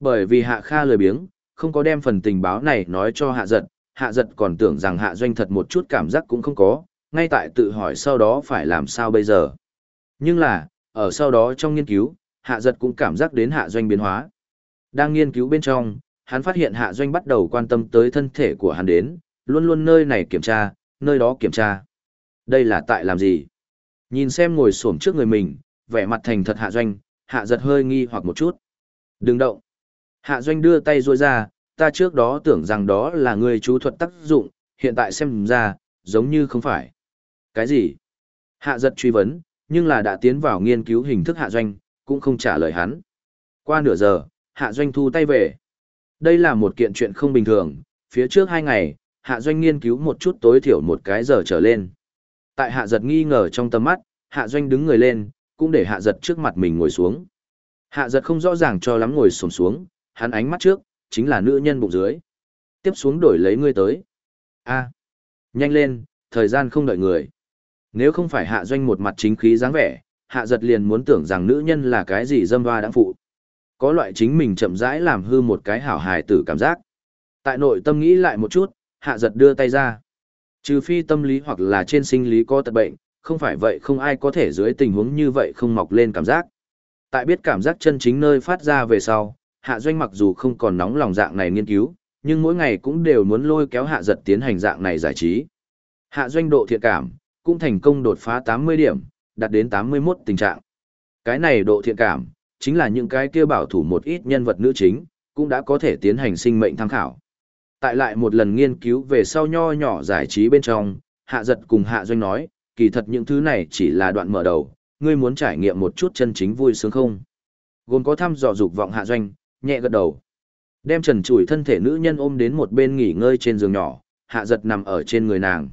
Bởi vì hạ kha lười biếng, không có đem phần tình báo này nói cho hạ giật, hạ giật còn tưởng rằng hạ doanh thật một chút cảm giác cũng không có, ngay tại tự hỏi sau đó phải làm sao bây giờ. Nhưng là, ở sau đó trong nghiên cứu, hạ giật cũng cảm giác đến hạ doanh biến hóa. Đang nghiên cứu bên trong, hắn phát hiện hạ doanh bắt đầu quan tâm tới thân thể của hắn đến, luôn luôn nơi này kiểm tra, nơi đó kiểm tra. Đây là tại làm gì? Nhìn xem ngồi xổm trước người mình, vẻ mặt thành thật hạ doanh, hạ giật hơi nghi hoặc một chút. Đừng động. Hạ doanh đưa tay ruôi ra, ta trước đó tưởng rằng đó là người chú thuật tác dụng, hiện tại xem ra, giống như không phải. Cái gì? Hạ giật truy vấn, nhưng là đã tiến vào nghiên cứu hình thức hạ doanh, cũng không trả lời hắn. Qua nửa giờ, hạ doanh thu tay về. Đây là một kiện chuyện không bình thường, phía trước hai ngày, hạ doanh nghiên cứu một chút tối thiểu một cái giờ trở lên. Tại hạ giật nghi ngờ trong tầm mắt, hạ doanh đứng người lên, cũng để hạ giật trước mặt mình ngồi xuống. Hạ giật không rõ ràng cho lắm ngồi sổm xuống, hắn ánh mắt trước, chính là nữ nhân bụng dưới. Tiếp xuống đổi lấy ngươi tới. a nhanh lên, thời gian không đợi người. Nếu không phải hạ doanh một mặt chính khí dáng vẻ, hạ giật liền muốn tưởng rằng nữ nhân là cái gì dâm hoa đáng phụ. Có loại chính mình chậm rãi làm hư một cái hảo hài tử cảm giác. Tại nội tâm nghĩ lại một chút, hạ giật đưa tay ra. Trừ phi tâm lý hoặc là trên sinh lý có tật bệnh, không phải vậy không ai có thể dưới tình huống như vậy không mọc lên cảm giác. Tại biết cảm giác chân chính nơi phát ra về sau, hạ doanh mặc dù không còn nóng lòng dạng này nghiên cứu, nhưng mỗi ngày cũng đều muốn lôi kéo hạ giật tiến hành dạng này giải trí. Hạ doanh độ thiện cảm, cũng thành công đột phá 80 điểm, đạt đến 81 tình trạng. Cái này độ thiện cảm, chính là những cái kia bảo thủ một ít nhân vật nữ chính, cũng đã có thể tiến hành sinh mệnh tham khảo. Tại lại một lần nghiên cứu về sau nho nhỏ giải trí bên trong, hạ giật cùng hạ doanh nói, kỳ thật những thứ này chỉ là đoạn mở đầu, ngươi muốn trải nghiệm một chút chân chính vui sướng không? Gồm có thăm dò dục vọng hạ doanh, nhẹ gật đầu. Đem trần trụi thân thể nữ nhân ôm đến một bên nghỉ ngơi trên giường nhỏ, hạ giật nằm ở trên người nàng.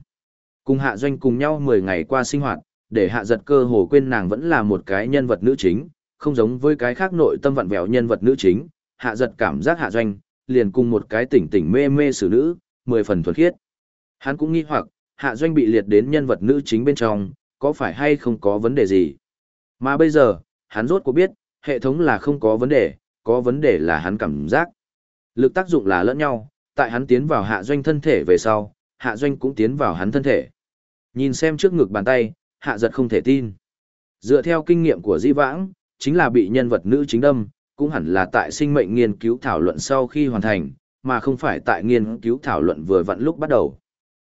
Cùng hạ doanh cùng nhau 10 ngày qua sinh hoạt, để hạ giật cơ hồ quên nàng vẫn là một cái nhân vật nữ chính, không giống với cái khác nội tâm vặn vẹo nhân vật nữ chính, hạ giật cảm giác hạ doanh, liền cùng một cái tỉnh tỉnh mê mê xử nữ, mười phần thuần khiết. Hắn cũng nghi hoặc, hạ doanh bị liệt đến nhân vật nữ chính bên trong, có phải hay không có vấn đề gì. Mà bây giờ, hắn rốt cuộc biết, hệ thống là không có vấn đề, có vấn đề là hắn cảm giác. Lực tác dụng là lẫn nhau, tại hắn tiến vào hạ doanh thân thể về sau, hạ doanh cũng tiến vào hắn thân thể. Nhìn xem trước ngực bàn tay, hạ giật không thể tin. Dựa theo kinh nghiệm của Di Vãng, chính là bị nhân vật nữ chính đâm, cũng hẳn là tại sinh mệnh nghiên cứu thảo luận sau khi hoàn thành, mà không phải tại nghiên cứu thảo luận vừa vặn lúc bắt đầu.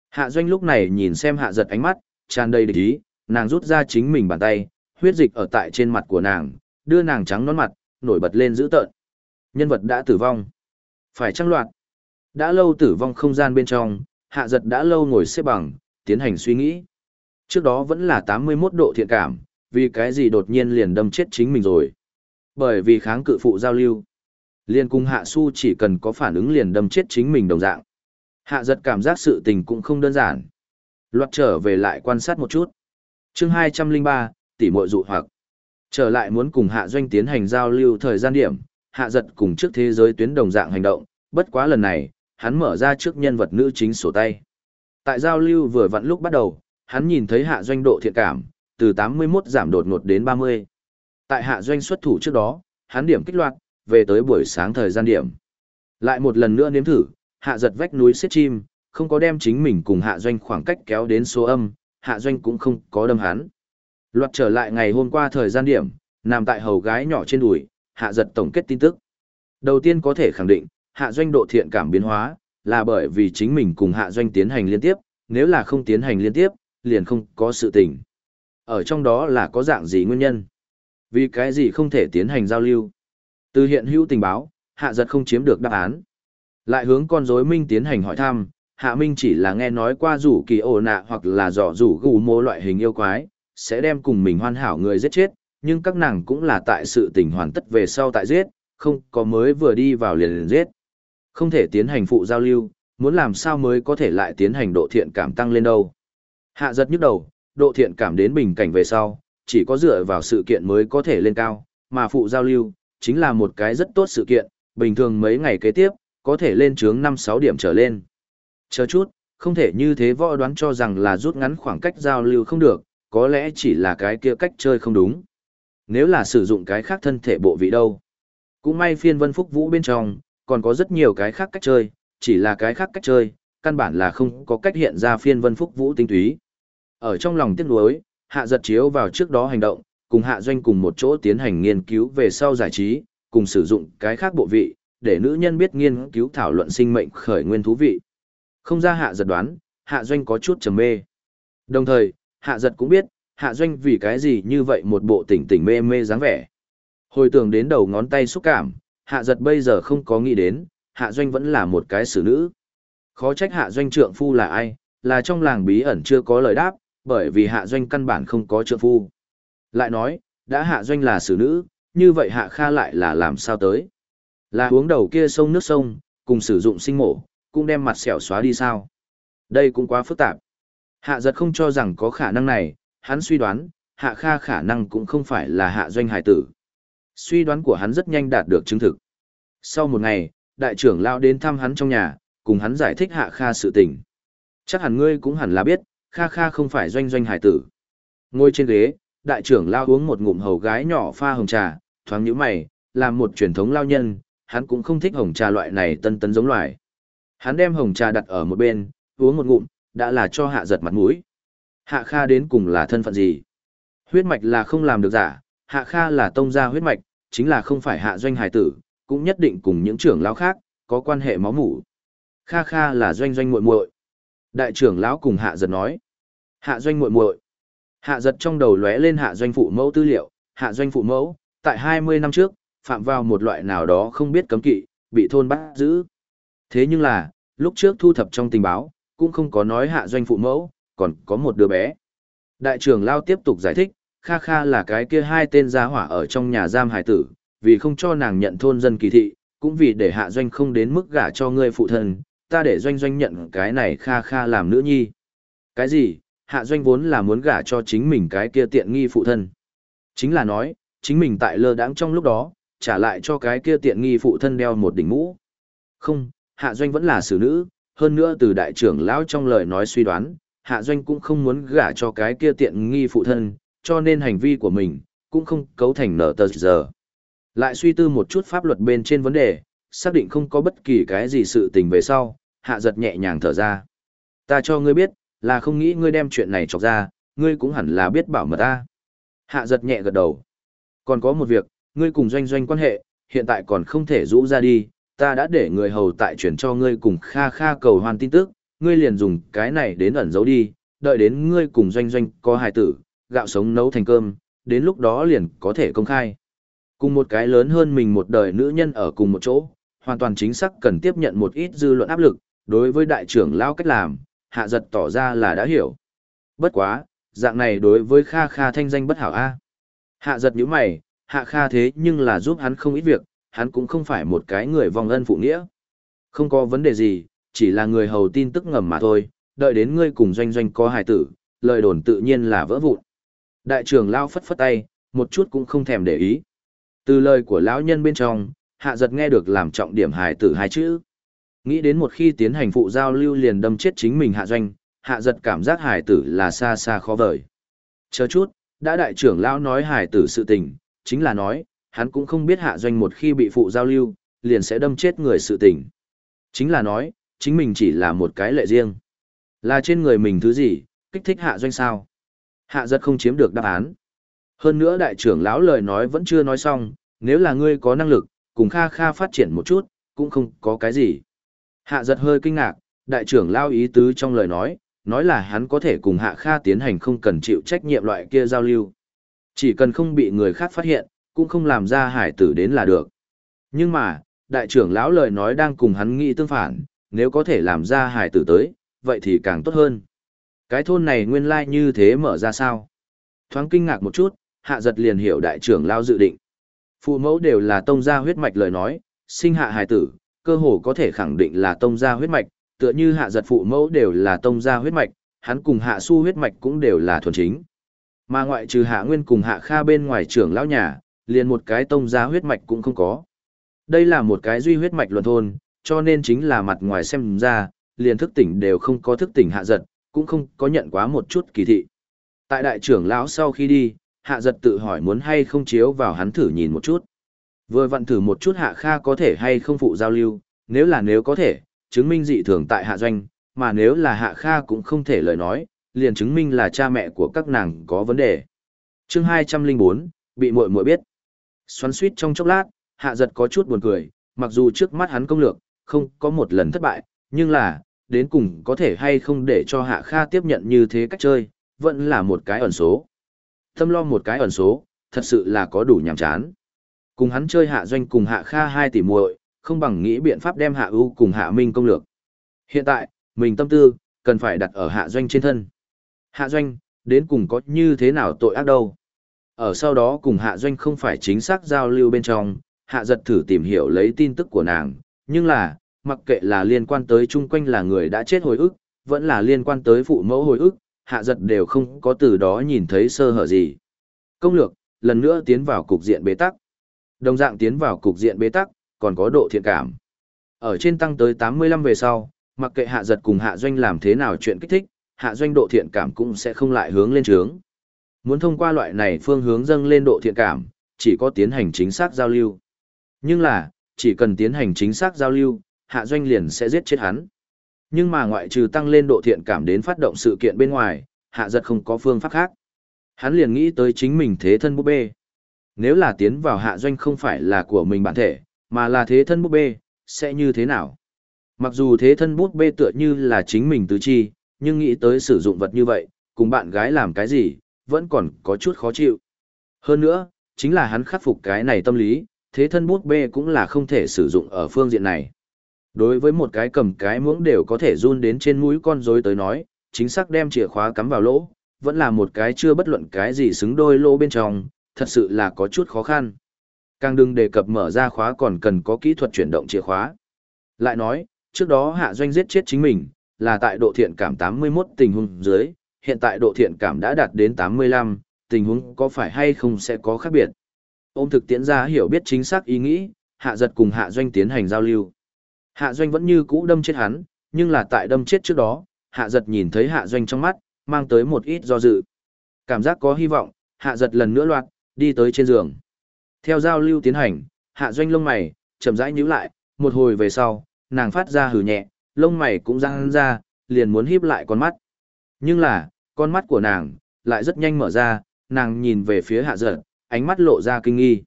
Hạ doanh lúc này nhìn xem hạ giật ánh mắt, tràn đầy địch ý, nàng rút ra chính mình bàn tay, huyết dịch ở tại trên mặt của nàng, đưa nàng trắng nón mặt, nổi bật lên dữ tợn. Nhân vật đã tử vong. Phải trăng loạt. Đã lâu tử vong không gian bên trong, hạ giật đã lâu ngồi xếp bằng, tiến hành suy nghĩ. Trước đó vẫn là 81 độ thiện cảm, vì cái gì đột nhiên liền đâm chết chính mình rồi. Bởi vì kháng cự phụ giao lưu. Liên cung hạ su chỉ cần có phản ứng liền đâm chết chính mình đồng dạng. Hạ giật cảm giác sự tình cũng không đơn giản. Loạt trở về lại quan sát một chút. chương 203, tỷ muội dụ hoặc. Trở lại muốn cùng hạ doanh tiến hành giao lưu thời gian điểm, hạ giật cùng trước thế giới tuyến đồng dạng hành động, bất quá lần này, hắn mở ra trước nhân vật nữ chính sổ tay. Tại giao lưu vừa vặn lúc bắt đầu, hắn nhìn thấy hạ doanh độ thiện cảm, từ 81 giảm đột ngột đến 30. Tại hạ doanh xuất thủ trước đó, hắn điểm kích loạt, về tới buổi sáng thời gian điểm. Lại một lần nữa nếm thử, hạ giật vách núi xếp chim, không có đem chính mình cùng hạ doanh khoảng cách kéo đến số âm, hạ doanh cũng không có đâm hắn. Loạt trở lại ngày hôm qua thời gian điểm, nằm tại hầu gái nhỏ trên đùi, hạ giật tổng kết tin tức. Đầu tiên có thể khẳng định, hạ doanh độ thiện cảm biến hóa, là bởi vì chính mình cùng hạ doanh tiến hành liên tiếp, nếu là không tiến hành liên tiếp, liền không có sự tình. Ở trong đó là có dạng gì nguyên nhân? Vì cái gì không thể tiến hành giao lưu? Từ hiện hữu tình báo, hạ giật không chiếm được đáp án. Lại hướng con rối minh tiến hành hỏi thăm, Hạ Minh chỉ là nghe nói qua rủ kỳ ổ nạ hoặc là dò rủ gù mô loại hình yêu quái, sẽ đem cùng mình hoàn hảo người giết chết, nhưng các nàng cũng là tại sự tình hoàn tất về sau tại giết, không có mới vừa đi vào liền liền giết. Không thể tiến hành phụ giao lưu, muốn làm sao mới có thể lại tiến hành độ thiện cảm tăng lên đâu. Hạ giật nhức đầu, độ thiện cảm đến bình cảnh về sau, chỉ có dựa vào sự kiện mới có thể lên cao, mà phụ giao lưu, chính là một cái rất tốt sự kiện, bình thường mấy ngày kế tiếp, có thể lên chướng 5-6 điểm trở lên. Chờ chút, không thể như thế võ đoán cho rằng là rút ngắn khoảng cách giao lưu không được, có lẽ chỉ là cái kia cách chơi không đúng. Nếu là sử dụng cái khác thân thể bộ vị đâu. Cũng may phiên vân phúc vũ bên trong, còn có rất nhiều cái khác cách chơi, chỉ là cái khác cách chơi, căn bản là không có cách hiện ra phiên vân phúc vũ tinh túy. Ở trong lòng tiếc nuối, hạ giật chiếu vào trước đó hành động, cùng hạ doanh cùng một chỗ tiến hành nghiên cứu về sau giải trí, cùng sử dụng cái khác bộ vị, để nữ nhân biết nghiên cứu thảo luận sinh mệnh khởi nguyên thú vị. Không ra hạ giật đoán, hạ doanh có chút trầm mê. Đồng thời, hạ giật cũng biết, hạ doanh vì cái gì như vậy một bộ tỉnh tỉnh mê mê dáng vẻ. Hồi tưởng đến đầu ngón tay xúc cảm, hạ giật bây giờ không có nghĩ đến, hạ doanh vẫn là một cái xử nữ. Khó trách hạ doanh trượng phu là ai, là trong làng bí ẩn chưa có lời đáp, bởi vì hạ doanh căn bản không có trượng phu. Lại nói, đã hạ doanh là xử nữ, như vậy hạ kha lại là làm sao tới? Là uống đầu kia sông nước sông, cùng sử dụng sinh mổ, cũng đem mặt sẹo xóa đi sao? Đây cũng quá phức tạp. Hạ giật không cho rằng có khả năng này, hắn suy đoán, hạ kha khả năng cũng không phải là hạ doanh hải tử. Suy đoán của hắn rất nhanh đạt được chứng thực. Sau một ngày, đại trưởng lao đến thăm hắn trong nhà, cùng hắn giải thích hạ kha sự tình. Chắc hẳn ngươi cũng hẳn là biết, kha kha không phải doanh doanh hải tử. Ngồi trên ghế, đại trưởng lao uống một ngụm hầu gái nhỏ pha hồng trà, thoáng nhíu mày, làm một truyền thống lao nhân, hắn cũng không thích hồng trà loại này tân tân giống loài. Hắn đem hồng trà đặt ở một bên, uống một ngụm, đã là cho hạ giật mặt mũi. Hạ Kha đến cùng là thân phận gì? Huyết mạch là không làm được giả, Hạ Kha là tông gia huyết mạch, chính là không phải hạ doanh Hải tử, cũng nhất định cùng những trưởng lão khác, có quan hệ máu mủ. Kha Kha là doanh doanh muội muội. Đại trưởng lão cùng hạ giật nói. Hạ doanh muội muội. Hạ giật trong đầu lóe lên hạ doanh phụ mẫu tư liệu, hạ doanh phụ mẫu, tại 20 năm trước, phạm vào một loại nào đó không biết cấm kỵ, bị thôn bắt giữ. Thế nhưng là, lúc trước thu thập trong tình báo, cũng không có nói hạ doanh phụ mẫu, còn có một đứa bé. Đại trưởng Lao tiếp tục giải thích, Kha Kha là cái kia hai tên gia hỏa ở trong nhà giam hải tử, vì không cho nàng nhận thôn dân kỳ thị, cũng vì để hạ doanh không đến mức gả cho ngươi phụ thân, ta để doanh doanh nhận cái này Kha Kha làm nữ nhi. Cái gì, hạ doanh vốn là muốn gả cho chính mình cái kia tiện nghi phụ thân. Chính là nói, chính mình tại lơ đãng trong lúc đó, trả lại cho cái kia tiện nghi phụ thân đeo một đỉnh mũ. Không, hạ doanh vẫn là xử nữ, hơn nữa từ đại trưởng lão trong lời nói suy đoán, hạ doanh cũng không muốn gả cho cái kia tiện nghi phụ thân, cho nên hành vi của mình, cũng không cấu thành nở tờ giờ. Lại suy tư một chút pháp luật bên trên vấn đề, xác định không có bất kỳ cái gì sự tình về sau, hạ giật nhẹ nhàng thở ra. Ta cho ngươi biết, là không nghĩ ngươi đem chuyện này chọc ra, ngươi cũng hẳn là biết bảo mật ta. Hạ giật nhẹ gật đầu. Còn có một việc, ngươi cùng doanh doanh quan hệ, hiện tại còn không thể rũ ra đi, ta đã để người hầu tại chuyển cho ngươi cùng kha kha cầu hoàn tin tức, ngươi liền dùng cái này đến ẩn giấu đi, đợi đến ngươi cùng doanh doanh có hài tử, gạo sống nấu thành cơm, đến lúc đó liền có thể công khai. Cùng một cái lớn hơn mình một đời nữ nhân ở cùng một chỗ, hoàn toàn chính xác cần tiếp nhận một ít dư luận áp lực, đối với đại trưởng lao cách làm, hạ giật tỏ ra là đã hiểu. Bất quá, dạng này đối với Kha Kha thanh danh bất hảo a. Hạ giật nhíu mày, hạ Kha thế nhưng là giúp hắn không ít việc, hắn cũng không phải một cái người vong ân phụ nghĩa. Không có vấn đề gì, chỉ là người hầu tin tức ngầm mà thôi, đợi đến ngươi cùng doanh doanh có hài tử, lời đồn tự nhiên là vỡ vụn. Đại trưởng lao phất phất tay, một chút cũng không thèm để ý. Từ lời của lão nhân bên trong, hạ giật nghe được làm trọng điểm hài tử hai chữ. Nghĩ đến một khi tiến hành phụ giao lưu liền đâm chết chính mình hạ doanh, hạ giật cảm giác hài tử là xa xa khó vời. Chờ chút, đã đại trưởng lão nói hài tử sự tình, chính là nói, hắn cũng không biết hạ doanh một khi bị phụ giao lưu, liền sẽ đâm chết người sự tình. Chính là nói, chính mình chỉ là một cái lệ riêng. Là trên người mình thứ gì, kích thích hạ doanh sao? Hạ giật không chiếm được đáp án. Hơn nữa đại trưởng lão lời nói vẫn chưa nói xong, nếu là ngươi có năng lực, cùng kha kha phát triển một chút, cũng không có cái gì. Hạ giật hơi kinh ngạc, đại trưởng lao ý tứ trong lời nói, nói là hắn có thể cùng hạ kha tiến hành không cần chịu trách nhiệm loại kia giao lưu. Chỉ cần không bị người khác phát hiện, cũng không làm ra hải tử đến là được. Nhưng mà, đại trưởng lão lời nói đang cùng hắn nghĩ tương phản, nếu có thể làm ra hải tử tới, vậy thì càng tốt hơn. Cái thôn này nguyên lai như thế mở ra sao? Thoáng kinh ngạc một chút, hạ giật liền hiểu đại trưởng lao dự định. Phụ mẫu đều là tông gia huyết mạch lời nói, sinh hạ hài tử, cơ hồ có thể khẳng định là tông gia huyết mạch, tựa như hạ giật phụ mẫu đều là tông gia huyết mạch, hắn cùng hạ su huyết mạch cũng đều là thuần chính. Mà ngoại trừ hạ nguyên cùng hạ kha bên ngoài trưởng lão nhà, liền một cái tông gia huyết mạch cũng không có. Đây là một cái duy huyết mạch luận thôn, cho nên chính là mặt ngoài xem ra, liền thức tỉnh đều không có thức tỉnh hạ giật, cũng không có nhận quá một chút kỳ thị. Tại đại trưởng lão sau khi đi, hạ giật tự hỏi muốn hay không chiếu vào hắn thử nhìn một chút. Vừa vặn thử một chút hạ kha có thể hay không phụ giao lưu, nếu là nếu có thể, chứng minh dị thường tại hạ doanh, mà nếu là hạ kha cũng không thể lời nói, liền chứng minh là cha mẹ của các nàng có vấn đề. chương 204, bị muội muội biết. Xoắn suýt trong chốc lát, hạ giật có chút buồn cười, mặc dù trước mắt hắn công lược, không có một lần thất bại, nhưng là, đến cùng có thể hay không để cho hạ kha tiếp nhận như thế cách chơi, vẫn là một cái ẩn số. Tâm lo một cái ẩn số, thật sự là có đủ nhàm chán. Cùng hắn chơi hạ doanh cùng hạ kha hai tỷ muội, không bằng nghĩ biện pháp đem hạ ưu cùng hạ minh công lược. Hiện tại, mình tâm tư, cần phải đặt ở hạ doanh trên thân. Hạ doanh, đến cùng có như thế nào tội ác đâu. Ở sau đó cùng hạ doanh không phải chính xác giao lưu bên trong, hạ giật thử tìm hiểu lấy tin tức của nàng, nhưng là, mặc kệ là liên quan tới chung quanh là người đã chết hồi ức, vẫn là liên quan tới phụ mẫu hồi ức, hạ giật đều không có từ đó nhìn thấy sơ hở gì. Công lược, lần nữa tiến vào cục diện bế tắc. Đồng dạng tiến vào cục diện bế tắc, còn có độ thiện cảm. Ở trên tăng tới 85 về sau, mặc kệ hạ giật cùng hạ doanh làm thế nào chuyện kích thích, hạ doanh độ thiện cảm cũng sẽ không lại hướng lên trướng. Muốn thông qua loại này phương hướng dâng lên độ thiện cảm, chỉ có tiến hành chính xác giao lưu. Nhưng là, chỉ cần tiến hành chính xác giao lưu, hạ doanh liền sẽ giết chết hắn. Nhưng mà ngoại trừ tăng lên độ thiện cảm đến phát động sự kiện bên ngoài, hạ giật không có phương pháp khác. Hắn liền nghĩ tới chính mình thế thân búp bê. Nếu là tiến vào hạ doanh không phải là của mình bản thể, mà là thế thân búp bê, sẽ như thế nào? Mặc dù thế thân búp bê tựa như là chính mình tứ chi, nhưng nghĩ tới sử dụng vật như vậy, cùng bạn gái làm cái gì, vẫn còn có chút khó chịu. Hơn nữa, chính là hắn khắc phục cái này tâm lý, thế thân bút bê cũng là không thể sử dụng ở phương diện này. Đối với một cái cầm cái muỗng đều có thể run đến trên mũi con rối tới nói, chính xác đem chìa khóa cắm vào lỗ, vẫn là một cái chưa bất luận cái gì xứng đôi lỗ bên trong, thật sự là có chút khó khăn. Càng đừng đề cập mở ra khóa còn cần có kỹ thuật chuyển động chìa khóa. Lại nói, trước đó hạ doanh giết chết chính mình, là tại độ thiện cảm 81 tình huống dưới, hiện tại độ thiện cảm đã đạt đến 85, tình huống có phải hay không sẽ có khác biệt. Ôm thực tiễn ra hiểu biết chính xác ý nghĩ, hạ giật cùng hạ doanh tiến hành giao lưu. Hạ doanh vẫn như cũ đâm chết hắn, nhưng là tại đâm chết trước đó, hạ giật nhìn thấy hạ doanh trong mắt, mang tới một ít do dự. Cảm giác có hy vọng, hạ giật lần nữa loạt, đi tới trên giường. Theo giao lưu tiến hành, hạ doanh lông mày, chậm rãi nhíu lại, một hồi về sau, nàng phát ra hừ nhẹ, lông mày cũng răng ra, liền muốn híp lại con mắt. Nhưng là, con mắt của nàng, lại rất nhanh mở ra, nàng nhìn về phía hạ giật, ánh mắt lộ ra kinh nghi.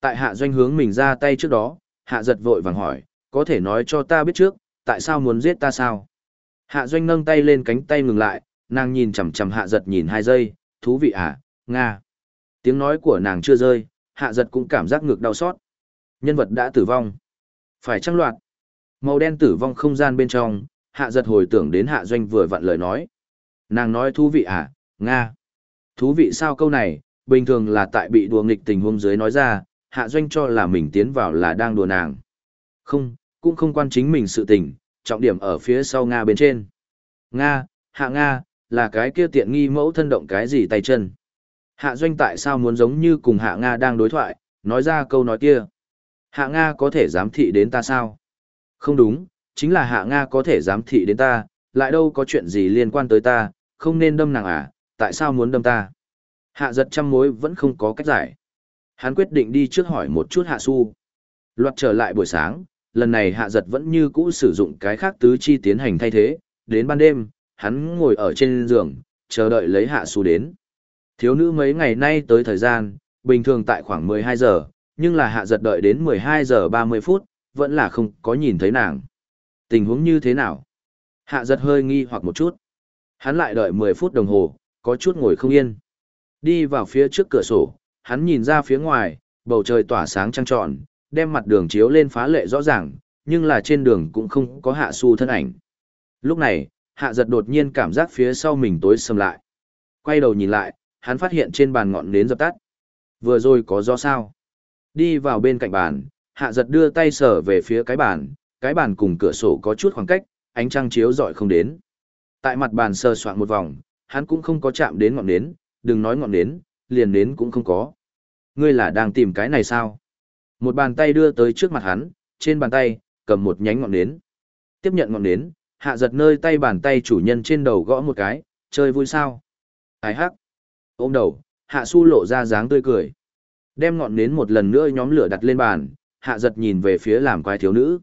Tại hạ doanh hướng mình ra tay trước đó, hạ giật vội vàng hỏi, có thể nói cho ta biết trước, tại sao muốn giết ta sao? Hạ doanh nâng tay lên cánh tay ngừng lại, nàng nhìn chằm chằm hạ giật nhìn hai giây, thú vị à, Nga. Tiếng nói của nàng chưa rơi, hạ giật cũng cảm giác ngược đau xót. Nhân vật đã tử vong. Phải trăng loạt. Màu đen tử vong không gian bên trong, hạ giật hồi tưởng đến hạ doanh vừa vặn lời nói. Nàng nói thú vị à, Nga. Thú vị sao câu này, bình thường là tại bị đùa nghịch tình huống dưới nói ra, hạ doanh cho là mình tiến vào là đang đùa nàng. Không, cũng không quan chính mình sự tình, trọng điểm ở phía sau Nga bên trên. Nga, hạ Nga, là cái kia tiện nghi mẫu thân động cái gì tay chân. Hạ doanh tại sao muốn giống như cùng hạ Nga đang đối thoại, nói ra câu nói kia. Hạ Nga có thể giám thị đến ta sao? Không đúng, chính là hạ Nga có thể giám thị đến ta, lại đâu có chuyện gì liên quan tới ta, không nên đâm nàng à, tại sao muốn đâm ta? Hạ giật trăm mối vẫn không có cách giải. Hắn quyết định đi trước hỏi một chút hạ su. Loạt trở lại buổi sáng, lần này hạ giật vẫn như cũ sử dụng cái khác tứ chi tiến hành thay thế, đến ban đêm, hắn ngồi ở trên giường, chờ đợi lấy hạ su đến. Thiếu nữ mấy ngày nay tới thời gian, bình thường tại khoảng 12 giờ, nhưng là hạ giật đợi đến 12 giờ 30 phút, vẫn là không có nhìn thấy nàng. Tình huống như thế nào? Hạ giật hơi nghi hoặc một chút. Hắn lại đợi 10 phút đồng hồ, có chút ngồi không yên. Đi vào phía trước cửa sổ, hắn nhìn ra phía ngoài, bầu trời tỏa sáng trăng trọn, đem mặt đường chiếu lên phá lệ rõ ràng, nhưng là trên đường cũng không có hạ su thân ảnh. Lúc này, hạ giật đột nhiên cảm giác phía sau mình tối sầm lại. Quay đầu nhìn lại, hắn phát hiện trên bàn ngọn nến dập tắt. Vừa rồi có do sao? Đi vào bên cạnh bàn, hạ giật đưa tay sờ về phía cái bàn, cái bàn cùng cửa sổ có chút khoảng cách, ánh trăng chiếu dọi không đến. Tại mặt bàn sờ soạn một vòng, hắn cũng không có chạm đến ngọn nến, đừng nói ngọn nến, liền nến cũng không có. Ngươi là đang tìm cái này sao? Một bàn tay đưa tới trước mặt hắn, trên bàn tay, cầm một nhánh ngọn nến. Tiếp nhận ngọn nến, hạ giật nơi tay bàn tay chủ nhân trên đầu gõ một cái, chơi vui sao? Ái hắc. Ôm đầu, hạ su lộ ra dáng tươi cười. Đem ngọn nến một lần nữa nhóm lửa đặt lên bàn, hạ giật nhìn về phía làm quái thiếu nữ.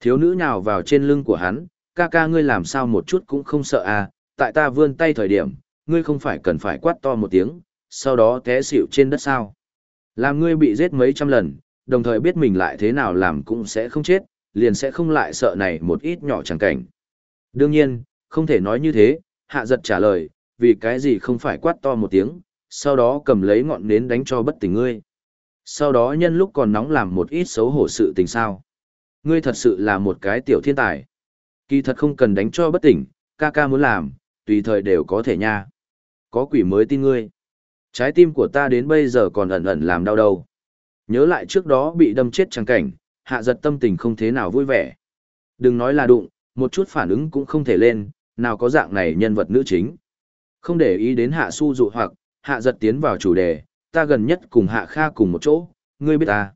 Thiếu nữ nhào vào trên lưng của hắn, ca ca ngươi làm sao một chút cũng không sợ à, tại ta vươn tay thời điểm, ngươi không phải cần phải quát to một tiếng, sau đó té xỉu trên đất sao. Làm ngươi bị giết mấy trăm lần, đồng thời biết mình lại thế nào làm cũng sẽ không chết, liền sẽ không lại sợ này một ít nhỏ chẳng cảnh. Đương nhiên, không thể nói như thế, hạ giật trả lời, vì cái gì không phải quát to một tiếng, sau đó cầm lấy ngọn nến đánh cho bất tỉnh ngươi. Sau đó nhân lúc còn nóng làm một ít xấu hổ sự tình sao. Ngươi thật sự là một cái tiểu thiên tài. Kỳ thật không cần đánh cho bất tỉnh, ca ca muốn làm, tùy thời đều có thể nha. Có quỷ mới tin ngươi. Trái tim của ta đến bây giờ còn ẩn ẩn làm đau đầu. Nhớ lại trước đó bị đâm chết chẳng cảnh, hạ giật tâm tình không thế nào vui vẻ. Đừng nói là đụng, một chút phản ứng cũng không thể lên, nào có dạng này nhân vật nữ chính. Không để ý đến hạ su dụ hoặc, hạ giật tiến vào chủ đề, ta gần nhất cùng hạ kha cùng một chỗ, ngươi biết ta.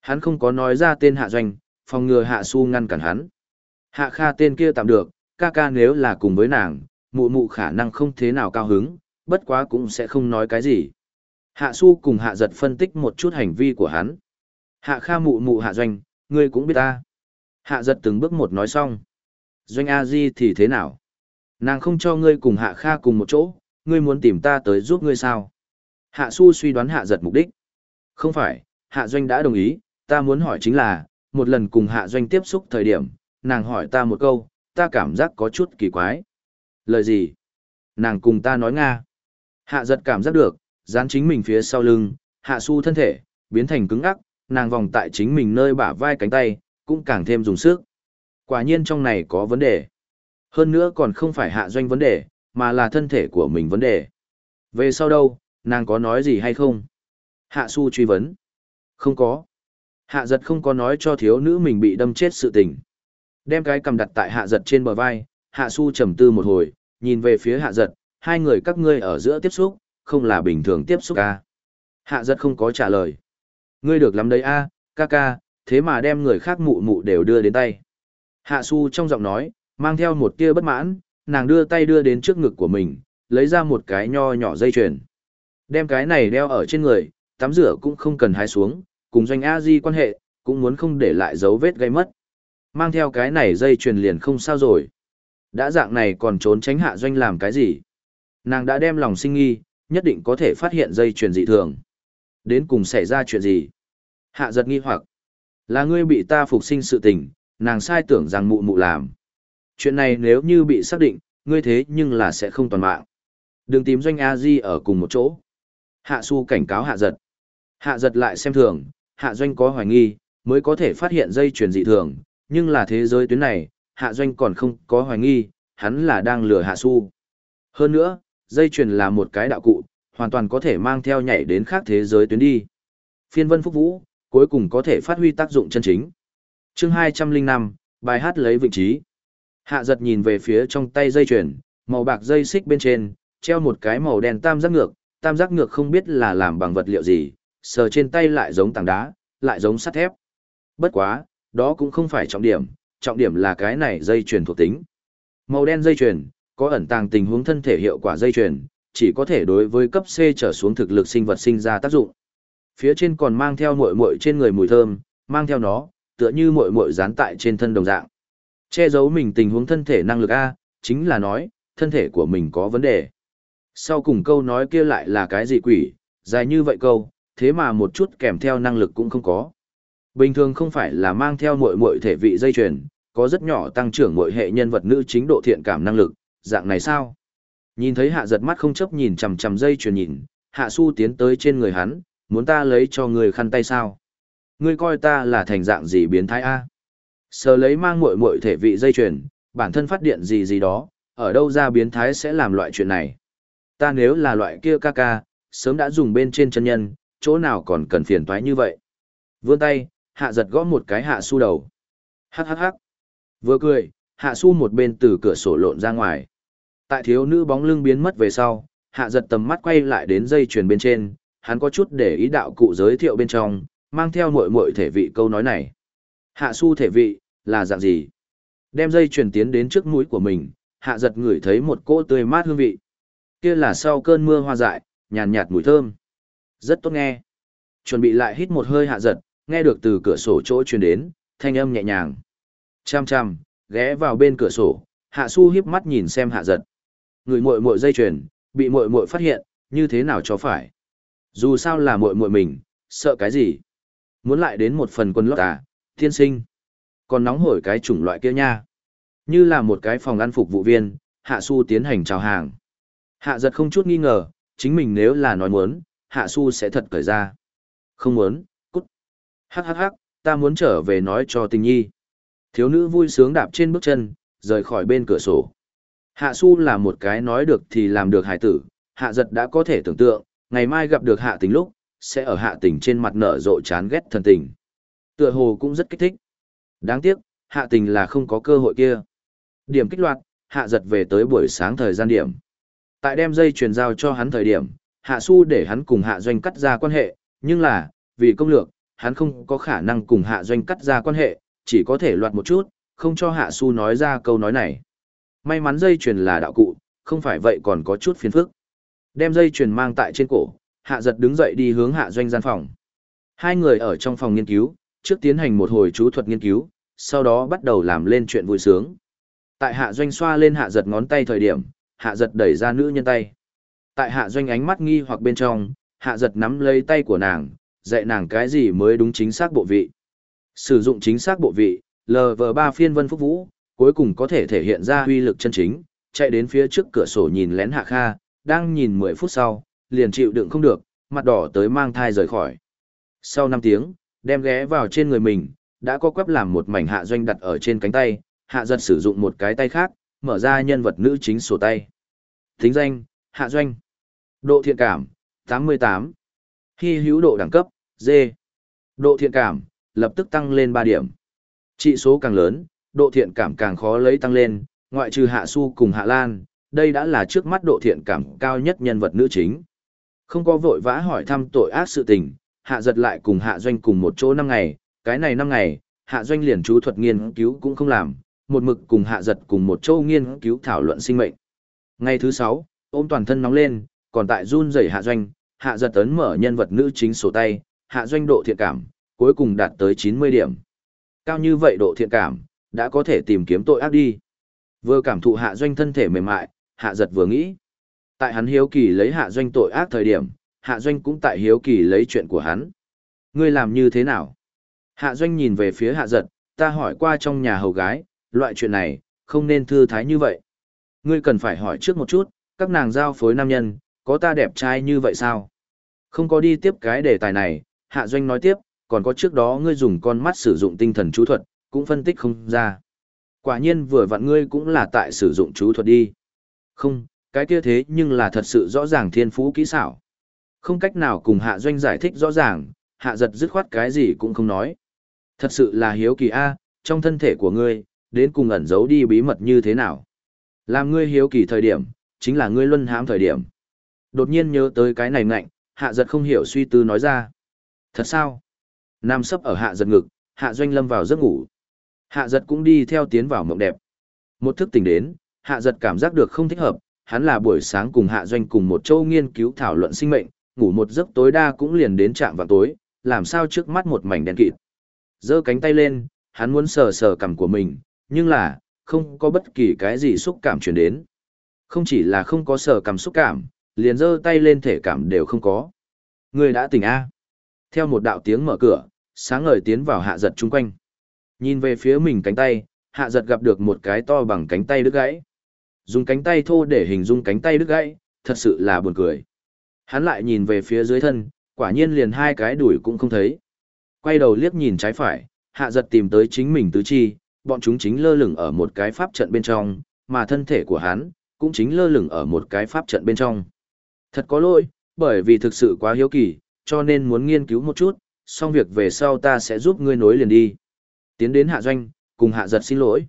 Hắn không có nói ra tên hạ doanh, phòng ngừa hạ su ngăn cản hắn. Hạ kha tên kia tạm được, ca ca nếu là cùng với nàng, mụ mụ khả năng không thế nào cao hứng, bất quá cũng sẽ không nói cái gì. Hạ su cùng hạ giật phân tích một chút hành vi của hắn. Hạ kha mụ mụ hạ doanh, ngươi cũng biết ta. Hạ giật từng bước một nói xong. Doanh A Di thì thế nào? Nàng không cho ngươi cùng hạ kha cùng một chỗ, ngươi muốn tìm ta tới giúp ngươi sao? Hạ su suy đoán hạ giật mục đích. Không phải, hạ doanh đã đồng ý, ta muốn hỏi chính là, một lần cùng hạ doanh tiếp xúc thời điểm, nàng hỏi ta một câu, ta cảm giác có chút kỳ quái. Lời gì? Nàng cùng ta nói Nga. Hạ giật cảm giác được, dán chính mình phía sau lưng, hạ su thân thể, biến thành cứng ắc, nàng vòng tại chính mình nơi bả vai cánh tay, cũng càng thêm dùng sức. Quả nhiên trong này có vấn đề. Hơn nữa còn không phải hạ doanh vấn đề, mà là thân thể của mình vấn đề. Về sau đâu, nàng có nói gì hay không? Hạ su truy vấn. Không có. Hạ giật không có nói cho thiếu nữ mình bị đâm chết sự tình. Đem cái cầm đặt tại hạ giật trên bờ vai, hạ su trầm tư một hồi, nhìn về phía hạ giật, hai người các ngươi ở giữa tiếp xúc, không là bình thường tiếp xúc à. Hạ giật không có trả lời. Ngươi được lắm đấy a, à, ca ca, thế mà đem người khác mụ mụ đều đưa đến tay. Hạ su trong giọng nói, mang theo một tia bất mãn, nàng đưa tay đưa đến trước ngực của mình, lấy ra một cái nho nhỏ dây chuyền. Đem cái này đeo ở trên người, tắm rửa cũng không cần hái xuống, cùng doanh a di quan hệ, cũng muốn không để lại dấu vết gây mất. Mang theo cái này dây chuyền liền không sao rồi. Đã dạng này còn trốn tránh hạ doanh làm cái gì? Nàng đã đem lòng sinh nghi, nhất định có thể phát hiện dây chuyền dị thường. Đến cùng xảy ra chuyện gì? Hạ giật nghi hoặc. Là ngươi bị ta phục sinh sự tình, nàng sai tưởng rằng mụ mụ làm. Chuyện này nếu như bị xác định, ngươi thế nhưng là sẽ không toàn mạng. Đừng tìm doanh A-di ở cùng một chỗ. Hạ su cảnh cáo hạ giật. Hạ giật lại xem thường, hạ doanh có hoài nghi, mới có thể phát hiện dây chuyền dị thường, nhưng là thế giới tuyến này, hạ doanh còn không có hoài nghi, hắn là đang lừa hạ su. Hơn nữa, dây chuyền là một cái đạo cụ, hoàn toàn có thể mang theo nhảy đến khác thế giới tuyến đi. Phiên vân phúc vũ, cuối cùng có thể phát huy tác dụng chân chính. chương 205, bài hát lấy vị trí. Hạ giật nhìn về phía trong tay dây chuyền, màu bạc dây xích bên trên, treo một cái màu đen tam giác ngược, tam giác ngược không biết là làm bằng vật liệu gì, sờ trên tay lại giống tảng đá, lại giống sắt thép. Bất quá, đó cũng không phải trọng điểm, trọng điểm là cái này dây chuyền thuộc tính. Màu đen dây chuyền, có ẩn tàng tình huống thân thể hiệu quả dây chuyền, chỉ có thể đối với cấp C trở xuống thực lực sinh vật sinh ra tác dụng. Phía trên còn mang theo muội muội trên người mùi thơm, mang theo nó, tựa như muội muội dán tại trên thân đồng dạng. Che giấu mình tình huống thân thể năng lực A, chính là nói, thân thể của mình có vấn đề. Sau cùng câu nói kia lại là cái gì quỷ, dài như vậy câu, thế mà một chút kèm theo năng lực cũng không có. Bình thường không phải là mang theo muội muội thể vị dây chuyền, có rất nhỏ tăng trưởng muội hệ nhân vật nữ chính độ thiện cảm năng lực, dạng này sao? Nhìn thấy hạ giật mắt không chấp nhìn chằm chằm dây chuyền nhìn, hạ su tiến tới trên người hắn, muốn ta lấy cho người khăn tay sao? Ngươi coi ta là thành dạng gì biến thái a? Sờ lấy mang muội muội thể vị dây chuyền, bản thân phát điện gì gì đó, ở đâu ra biến thái sẽ làm loại chuyện này. Ta nếu là loại kia ca ca, sớm đã dùng bên trên chân nhân, chỗ nào còn cần phiền toái như vậy. Vươn tay, hạ giật gõ một cái hạ su đầu. Hắc hắc hắc. Vừa cười, hạ su một bên từ cửa sổ lộn ra ngoài. Tại thiếu nữ bóng lưng biến mất về sau, hạ giật tầm mắt quay lại đến dây chuyền bên trên, hắn có chút để ý đạo cụ giới thiệu bên trong, mang theo muội muội thể vị câu nói này. Hạ su thể vị, là dạng gì? Đem dây chuyền tiến đến trước mũi của mình, hạ giật ngửi thấy một cỗ tươi mát hương vị. Kia là sau cơn mưa hoa dại, nhàn nhạt mùi thơm. Rất tốt nghe. Chuẩn bị lại hít một hơi hạ giật, nghe được từ cửa sổ chỗ truyền đến, thanh âm nhẹ nhàng. Chăm chăm, ghé vào bên cửa sổ, hạ su hiếp mắt nhìn xem hạ giật. Người muội muội dây chuyền, bị muội muội phát hiện, như thế nào cho phải. Dù sao là muội muội mình, sợ cái gì? Muốn lại đến một phần quân lót à, thiên sinh. Còn nóng hổi cái chủng loại kia nha. Như là một cái phòng ăn phục vụ viên, hạ su tiến hành chào hàng. Hạ giật không chút nghi ngờ, chính mình nếu là nói muốn, hạ su sẽ thật cởi ra. Không muốn, cút. Hắc hắc hắc, ta muốn trở về nói cho tình nhi. Thiếu nữ vui sướng đạp trên bước chân, rời khỏi bên cửa sổ. Hạ su là một cái nói được thì làm được hải tử, hạ giật đã có thể tưởng tượng, ngày mai gặp được hạ tình lúc, sẽ ở hạ tình trên mặt nở rộ chán ghét thần tình. Tựa hồ cũng rất kích thích. Đáng tiếc, hạ tình là không có cơ hội kia. Điểm kích loạt, hạ giật về tới buổi sáng thời gian điểm. Tại đem dây truyền giao cho hắn thời điểm, hạ su để hắn cùng hạ doanh cắt ra quan hệ, nhưng là, vì công lược, hắn không có khả năng cùng hạ doanh cắt ra quan hệ, chỉ có thể loạt một chút, không cho hạ su nói ra câu nói này. May mắn dây truyền là đạo cụ, không phải vậy còn có chút phiền phức. Đem dây truyền mang tại trên cổ, hạ giật đứng dậy đi hướng hạ doanh gian phòng. Hai người ở trong phòng nghiên cứu, trước tiến hành một hồi chú thuật nghiên cứu, sau đó bắt đầu làm lên chuyện vui sướng. Tại hạ doanh xoa lên hạ giật ngón tay thời điểm, hạ giật đẩy ra nữ nhân tay. Tại hạ doanh ánh mắt nghi hoặc bên trong, hạ giật nắm lấy tay của nàng, dạy nàng cái gì mới đúng chính xác bộ vị. Sử dụng chính xác bộ vị, LV3 phiên vân phúc vũ, cuối cùng có thể thể hiện ra uy lực chân chính, chạy đến phía trước cửa sổ nhìn lén hạ kha, đang nhìn 10 phút sau, liền chịu đựng không được, mặt đỏ tới mang thai rời khỏi. Sau 5 tiếng, đem ghé vào trên người mình, đã có quắp làm một mảnh hạ doanh đặt ở trên cánh tay, hạ giật sử dụng một cái tay khác, mở ra nhân vật nữ chính sổ tay. Tính danh, hạ doanh. Độ thiện cảm, 88. Hy hữu độ đẳng cấp, D. Độ thiện cảm, lập tức tăng lên 3 điểm. Trị số càng lớn, độ thiện cảm càng khó lấy tăng lên, ngoại trừ hạ su cùng hạ lan, đây đã là trước mắt độ thiện cảm cao nhất nhân vật nữ chính. Không có vội vã hỏi thăm tội ác sự tình, hạ giật lại cùng hạ doanh cùng một chỗ năm ngày, cái này năm ngày, hạ doanh liền chú thuật nghiên cứu cũng không làm, một mực cùng hạ giật cùng một chỗ nghiên cứu thảo luận sinh mệnh. Ngày thứ sáu, ôm toàn thân nóng lên, còn tại run rẩy hạ doanh, hạ giật ấn mở nhân vật nữ chính sổ tay, hạ doanh độ thiện cảm, cuối cùng đạt tới 90 điểm. Cao như vậy độ thiện cảm, đã có thể tìm kiếm tội ác đi. Vừa cảm thụ hạ doanh thân thể mềm mại, hạ giật vừa nghĩ. Tại hắn hiếu kỳ lấy hạ doanh tội ác thời điểm, hạ doanh cũng tại hiếu kỳ lấy chuyện của hắn. Ngươi làm như thế nào? Hạ doanh nhìn về phía hạ giật, ta hỏi qua trong nhà hầu gái, loại chuyện này, không nên thư thái như vậy. Ngươi cần phải hỏi trước một chút, các nàng giao phối nam nhân, có ta đẹp trai như vậy sao? Không có đi tiếp cái đề tài này, hạ doanh nói tiếp, còn có trước đó ngươi dùng con mắt sử dụng tinh thần chú thuật, cũng phân tích không ra. Quả nhiên vừa vặn ngươi cũng là tại sử dụng chú thuật đi. Không, cái kia thế nhưng là thật sự rõ ràng thiên phú kỹ xảo. Không cách nào cùng hạ doanh giải thích rõ ràng, hạ giật dứt khoát cái gì cũng không nói. Thật sự là hiếu kỳ a, trong thân thể của ngươi, đến cùng ẩn giấu đi bí mật như thế nào. Làm ngươi hiếu kỳ thời điểm, chính là ngươi luân hãm thời điểm. Đột nhiên nhớ tới cái này ngạnh, hạ giật không hiểu suy tư nói ra. Thật sao? Nam sấp ở hạ giật ngực, hạ doanh lâm vào giấc ngủ. Hạ giật cũng đi theo tiến vào mộng đẹp. Một thức tỉnh đến, hạ giật cảm giác được không thích hợp, hắn là buổi sáng cùng hạ doanh cùng một châu nghiên cứu thảo luận sinh mệnh, ngủ một giấc tối đa cũng liền đến trạm vào tối, làm sao trước mắt một mảnh đen kịt. giơ cánh tay lên, hắn muốn sờ sờ cằm của mình, nhưng là, không có bất kỳ cái gì xúc cảm truyền đến. Không chỉ là không có sờ cằm xúc cảm, liền giơ tay lên thể cảm đều không có. Người đã tỉnh A. Theo một đạo tiếng mở cửa, sáng ngời tiến vào hạ giật chung quanh. Nhìn về phía mình cánh tay, hạ giật gặp được một cái to bằng cánh tay đứt gãy. Dùng cánh tay thô để hình dung cánh tay đứt gãy, thật sự là buồn cười. Hắn lại nhìn về phía dưới thân, quả nhiên liền hai cái đuổi cũng không thấy. Quay đầu liếc nhìn trái phải, hạ giật tìm tới chính mình tứ chi, bọn chúng chính lơ lửng ở một cái pháp trận bên trong, mà thân thể của hắn cũng chính lơ lửng ở một cái pháp trận bên trong. Thật có lỗi, bởi vì thực sự quá hiếu kỳ, cho nên muốn nghiên cứu một chút, xong việc về sau ta sẽ giúp ngươi nối liền đi. Tiến đến hạ doanh, cùng hạ giật xin lỗi.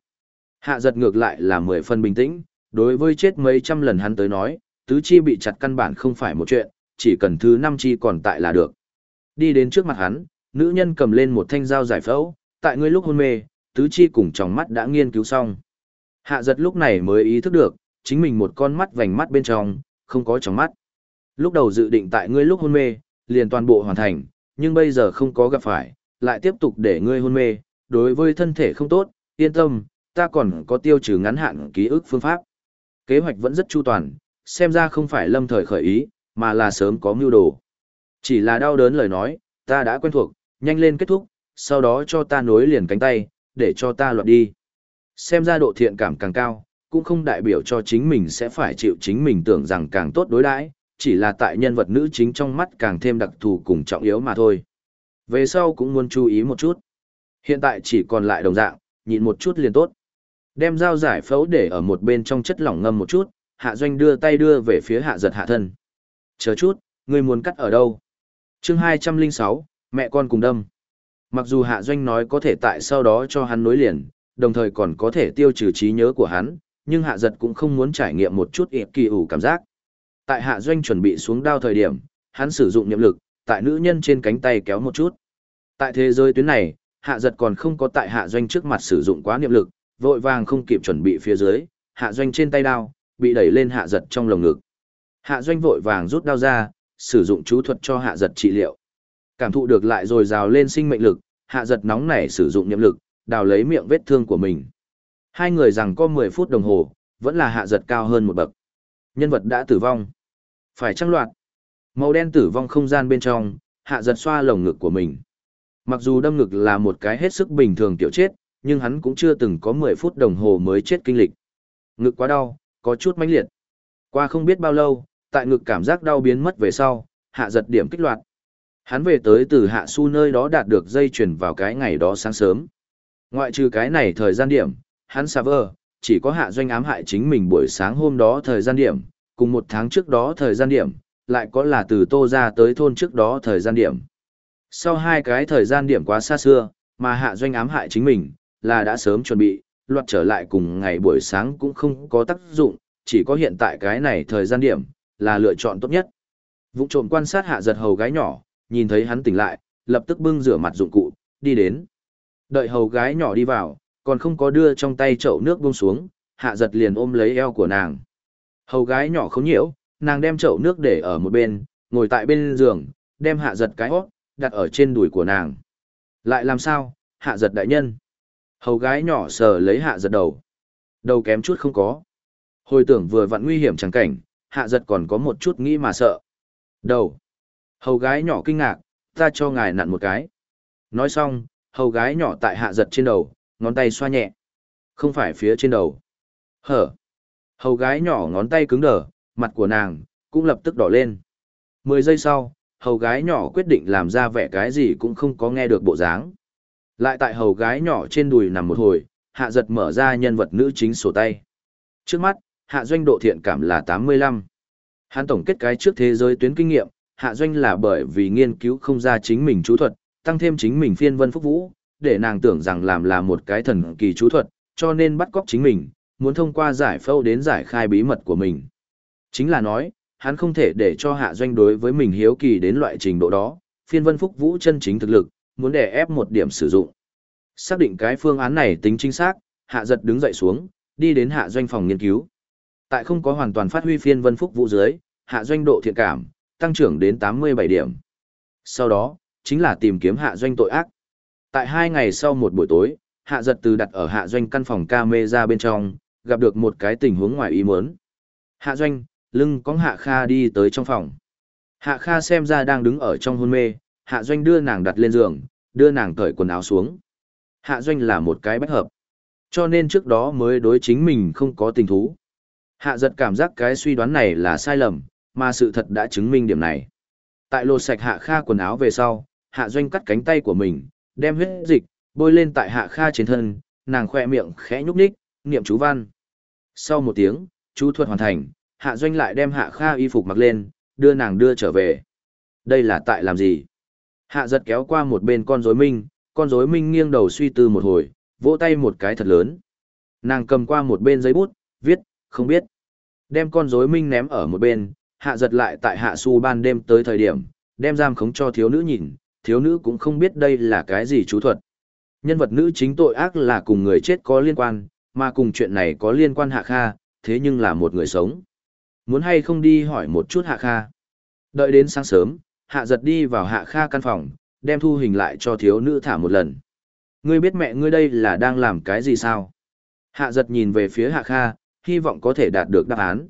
Hạ giật ngược lại là mười phần bình tĩnh, đối với chết mấy trăm lần hắn tới nói, tứ chi bị chặt căn bản không phải một chuyện, chỉ cần thứ năm chi còn tại là được. Đi đến trước mặt hắn, nữ nhân cầm lên một thanh dao giải phẫu, tại ngươi lúc hôn mê, tứ chi cùng trong mắt đã nghiên cứu xong. Hạ giật lúc này mới ý thức được, chính mình một con mắt vành mắt bên trong, không có trong mắt. Lúc đầu dự định tại ngươi lúc hôn mê, liền toàn bộ hoàn thành, nhưng bây giờ không có gặp phải, lại tiếp tục để ngươi hôn mê, đối với thân thể không tốt, yên tâm, ta còn có tiêu trừ ngắn hạn ký ức phương pháp. Kế hoạch vẫn rất chu toàn, xem ra không phải lâm thời khởi ý, mà là sớm có mưu đồ. Chỉ là đau đớn lời nói, ta đã quen thuộc, nhanh lên kết thúc, sau đó cho ta nối liền cánh tay, để cho ta loạt đi. Xem ra độ thiện cảm càng cao, cũng không đại biểu cho chính mình sẽ phải chịu chính mình tưởng rằng càng tốt đối đãi, chỉ là tại nhân vật nữ chính trong mắt càng thêm đặc thù cùng trọng yếu mà thôi. Về sau cũng muốn chú ý một chút. Hiện tại chỉ còn lại đồng dạng, nhịn một chút liền tốt. Đem dao giải phẫu để ở một bên trong chất lỏng ngâm một chút, hạ doanh đưa tay đưa về phía hạ giật hạ thân. Chờ chút, ngươi muốn cắt ở đâu? chương 206, mẹ con cùng đâm. Mặc dù hạ doanh nói có thể tại sau đó cho hắn nối liền, đồng thời còn có thể tiêu trừ trí nhớ của hắn, nhưng hạ giật cũng không muốn trải nghiệm một chút ịp kỳ ủ cảm giác. Tại hạ doanh chuẩn bị xuống đao thời điểm, hắn sử dụng niệm lực, tại nữ nhân trên cánh tay kéo một chút. Tại thế giới tuyến này, hạ giật còn không có tại hạ doanh trước mặt sử dụng quá niệm lực, vội vàng không kịp chuẩn bị phía dưới, hạ doanh trên tay đao, bị đẩy lên hạ giật trong lồng ngực. Hạ doanh vội vàng rút đao ra, sử dụng chú thuật cho hạ giật trị liệu. Cảm thụ được lại rồi rào lên sinh mệnh lực, hạ giật nóng nảy sử dụng niệm lực, đào lấy miệng vết thương của mình. Hai người rằng có 10 phút đồng hồ, vẫn là hạ giật cao hơn một bậc. Nhân vật đã tử vong. Phải trăng loạt. Màu đen tử vong không gian bên trong, hạ giật xoa lồng ngực của mình. Mặc dù đâm ngực là một cái hết sức bình thường tiểu chết, nhưng hắn cũng chưa từng có 10 phút đồng hồ mới chết kinh lịch. Ngực quá đau, có chút mãnh liệt. Qua không biết bao lâu, tại ngực cảm giác đau biến mất về sau, hạ giật điểm kích loạt. Hắn về tới từ hạ su nơi đó đạt được dây chuyển vào cái ngày đó sáng sớm. Ngoại trừ cái này thời gian điểm, hắn xa vơ, chỉ có hạ doanh ám hại chính mình buổi sáng hôm đó thời gian điểm, cùng một tháng trước đó thời gian điểm, lại có là từ tô ra tới thôn trước đó thời gian điểm. Sau hai cái thời gian điểm quá xa xưa, mà hạ doanh ám hại chính mình, là đã sớm chuẩn bị, luật trở lại cùng ngày buổi sáng cũng không có tác dụng, chỉ có hiện tại cái này thời gian điểm, là lựa chọn tốt nhất. Vụ trộm quan sát hạ giật hầu gái nhỏ, nhìn thấy hắn tỉnh lại, lập tức bưng rửa mặt dụng cụ, đi đến. Đợi hầu gái nhỏ đi vào, còn không có đưa trong tay chậu nước buông xuống, hạ giật liền ôm lấy eo của nàng. Hầu gái nhỏ không nhiễu, nàng đem chậu nước để ở một bên, ngồi tại bên giường, đem hạ giật cái hót, đặt ở trên đùi của nàng. Lại làm sao, hạ giật đại nhân. Hầu gái nhỏ sờ lấy hạ giật đầu. Đầu kém chút không có. Hồi tưởng vừa vặn nguy hiểm chẳng cảnh, hạ giật còn có một chút nghĩ mà sợ. Đầu. Hầu gái nhỏ kinh ngạc, ta cho ngài nặn một cái. Nói xong, hầu gái nhỏ tại hạ giật trên đầu, ngón tay xoa nhẹ. Không phải phía trên đầu. Hở. Hầu gái nhỏ ngón tay cứng đờ, mặt của nàng, cũng lập tức đỏ lên. Mười giây sau, hầu gái nhỏ quyết định làm ra vẻ cái gì cũng không có nghe được bộ dáng. Lại tại hầu gái nhỏ trên đùi nằm một hồi, hạ giật mở ra nhân vật nữ chính sổ tay. Trước mắt, hạ doanh độ thiện cảm là 85. Hắn tổng kết cái trước thế giới tuyến kinh nghiệm, hạ doanh là bởi vì nghiên cứu không ra chính mình chú thuật, tăng thêm chính mình phiên vân phúc vũ, để nàng tưởng rằng làm là một cái thần kỳ chú thuật, cho nên bắt cóc chính mình, muốn thông qua giải phẫu đến giải khai bí mật của mình. Chính là nói, hắn không thể để cho hạ doanh đối với mình hiếu kỳ đến loại trình độ đó, phiên vân phúc vũ chân chính thực lực, muốn đè ép một điểm sử dụng. Xác định cái phương án này tính chính xác, hạ giật đứng dậy xuống, đi đến hạ doanh phòng nghiên cứu. Tại không có hoàn toàn phát huy phiên vân phúc vũ dưới, hạ doanh độ thiện cảm, tăng trưởng đến 87 điểm. Sau đó, chính là tìm kiếm hạ doanh tội ác. Tại hai ngày sau một buổi tối, hạ giật từ đặt ở hạ doanh căn phòng camera bên trong, gặp được một cái tình huống ngoài ý muốn. Hạ doanh, lưng có hạ kha đi tới trong phòng. Hạ kha xem ra đang đứng ở trong hôn mê, hạ doanh đưa nàng đặt lên giường, đưa nàng cởi quần áo xuống. Hạ doanh là một cái bách hợp. Cho nên trước đó mới đối chính mình không có tình thú. Hạ giật cảm giác cái suy đoán này là sai lầm, mà sự thật đã chứng minh điểm này. Tại lột sạch hạ kha quần áo về sau, hạ doanh cắt cánh tay của mình, đem huyết dịch, bôi lên tại hạ kha trên thân, nàng khoe miệng khẽ nhúc nhích, niệm chú văn. Sau một tiếng, chú thuật hoàn thành, hạ doanh lại đem hạ kha y phục mặc lên, đưa nàng đưa trở về. Đây là tại làm gì? Hạ giật kéo qua một bên con rối minh, con rối minh nghiêng đầu suy tư một hồi, vỗ tay một cái thật lớn. Nàng cầm qua một bên giấy bút, viết, không biết. Đem con rối minh ném ở một bên, hạ giật lại tại hạ su ban đêm tới thời điểm, đem giam khống cho thiếu nữ nhìn, thiếu nữ cũng không biết đây là cái gì chú thuật. Nhân vật nữ chính tội ác là cùng người chết có liên quan, mà cùng chuyện này có liên quan hạ kha, thế nhưng là một người sống. Muốn hay không đi hỏi một chút hạ kha. Đợi đến sáng sớm, hạ giật đi vào hạ kha căn phòng, đem thu hình lại cho thiếu nữ thả một lần. Ngươi biết mẹ ngươi đây là đang làm cái gì sao? Hạ giật nhìn về phía hạ kha, hy vọng có thể đạt được đáp án.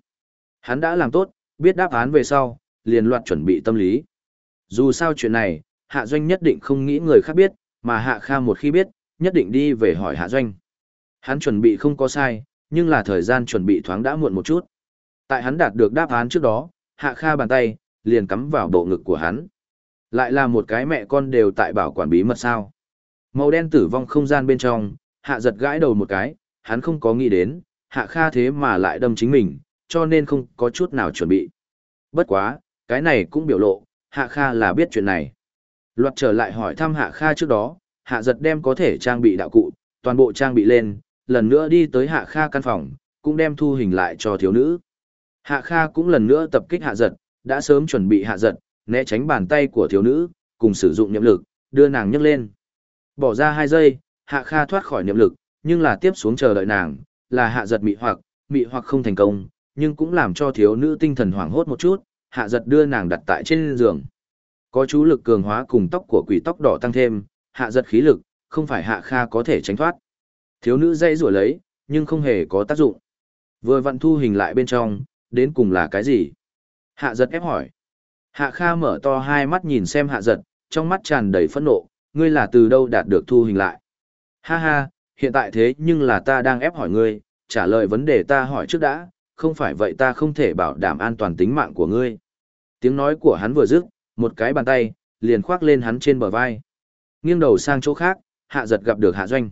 Hắn đã làm tốt, biết đáp án về sau, liền loạt chuẩn bị tâm lý. Dù sao chuyện này, hạ doanh nhất định không nghĩ người khác biết, mà hạ kha một khi biết, nhất định đi về hỏi hạ doanh. Hắn chuẩn bị không có sai, nhưng là thời gian chuẩn bị thoáng đã muộn một chút. Tại hắn đạt được đáp án trước đó, hạ kha bàn tay, liền cắm vào bộ ngực của hắn. Lại là một cái mẹ con đều tại bảo quản bí mật sao. Màu đen tử vong không gian bên trong, hạ giật gãi đầu một cái, hắn không có nghĩ đến, hạ kha thế mà lại đâm chính mình, cho nên không có chút nào chuẩn bị. Bất quá, cái này cũng biểu lộ, hạ kha là biết chuyện này. Luật trở lại hỏi thăm hạ kha trước đó, hạ giật đem có thể trang bị đạo cụ, toàn bộ trang bị lên, lần nữa đi tới hạ kha căn phòng, cũng đem thu hình lại cho thiếu nữ. Hạ kha cũng lần nữa tập kích hạ giật, đã sớm chuẩn bị hạ giật, né tránh bàn tay của thiếu nữ, cùng sử dụng niệm lực, đưa nàng nhấc lên. Bỏ ra hai giây, hạ kha thoát khỏi niệm lực, nhưng là tiếp xuống chờ đợi nàng, là hạ giật mị hoặc, mị hoặc không thành công, nhưng cũng làm cho thiếu nữ tinh thần hoảng hốt một chút, hạ giật đưa nàng đặt tại trên giường. Có chú lực cường hóa cùng tóc của quỷ tóc đỏ tăng thêm, hạ giật khí lực, không phải hạ kha có thể tránh thoát. Thiếu nữ dây rủa lấy, nhưng không hề có tác dụng. Vừa vặn thu hình lại bên trong, đến cùng là cái gì? Hạ giật ép hỏi. Hạ Kha mở to hai mắt nhìn xem hạ giật, trong mắt tràn đầy phẫn nộ, ngươi là từ đâu đạt được thu hình lại. Ha ha, hiện tại thế nhưng là ta đang ép hỏi ngươi, trả lời vấn đề ta hỏi trước đã, không phải vậy ta không thể bảo đảm an toàn tính mạng của ngươi. Tiếng nói của hắn vừa dứt, một cái bàn tay, liền khoác lên hắn trên bờ vai. Nghiêng đầu sang chỗ khác, hạ giật gặp được hạ doanh.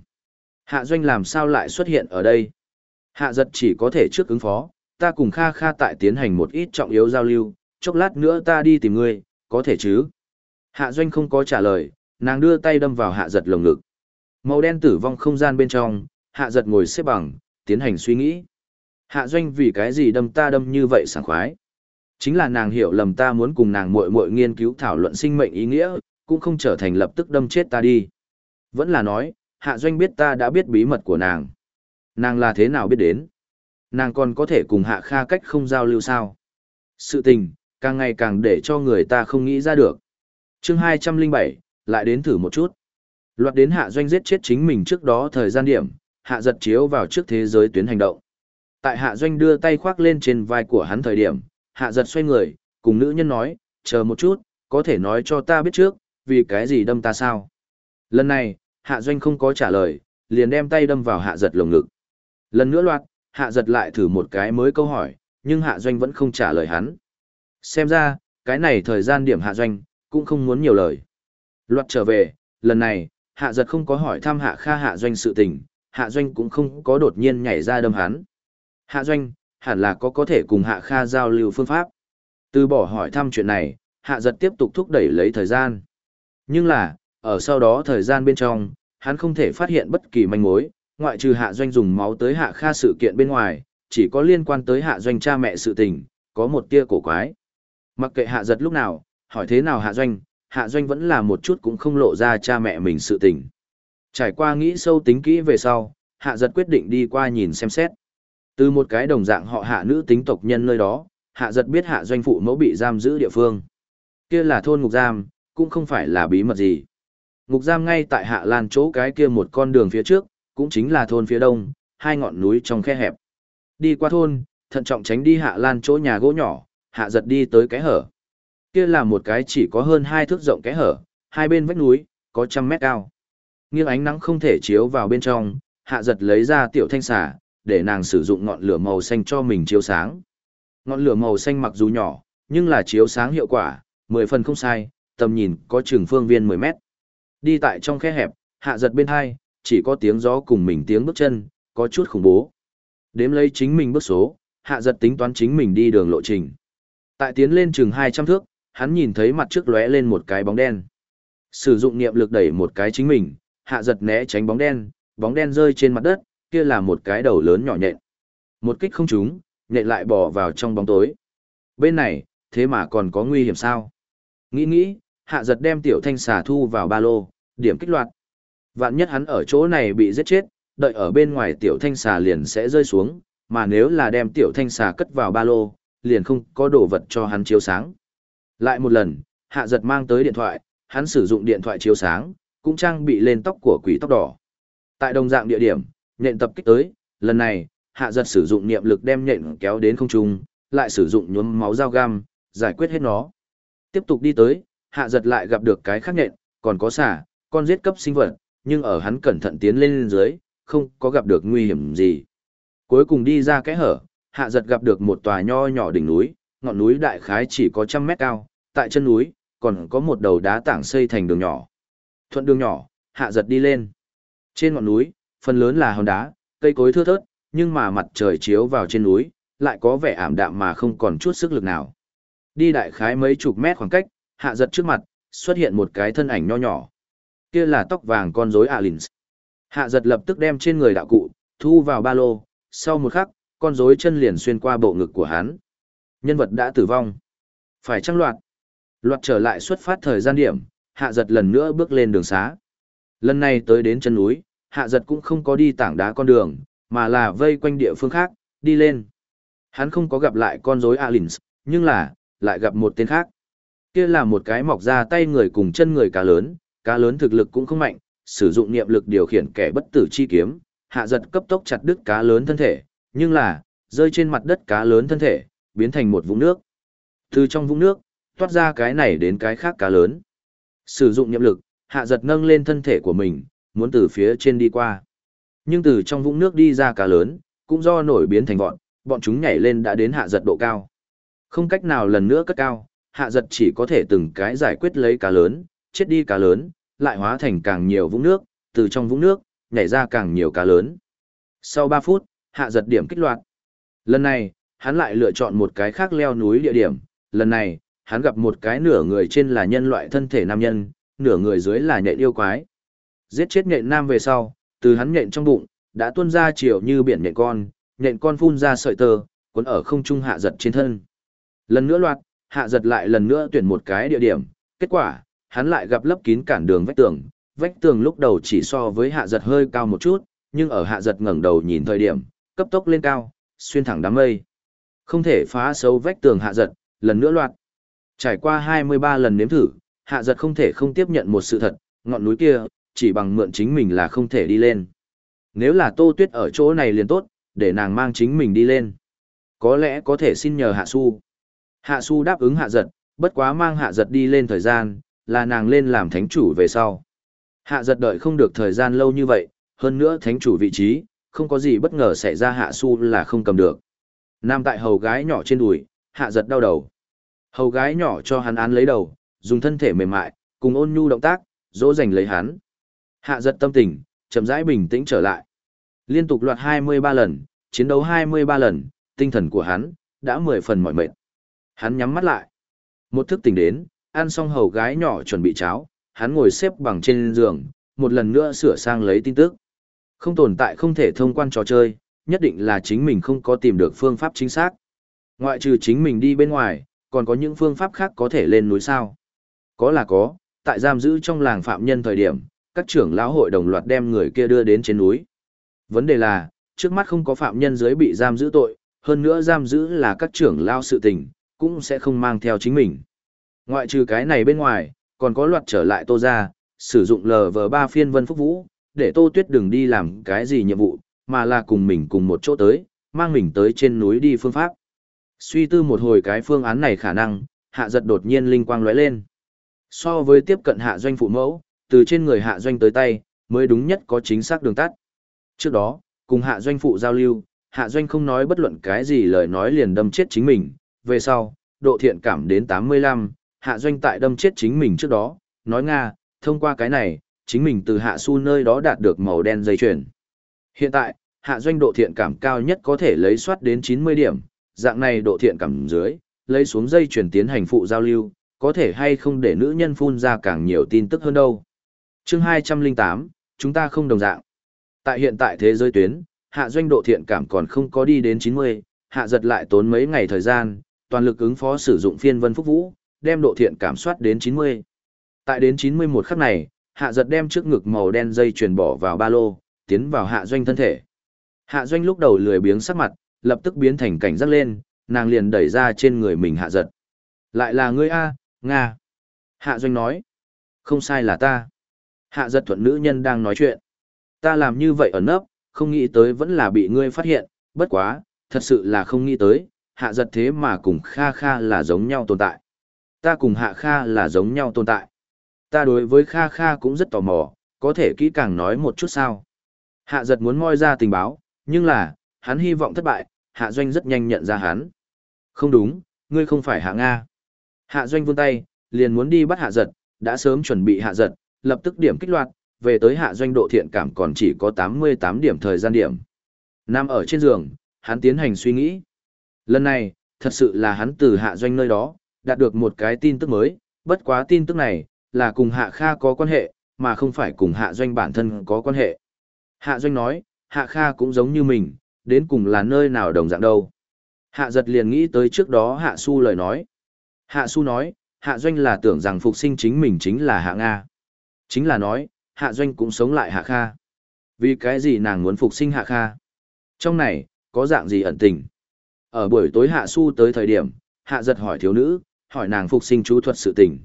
Hạ doanh làm sao lại xuất hiện ở đây? Hạ giật chỉ có thể trước ứng phó, ta cùng Kha Kha tại tiến hành một ít trọng yếu giao lưu, chốc lát nữa ta đi tìm ngươi, có thể chứ? Hạ Doanh không có trả lời, nàng đưa tay đâm vào hạ giật lồng ngực. Màu đen tử vong không gian bên trong, hạ giật ngồi xếp bằng, tiến hành suy nghĩ. Hạ Doanh vì cái gì đâm ta đâm như vậy sảng khoái? Chính là nàng hiểu lầm ta muốn cùng nàng muội muội nghiên cứu thảo luận sinh mệnh ý nghĩa, cũng không trở thành lập tức đâm chết ta đi. Vẫn là nói, Hạ Doanh biết ta đã biết bí mật của nàng. Nàng là thế nào biết đến? Nàng còn có thể cùng hạ kha cách không giao lưu sao. Sự tình, càng ngày càng để cho người ta không nghĩ ra được. chương hai trăm linh bảy lại đến thử một chút. Loạt đến hạ doanh giết chết chính mình trước đó thời gian điểm, hạ giật chiếu vào trước thế giới tuyến hành động. Tại hạ doanh đưa tay khoác lên trên vai của hắn thời điểm, hạ giật xoay người, cùng nữ nhân nói, chờ một chút, có thể nói cho ta biết trước, vì cái gì đâm ta sao. Lần này, hạ doanh không có trả lời, liền đem tay đâm vào hạ giật lồng ngực. Lần nữa loạt, hạ giật lại thử một cái mới câu hỏi, nhưng hạ doanh vẫn không trả lời hắn. Xem ra, cái này thời gian điểm hạ doanh, cũng không muốn nhiều lời. Loạt trở về, lần này, hạ giật không có hỏi thăm hạ kha hạ doanh sự tình, hạ doanh cũng không có đột nhiên nhảy ra đâm hắn. Hạ doanh, hẳn là có có thể cùng hạ kha giao lưu phương pháp. Từ bỏ hỏi thăm chuyện này, hạ giật tiếp tục thúc đẩy lấy thời gian. Nhưng là, ở sau đó thời gian bên trong, hắn không thể phát hiện bất kỳ manh mối, ngoại trừ hạ doanh dùng máu tới hạ kha sự kiện bên ngoài, chỉ có liên quan tới hạ doanh cha mẹ sự tình, có một tia cổ quái. Mặc kệ hạ giật lúc nào, hỏi thế nào hạ doanh, hạ doanh vẫn là một chút cũng không lộ ra cha mẹ mình sự tình. Trải qua nghĩ sâu tính kỹ về sau, hạ giật quyết định đi qua nhìn xem xét. Từ một cái đồng dạng họ hạ nữ tính tộc nhân nơi đó, hạ giật biết hạ doanh phụ mẫu bị giam giữ địa phương. Kia là thôn ngục giam, cũng không phải là bí mật gì. Ngục giam ngay tại hạ lan chỗ cái kia một con đường phía trước, cũng chính là thôn phía đông, hai ngọn núi trong khe hẹp. Đi qua thôn, thận trọng tránh đi hạ lan chỗ nhà gỗ nhỏ, hạ giật đi tới cái hở. Kia là một cái chỉ có hơn hai thước rộng cái hở, hai bên vách núi, có trăm mét cao. Nghiêng ánh nắng không thể chiếu vào bên trong, hạ giật lấy ra tiểu thanh xà, để nàng sử dụng ngọn lửa màu xanh cho mình chiếu sáng. Ngọn lửa màu xanh mặc dù nhỏ, nhưng là chiếu sáng hiệu quả, 10 phần không sai, tầm nhìn có chừng phương viên 10 mét. Đi tại trong khe hẹp, hạ giật bên hai, chỉ có tiếng gió cùng mình tiếng bước chân, có chút khủng bố. Đếm lấy chính mình bước số, hạ giật tính toán chính mình đi đường lộ trình. Tại tiến lên chừng 200 thước, hắn nhìn thấy mặt trước lóe lên một cái bóng đen. Sử dụng niệm lực đẩy một cái chính mình, hạ giật né tránh bóng đen, bóng đen rơi trên mặt đất, kia là một cái đầu lớn nhỏ nhện. Một kích không trúng, nhện lại bò vào trong bóng tối. Bên này, thế mà còn có nguy hiểm sao? Nghĩ nghĩ, hạ giật đem tiểu thanh xà thu vào ba lô, điểm kích loạt. Vạn nhất hắn ở chỗ này bị giết chết, đợi ở bên ngoài tiểu thanh xà liền sẽ rơi xuống, mà nếu là đem tiểu thanh xà cất vào ba lô, liền không có đồ vật cho hắn chiếu sáng. Lại một lần, hạ giật mang tới điện thoại, hắn sử dụng điện thoại chiếu sáng, cũng trang bị lên tóc của quỷ tóc đỏ. Tại đồng dạng địa điểm, nhện tập kích tới, lần này, hạ giật sử dụng niệm lực đem nhện kéo đến không trung, lại sử dụng nhuốm máu dao găm, giải quyết hết nó. Tiếp tục đi tới, hạ giật lại gặp được cái khác nhện, còn có xả, con giết cấp sinh vật, nhưng ở hắn cẩn thận tiến lên dưới, không có gặp được nguy hiểm gì. Cuối cùng đi ra cái hở, hạ giật gặp được một tòa nho nhỏ đỉnh núi, ngọn núi đại khái chỉ có trăm mét cao, tại chân núi, còn có một đầu đá tảng xây thành đường nhỏ. Thuận đường nhỏ, hạ giật đi lên. Trên ngọn núi, phần lớn là hòn đá, cây cối thưa thớt, nhưng mà mặt trời chiếu vào trên núi, lại có vẻ ảm đạm mà không còn chút sức lực nào. Đi đại khái mấy chục mét khoảng cách, hạ giật trước mặt, xuất hiện một cái thân ảnh nho nhỏ. Kia là tóc vàng con rối Alins. Hạ giật lập tức đem trên người đạo cụ, thu vào ba lô, sau một khắc, con rối chân liền xuyên qua bộ ngực của hắn. Nhân vật đã tử vong. Phải trăng loạt. Loạt trở lại xuất phát thời gian điểm, hạ giật lần nữa bước lên đường xá. Lần này tới đến chân núi, hạ giật cũng không có đi tảng đá con đường, mà là vây quanh địa phương khác, đi lên. Hắn không có gặp lại con rối Alins, nhưng là, lại gặp một tên khác. Kia là một cái mọc ra tay người cùng chân người cá lớn, cá lớn thực lực cũng không mạnh, sử dụng niệm lực điều khiển kẻ bất tử chi kiếm, hạ giật cấp tốc chặt đứt cá lớn thân thể, nhưng là, rơi trên mặt đất cá lớn thân thể, biến thành một vũng nước. Từ trong vũng nước, toát ra cái này đến cái khác cá lớn. Sử dụng niệm lực, hạ giật nâng lên thân thể của mình, muốn từ phía trên đi qua. Nhưng từ trong vũng nước đi ra cá lớn, cũng do nổi biến thành vọn, bọn chúng nhảy lên đã đến hạ giật độ cao. Không cách nào lần nữa cất cao, hạ giật chỉ có thể từng cái giải quyết lấy cá lớn, chết đi cá lớn, lại hóa thành càng nhiều vũng nước, từ trong vũng nước, nhảy ra càng nhiều cá lớn. Sau 3 phút, hạ giật điểm kích loạt. Lần này, hắn lại lựa chọn một cái khác leo núi địa điểm, lần này, hắn gặp một cái nửa người trên là nhân loại thân thể nam nhân, nửa người dưới là nhện yêu quái. Giết chết nhện nam về sau, từ hắn nhện trong bụng, đã tuôn ra chiều như biển nhện con, nhện con phun ra sợi tơ, cuốn ở không trung hạ giật trên thân. Lần nữa loạt, hạ giật lại lần nữa tuyển một cái địa điểm, kết quả, hắn lại gặp lấp kín cản đường vách tường, vách tường lúc đầu chỉ so với hạ giật hơi cao một chút, nhưng ở hạ giật ngẩng đầu nhìn thời điểm, cấp tốc lên cao, xuyên thẳng đám mây. Không thể phá xấu vách tường hạ giật, lần nữa loạt. Trải qua 23 lần nếm thử, hạ giật không thể không tiếp nhận một sự thật, ngọn núi kia, chỉ bằng mượn chính mình là không thể đi lên. Nếu là tô tuyết ở chỗ này liền tốt, để nàng mang chính mình đi lên. Có lẽ có thể xin nhờ hạ su. Hạ su đáp ứng hạ giật, bất quá mang hạ giật đi lên thời gian, là nàng lên làm thánh chủ về sau. Hạ giật đợi không được thời gian lâu như vậy, hơn nữa thánh chủ vị trí, không có gì bất ngờ xảy ra hạ su là không cầm được. Nam tại hầu gái nhỏ trên đùi, hạ giật đau đầu. Hầu gái nhỏ cho hắn án lấy đầu, dùng thân thể mềm mại, cùng ôn nhu động tác, dỗ dành lấy hắn. Hạ giật tâm tình, chậm rãi bình tĩnh trở lại. Liên tục loạt 23 lần, chiến đấu 23 lần, tinh thần của hắn, đã 10 phần mỏi mệt. Hắn nhắm mắt lại. Một thức tỉnh đến, ăn xong hầu gái nhỏ chuẩn bị cháo, hắn ngồi xếp bằng trên giường, một lần nữa sửa sang lấy tin tức. Không tồn tại không thể thông quan trò chơi, nhất định là chính mình không có tìm được phương pháp chính xác. Ngoại trừ chính mình đi bên ngoài, còn có những phương pháp khác có thể lên núi sao. Có là có, tại giam giữ trong làng phạm nhân thời điểm, các trưởng lão hội đồng loạt đem người kia đưa đến trên núi. Vấn đề là, trước mắt không có phạm nhân dưới bị giam giữ tội, hơn nữa giam giữ là các trưởng lao sự tình, cũng sẽ không mang theo chính mình. Ngoại trừ cái này bên ngoài, còn có loạt trở lại tô ra, sử dụng LV3 phiên vân phúc vũ, để tô tuyết đừng đi làm cái gì nhiệm vụ, mà là cùng mình cùng một chỗ tới, mang mình tới trên núi đi phương pháp. Suy tư một hồi cái phương án này khả năng, hạ giật đột nhiên linh quang lóe lên. So với tiếp cận hạ doanh phụ mẫu, từ trên người hạ doanh tới tay, mới đúng nhất có chính xác đường tắt. Trước đó, cùng hạ doanh phụ giao lưu, hạ doanh không nói bất luận cái gì lời nói liền đâm chết chính mình. Về sau, độ thiện cảm đến 85, hạ doanh tại đâm chết chính mình trước đó, nói Nga, thông qua cái này, chính mình từ hạ su nơi đó đạt được màu đen dây chuyền. Hiện tại, hạ doanh độ thiện cảm cao nhất có thể lấy soát đến 90 điểm, dạng này độ thiện cảm dưới, lấy xuống dây chuyển tiến hành phụ giao lưu, có thể hay không để nữ nhân phun ra càng nhiều tin tức hơn đâu. Chương 208, chúng ta không đồng dạng. Tại hiện tại thế giới tuyến, hạ doanh độ thiện cảm còn không có đi đến 90, hạ giật lại tốn mấy ngày thời gian, toàn lực ứng phó sử dụng phiên vân phúc vũ, đem độ thiện cảm soát đến 90. Tại đến 91 khắc này, hạ giật đem trước ngực màu đen dây chuyền bỏ vào ba lô, tiến vào hạ doanh thân thể. Hạ doanh lúc đầu lười biếng sắc mặt, lập tức biến thành cảnh giác lên, nàng liền đẩy ra trên người mình hạ giật. Lại là ngươi A, Nga. Hạ doanh nói. Không sai là ta. Hạ giật thuận nữ nhân đang nói chuyện. Ta làm như vậy ở nấp, không nghĩ tới vẫn là bị ngươi phát hiện, bất quá, thật sự là không nghĩ tới, hạ giật thế mà cùng Kha Kha là giống nhau tồn tại. Ta cùng hạ Kha là giống nhau tồn tại. Ta đối với Kha Kha cũng rất tò mò, có thể kỹ càng nói một chút sao. Hạ giật muốn moi ra tình báo, nhưng là, hắn hy vọng thất bại, hạ doanh rất nhanh nhận ra hắn. Không đúng, ngươi không phải hạ Nga. Hạ doanh vươn tay, liền muốn đi bắt hạ giật, đã sớm chuẩn bị hạ giật, lập tức điểm kích loạt, về tới hạ doanh độ thiện cảm còn chỉ có 88 điểm thời gian điểm. Nam ở trên giường, hắn tiến hành suy nghĩ. Lần này, thật sự là hắn từ hạ doanh nơi đó, đạt được một cái tin tức mới, bất quá tin tức này, là cùng hạ kha có quan hệ, mà không phải cùng hạ doanh bản thân có quan hệ. Hạ doanh nói, hạ kha cũng giống như mình, đến cùng là nơi nào đồng dạng đâu. Hạ giật liền nghĩ tới trước đó hạ su lời nói. Hạ su nói, hạ doanh là tưởng rằng phục sinh chính mình chính là hạ Nga. Chính là nói, hạ doanh cũng sống lại hạ kha. Vì cái gì nàng muốn phục sinh hạ kha? Trong này, có dạng gì ẩn tình? Ở buổi tối hạ su tới thời điểm, hạ giật hỏi thiếu nữ, hỏi nàng phục sinh chú thuật sự tình.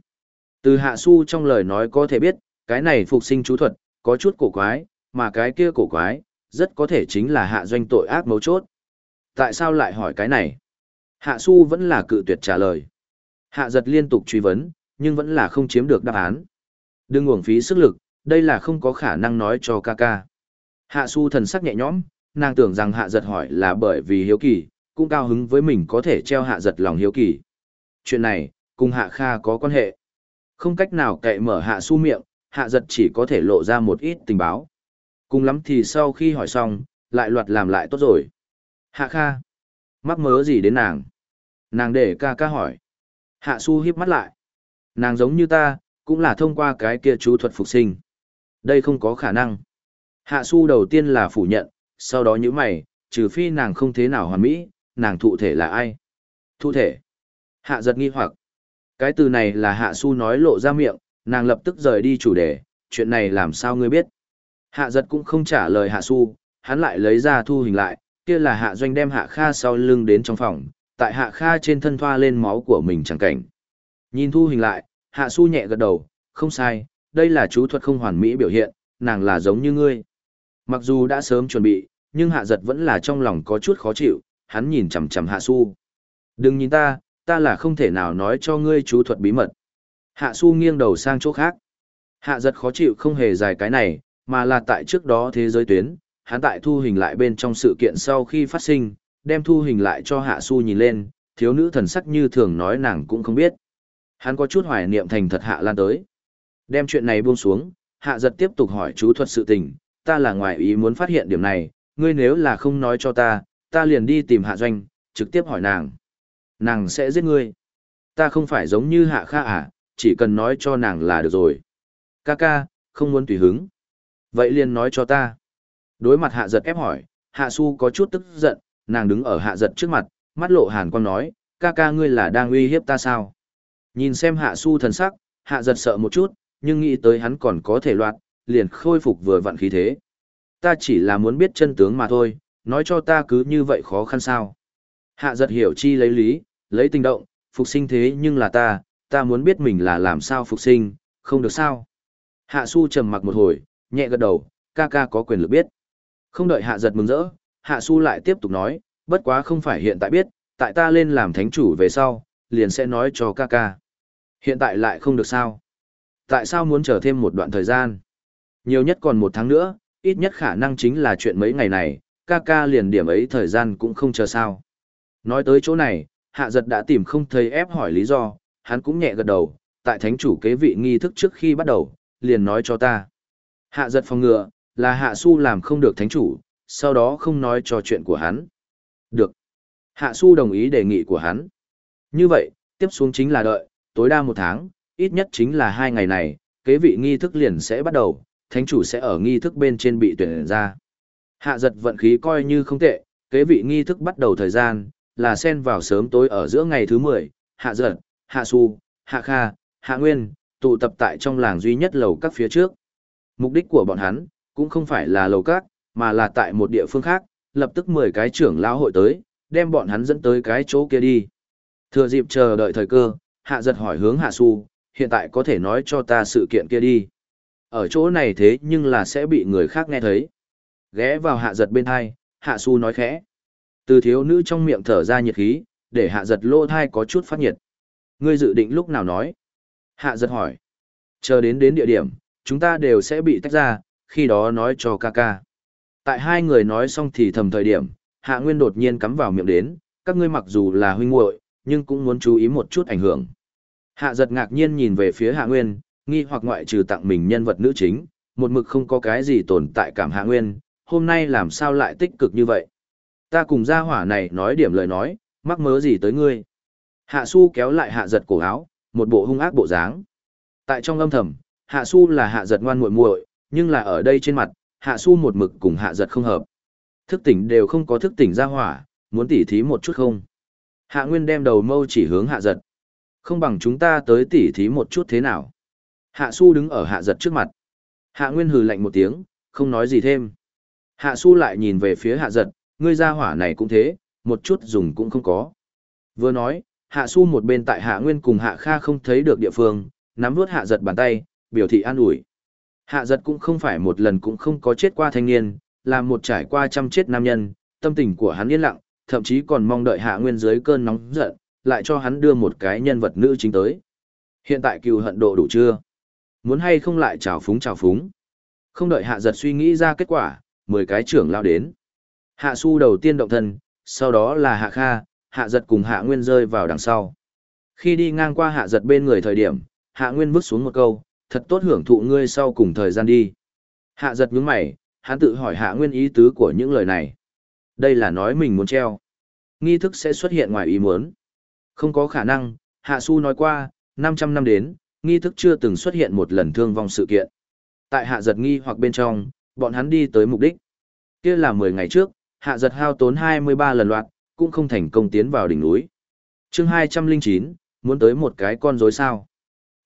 Từ hạ su trong lời nói có thể biết, cái này phục sinh chú thuật, có chút cổ quái, mà cái kia cổ quái, rất có thể chính là hạ doanh tội ác mấu chốt. Tại sao lại hỏi cái này? Hạ su vẫn là cự tuyệt trả lời. Hạ giật liên tục truy vấn, nhưng vẫn là không chiếm được đáp án. Đừng uổng phí sức lực, đây là không có khả năng nói cho ca ca. Hạ su thần sắc nhẹ nhõm, nàng tưởng rằng hạ giật hỏi là bởi vì hiếu kỳ, cũng cao hứng với mình có thể treo hạ giật lòng hiếu kỳ. Chuyện này, cùng hạ kha có quan hệ. Không cách nào cậy mở hạ su miệng, hạ giật chỉ có thể lộ ra một ít tình báo. Cùng lắm thì sau khi hỏi xong, lại loạt làm lại tốt rồi. Hạ Kha. Mắc mớ gì đến nàng? Nàng để ca ca hỏi. Hạ Su hiếp mắt lại. Nàng giống như ta, cũng là thông qua cái kia chú thuật phục sinh. Đây không có khả năng. Hạ Su đầu tiên là phủ nhận, sau đó như mày, trừ phi nàng không thế nào hoàn mỹ, nàng thụ thể là ai? Thụ thể. Hạ giật nghi hoặc. Cái từ này là Hạ Su nói lộ ra miệng, nàng lập tức rời đi chủ đề, chuyện này làm sao ngươi biết? Hạ giật cũng không trả lời hạ su, hắn lại lấy ra thu hình lại, kia là hạ doanh đem hạ kha sau lưng đến trong phòng, tại hạ kha trên thân thoa lên máu của mình chẳng cảnh. Nhìn thu hình lại, hạ su nhẹ gật đầu, không sai, đây là chú thuật không hoàn mỹ biểu hiện, nàng là giống như ngươi. Mặc dù đã sớm chuẩn bị, nhưng hạ giật vẫn là trong lòng có chút khó chịu, hắn nhìn chằm chằm hạ su. Đừng nhìn ta, ta là không thể nào nói cho ngươi chú thuật bí mật. Hạ su nghiêng đầu sang chỗ khác. Hạ giật khó chịu không hề dài cái này, mà là tại trước đó thế giới tuyến, hắn tại thu hình lại bên trong sự kiện sau khi phát sinh, đem thu hình lại cho Hạ Su nhìn lên, thiếu nữ thần sắc như thường nói nàng cũng không biết. Hắn có chút hoài niệm thành thật Hạ Lan tới. Đem chuyện này buông xuống, Hạ giật tiếp tục hỏi chú thuật sự tình, ta là ngoài ý muốn phát hiện điểm này, ngươi nếu là không nói cho ta, ta liền đi tìm Hạ Doanh, trực tiếp hỏi nàng. Nàng sẽ giết ngươi. Ta không phải giống như Hạ Kha à, chỉ cần nói cho nàng là được rồi. Ca ca, không muốn tùy hứng. Vậy liền nói cho ta. Đối mặt hạ giật ép hỏi, hạ su có chút tức giận, nàng đứng ở hạ giật trước mặt, mắt lộ hàn quang nói, ca ca ngươi là đang uy hiếp ta sao? Nhìn xem hạ su thần sắc, hạ giật sợ một chút, nhưng nghĩ tới hắn còn có thể loạt, liền khôi phục vừa vặn khí thế. Ta chỉ là muốn biết chân tướng mà thôi, nói cho ta cứ như vậy khó khăn sao. Hạ giật hiểu chi lấy lý, lấy tình động, phục sinh thế nhưng là ta, ta muốn biết mình là làm sao phục sinh, không được sao. Hạ su trầm mặc một hồi, nhẹ gật đầu, ca ca có quyền lực biết. Không đợi hạ giật mừng rỡ, hạ su lại tiếp tục nói, bất quá không phải hiện tại biết, tại ta lên làm thánh chủ về sau, liền sẽ nói cho ca ca. Hiện tại lại không được sao. Tại sao muốn chờ thêm một đoạn thời gian? Nhiều nhất còn một tháng nữa, ít nhất khả năng chính là chuyện mấy ngày này, ca ca liền điểm ấy thời gian cũng không chờ sao. Nói tới chỗ này, hạ giật đã tìm không thấy ép hỏi lý do, hắn cũng nhẹ gật đầu, tại thánh chủ kế vị nghi thức trước khi bắt đầu, liền nói cho ta. Hạ giật phòng ngựa, là hạ su làm không được thánh chủ, sau đó không nói cho chuyện của hắn. Được. Hạ su đồng ý đề nghị của hắn. Như vậy, tiếp xuống chính là đợi, tối đa một tháng, ít nhất chính là hai ngày này, kế vị nghi thức liền sẽ bắt đầu, thánh chủ sẽ ở nghi thức bên trên bị tuyển ra. Hạ giật vận khí coi như không tệ, kế vị nghi thức bắt đầu thời gian, là xen vào sớm tối ở giữa ngày thứ 10, hạ giật, hạ su, hạ kha, hạ nguyên, tụ tập tại trong làng duy nhất lầu các phía trước. Mục đích của bọn hắn, cũng không phải là lầu các, mà là tại một địa phương khác, lập tức 10 cái trưởng lão hội tới, đem bọn hắn dẫn tới cái chỗ kia đi. Thừa dịp chờ đợi thời cơ, hạ giật hỏi hướng hạ su, hiện tại có thể nói cho ta sự kiện kia đi. Ở chỗ này thế nhưng là sẽ bị người khác nghe thấy. Ghé vào hạ giật bên hai, hạ su nói khẽ. Từ thiếu nữ trong miệng thở ra nhiệt khí, để hạ giật lỗ thai có chút phát nhiệt. Ngươi dự định lúc nào nói? Hạ giật hỏi. Chờ đến đến địa điểm, chúng ta đều sẽ bị tách ra, khi đó nói cho ca ca. Tại hai người nói xong thì thầm thời điểm, hạ nguyên đột nhiên cắm vào miệng đến, các ngươi mặc dù là huynh muội nhưng cũng muốn chú ý một chút ảnh hưởng. Hạ giật ngạc nhiên nhìn về phía hạ nguyên, nghi hoặc ngoại trừ tặng mình nhân vật nữ chính, một mực không có cái gì tồn tại cảm hạ nguyên, hôm nay làm sao lại tích cực như vậy. Ta cùng gia hỏa này nói điểm lời nói, mắc mớ gì tới ngươi. Hạ su kéo lại hạ giật cổ áo, một bộ hung ác bộ dáng. Tại trong âm thầm, hạ su là hạ giật ngoan muội muội nhưng là ở đây trên mặt, hạ su một mực cùng hạ giật không hợp. Thức tỉnh đều không có thức tỉnh gia hỏa, muốn tỉ thí một chút không. Hạ nguyên đem đầu mâu chỉ hướng hạ giật. Không bằng chúng ta tới tỉ thí một chút thế nào. Hạ su đứng ở hạ giật trước mặt. Hạ nguyên hừ lạnh một tiếng, không nói gì thêm. Hạ su lại nhìn về phía hạ giật, ngươi gia hỏa này cũng thế, một chút dùng cũng không có. Vừa nói, hạ su một bên tại hạ nguyên cùng hạ kha không thấy được địa phương, nắm vuốt hạ giật bàn tay, biểu thị an ủi. Hạ giật cũng không phải một lần cũng không có chết qua thanh niên, là một trải qua trăm chết nam nhân, tâm tình của hắn yên lặng, thậm chí còn mong đợi hạ nguyên dưới cơn nóng giận, lại cho hắn đưa một cái nhân vật nữ chính tới. Hiện tại cừu hận độ đủ chưa? Muốn hay không lại trào phúng trào phúng? Không đợi hạ giật suy nghĩ ra kết quả, 10 cái trưởng lao đến. Hạ su đầu tiên động thân, sau đó là hạ kha, hạ giật cùng hạ nguyên rơi vào đằng sau. Khi đi ngang qua hạ giật bên người thời điểm, hạ nguyên vứt xuống một câu, thật tốt hưởng thụ ngươi sau cùng thời gian đi. Hạ giật nhướng mày, hắn tự hỏi hạ nguyên ý tứ của những lời này. Đây là nói mình muốn treo. Nghi thức sẽ xuất hiện ngoài ý muốn. Không có khả năng, hạ su nói qua, 500 năm đến, nghi thức chưa từng xuất hiện một lần thương vong sự kiện. Tại hạ giật nghi hoặc bên trong, bọn hắn đi tới mục đích. Kia là 10 ngày trước, hạ giật hao tốn 23 lần loạt, cũng không thành công tiến vào đỉnh núi. chương 209, muốn tới một cái con rối sao.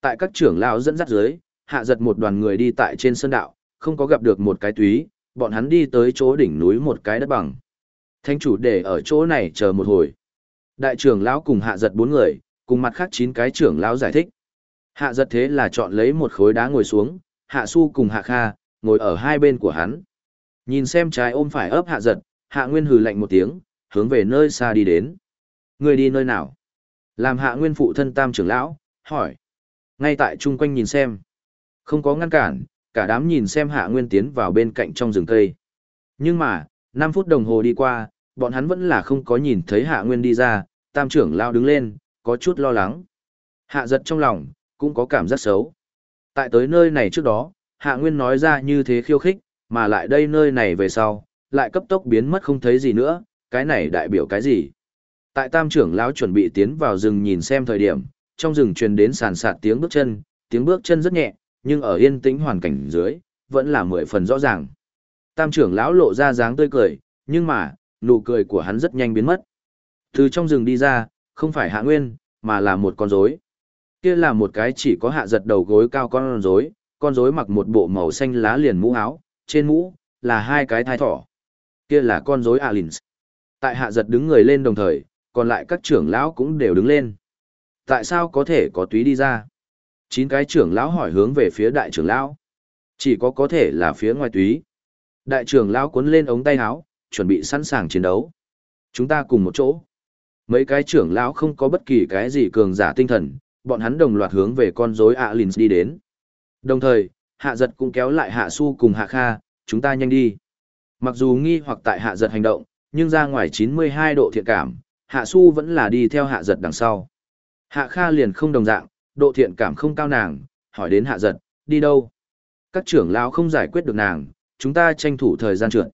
Tại các trưởng lão dẫn dắt dưới, hạ giật một đoàn người đi tại trên sơn đạo, không có gặp được một cái túy, bọn hắn đi tới chỗ đỉnh núi một cái đất bằng. Thánh chủ để ở chỗ này chờ một hồi. Đại trưởng lão cùng hạ giật bốn người, cùng mặt khác chín cái trưởng lão giải thích. Hạ giật thế là chọn lấy một khối đá ngồi xuống, hạ su cùng hạ kha, ngồi ở hai bên của hắn. Nhìn xem trái ôm phải ấp hạ giật, hạ nguyên hừ lạnh một tiếng, hướng về nơi xa đi đến. Người đi nơi nào? Làm hạ nguyên phụ thân tam trưởng lão, hỏi. Ngay tại chung quanh nhìn xem. Không có ngăn cản, cả đám nhìn xem hạ nguyên tiến vào bên cạnh trong rừng cây. Nhưng mà, 5 phút đồng hồ đi qua, bọn hắn vẫn là không có nhìn thấy hạ nguyên đi ra, tam trưởng lao đứng lên, có chút lo lắng. Hạ giật trong lòng, cũng có cảm giác xấu. Tại tới nơi này trước đó, hạ nguyên nói ra như thế khiêu khích, mà lại đây nơi này về sau, lại cấp tốc biến mất không thấy gì nữa, cái này đại biểu cái gì? Tại tam trưởng lão chuẩn bị tiến vào rừng nhìn xem thời điểm, trong rừng truyền đến sàn sạt tiếng bước chân, tiếng bước chân rất nhẹ, nhưng ở yên tĩnh hoàn cảnh dưới, vẫn là mười phần rõ ràng. Tam trưởng lão lộ ra dáng tươi cười, nhưng mà, nụ cười của hắn rất nhanh biến mất. Từ trong rừng đi ra, không phải hạ nguyên, mà là một con rối. Kia là một cái chỉ có hạ giật đầu gối cao con rối, con rối mặc một bộ màu xanh lá liền mũ áo, trên mũ là hai cái thai thỏ. Kia là con rối Alins. Tại hạ giật đứng người lên đồng thời, còn lại các trưởng lão cũng đều đứng lên. Tại sao có thể có túy đi ra? Chín cái trưởng lão hỏi hướng về phía đại trưởng lão. Chỉ có có thể là phía ngoài túy. Đại trưởng lão cuốn lên ống tay áo, chuẩn bị sẵn sàng chiến đấu. Chúng ta cùng một chỗ. Mấy cái trưởng lão không có bất kỳ cái gì cường giả tinh thần, bọn hắn đồng loạt hướng về con rối Alins đi đến. Đồng thời, hạ giật cũng kéo lại hạ su cùng hạ kha, chúng ta nhanh đi. Mặc dù nghi hoặc tại hạ giật hành động, nhưng ra ngoài 92 độ thiện cảm, hạ su vẫn là đi theo hạ giật đằng sau. Hạ kha liền không đồng dạng, độ thiện cảm không cao nàng, hỏi đến hạ giật, đi đâu? Các trưởng lão không giải quyết được nàng, chúng ta tranh thủ thời gian trượt.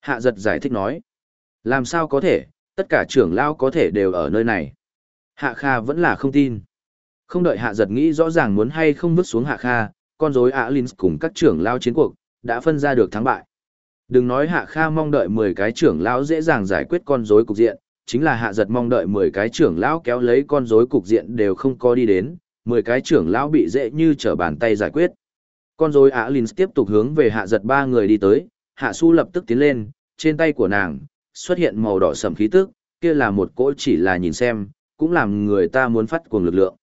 Hạ giật giải thích nói. Làm sao có thể, tất cả trưởng lão có thể đều ở nơi này. Hạ Kha vẫn là không tin. Không đợi hạ giật nghĩ rõ ràng muốn hay không vứt xuống hạ Kha, con rối Alins cùng các trưởng lão chiến cuộc, đã phân ra được thắng bại. Đừng nói hạ Kha mong đợi 10 cái trưởng lão dễ dàng giải quyết con rối cục diện, chính là hạ giật mong đợi 10 cái trưởng lão kéo lấy con rối cục diện đều không có đi đến, 10 cái trưởng lão bị dễ như trở bàn tay giải quyết. Con rối Alin tiếp tục hướng về hạ giật ba người đi tới, hạ su lập tức tiến lên, trên tay của nàng xuất hiện màu đỏ sẫm khí tức, kia là một cỗ chỉ là nhìn xem, cũng làm người ta muốn phát cuồng lực lượng.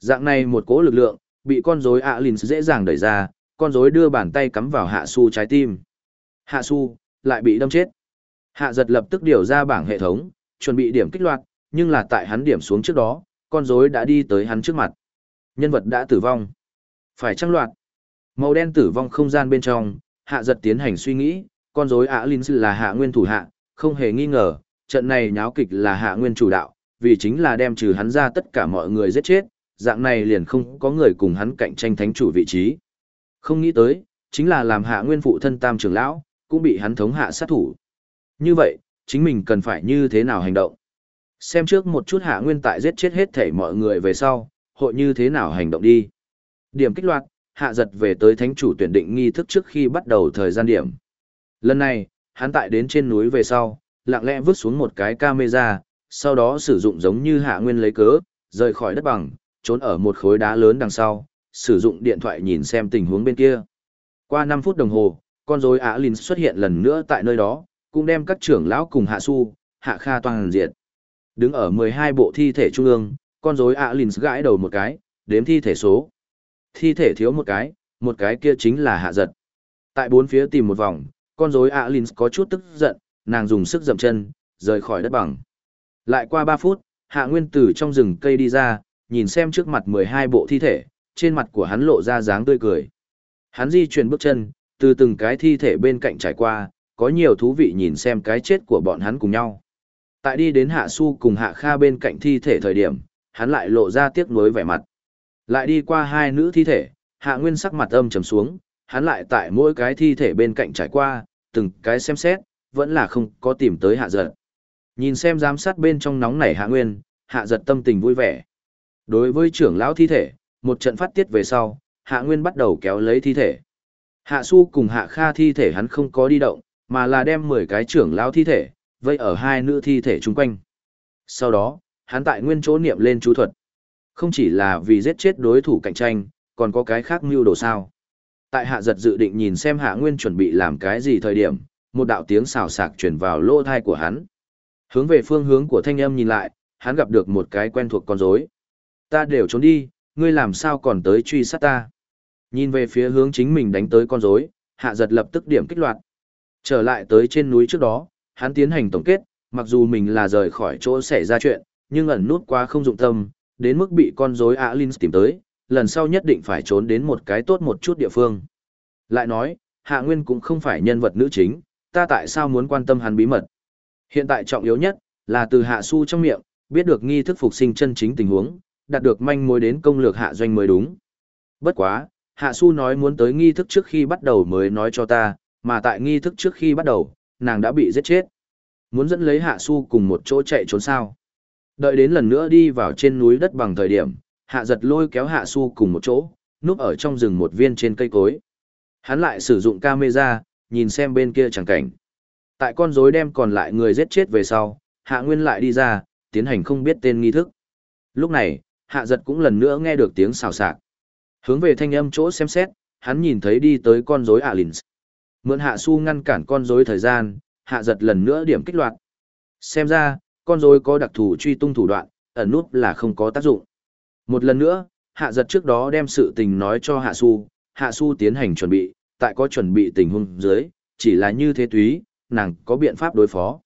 Dạng này một cỗ lực lượng, bị con rối Alin dễ dàng đẩy ra, con rối đưa bàn tay cắm vào hạ su trái tim. Hạ su lại bị đâm chết. Hạ giật lập tức điều ra bảng hệ thống, chuẩn bị điểm kích loạt, nhưng là tại hắn điểm xuống trước đó, con rối đã đi tới hắn trước mặt. Nhân vật đã tử vong. Phải trăng loạt. Màu đen tử vong không gian bên trong, hạ giật tiến hành suy nghĩ, con rối ả linh là hạ nguyên thủ hạ, không hề nghi ngờ, trận này nháo kịch là hạ nguyên chủ đạo, vì chính là đem trừ hắn ra tất cả mọi người giết chết, dạng này liền không có người cùng hắn cạnh tranh thánh chủ vị trí. Không nghĩ tới, chính là làm hạ nguyên phụ thân tam trưởng lão, cũng bị hắn thống hạ sát thủ. Như vậy, chính mình cần phải như thế nào hành động? Xem trước một chút hạ nguyên tại giết chết hết thảy mọi người về sau, hội như thế nào hành động đi. Điểm kích loạt, hạ giật về tới thánh chủ tuyển định nghi thức trước khi bắt đầu thời gian điểm. Lần này, hắn tại đến trên núi về sau, lặng lẽ vứt xuống một cái camera, sau đó sử dụng giống như hạ nguyên lấy cớ, rời khỏi đất bằng, trốn ở một khối đá lớn đằng sau, sử dụng điện thoại nhìn xem tình huống bên kia. Qua 5 phút đồng hồ, con rối Á lìn xuất hiện lần nữa tại nơi đó, cũng đem các trưởng lão cùng Hạ Su, Hạ Kha toàn diệt. Đứng ở 12 bộ thi thể trung ương, con rối Á lìn gãi đầu một cái, đếm thi thể số. Thi thể thiếu một cái, một cái kia chính là Hạ Giật. Tại bốn phía tìm một vòng, con rối Á lìn có chút tức giận, nàng dùng sức dậm chân, rời khỏi đất bằng. Lại qua ba phút, Hạ Nguyên Tử trong rừng cây đi ra, nhìn xem trước mặt 12 bộ thi thể, trên mặt của hắn lộ ra dáng tươi cười. Hắn di chuyển bước chân, từ từng cái thi thể bên cạnh trải qua, có nhiều thú vị nhìn xem cái chết của bọn hắn cùng nhau. Tại đi đến Hạ Su cùng Hạ Kha bên cạnh thi thể thời điểm, hắn lại lộ ra tiếc nuối vẻ mặt. Lại đi qua hai nữ thi thể, Hạ Nguyên sắc mặt âm trầm xuống, hắn lại tại mỗi cái thi thể bên cạnh trải qua, từng cái xem xét, vẫn là không có tìm tới Hạ Giật. Nhìn xem giám sát bên trong nóng nảy Hạ Nguyên, Hạ Giật tâm tình vui vẻ. Đối với trưởng lão thi thể, một trận phát tiết về sau, Hạ Nguyên bắt đầu kéo lấy thi thể. Hạ Su cùng Hạ Kha thi thể hắn không có đi động, mà là đem 10 cái trưởng lão thi thể, vây ở hai nữ thi thể chung quanh. Sau đó, hắn tại nguyên chỗ niệm lên chú thuật. Không chỉ là vì giết chết đối thủ cạnh tranh, còn có cái khác mưu đồ sao. Tại hạ giật dự định nhìn xem hạ nguyên chuẩn bị làm cái gì thời điểm, một đạo tiếng xào sạc chuyển vào lỗ thai của hắn. Hướng về phương hướng của thanh âm nhìn lại, hắn gặp được một cái quen thuộc con rối. Ta đều trốn đi, ngươi làm sao còn tới truy sát ta. Nhìn về phía hướng chính mình đánh tới con rối, hạ giật lập tức điểm kích loạt. Trở lại tới trên núi trước đó, hắn tiến hành tổng kết, mặc dù mình là rời khỏi chỗ xảy ra chuyện, nhưng ẩn nút quá không dụng tâm, đến mức bị con rối Alin tìm tới, lần sau nhất định phải trốn đến một cái tốt một chút địa phương. Lại nói, Hạ Nguyên cũng không phải nhân vật nữ chính, ta tại sao muốn quan tâm hắn bí mật. Hiện tại trọng yếu nhất, là từ Hạ Su trong miệng, biết được nghi thức phục sinh chân chính tình huống, đạt được manh mối đến công lược Hạ Doanh mới đúng. Bất quá, Hạ Su nói muốn tới nghi thức trước khi bắt đầu mới nói cho ta, mà tại nghi thức trước khi bắt đầu, nàng đã bị giết chết. Muốn dẫn lấy Hạ Su cùng một chỗ chạy trốn sao. Đợi đến lần nữa đi vào trên núi đất bằng thời điểm, Hạ giật lôi kéo Hạ Su cùng một chỗ, núp ở trong rừng một viên trên cây cối. Hắn lại sử dụng camera, nhìn xem bên kia chẳng cảnh. Tại con rối đem còn lại người giết chết về sau, Hạ Nguyên lại đi ra, tiến hành không biết tên nghi thức. Lúc này, Hạ giật cũng lần nữa nghe được tiếng xào xạc. Hướng về thanh âm chỗ xem xét, hắn nhìn thấy đi tới con rối Alins. Mượn Hạ Su ngăn cản con rối thời gian, Hạ giật lần nữa điểm kích loạt. Xem ra, con rối có đặc thù truy tung thủ đoạn, ẩn nút là không có tác dụng. Một lần nữa, Hạ giật trước đó đem sự tình nói cho Hạ Su, Hạ Su tiến hành chuẩn bị, tại có chuẩn bị tình huống dưới, chỉ là như thế túy, nàng có biện pháp đối phó.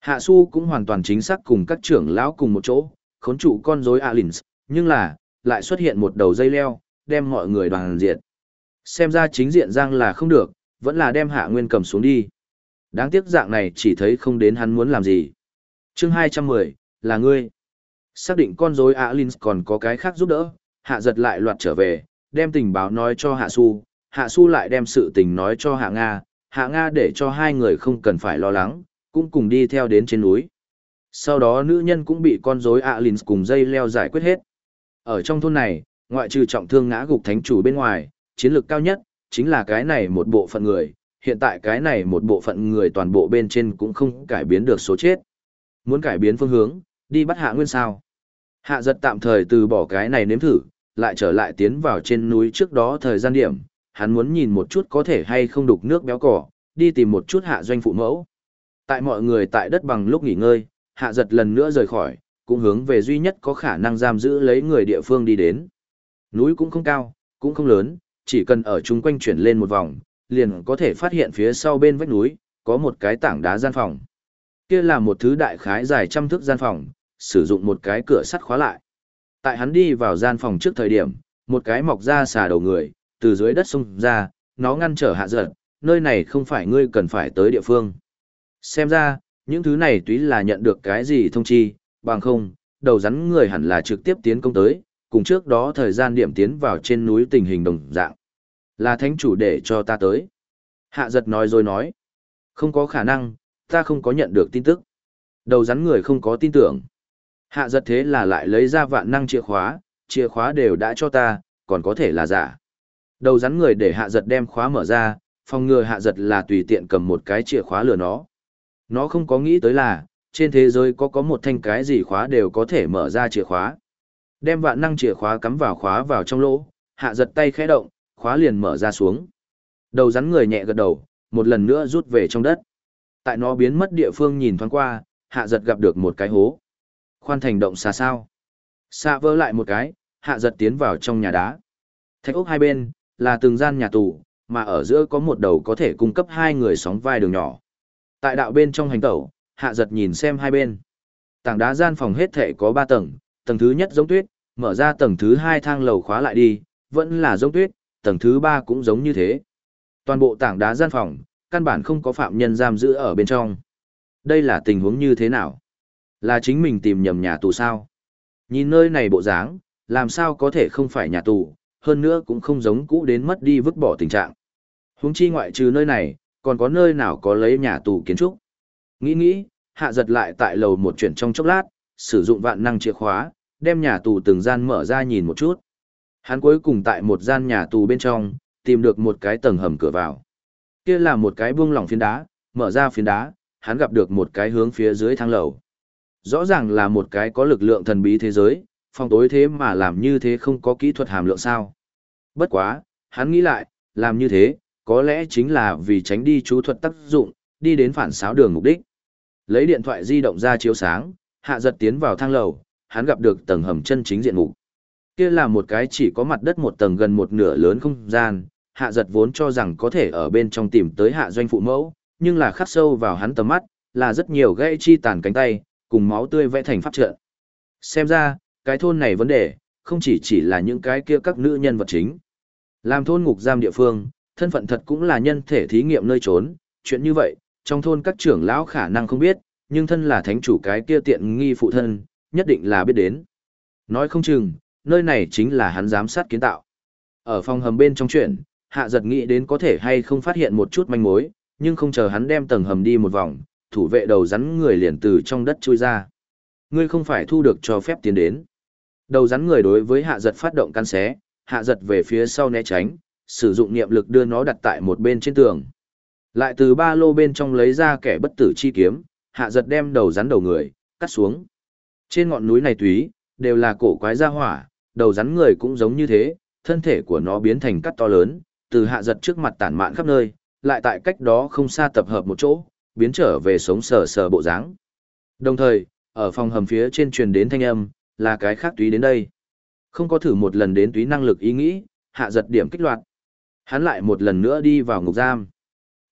Hạ Su cũng hoàn toàn chính xác cùng các trưởng lão cùng một chỗ, khốn trụ con rối Alins, nhưng là, lại xuất hiện một đầu dây leo, đem mọi người đoàn diệt. Xem ra chính diện giang là không được, vẫn là đem hạ nguyên cầm xuống đi. Đáng tiếc dạng này chỉ thấy không đến hắn muốn làm gì. chương 210, là ngươi. Xác định con rối Alins còn có cái khác giúp đỡ, hạ giật lại loạt trở về, đem tình báo nói cho hạ su, Hạ Su lại đem sự tình nói cho Hạ Nga, Hạ Nga để cho hai người không cần phải lo lắng, cũng cùng đi theo đến trên núi. Sau đó nữ nhân cũng bị con rối Alins cùng dây leo giải quyết hết. Ở trong thôn này, ngoại trừ trọng thương ngã gục thánh chủ bên ngoài, chiến lược cao nhất, chính là cái này một bộ phận người, hiện tại cái này một bộ phận người toàn bộ bên trên cũng không cải biến được số chết. Muốn cải biến phương hướng, đi bắt hạ nguyên sao. Hạ giật tạm thời từ bỏ cái này nếm thử, lại trở lại tiến vào trên núi trước đó thời gian điểm, hắn muốn nhìn một chút có thể hay không đục nước béo cỏ, đi tìm một chút hạ doanh phụ mẫu. Tại mọi người tại đất bằng lúc nghỉ ngơi, hạ giật lần nữa rời khỏi, cũng hướng về duy nhất có khả năng giam giữ lấy người địa phương đi đến. Núi cũng không cao, cũng không lớn, chỉ cần ở chung quanh chuyển lên một vòng, liền có thể phát hiện phía sau bên vách núi, có một cái tảng đá gian phòng. Kia là một thứ đại khái dài trăm thước gian phòng, sử dụng một cái cửa sắt khóa lại. Tại hắn đi vào gian phòng trước thời điểm, một cái mọc ra xà đầu người, từ dưới đất sung ra, nó ngăn trở hạ giật, nơi này không phải ngươi cần phải tới địa phương. Xem ra, những thứ này túy là nhận được cái gì thông chi, bằng không, đầu rắn người hẳn là trực tiếp tiến công tới, cùng trước đó thời gian điểm tiến vào trên núi tình hình đồng dạng. Là thánh chủ để cho ta tới. Hạ giật nói rồi nói. Không có khả năng, ta không có nhận được tin tức. Đầu rắn người không có tin tưởng. Hạ giật thế là lại lấy ra vạn năng chìa khóa, chìa khóa đều đã cho ta, còn có thể là giả. Đầu rắn người để hạ giật đem khóa mở ra, phòng ngừa hạ giật là tùy tiện cầm một cái chìa khóa lừa nó. Nó không có nghĩ tới là, trên thế giới có có một thanh cái gì khóa đều có thể mở ra chìa khóa. Đem vạn năng chìa khóa cắm vào khóa vào trong lỗ, hạ giật tay khẽ động, khóa liền mở ra xuống. Đầu rắn người nhẹ gật đầu, một lần nữa rút về trong đất. Tại nó biến mất địa phương nhìn thoáng qua, hạ giật gặp được một cái hố. Khoan thành động xa sao. Xa vỡ lại một cái, hạ giật tiến vào trong nhà đá. Thạch ốc hai bên, là từng gian nhà tù, mà ở giữa có một đầu có thể cung cấp hai người sóng vai đường nhỏ. Tại đạo bên trong hành tẩu, hạ giật nhìn xem hai bên. Tảng đá gian phòng hết thể có ba tầng, tầng thứ nhất giống tuyết, mở ra tầng thứ hai thang lầu khóa lại đi, vẫn là giống tuyết, tầng thứ ba cũng giống như thế. Toàn bộ tảng đá gian phòng, căn bản không có phạm nhân giam giữ ở bên trong. Đây là tình huống như thế nào? Là chính mình tìm nhầm nhà tù sao? Nhìn nơi này bộ dáng, làm sao có thể không phải nhà tù, hơn nữa cũng không giống cũ đến mất đi vứt bỏ tình trạng. Huống chi ngoại trừ nơi này, còn có nơi nào có lấy nhà tù kiến trúc. Nghĩ nghĩ, hạ giật lại tại lầu một chuyển trong chốc lát, sử dụng vạn năng chìa khóa, đem nhà tù từng gian mở ra nhìn một chút. Hắn cuối cùng tại một gian nhà tù bên trong, tìm được một cái tầng hầm cửa vào. Kia là một cái buông lỏng phiến đá, mở ra phiến đá, hắn gặp được một cái hướng phía dưới thang lầu. Rõ ràng là một cái có lực lượng thần bí thế giới, phòng tối thế mà làm như thế không có kỹ thuật hàm lượng sao. Bất quá, hắn nghĩ lại, làm như thế, có lẽ chính là vì tránh đi chú thuật tác dụng, đi đến phản xáo đường mục đích. Lấy điện thoại di động ra chiếu sáng, hạ giật tiến vào thang lầu, hắn gặp được tầng hầm chân chính diện mục. Kia là một cái chỉ có mặt đất một tầng gần một nửa lớn không gian, hạ giật vốn cho rằng có thể ở bên trong tìm tới hạ doanh phụ mẫu, nhưng là khắc sâu vào hắn tầm mắt, là rất nhiều gãy chi tàn cánh tay, cùng máu tươi vẽ thành pháp trận. Xem ra, cái thôn này vấn đề, không chỉ chỉ là những cái kia các nữ nhân vật chính. Làm thôn ngục giam địa phương, thân phận thật cũng là nhân thể thí nghiệm nơi trốn, chuyện như vậy, trong thôn các trưởng lão khả năng không biết, nhưng thân là thánh chủ cái kia tiện nghi phụ thân, nhất định là biết đến. Nói không chừng, nơi này chính là hắn giám sát kiến tạo. Ở phòng hầm bên trong chuyện, hạ giật nghĩ đến có thể hay không phát hiện một chút manh mối, nhưng không chờ hắn đem tầng hầm đi một vòng, thủ vệ đầu rắn người liền từ trong đất chui ra. Ngươi không phải thu được cho phép tiến đến. Đầu rắn người đối với hạ giật phát động căn xé, hạ giật về phía sau né tránh, sử dụng niệm lực đưa nó đặt tại một bên trên tường. Lại từ ba lô bên trong lấy ra kẻ bất tử chi kiếm, hạ giật đem đầu rắn đầu người, cắt xuống. Trên ngọn núi này túy, đều là cổ quái gia hỏa, đầu rắn người cũng giống như thế, thân thể của nó biến thành cắt to lớn, từ hạ giật trước mặt tản mạn khắp nơi, lại tại cách đó không xa tập hợp một chỗ, biến trở về sống sờ sờ bộ dáng. Đồng thời, ở phòng hầm phía trên truyền đến thanh âm, là cái khác túy đến đây. Không có thử một lần đến túy năng lực ý nghĩ, hạ giật điểm kích loạt. Hắn lại một lần nữa đi vào ngục giam.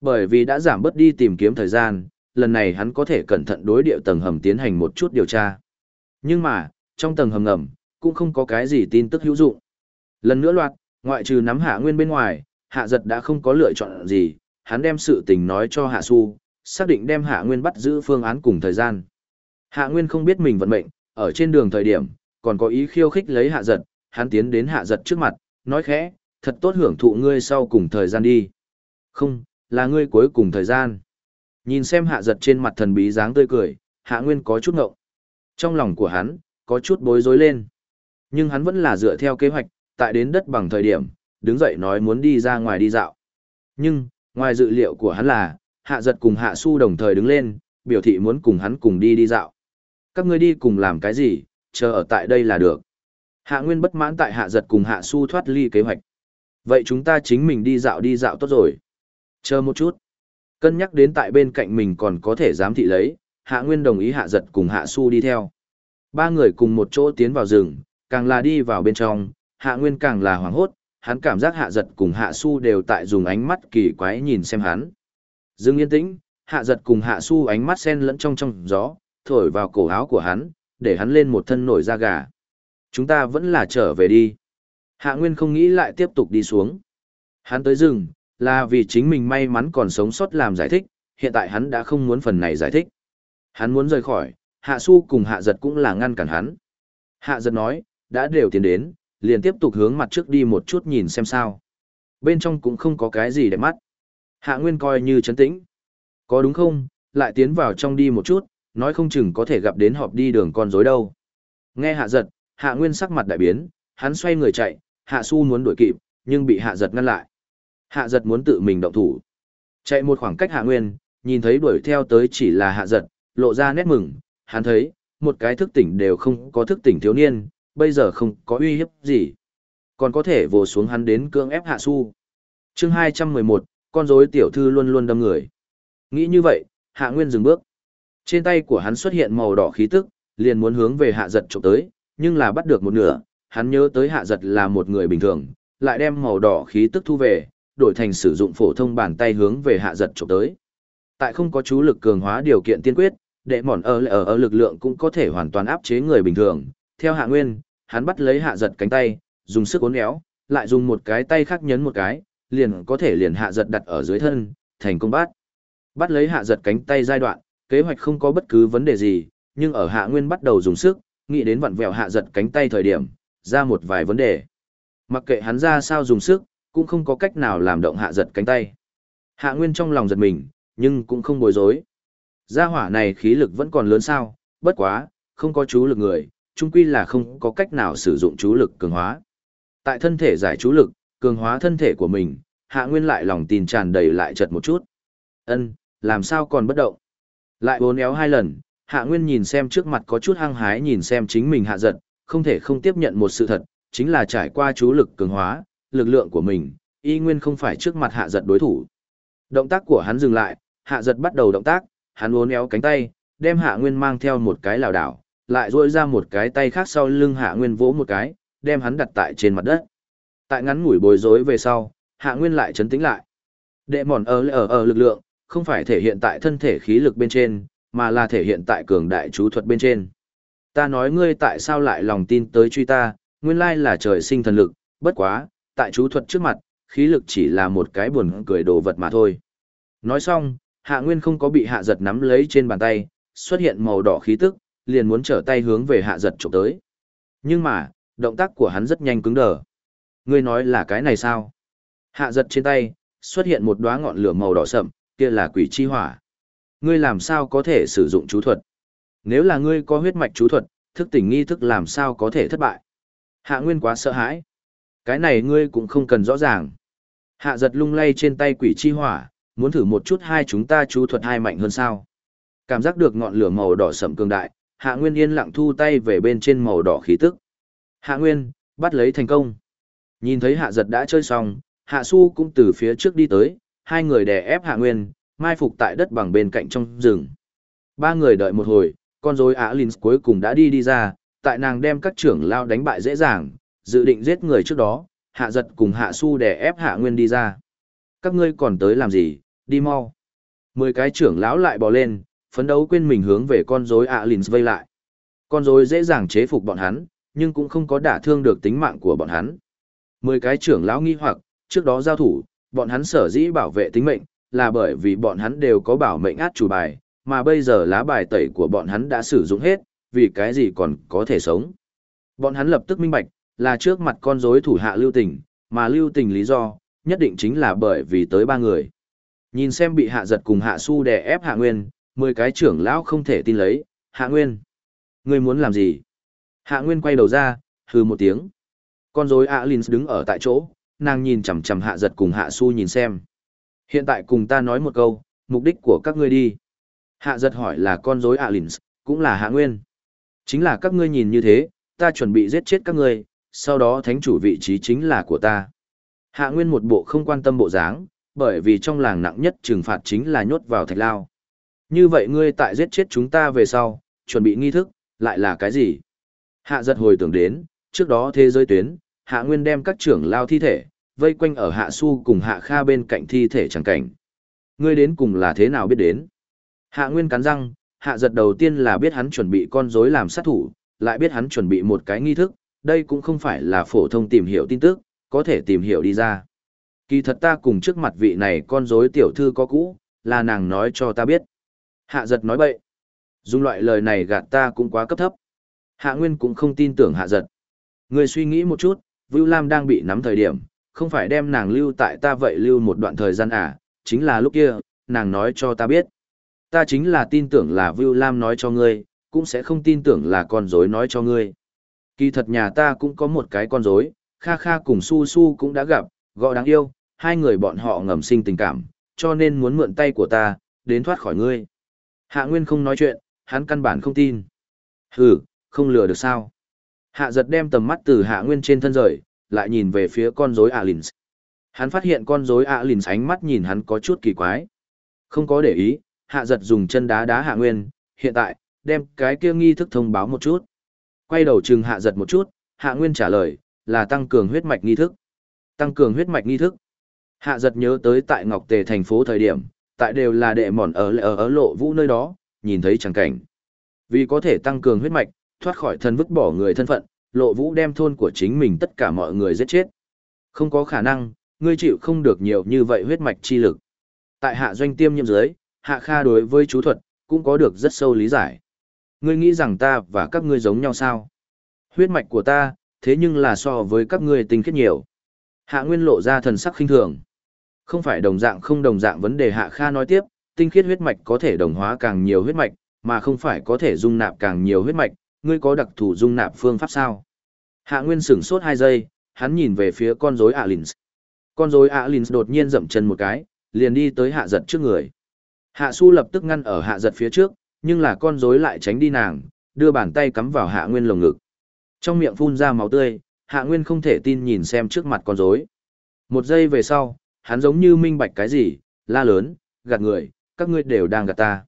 Bởi vì đã giảm bớt đi tìm kiếm thời gian, lần này hắn có thể cẩn thận đối địa tầng hầm tiến hành một chút điều tra. Nhưng mà, trong tầng hầm ngầm, cũng không có cái gì tin tức hữu dụng. Lần nữa loạt, ngoại trừ nắm hạ nguyên bên ngoài, hạ giật đã không có lựa chọn gì, hắn đem sự tình nói cho hạ su, xác định đem hạ nguyên bắt giữ phương án cùng thời gian. Hạ nguyên không biết mình vận mệnh, ở trên đường thời điểm, còn có ý khiêu khích lấy hạ giật, hắn tiến đến hạ giật trước mặt, nói khẽ, thật tốt hưởng thụ ngươi sau cùng thời gian đi. Không, là ngươi cuối cùng thời gian. Nhìn xem hạ giật trên mặt thần bí dáng tươi cười, hạ nguyên có chút ngộng. Trong lòng của hắn, có chút bối rối lên. Nhưng hắn vẫn là dựa theo kế hoạch, tại đến đất bằng thời điểm, đứng dậy nói muốn đi ra ngoài đi dạo. Nhưng, ngoài dự liệu của hắn là, hạ giật cùng hạ su đồng thời đứng lên, biểu thị muốn cùng hắn cùng đi đi dạo. Các ngươi đi cùng làm cái gì, chờ ở tại đây là được. Hạ Nguyên bất mãn tại hạ giật cùng hạ su thoát ly kế hoạch. Vậy chúng ta chính mình đi dạo đi dạo tốt rồi. Chờ một chút. Cân nhắc đến tại bên cạnh mình còn có thể giám thị lấy, hạ nguyên đồng ý hạ giật cùng hạ su đi theo. Ba người cùng một chỗ tiến vào rừng, càng là đi vào bên trong, hạ nguyên càng là hoảng hốt, hắn cảm giác hạ giật cùng hạ su đều tại dùng ánh mắt kỳ quái nhìn xem hắn. dừng yên tĩnh, hạ giật cùng hạ su ánh mắt xen lẫn trong trong gió, thổi vào cổ áo của hắn, để hắn lên một thân nổi da gà. Chúng ta vẫn là trở về đi. Hạ Nguyên không nghĩ lại tiếp tục đi xuống. Hắn tới rừng, là vì chính mình may mắn còn sống sót làm giải thích, hiện tại hắn đã không muốn phần này giải thích. Hắn muốn rời khỏi, Hạ Su cùng Hạ Giật cũng là ngăn cản hắn. Hạ Giật nói, đã đều tiến đến, liền tiếp tục hướng mặt trước đi một chút nhìn xem sao. Bên trong cũng không có cái gì để mắt. Hạ Nguyên coi như chấn tĩnh. Có đúng không, lại tiến vào trong đi một chút, nói không chừng có thể gặp đến họp đi đường con rối đâu. Nghe Hạ Giật, Hạ Nguyên sắc mặt đại biến, hắn xoay người chạy, Hạ Su muốn đuổi kịp, nhưng bị Hạ Giật ngăn lại. Hạ Giật muốn tự mình động thủ. Chạy một khoảng cách Hạ Nguyên, nhìn thấy đuổi theo tới chỉ là Hạ Giật, lộ ra nét mừng, hắn thấy, một cái thức tỉnh đều không có thức tỉnh thiếu niên, bây giờ không có uy hiếp gì. Còn có thể vồ xuống hắn đến cưỡng ép Hạ Su. chương 211, con rối tiểu thư luôn luôn đâm người. Nghĩ như vậy, Hạ Nguyên dừng bước. Trên tay của hắn xuất hiện màu đỏ khí tức, liền muốn hướng về Hạ Giật chụp tới, nhưng là bắt được một nửa, hắn nhớ tới hạ giật là một người bình thường, lại đem màu đỏ khí tức thu về, đổi thành sử dụng phổ thông bàn tay hướng về hạ giật chụp tới. Tại không có chú lực cường hóa điều kiện tiên quyết, đệ mòn ở ở ở lực lượng cũng có thể hoàn toàn áp chế người bình thường. Theo hạ nguyên, hắn bắt lấy hạ giật cánh tay, dùng sức uốn éo, lại dùng một cái tay khác nhấn một cái, liền có thể liền hạ giật đặt ở dưới thân, thành công bắt. Bắt lấy hạ giật cánh tay giai đoạn, kế hoạch không có bất cứ vấn đề gì, nhưng ở hạ nguyên bắt đầu dùng sức, nghĩ đến vặn vẹo hạ giật cánh tay thời điểm, ra một vài vấn đề. Mặc kệ hắn ra sao dùng sức, cũng không có cách nào làm động hạ giật cánh tay. Hạ Nguyên trong lòng giật mình, nhưng cũng không bối rối. Gia hỏa này khí lực vẫn còn lớn sao, bất quá, không có chú lực người, chung quy là không có cách nào sử dụng chú lực cường hóa. Tại thân thể giải chú lực, cường hóa thân thể của mình, Hạ Nguyên lại lòng tin tràn đầy lại chật một chút. Ân, làm sao còn bất động? Lại bốn éo hai lần, Hạ Nguyên nhìn xem trước mặt có chút hăng hái nhìn xem chính mình hạ giật, không thể không tiếp nhận một sự thật, chính là trải qua chú lực cường hóa, lực lượng của mình, y nguyên không phải trước mặt hạ giật đối thủ. Động tác của hắn dừng lại, hạ giật bắt đầu động tác, hắn uốn éo cánh tay, đem hạ nguyên mang theo một cái lảo đảo, lại duỗi ra một cái tay khác sau lưng hạ nguyên vỗ một cái, đem hắn đặt tại trên mặt đất. Tại ngắn ngủi bối rối về sau, hạ nguyên lại chấn tĩnh lại. Đệ mòn ở ở ở lực lượng, không phải thể hiện tại thân thể khí lực bên trên, mà là thể hiện tại cường đại chú thuật bên trên. Ta nói ngươi tại sao lại lòng tin tới truy ta, nguyên lai là trời sinh thần lực, bất quá, tại chú thuật trước mặt, khí lực chỉ là một cái buồn cười đồ vật mà thôi. Nói xong, hạ nguyên không có bị hạ giật nắm lấy trên bàn tay, xuất hiện màu đỏ khí tức, liền muốn trở tay hướng về hạ giật chụp tới. Nhưng mà, động tác của hắn rất nhanh cứng đờ. Ngươi nói là cái này sao? Hạ giật trên tay, xuất hiện một đóa ngọn lửa màu đỏ sậm, kia là quỷ chi hỏa. Ngươi làm sao có thể sử dụng chú thuật? Nếu là ngươi có huyết mạch chú thuật, thức tỉnh nghi thức làm sao có thể thất bại? Hạ Nguyên quá sợ hãi. Cái này ngươi cũng không cần rõ ràng. Hạ giật lung lay trên tay quỷ chi hỏa, muốn thử một chút hai chúng ta chú thuật hai mạnh hơn sao. Cảm giác được ngọn lửa màu đỏ sậm cường đại, Hạ Nguyên yên lặng thu tay về bên trên màu đỏ khí tức. Hạ Nguyên, bắt lấy thành công. Nhìn thấy Hạ giật đã chơi xong, Hạ Su cũng từ phía trước đi tới, hai người đè ép Hạ Nguyên, mai phục tại đất bằng bên cạnh trong rừng. Ba người đợi một hồi, con rối Linh cuối cùng đã đi đi ra, tại nàng đem các trưởng lao đánh bại dễ dàng, dự định giết người trước đó, hạ giật cùng hạ su để ép hạ nguyên đi ra. Các ngươi còn tới làm gì, đi mau. Mười cái trưởng lão lại bò lên, phấn đấu quên mình hướng về con rối Alin vây lại. Con rối dễ dàng chế phục bọn hắn, nhưng cũng không có đả thương được tính mạng của bọn hắn. Mười cái trưởng lão nghi hoặc, trước đó giao thủ, bọn hắn sở dĩ bảo vệ tính mệnh, là bởi vì bọn hắn đều có bảo mệnh át chủ bài, mà bây giờ lá bài tẩy của bọn hắn đã sử dụng hết, vì cái gì còn có thể sống. Bọn hắn lập tức minh bạch, là trước mặt con rối thủ hạ lưu tình, mà lưu tình lý do, nhất định chính là bởi vì tới ba người. Nhìn xem bị hạ giật cùng hạ su đè ép hạ nguyên, mười cái trưởng lão không thể tin lấy, hạ nguyên. Ngươi muốn làm gì? Hạ nguyên quay đầu ra, hừ một tiếng. Con rối Alins đứng ở tại chỗ, nàng nhìn chằm chằm hạ giật cùng hạ su nhìn xem. Hiện tại cùng ta nói một câu, mục đích của các ngươi đi. Hạ giật hỏi là con rối Alins, cũng là hạ nguyên. Chính là các ngươi nhìn như thế, ta chuẩn bị giết chết các ngươi, sau đó thánh chủ vị trí chính là của ta. Hạ nguyên một bộ không quan tâm bộ dáng, bởi vì trong làng nặng nhất trừng phạt chính là nhốt vào thạch lao. Như vậy ngươi tại giết chết chúng ta về sau, chuẩn bị nghi thức, lại là cái gì? Hạ giật hồi tưởng đến, trước đó thế giới tuyến, hạ nguyên đem các trưởng lao thi thể, vây quanh ở hạ su cùng hạ kha bên cạnh thi thể chẳng cảnh. Ngươi đến cùng là thế nào biết đến? Hạ nguyên cắn răng, hạ giật đầu tiên là biết hắn chuẩn bị con rối làm sát thủ, lại biết hắn chuẩn bị một cái nghi thức, đây cũng không phải là phổ thông tìm hiểu tin tức, có thể tìm hiểu đi ra. Kỳ thật ta cùng trước mặt vị này con rối tiểu thư có cũ, là nàng nói cho ta biết. Hạ giật nói bậy. Dùng loại lời này gạt ta cũng quá cấp thấp. Hạ Nguyên cũng không tin tưởng hạ giật. Người suy nghĩ một chút, Vưu Lam đang bị nắm thời điểm, không phải đem nàng lưu tại ta vậy lưu một đoạn thời gian à, chính là lúc kia, nàng nói cho ta biết. Ta chính là tin tưởng là Vưu Lam nói cho ngươi, cũng sẽ không tin tưởng là con rối nói cho ngươi. Kỳ thật nhà ta cũng có một cái con rối, Kha Kha cùng Su Su cũng đã gặp, gọi đáng yêu, hai người bọn họ ngầm sinh tình cảm, cho nên muốn mượn tay của ta, đến thoát khỏi ngươi. Hạ Nguyên không nói chuyện, hắn căn bản không tin. Hừ, không lừa được sao. Hạ giật đem tầm mắt từ Hạ Nguyên trên thân rời, lại nhìn về phía con rối Alins. Hắn phát hiện con rối Alins ánh mắt nhìn hắn có chút kỳ quái. Không có để ý, Hạ giật dùng chân đá đá Hạ Nguyên, hiện tại, đem cái kia nghi thức thông báo một chút. Quay đầu trừng Hạ giật một chút, Hạ Nguyên trả lời, là tăng cường huyết mạch nghi thức. Tăng cường huyết mạch nghi thức. Hạ giật nhớ tới tại Ngọc Tề thành phố thời điểm, tại đều là đệ mòn ở ở ở lộ vũ nơi đó, nhìn thấy chẳng cảnh. Vì có thể tăng cường huyết mạch, thoát khỏi thân vứt bỏ người thân phận, lộ vũ đem thôn của chính mình tất cả mọi người giết chết. Không có khả năng, ngươi chịu không được nhiều như vậy huyết mạch chi lực. Tại hạ doanh tiêm nhiễm dưới, hạ kha đối với chú thuật, cũng có được rất sâu lý giải. Ngươi nghĩ rằng ta và các ngươi giống nhau sao? Huyết mạch của ta, thế nhưng là so với các ngươi tinh khiết nhiều. Hạ Nguyên lộ ra thần sắc khinh thường. Không phải đồng dạng không đồng dạng vấn đề Hạ Kha nói tiếp, tinh khiết huyết mạch có thể đồng hóa càng nhiều huyết mạch, mà không phải có thể dung nạp càng nhiều huyết mạch, ngươi có đặc thù dung nạp phương pháp sao? Hạ Nguyên sửng sốt hai giây, hắn nhìn về phía con rối Alins. Con rối Alins đột nhiên dậm chân một cái, liền đi tới Hạ Giật trước người. Hạ Su lập tức ngăn ở Hạ Giật phía trước, nhưng là con rối lại tránh đi nàng, đưa bàn tay cắm vào Hạ Nguyên lồng ngực. Trong miệng phun ra máu tươi, Hạ Nguyên không thể tin nhìn xem trước mặt con rối. Một giây về sau, hắn giống như minh bạch cái gì, la lớn, gạt người, các ngươi đều đang gạt ta.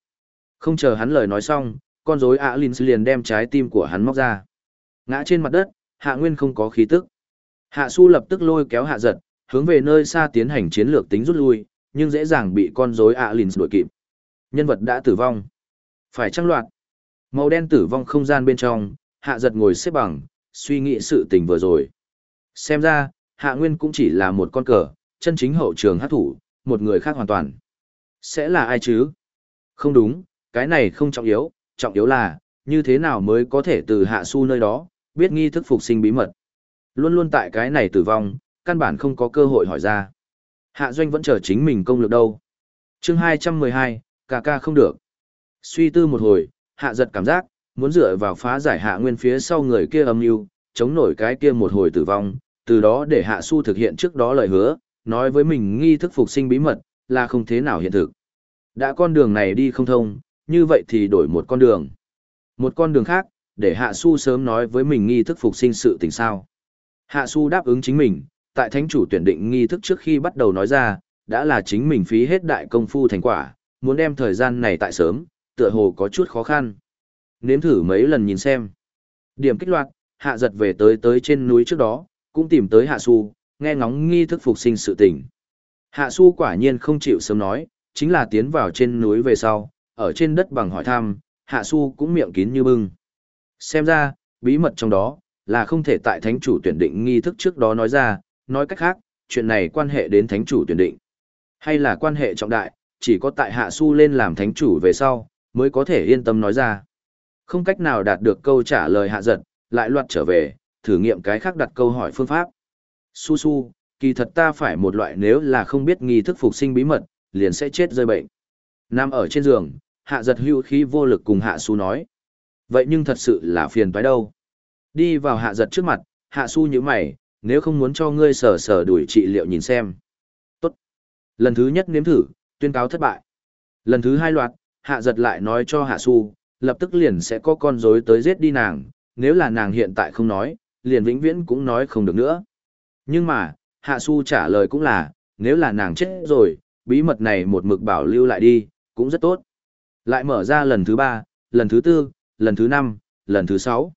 Không chờ hắn lời nói xong, con rối Alins liền đem trái tim của hắn móc ra. Ngã trên mặt đất, Hạ Nguyên không có khí tức. Hạ Su lập tức lôi kéo Hạ Giật, hướng về nơi xa tiến hành chiến lược tính rút lui, nhưng dễ dàng bị con rối Alins đuổi kịp. Nhân vật đã tử vong. Phải trăng loạt. Màu đen tử vong không gian bên trong, Hạ Giật ngồi xếp bằng, suy nghĩ sự tình vừa rồi. Xem ra, Hạ Nguyên cũng chỉ là một con cờ, chân chính hậu trường hát thủ, một người khác hoàn toàn. Sẽ là ai chứ? Không đúng, cái này không trọng yếu, trọng yếu là, như thế nào mới có thể từ hạ su nơi đó, biết nghi thức phục sinh bí mật. Luôn luôn tại cái này tử vong, căn bản không có cơ hội hỏi ra. Hạ doanh vẫn chờ chính mình công lược đâu. chương 212, ca ca không được. Suy tư một hồi, hạ giật cảm giác, muốn dựa vào phá giải hạ nguyên phía sau người kia âm mưu chống nổi cái kia một hồi tử vong, từ đó để hạ su thực hiện trước đó lời hứa, nói với mình nghi thức phục sinh bí mật, là không thế nào hiện thực. Đã con đường này đi không thông, như vậy thì đổi một con đường. Một con đường khác, để Hạ Su sớm nói với mình nghi thức phục sinh sự tình sao. Hạ Su đáp ứng chính mình, tại thánh chủ tuyển định nghi thức trước khi bắt đầu nói ra, đã là chính mình phí hết đại công phu thành quả, muốn đem thời gian này tại sớm, tựa hồ có chút khó khăn. Nếm thử mấy lần nhìn xem. Điểm kích loạt, hạ giật về tới tới trên núi trước đó, cũng tìm tới hạ su, nghe ngóng nghi thức phục sinh sự tình. Hạ su quả nhiên không chịu sớm nói, chính là tiến vào trên núi về sau, ở trên đất bằng hỏi thăm, hạ su cũng miệng kín như bưng. Xem ra, bí mật trong đó, là không thể tại thánh chủ tuyển định nghi thức trước đó nói ra, nói cách khác, chuyện này quan hệ đến thánh chủ tuyển định. Hay là quan hệ trọng đại, chỉ có tại hạ su lên làm thánh chủ về sau, mới có thể yên tâm nói ra. Không cách nào đạt được câu trả lời hạ giật, lại loạt trở về, thử nghiệm cái khác đặt câu hỏi phương pháp. Su su, kỳ thật ta phải một loại nếu là không biết nghi thức phục sinh bí mật, liền sẽ chết rơi bệnh. Nam ở trên giường, hạ giật hưu khí vô lực cùng hạ su nói. Vậy nhưng thật sự là phiền phải đâu. Đi vào hạ giật trước mặt, hạ su như mày, nếu không muốn cho ngươi sở sở đuổi trị liệu nhìn xem. Tốt. Lần thứ nhất nếm thử, tuyên cáo thất bại. Lần thứ hai loạt, hạ giật lại nói cho hạ su, lập tức liền sẽ có con rối tới giết đi nàng, nếu là nàng hiện tại không nói, liền vĩnh viễn cũng nói không được nữa. Nhưng mà, hạ su trả lời cũng là, nếu là nàng chết rồi, bí mật này một mực bảo lưu lại đi, cũng rất tốt. Lại mở ra lần thứ ba, lần thứ tư, lần thứ năm, lần thứ sáu.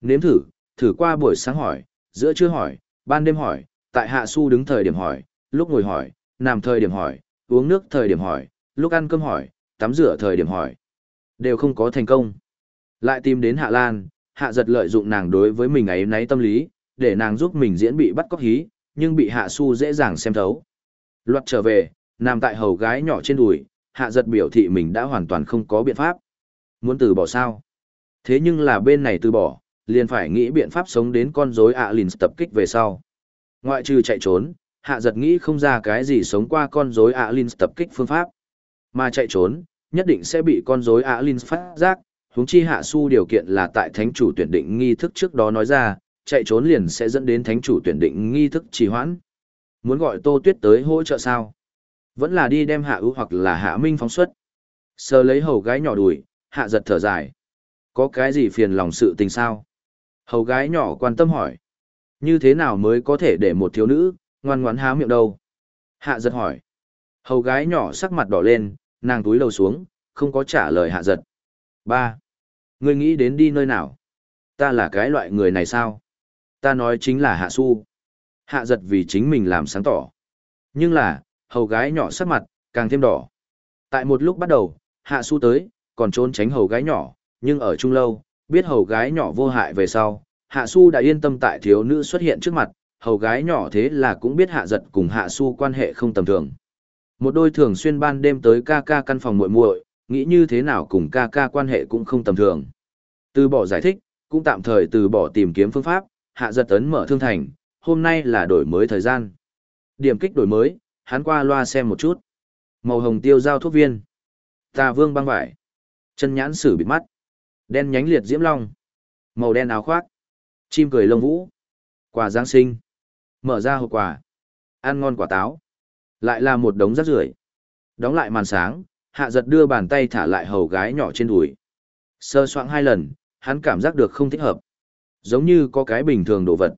Nếm thử, thử qua buổi sáng hỏi, giữa trưa hỏi, ban đêm hỏi, tại hạ su đứng thời điểm hỏi, lúc ngồi hỏi, nằm thời điểm hỏi, uống nước thời điểm hỏi, lúc ăn cơm hỏi, tắm rửa thời điểm hỏi. Đều không có thành công. Lại tìm đến Hạ Lan, Hạ giật lợi dụng nàng đối với mình ấy náy tâm lý, để nàng giúp mình diễn bị bắt cóc hí, nhưng bị Hạ Su dễ dàng xem thấu. Luật trở về, nằm tại hầu gái nhỏ trên đùi, Hạ giật biểu thị mình đã hoàn toàn không có biện pháp. Muốn từ bỏ sao? Thế nhưng là bên này từ bỏ, liền phải nghĩ biện pháp sống đến con rối ạ lìn tập kích về sau. Ngoại trừ chạy trốn, hạ giật nghĩ không ra cái gì sống qua con rối ạ lìn tập kích phương pháp. Mà chạy trốn, nhất định sẽ bị con rối Alin phát giác, huống chi hạ su điều kiện là tại thánh chủ tuyển định nghi thức trước đó nói ra, chạy trốn liền sẽ dẫn đến thánh chủ tuyển định nghi thức trì hoãn. Muốn gọi Tô Tuyết tới hỗ trợ sao? Vẫn là đi đem hạ ưu hoặc là hạ minh phóng xuất. Sờ lấy hầu gái nhỏ đùi, hạ giật thở dài. Có cái gì phiền lòng sự tình sao? Hầu gái nhỏ quan tâm hỏi. Như thế nào mới có thể để một thiếu nữ, ngoan ngoãn há miệng đâu? Hạ giật hỏi. Hầu gái nhỏ sắc mặt đỏ lên, nàng túi đầu xuống, không có trả lời hạ giật. ba Ngươi nghĩ đến đi nơi nào? Ta là cái loại người này sao? Ta nói chính là hạ su. Hạ giật vì chính mình làm sáng tỏ. Nhưng là, hầu gái nhỏ sắc mặt, càng thêm đỏ. Tại một lúc bắt đầu, hạ su tới, còn trốn tránh hầu gái nhỏ, nhưng ở chung lâu, biết hầu gái nhỏ vô hại về sau, hạ su đã yên tâm tại thiếu nữ xuất hiện trước mặt, hầu gái nhỏ thế là cũng biết hạ giật cùng hạ su quan hệ không tầm thường. Một đôi thường xuyên ban đêm tới ca ca căn phòng muội muội, nghĩ như thế nào cùng ca ca quan hệ cũng không tầm thường. Từ bỏ giải thích, cũng tạm thời từ bỏ tìm kiếm phương pháp, hạ giật ấn mở thương thành, hôm nay là đổi mới thời gian. Điểm kích đổi mới, hắn qua loa xem một chút. Màu hồng tiêu giao thuốc viên. Tà vương băng vải. Chân nhãn sử bịt mắt. Đen nhánh liệt diễm long. Màu đen áo khoác. Chim cười lông vũ. Quà Giáng sinh. Mở ra hộp quà. Ăn ngon quả táo. Lại là một đống rác rưởi. Đóng lại màn sáng, hạ giật đưa bàn tay thả lại hầu gái nhỏ trên đùi. Sơ soạn hai lần, hắn cảm giác được không thích hợp. Giống như có cái bình thường đồ vật.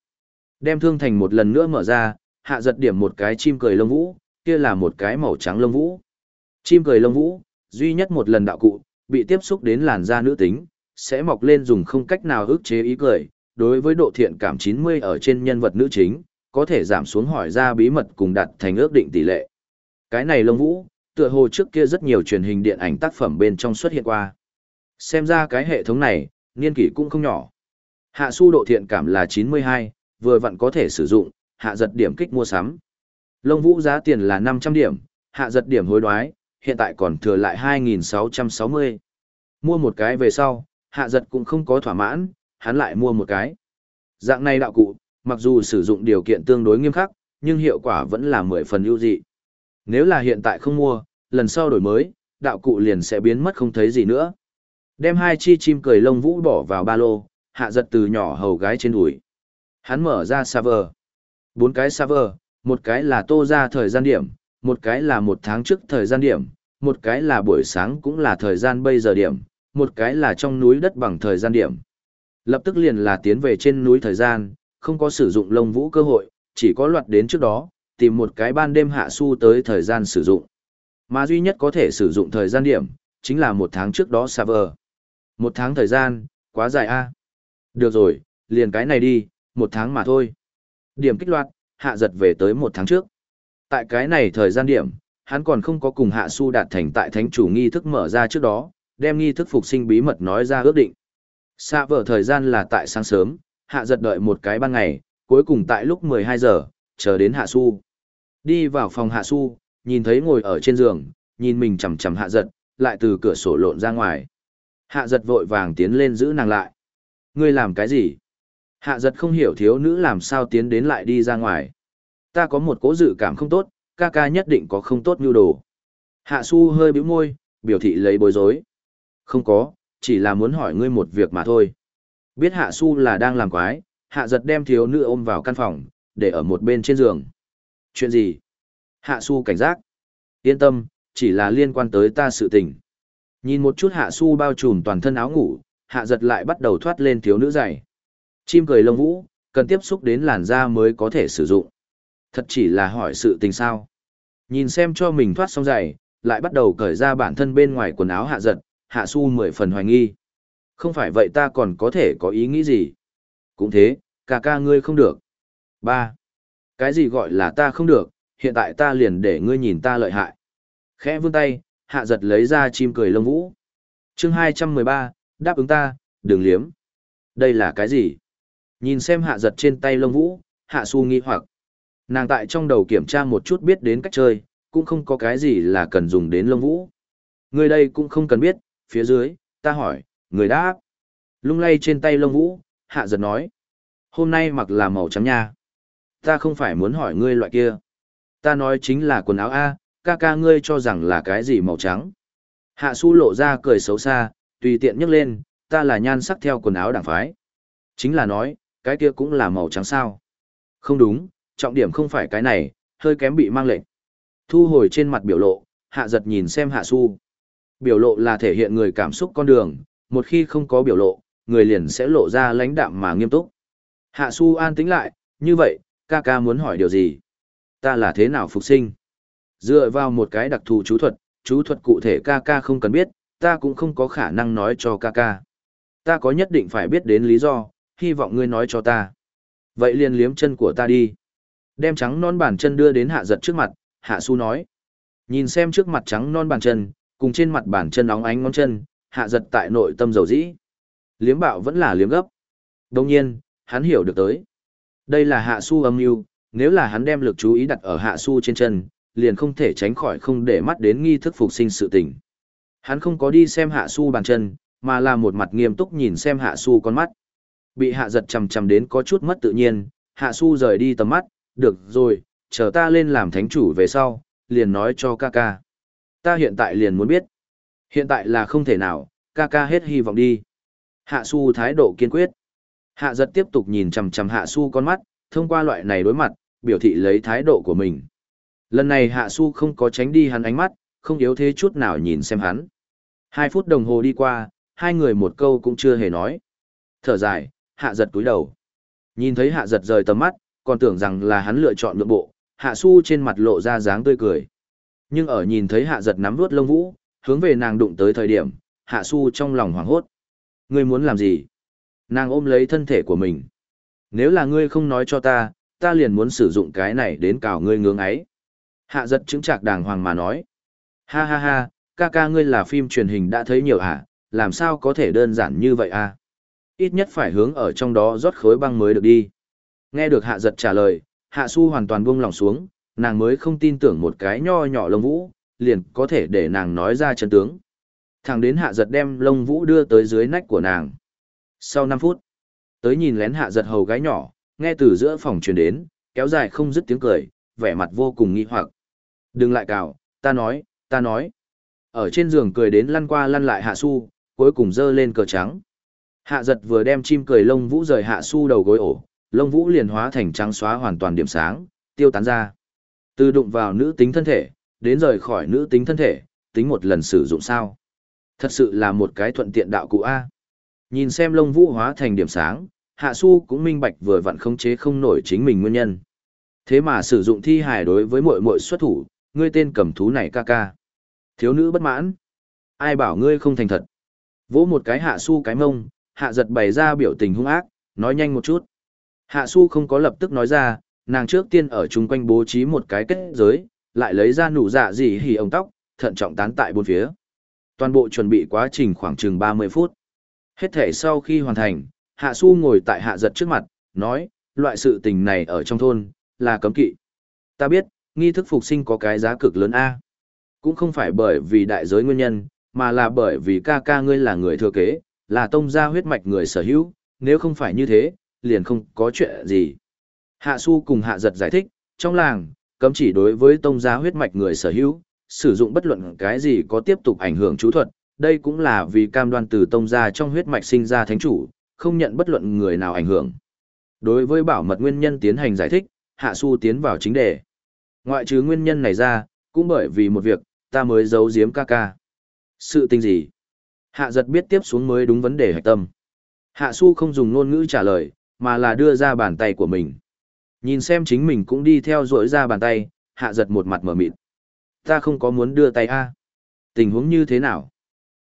Đem thương thành một lần nữa mở ra, hạ giật điểm một cái chim cười lông vũ, kia là một cái màu trắng lông vũ. Chim cười lông vũ, duy nhất một lần đạo cụ, bị tiếp xúc đến làn da nữ tính, sẽ mọc lên dùng không cách nào ức chế ý cười. Đối với độ thiện cảm 90 ở trên nhân vật nữ chính, có thể giảm xuống hỏi ra bí mật cùng đặt thành ước định tỷ lệ. Cái này lông vũ, tựa hồ trước kia rất nhiều truyền hình điện ảnh tác phẩm bên trong xuất hiện qua. Xem ra cái hệ thống này, niên kỷ cũng không nhỏ. Hạ su độ thiện cảm là 92, vừa vặn có thể sử dụng, hạ giật điểm kích mua sắm. Lông vũ giá tiền là 500 điểm, hạ giật điểm hối đoái, hiện tại còn thừa lại 2.660. Mua một cái về sau, hạ giật cũng không có thỏa mãn, hắn lại mua một cái. Dạng này đạo cụ, mặc dù sử dụng điều kiện tương đối nghiêm khắc, nhưng hiệu quả vẫn là 10 phần ưu dị. Nếu là hiện tại không mua, lần sau đổi mới, đạo cụ liền sẽ biến mất không thấy gì nữa. Đem hai chi chim cười lông vũ bỏ vào ba lô, hạ giật từ nhỏ hầu gái trên đùi. Hắn mở ra server. Bốn cái server, một cái là tô ra thời gian điểm, một cái là một tháng trước thời gian điểm, một cái là buổi sáng cũng là thời gian bây giờ điểm, một cái là trong núi đất bằng thời gian điểm. Lập tức liền là tiến về trên núi thời gian, không có sử dụng lông vũ cơ hội, chỉ có loạt đến trước đó, tìm một cái ban đêm hạ su tới thời gian sử dụng. Mà duy nhất có thể sử dụng thời gian điểm, chính là một tháng trước đó server. Một tháng thời gian, quá dài a Được rồi, liền cái này đi, một tháng mà thôi. Điểm kích loạt, hạ giật về tới một tháng trước. Tại cái này thời gian điểm, hắn còn không có cùng hạ su đạt thành tại thánh chủ nghi thức mở ra trước đó, đem nghi thức phục sinh bí mật nói ra ước định. Xa vở thời gian là tại sáng sớm, hạ giật đợi một cái ban ngày, cuối cùng tại lúc 12 giờ, chờ đến hạ su. Đi vào phòng hạ su, nhìn thấy ngồi ở trên giường, nhìn mình chầm chầm hạ giật, lại từ cửa sổ lộn ra ngoài. Hạ giật vội vàng tiến lên giữ nàng lại. Ngươi làm cái gì? Hạ giật không hiểu thiếu nữ làm sao tiến đến lại đi ra ngoài. Ta có một cố dự cảm không tốt, ca ca nhất định có không tốt như đồ. Hạ su hơi bĩu môi, biểu thị lấy bối rối. Không có, chỉ là muốn hỏi ngươi một việc mà thôi. Biết hạ su là đang làm quái, hạ giật đem thiếu nữ ôm vào căn phòng, để ở một bên trên giường. Chuyện gì? Hạ su cảnh giác. Yên tâm, chỉ là liên quan tới ta sự tình. Nhìn một chút hạ su bao trùm toàn thân áo ngủ, hạ giật lại bắt đầu thoát lên thiếu nữ dày. Chim cười lông vũ, cần tiếp xúc đến làn da mới có thể sử dụng. Thật chỉ là hỏi sự tình sao. Nhìn xem cho mình thoát xong giày, lại bắt đầu cởi ra bản thân bên ngoài quần áo hạ giật, hạ su mười phần hoài nghi. Không phải vậy ta còn có thể có ý nghĩ gì? Cũng thế, ca ca ngươi không được. ba Cái gì gọi là ta không được, hiện tại ta liền để ngươi nhìn ta lợi hại. Khẽ vươn tay, hạ giật lấy ra chim cười lông vũ. chương hai trăm mười ba đáp ứng ta, đừng liếm. Đây là cái gì? Nhìn xem hạ giật trên tay lông vũ, hạ su nghi hoặc. Nàng tại trong đầu kiểm tra một chút biết đến cách chơi, cũng không có cái gì là cần dùng đến lông vũ. Người đây cũng không cần biết, phía dưới, ta hỏi, người đáp. Lung lay trên tay lông vũ, hạ giật nói. Hôm nay mặc là màu trắng nha. Ta không phải muốn hỏi ngươi loại kia. Ta nói chính là quần áo A, ca ca ngươi cho rằng là cái gì màu trắng. Hạ su lộ ra cười xấu xa, tùy tiện nhấc lên, ta là nhan sắc theo quần áo đảng phái. Chính là nói, cái kia cũng là màu trắng sao. Không đúng, trọng điểm không phải cái này, hơi kém bị mang lệnh. Thu hồi trên mặt biểu lộ, hạ giật nhìn xem hạ su. Biểu lộ là thể hiện người cảm xúc con đường, một khi không có biểu lộ, người liền sẽ lộ ra lãnh đạm mà nghiêm túc. Hạ su an tĩnh lại, như vậy, ca ca muốn hỏi điều gì? Ta là thế nào phục sinh? Dựa vào một cái đặc thù chú thuật, chú thuật cụ thể ca ca không cần biết, ta cũng không có khả năng nói cho ca ca. Ta có nhất định phải biết đến lý do, hy vọng ngươi nói cho ta. Vậy liền liếm chân của ta đi. Đem trắng non bàn chân đưa đến hạ giật trước mặt, hạ su nói. Nhìn xem trước mặt trắng non bàn chân, cùng trên mặt bàn chân óng ánh ngón chân, hạ giật tại nội tâm dầu dĩ. Liếm bạo vẫn là liếm gấp. Đồng nhiên, hắn hiểu được tới. Đây là hạ su âm mưu nếu là hắn đem lực chú ý đặt ở hạ su trên chân, liền không thể tránh khỏi không để mắt đến nghi thức phục sinh sự tình. Hắn không có đi xem hạ su bàn chân, mà là một mặt nghiêm túc nhìn xem hạ su con mắt. Bị hạ giật chầm chầm đến có chút mất tự nhiên, hạ su rời đi tầm mắt, được rồi, chờ ta lên làm thánh chủ về sau, liền nói cho ca ca. Ta hiện tại liền muốn biết. Hiện tại là không thể nào, ca ca hết hy vọng đi. Hạ su thái độ kiên quyết. Hạ giật tiếp tục nhìn chằm chằm hạ su con mắt, thông qua loại này đối mặt, biểu thị lấy thái độ của mình. Lần này hạ su không có tránh đi hắn ánh mắt, không yếu thế chút nào nhìn xem hắn. Hai phút đồng hồ đi qua, hai người một câu cũng chưa hề nói. Thở dài, hạ giật túi đầu. Nhìn thấy hạ giật rời tầm mắt, còn tưởng rằng là hắn lựa chọn nhượng bộ, hạ su trên mặt lộ ra dáng tươi cười. Nhưng ở nhìn thấy hạ giật nắm vuốt lông vũ, hướng về nàng đụng tới thời điểm, hạ su trong lòng hoảng hốt. Ngươi muốn làm gì? Nàng ôm lấy thân thể của mình. Nếu là ngươi không nói cho ta, ta liền muốn sử dụng cái này đến cào ngươi ngưỡng ấy. Hạ giật chứng trạc đàng hoàng mà nói. Ha ha ha, ca ca ngươi là phim truyền hình đã thấy nhiều hả, làm sao có thể đơn giản như vậy à? Ít nhất phải hướng ở trong đó rót khối băng mới được đi. Nghe được hạ giật trả lời, hạ su hoàn toàn buông lòng xuống, nàng mới không tin tưởng một cái nho nhỏ lông vũ, liền có thể để nàng nói ra chân tướng. Thằng đến hạ giật đem lông vũ đưa tới dưới nách của nàng. Sau 5 phút, tới nhìn lén hạ giật hầu gái nhỏ, nghe từ giữa phòng truyền đến, kéo dài không dứt tiếng cười, vẻ mặt vô cùng nghi hoặc. Đừng lại cào, ta nói, ta nói. Ở trên giường cười đến lăn qua lăn lại hạ su, cuối cùng dơ lên cờ trắng. Hạ giật vừa đem chim cười lông vũ rời hạ su đầu gối ổ, lông vũ liền hóa thành trắng xóa hoàn toàn điểm sáng, tiêu tán ra. Từ đụng vào nữ tính thân thể, đến rời khỏi nữ tính thân thể, tính một lần sử dụng sao. Thật sự là một cái thuận tiện đạo cụ A. Nhìn xem lông vũ hóa thành điểm sáng, hạ su cũng minh bạch vừa vặn khống chế không nổi chính mình nguyên nhân. Thế mà sử dụng thi hài đối với muội muội xuất thủ, ngươi tên cầm thú này ca ca. Thiếu nữ bất mãn. Ai bảo ngươi không thành thật. Vỗ một cái hạ su cái mông, hạ giật bày ra biểu tình hung ác, nói nhanh một chút. Hạ su không có lập tức nói ra, nàng trước tiên ở chung quanh bố trí một cái kết giới, lại lấy ra nụ dạ dị hỉ ống tóc, thận trọng tán tại bốn phía. Toàn bộ chuẩn bị quá trình khoảng chừng 30 phút. Hết thể sau khi hoàn thành, hạ su ngồi tại hạ giật trước mặt, nói, loại sự tình này ở trong thôn, là cấm kỵ. Ta biết, nghi thức phục sinh có cái giá cực lớn A. Cũng không phải bởi vì đại giới nguyên nhân, mà là bởi vì ca ca ngươi là người thừa kế, là tông gia huyết mạch người sở hữu, nếu không phải như thế, liền không có chuyện gì. Hạ su cùng hạ giật giải thích, Trong làng, cấm chỉ đối với tông gia huyết mạch người sở hữu, sử dụng bất luận cái gì có tiếp tục ảnh hưởng chú thuật, đây cũng là vì cam đoan từ tông gia trong huyết mạch sinh ra thánh chủ, không nhận bất luận người nào ảnh hưởng. Đối với bảo mật nguyên nhân tiến hành giải thích, Hạ Su tiến vào chính đề. Ngoại trừ nguyên nhân này ra, cũng bởi vì một việc, ta mới giấu giếm ca ca. Sự tình gì? Hạ giật biết tiếp xuống mới đúng vấn đề hạch tâm. Hạ Su không dùng ngôn ngữ trả lời, mà là đưa ra bàn tay của mình. Nhìn xem chính mình cũng đi theo dỗi ra bàn tay, hạ giật một mặt mở mịt. Ta không có muốn đưa tay a Tình huống như thế nào?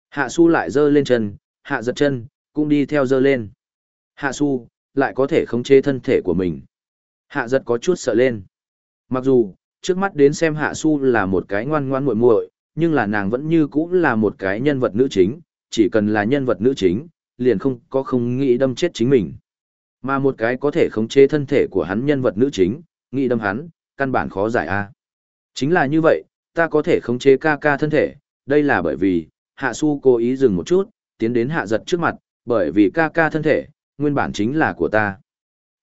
Hạ su lại giơ lên chân, hạ giật chân, cũng đi theo giơ lên. Hạ su, lại có thể khống chế thân thể của mình. Hạ giật có chút sợ lên. Mặc dù, trước mắt đến xem hạ su là một cái ngoan ngoan muội muội nhưng là nàng vẫn như cũng là một cái nhân vật nữ chính, chỉ cần là nhân vật nữ chính, liền không có không nghĩ đâm chết chính mình. Mà một cái có thể khống chế thân thể của hắn nhân vật nữ chính, nghĩ đâm hắn, căn bản khó giải a. À. Chính là như vậy, ta có thể khống chế ca ca thân thể, đây là bởi vì, hạ su cố ý dừng một chút, tiến đến hạ giật trước mặt, bởi vì ca ca thân thể, nguyên bản chính là của ta.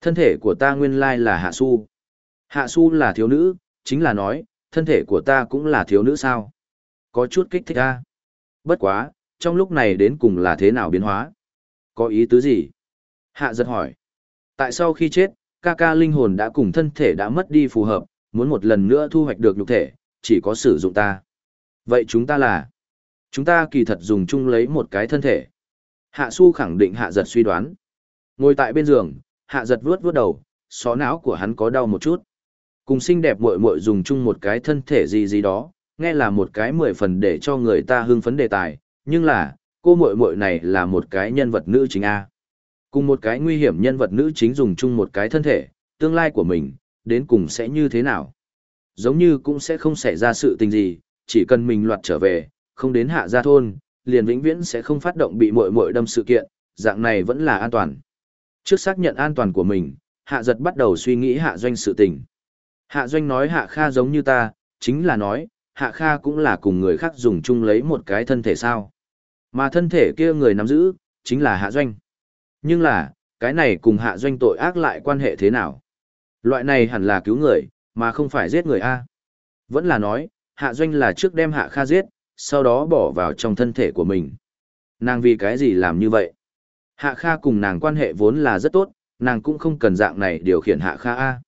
Thân thể của ta nguyên lai là hạ su. Hạ su là thiếu nữ, chính là nói, thân thể của ta cũng là thiếu nữ sao. Có chút kích thích a. À. Bất quá, trong lúc này đến cùng là thế nào biến hóa? Có ý tứ gì? Hạ giật hỏi. Tại sau khi chết, ca ca linh hồn đã cùng thân thể đã mất đi phù hợp, muốn một lần nữa thu hoạch được nhục thể, chỉ có sử dụng ta. Vậy chúng ta là? Chúng ta kỳ thật dùng chung lấy một cái thân thể. Hạ su khẳng định hạ giật suy đoán. Ngồi tại bên giường, hạ giật vuốt vuốt đầu, xó não của hắn có đau một chút. Cùng xinh đẹp muội muội dùng chung một cái thân thể gì gì đó, nghe là một cái mười phần để cho người ta hưng phấn đề tài, nhưng là, cô muội muội này là một cái nhân vật nữ chính A. Cùng một cái nguy hiểm nhân vật nữ chính dùng chung một cái thân thể, tương lai của mình, đến cùng sẽ như thế nào? Giống như cũng sẽ không xảy ra sự tình gì, chỉ cần mình loạt trở về, không đến hạ gia thôn, liền vĩnh viễn sẽ không phát động bị muội muội đâm sự kiện, dạng này vẫn là an toàn. Trước xác nhận an toàn của mình, hạ giật bắt đầu suy nghĩ hạ doanh sự tình. Hạ doanh nói hạ kha giống như ta, chính là nói, hạ kha cũng là cùng người khác dùng chung lấy một cái thân thể sao. Mà thân thể kia người nắm giữ, chính là hạ doanh. Nhưng là, cái này cùng hạ doanh tội ác lại quan hệ thế nào? Loại này hẳn là cứu người, mà không phải giết người A. Vẫn là nói, hạ doanh là trước đem hạ kha giết, sau đó bỏ vào trong thân thể của mình. Nàng vì cái gì làm như vậy? Hạ kha cùng nàng quan hệ vốn là rất tốt, nàng cũng không cần dạng này điều khiển hạ kha A.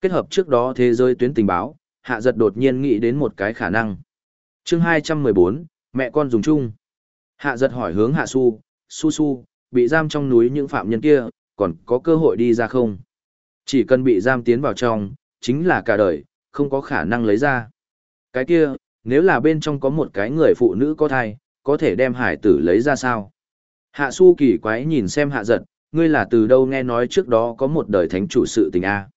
Kết hợp trước đó thế giới tuyến tình báo, hạ giật đột nhiên nghĩ đến một cái khả năng. chương 214, mẹ con dùng chung. Hạ giật hỏi hướng hạ su, su su, bị giam trong núi những phạm nhân kia, còn có cơ hội đi ra không? Chỉ cần bị giam tiến vào trong, chính là cả đời, không có khả năng lấy ra. Cái kia, nếu là bên trong có một cái người phụ nữ có thai, có thể đem hải tử lấy ra sao? Hạ su kỳ quái nhìn xem hạ giật, ngươi là từ đâu nghe nói trước đó có một đời thánh chủ sự tình A.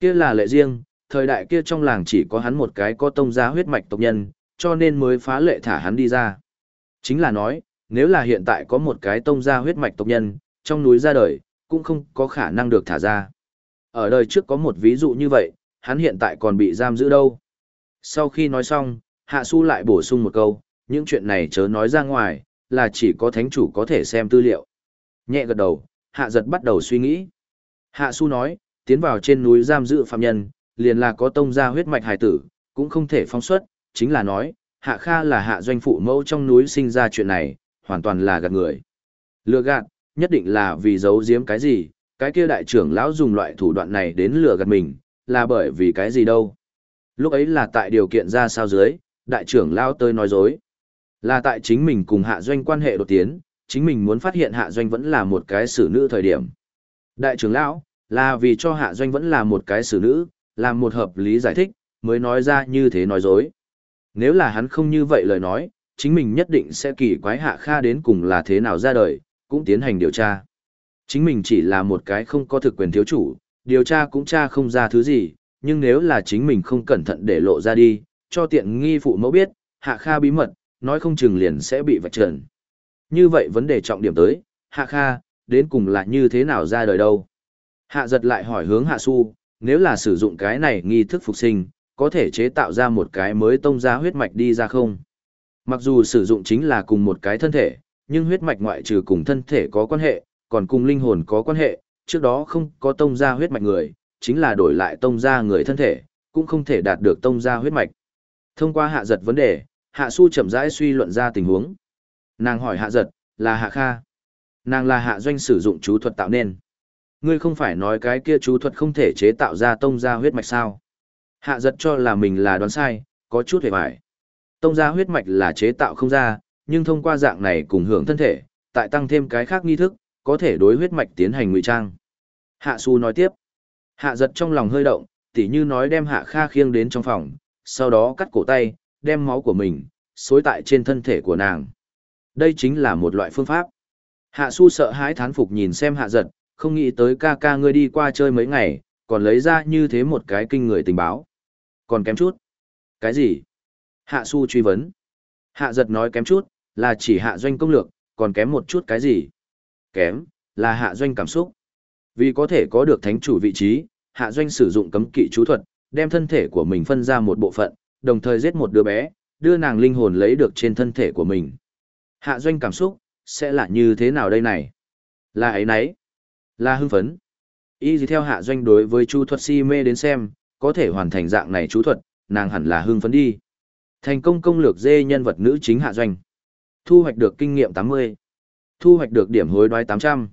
Kia là lệ riêng, thời đại kia trong làng chỉ có hắn một cái có tông gia huyết mạch tộc nhân, cho nên mới phá lệ thả hắn đi ra. Chính là nói, nếu là hiện tại có một cái tông gia huyết mạch tộc nhân, trong núi ra đời, cũng không có khả năng được thả ra. Ở đời trước có một ví dụ như vậy, hắn hiện tại còn bị giam giữ đâu. Sau khi nói xong, Hạ Su lại bổ sung một câu, những chuyện này chớ nói ra ngoài, là chỉ có thánh chủ có thể xem tư liệu. Nhẹ gật đầu, Hạ giật bắt đầu suy nghĩ. Hạ Su nói, tiến vào trên núi giam giữ phạm nhân, liền là có tông gia huyết mạch hải tử, cũng không thể phong xuất, chính là nói, Hạ Kha là hạ doanh phụ mẫu trong núi sinh ra chuyện này, hoàn toàn là gạt người. Lừa gạt, nhất định là vì giấu giếm cái gì, cái kia đại trưởng lão dùng loại thủ đoạn này đến lừa gạt mình, là bởi vì cái gì đâu. Lúc ấy là tại điều kiện ra sao dưới, đại trưởng lão tới nói dối. Là tại chính mình cùng hạ doanh quan hệ đột tiến, chính mình muốn phát hiện hạ doanh vẫn là một cái xử nữ thời điểm. Đại trưởng lão, là vì cho hạ doanh vẫn là một cái xử nữ, làm một hợp lý giải thích, mới nói ra như thế nói dối. Nếu là hắn không như vậy lời nói, chính mình nhất định sẽ kỳ quái hạ kha đến cùng là thế nào ra đời, cũng tiến hành điều tra. Chính mình chỉ là một cái không có thực quyền thiếu chủ, điều tra cũng tra không ra thứ gì, nhưng nếu là chính mình không cẩn thận để lộ ra đi, cho tiện nghi phụ mẫu biết, hạ kha bí mật, nói không chừng liền sẽ bị vạch trần. Như vậy vấn đề trọng điểm tới, hạ kha, đến cùng là như thế nào ra đời đâu? Hạ giật lại hỏi hướng hạ su, nếu là sử dụng cái này nghi thức phục sinh, có thể chế tạo ra một cái mới tông ra huyết mạch đi ra không? Mặc dù sử dụng chính là cùng một cái thân thể, nhưng huyết mạch ngoại trừ cùng thân thể có quan hệ, còn cùng linh hồn có quan hệ, trước đó không có tông ra huyết mạch người, chính là đổi lại tông ra người thân thể, cũng không thể đạt được tông gia huyết mạch. Thông qua hạ giật vấn đề, hạ su chậm rãi suy luận ra tình huống. Nàng hỏi hạ giật, là hạ kha. Nàng là hạ doanh sử dụng chú thuật tạo nên. Ngươi không phải nói cái kia chú thuật không thể chế tạo ra tông gia huyết mạch sao? Hạ giật cho là mình là đoán sai, có chút hề bại. Tông gia huyết mạch là chế tạo không ra, nhưng thông qua dạng này cùng hưởng thân thể, tại tăng thêm cái khác nghi thức, có thể đối huyết mạch tiến hành ngụy trang. Hạ Su nói tiếp. Hạ giật trong lòng hơi động, tỉ như nói đem Hạ Kha khiêng đến trong phòng, sau đó cắt cổ tay, đem máu của mình, xối tại trên thân thể của nàng. Đây chính là một loại phương pháp. Hạ Su sợ hãi thán phục nhìn xem Hạ giật, không nghĩ tới ca ca ngươi đi qua chơi mấy ngày, còn lấy ra như thế một cái kinh người tình báo. Còn kém chút. Cái gì? Hạ Su truy vấn. Hạ giật nói kém chút, là chỉ hạ doanh công lược, còn kém một chút cái gì? Kém, là hạ doanh cảm xúc. Vì có thể có được thánh chủ vị trí, hạ doanh sử dụng cấm kỵ chú thuật, đem thân thể của mình phân ra một bộ phận, đồng thời giết một đứa bé, đưa nàng linh hồn lấy được trên thân thể của mình. Hạ doanh cảm xúc, sẽ là như thế nào đây này? Là ấy nấy? Là hưng phấn? Y gì theo hạ doanh đối với chú thuật si mê đến xem, có thể hoàn thành dạng này chú thuật, nàng hẳn là hưng phấn đi. Thành công công lược dê nhân vật nữ chính hạ doanh. Thu hoạch được kinh nghiệm 80. Thu hoạch được điểm hối đoái 800.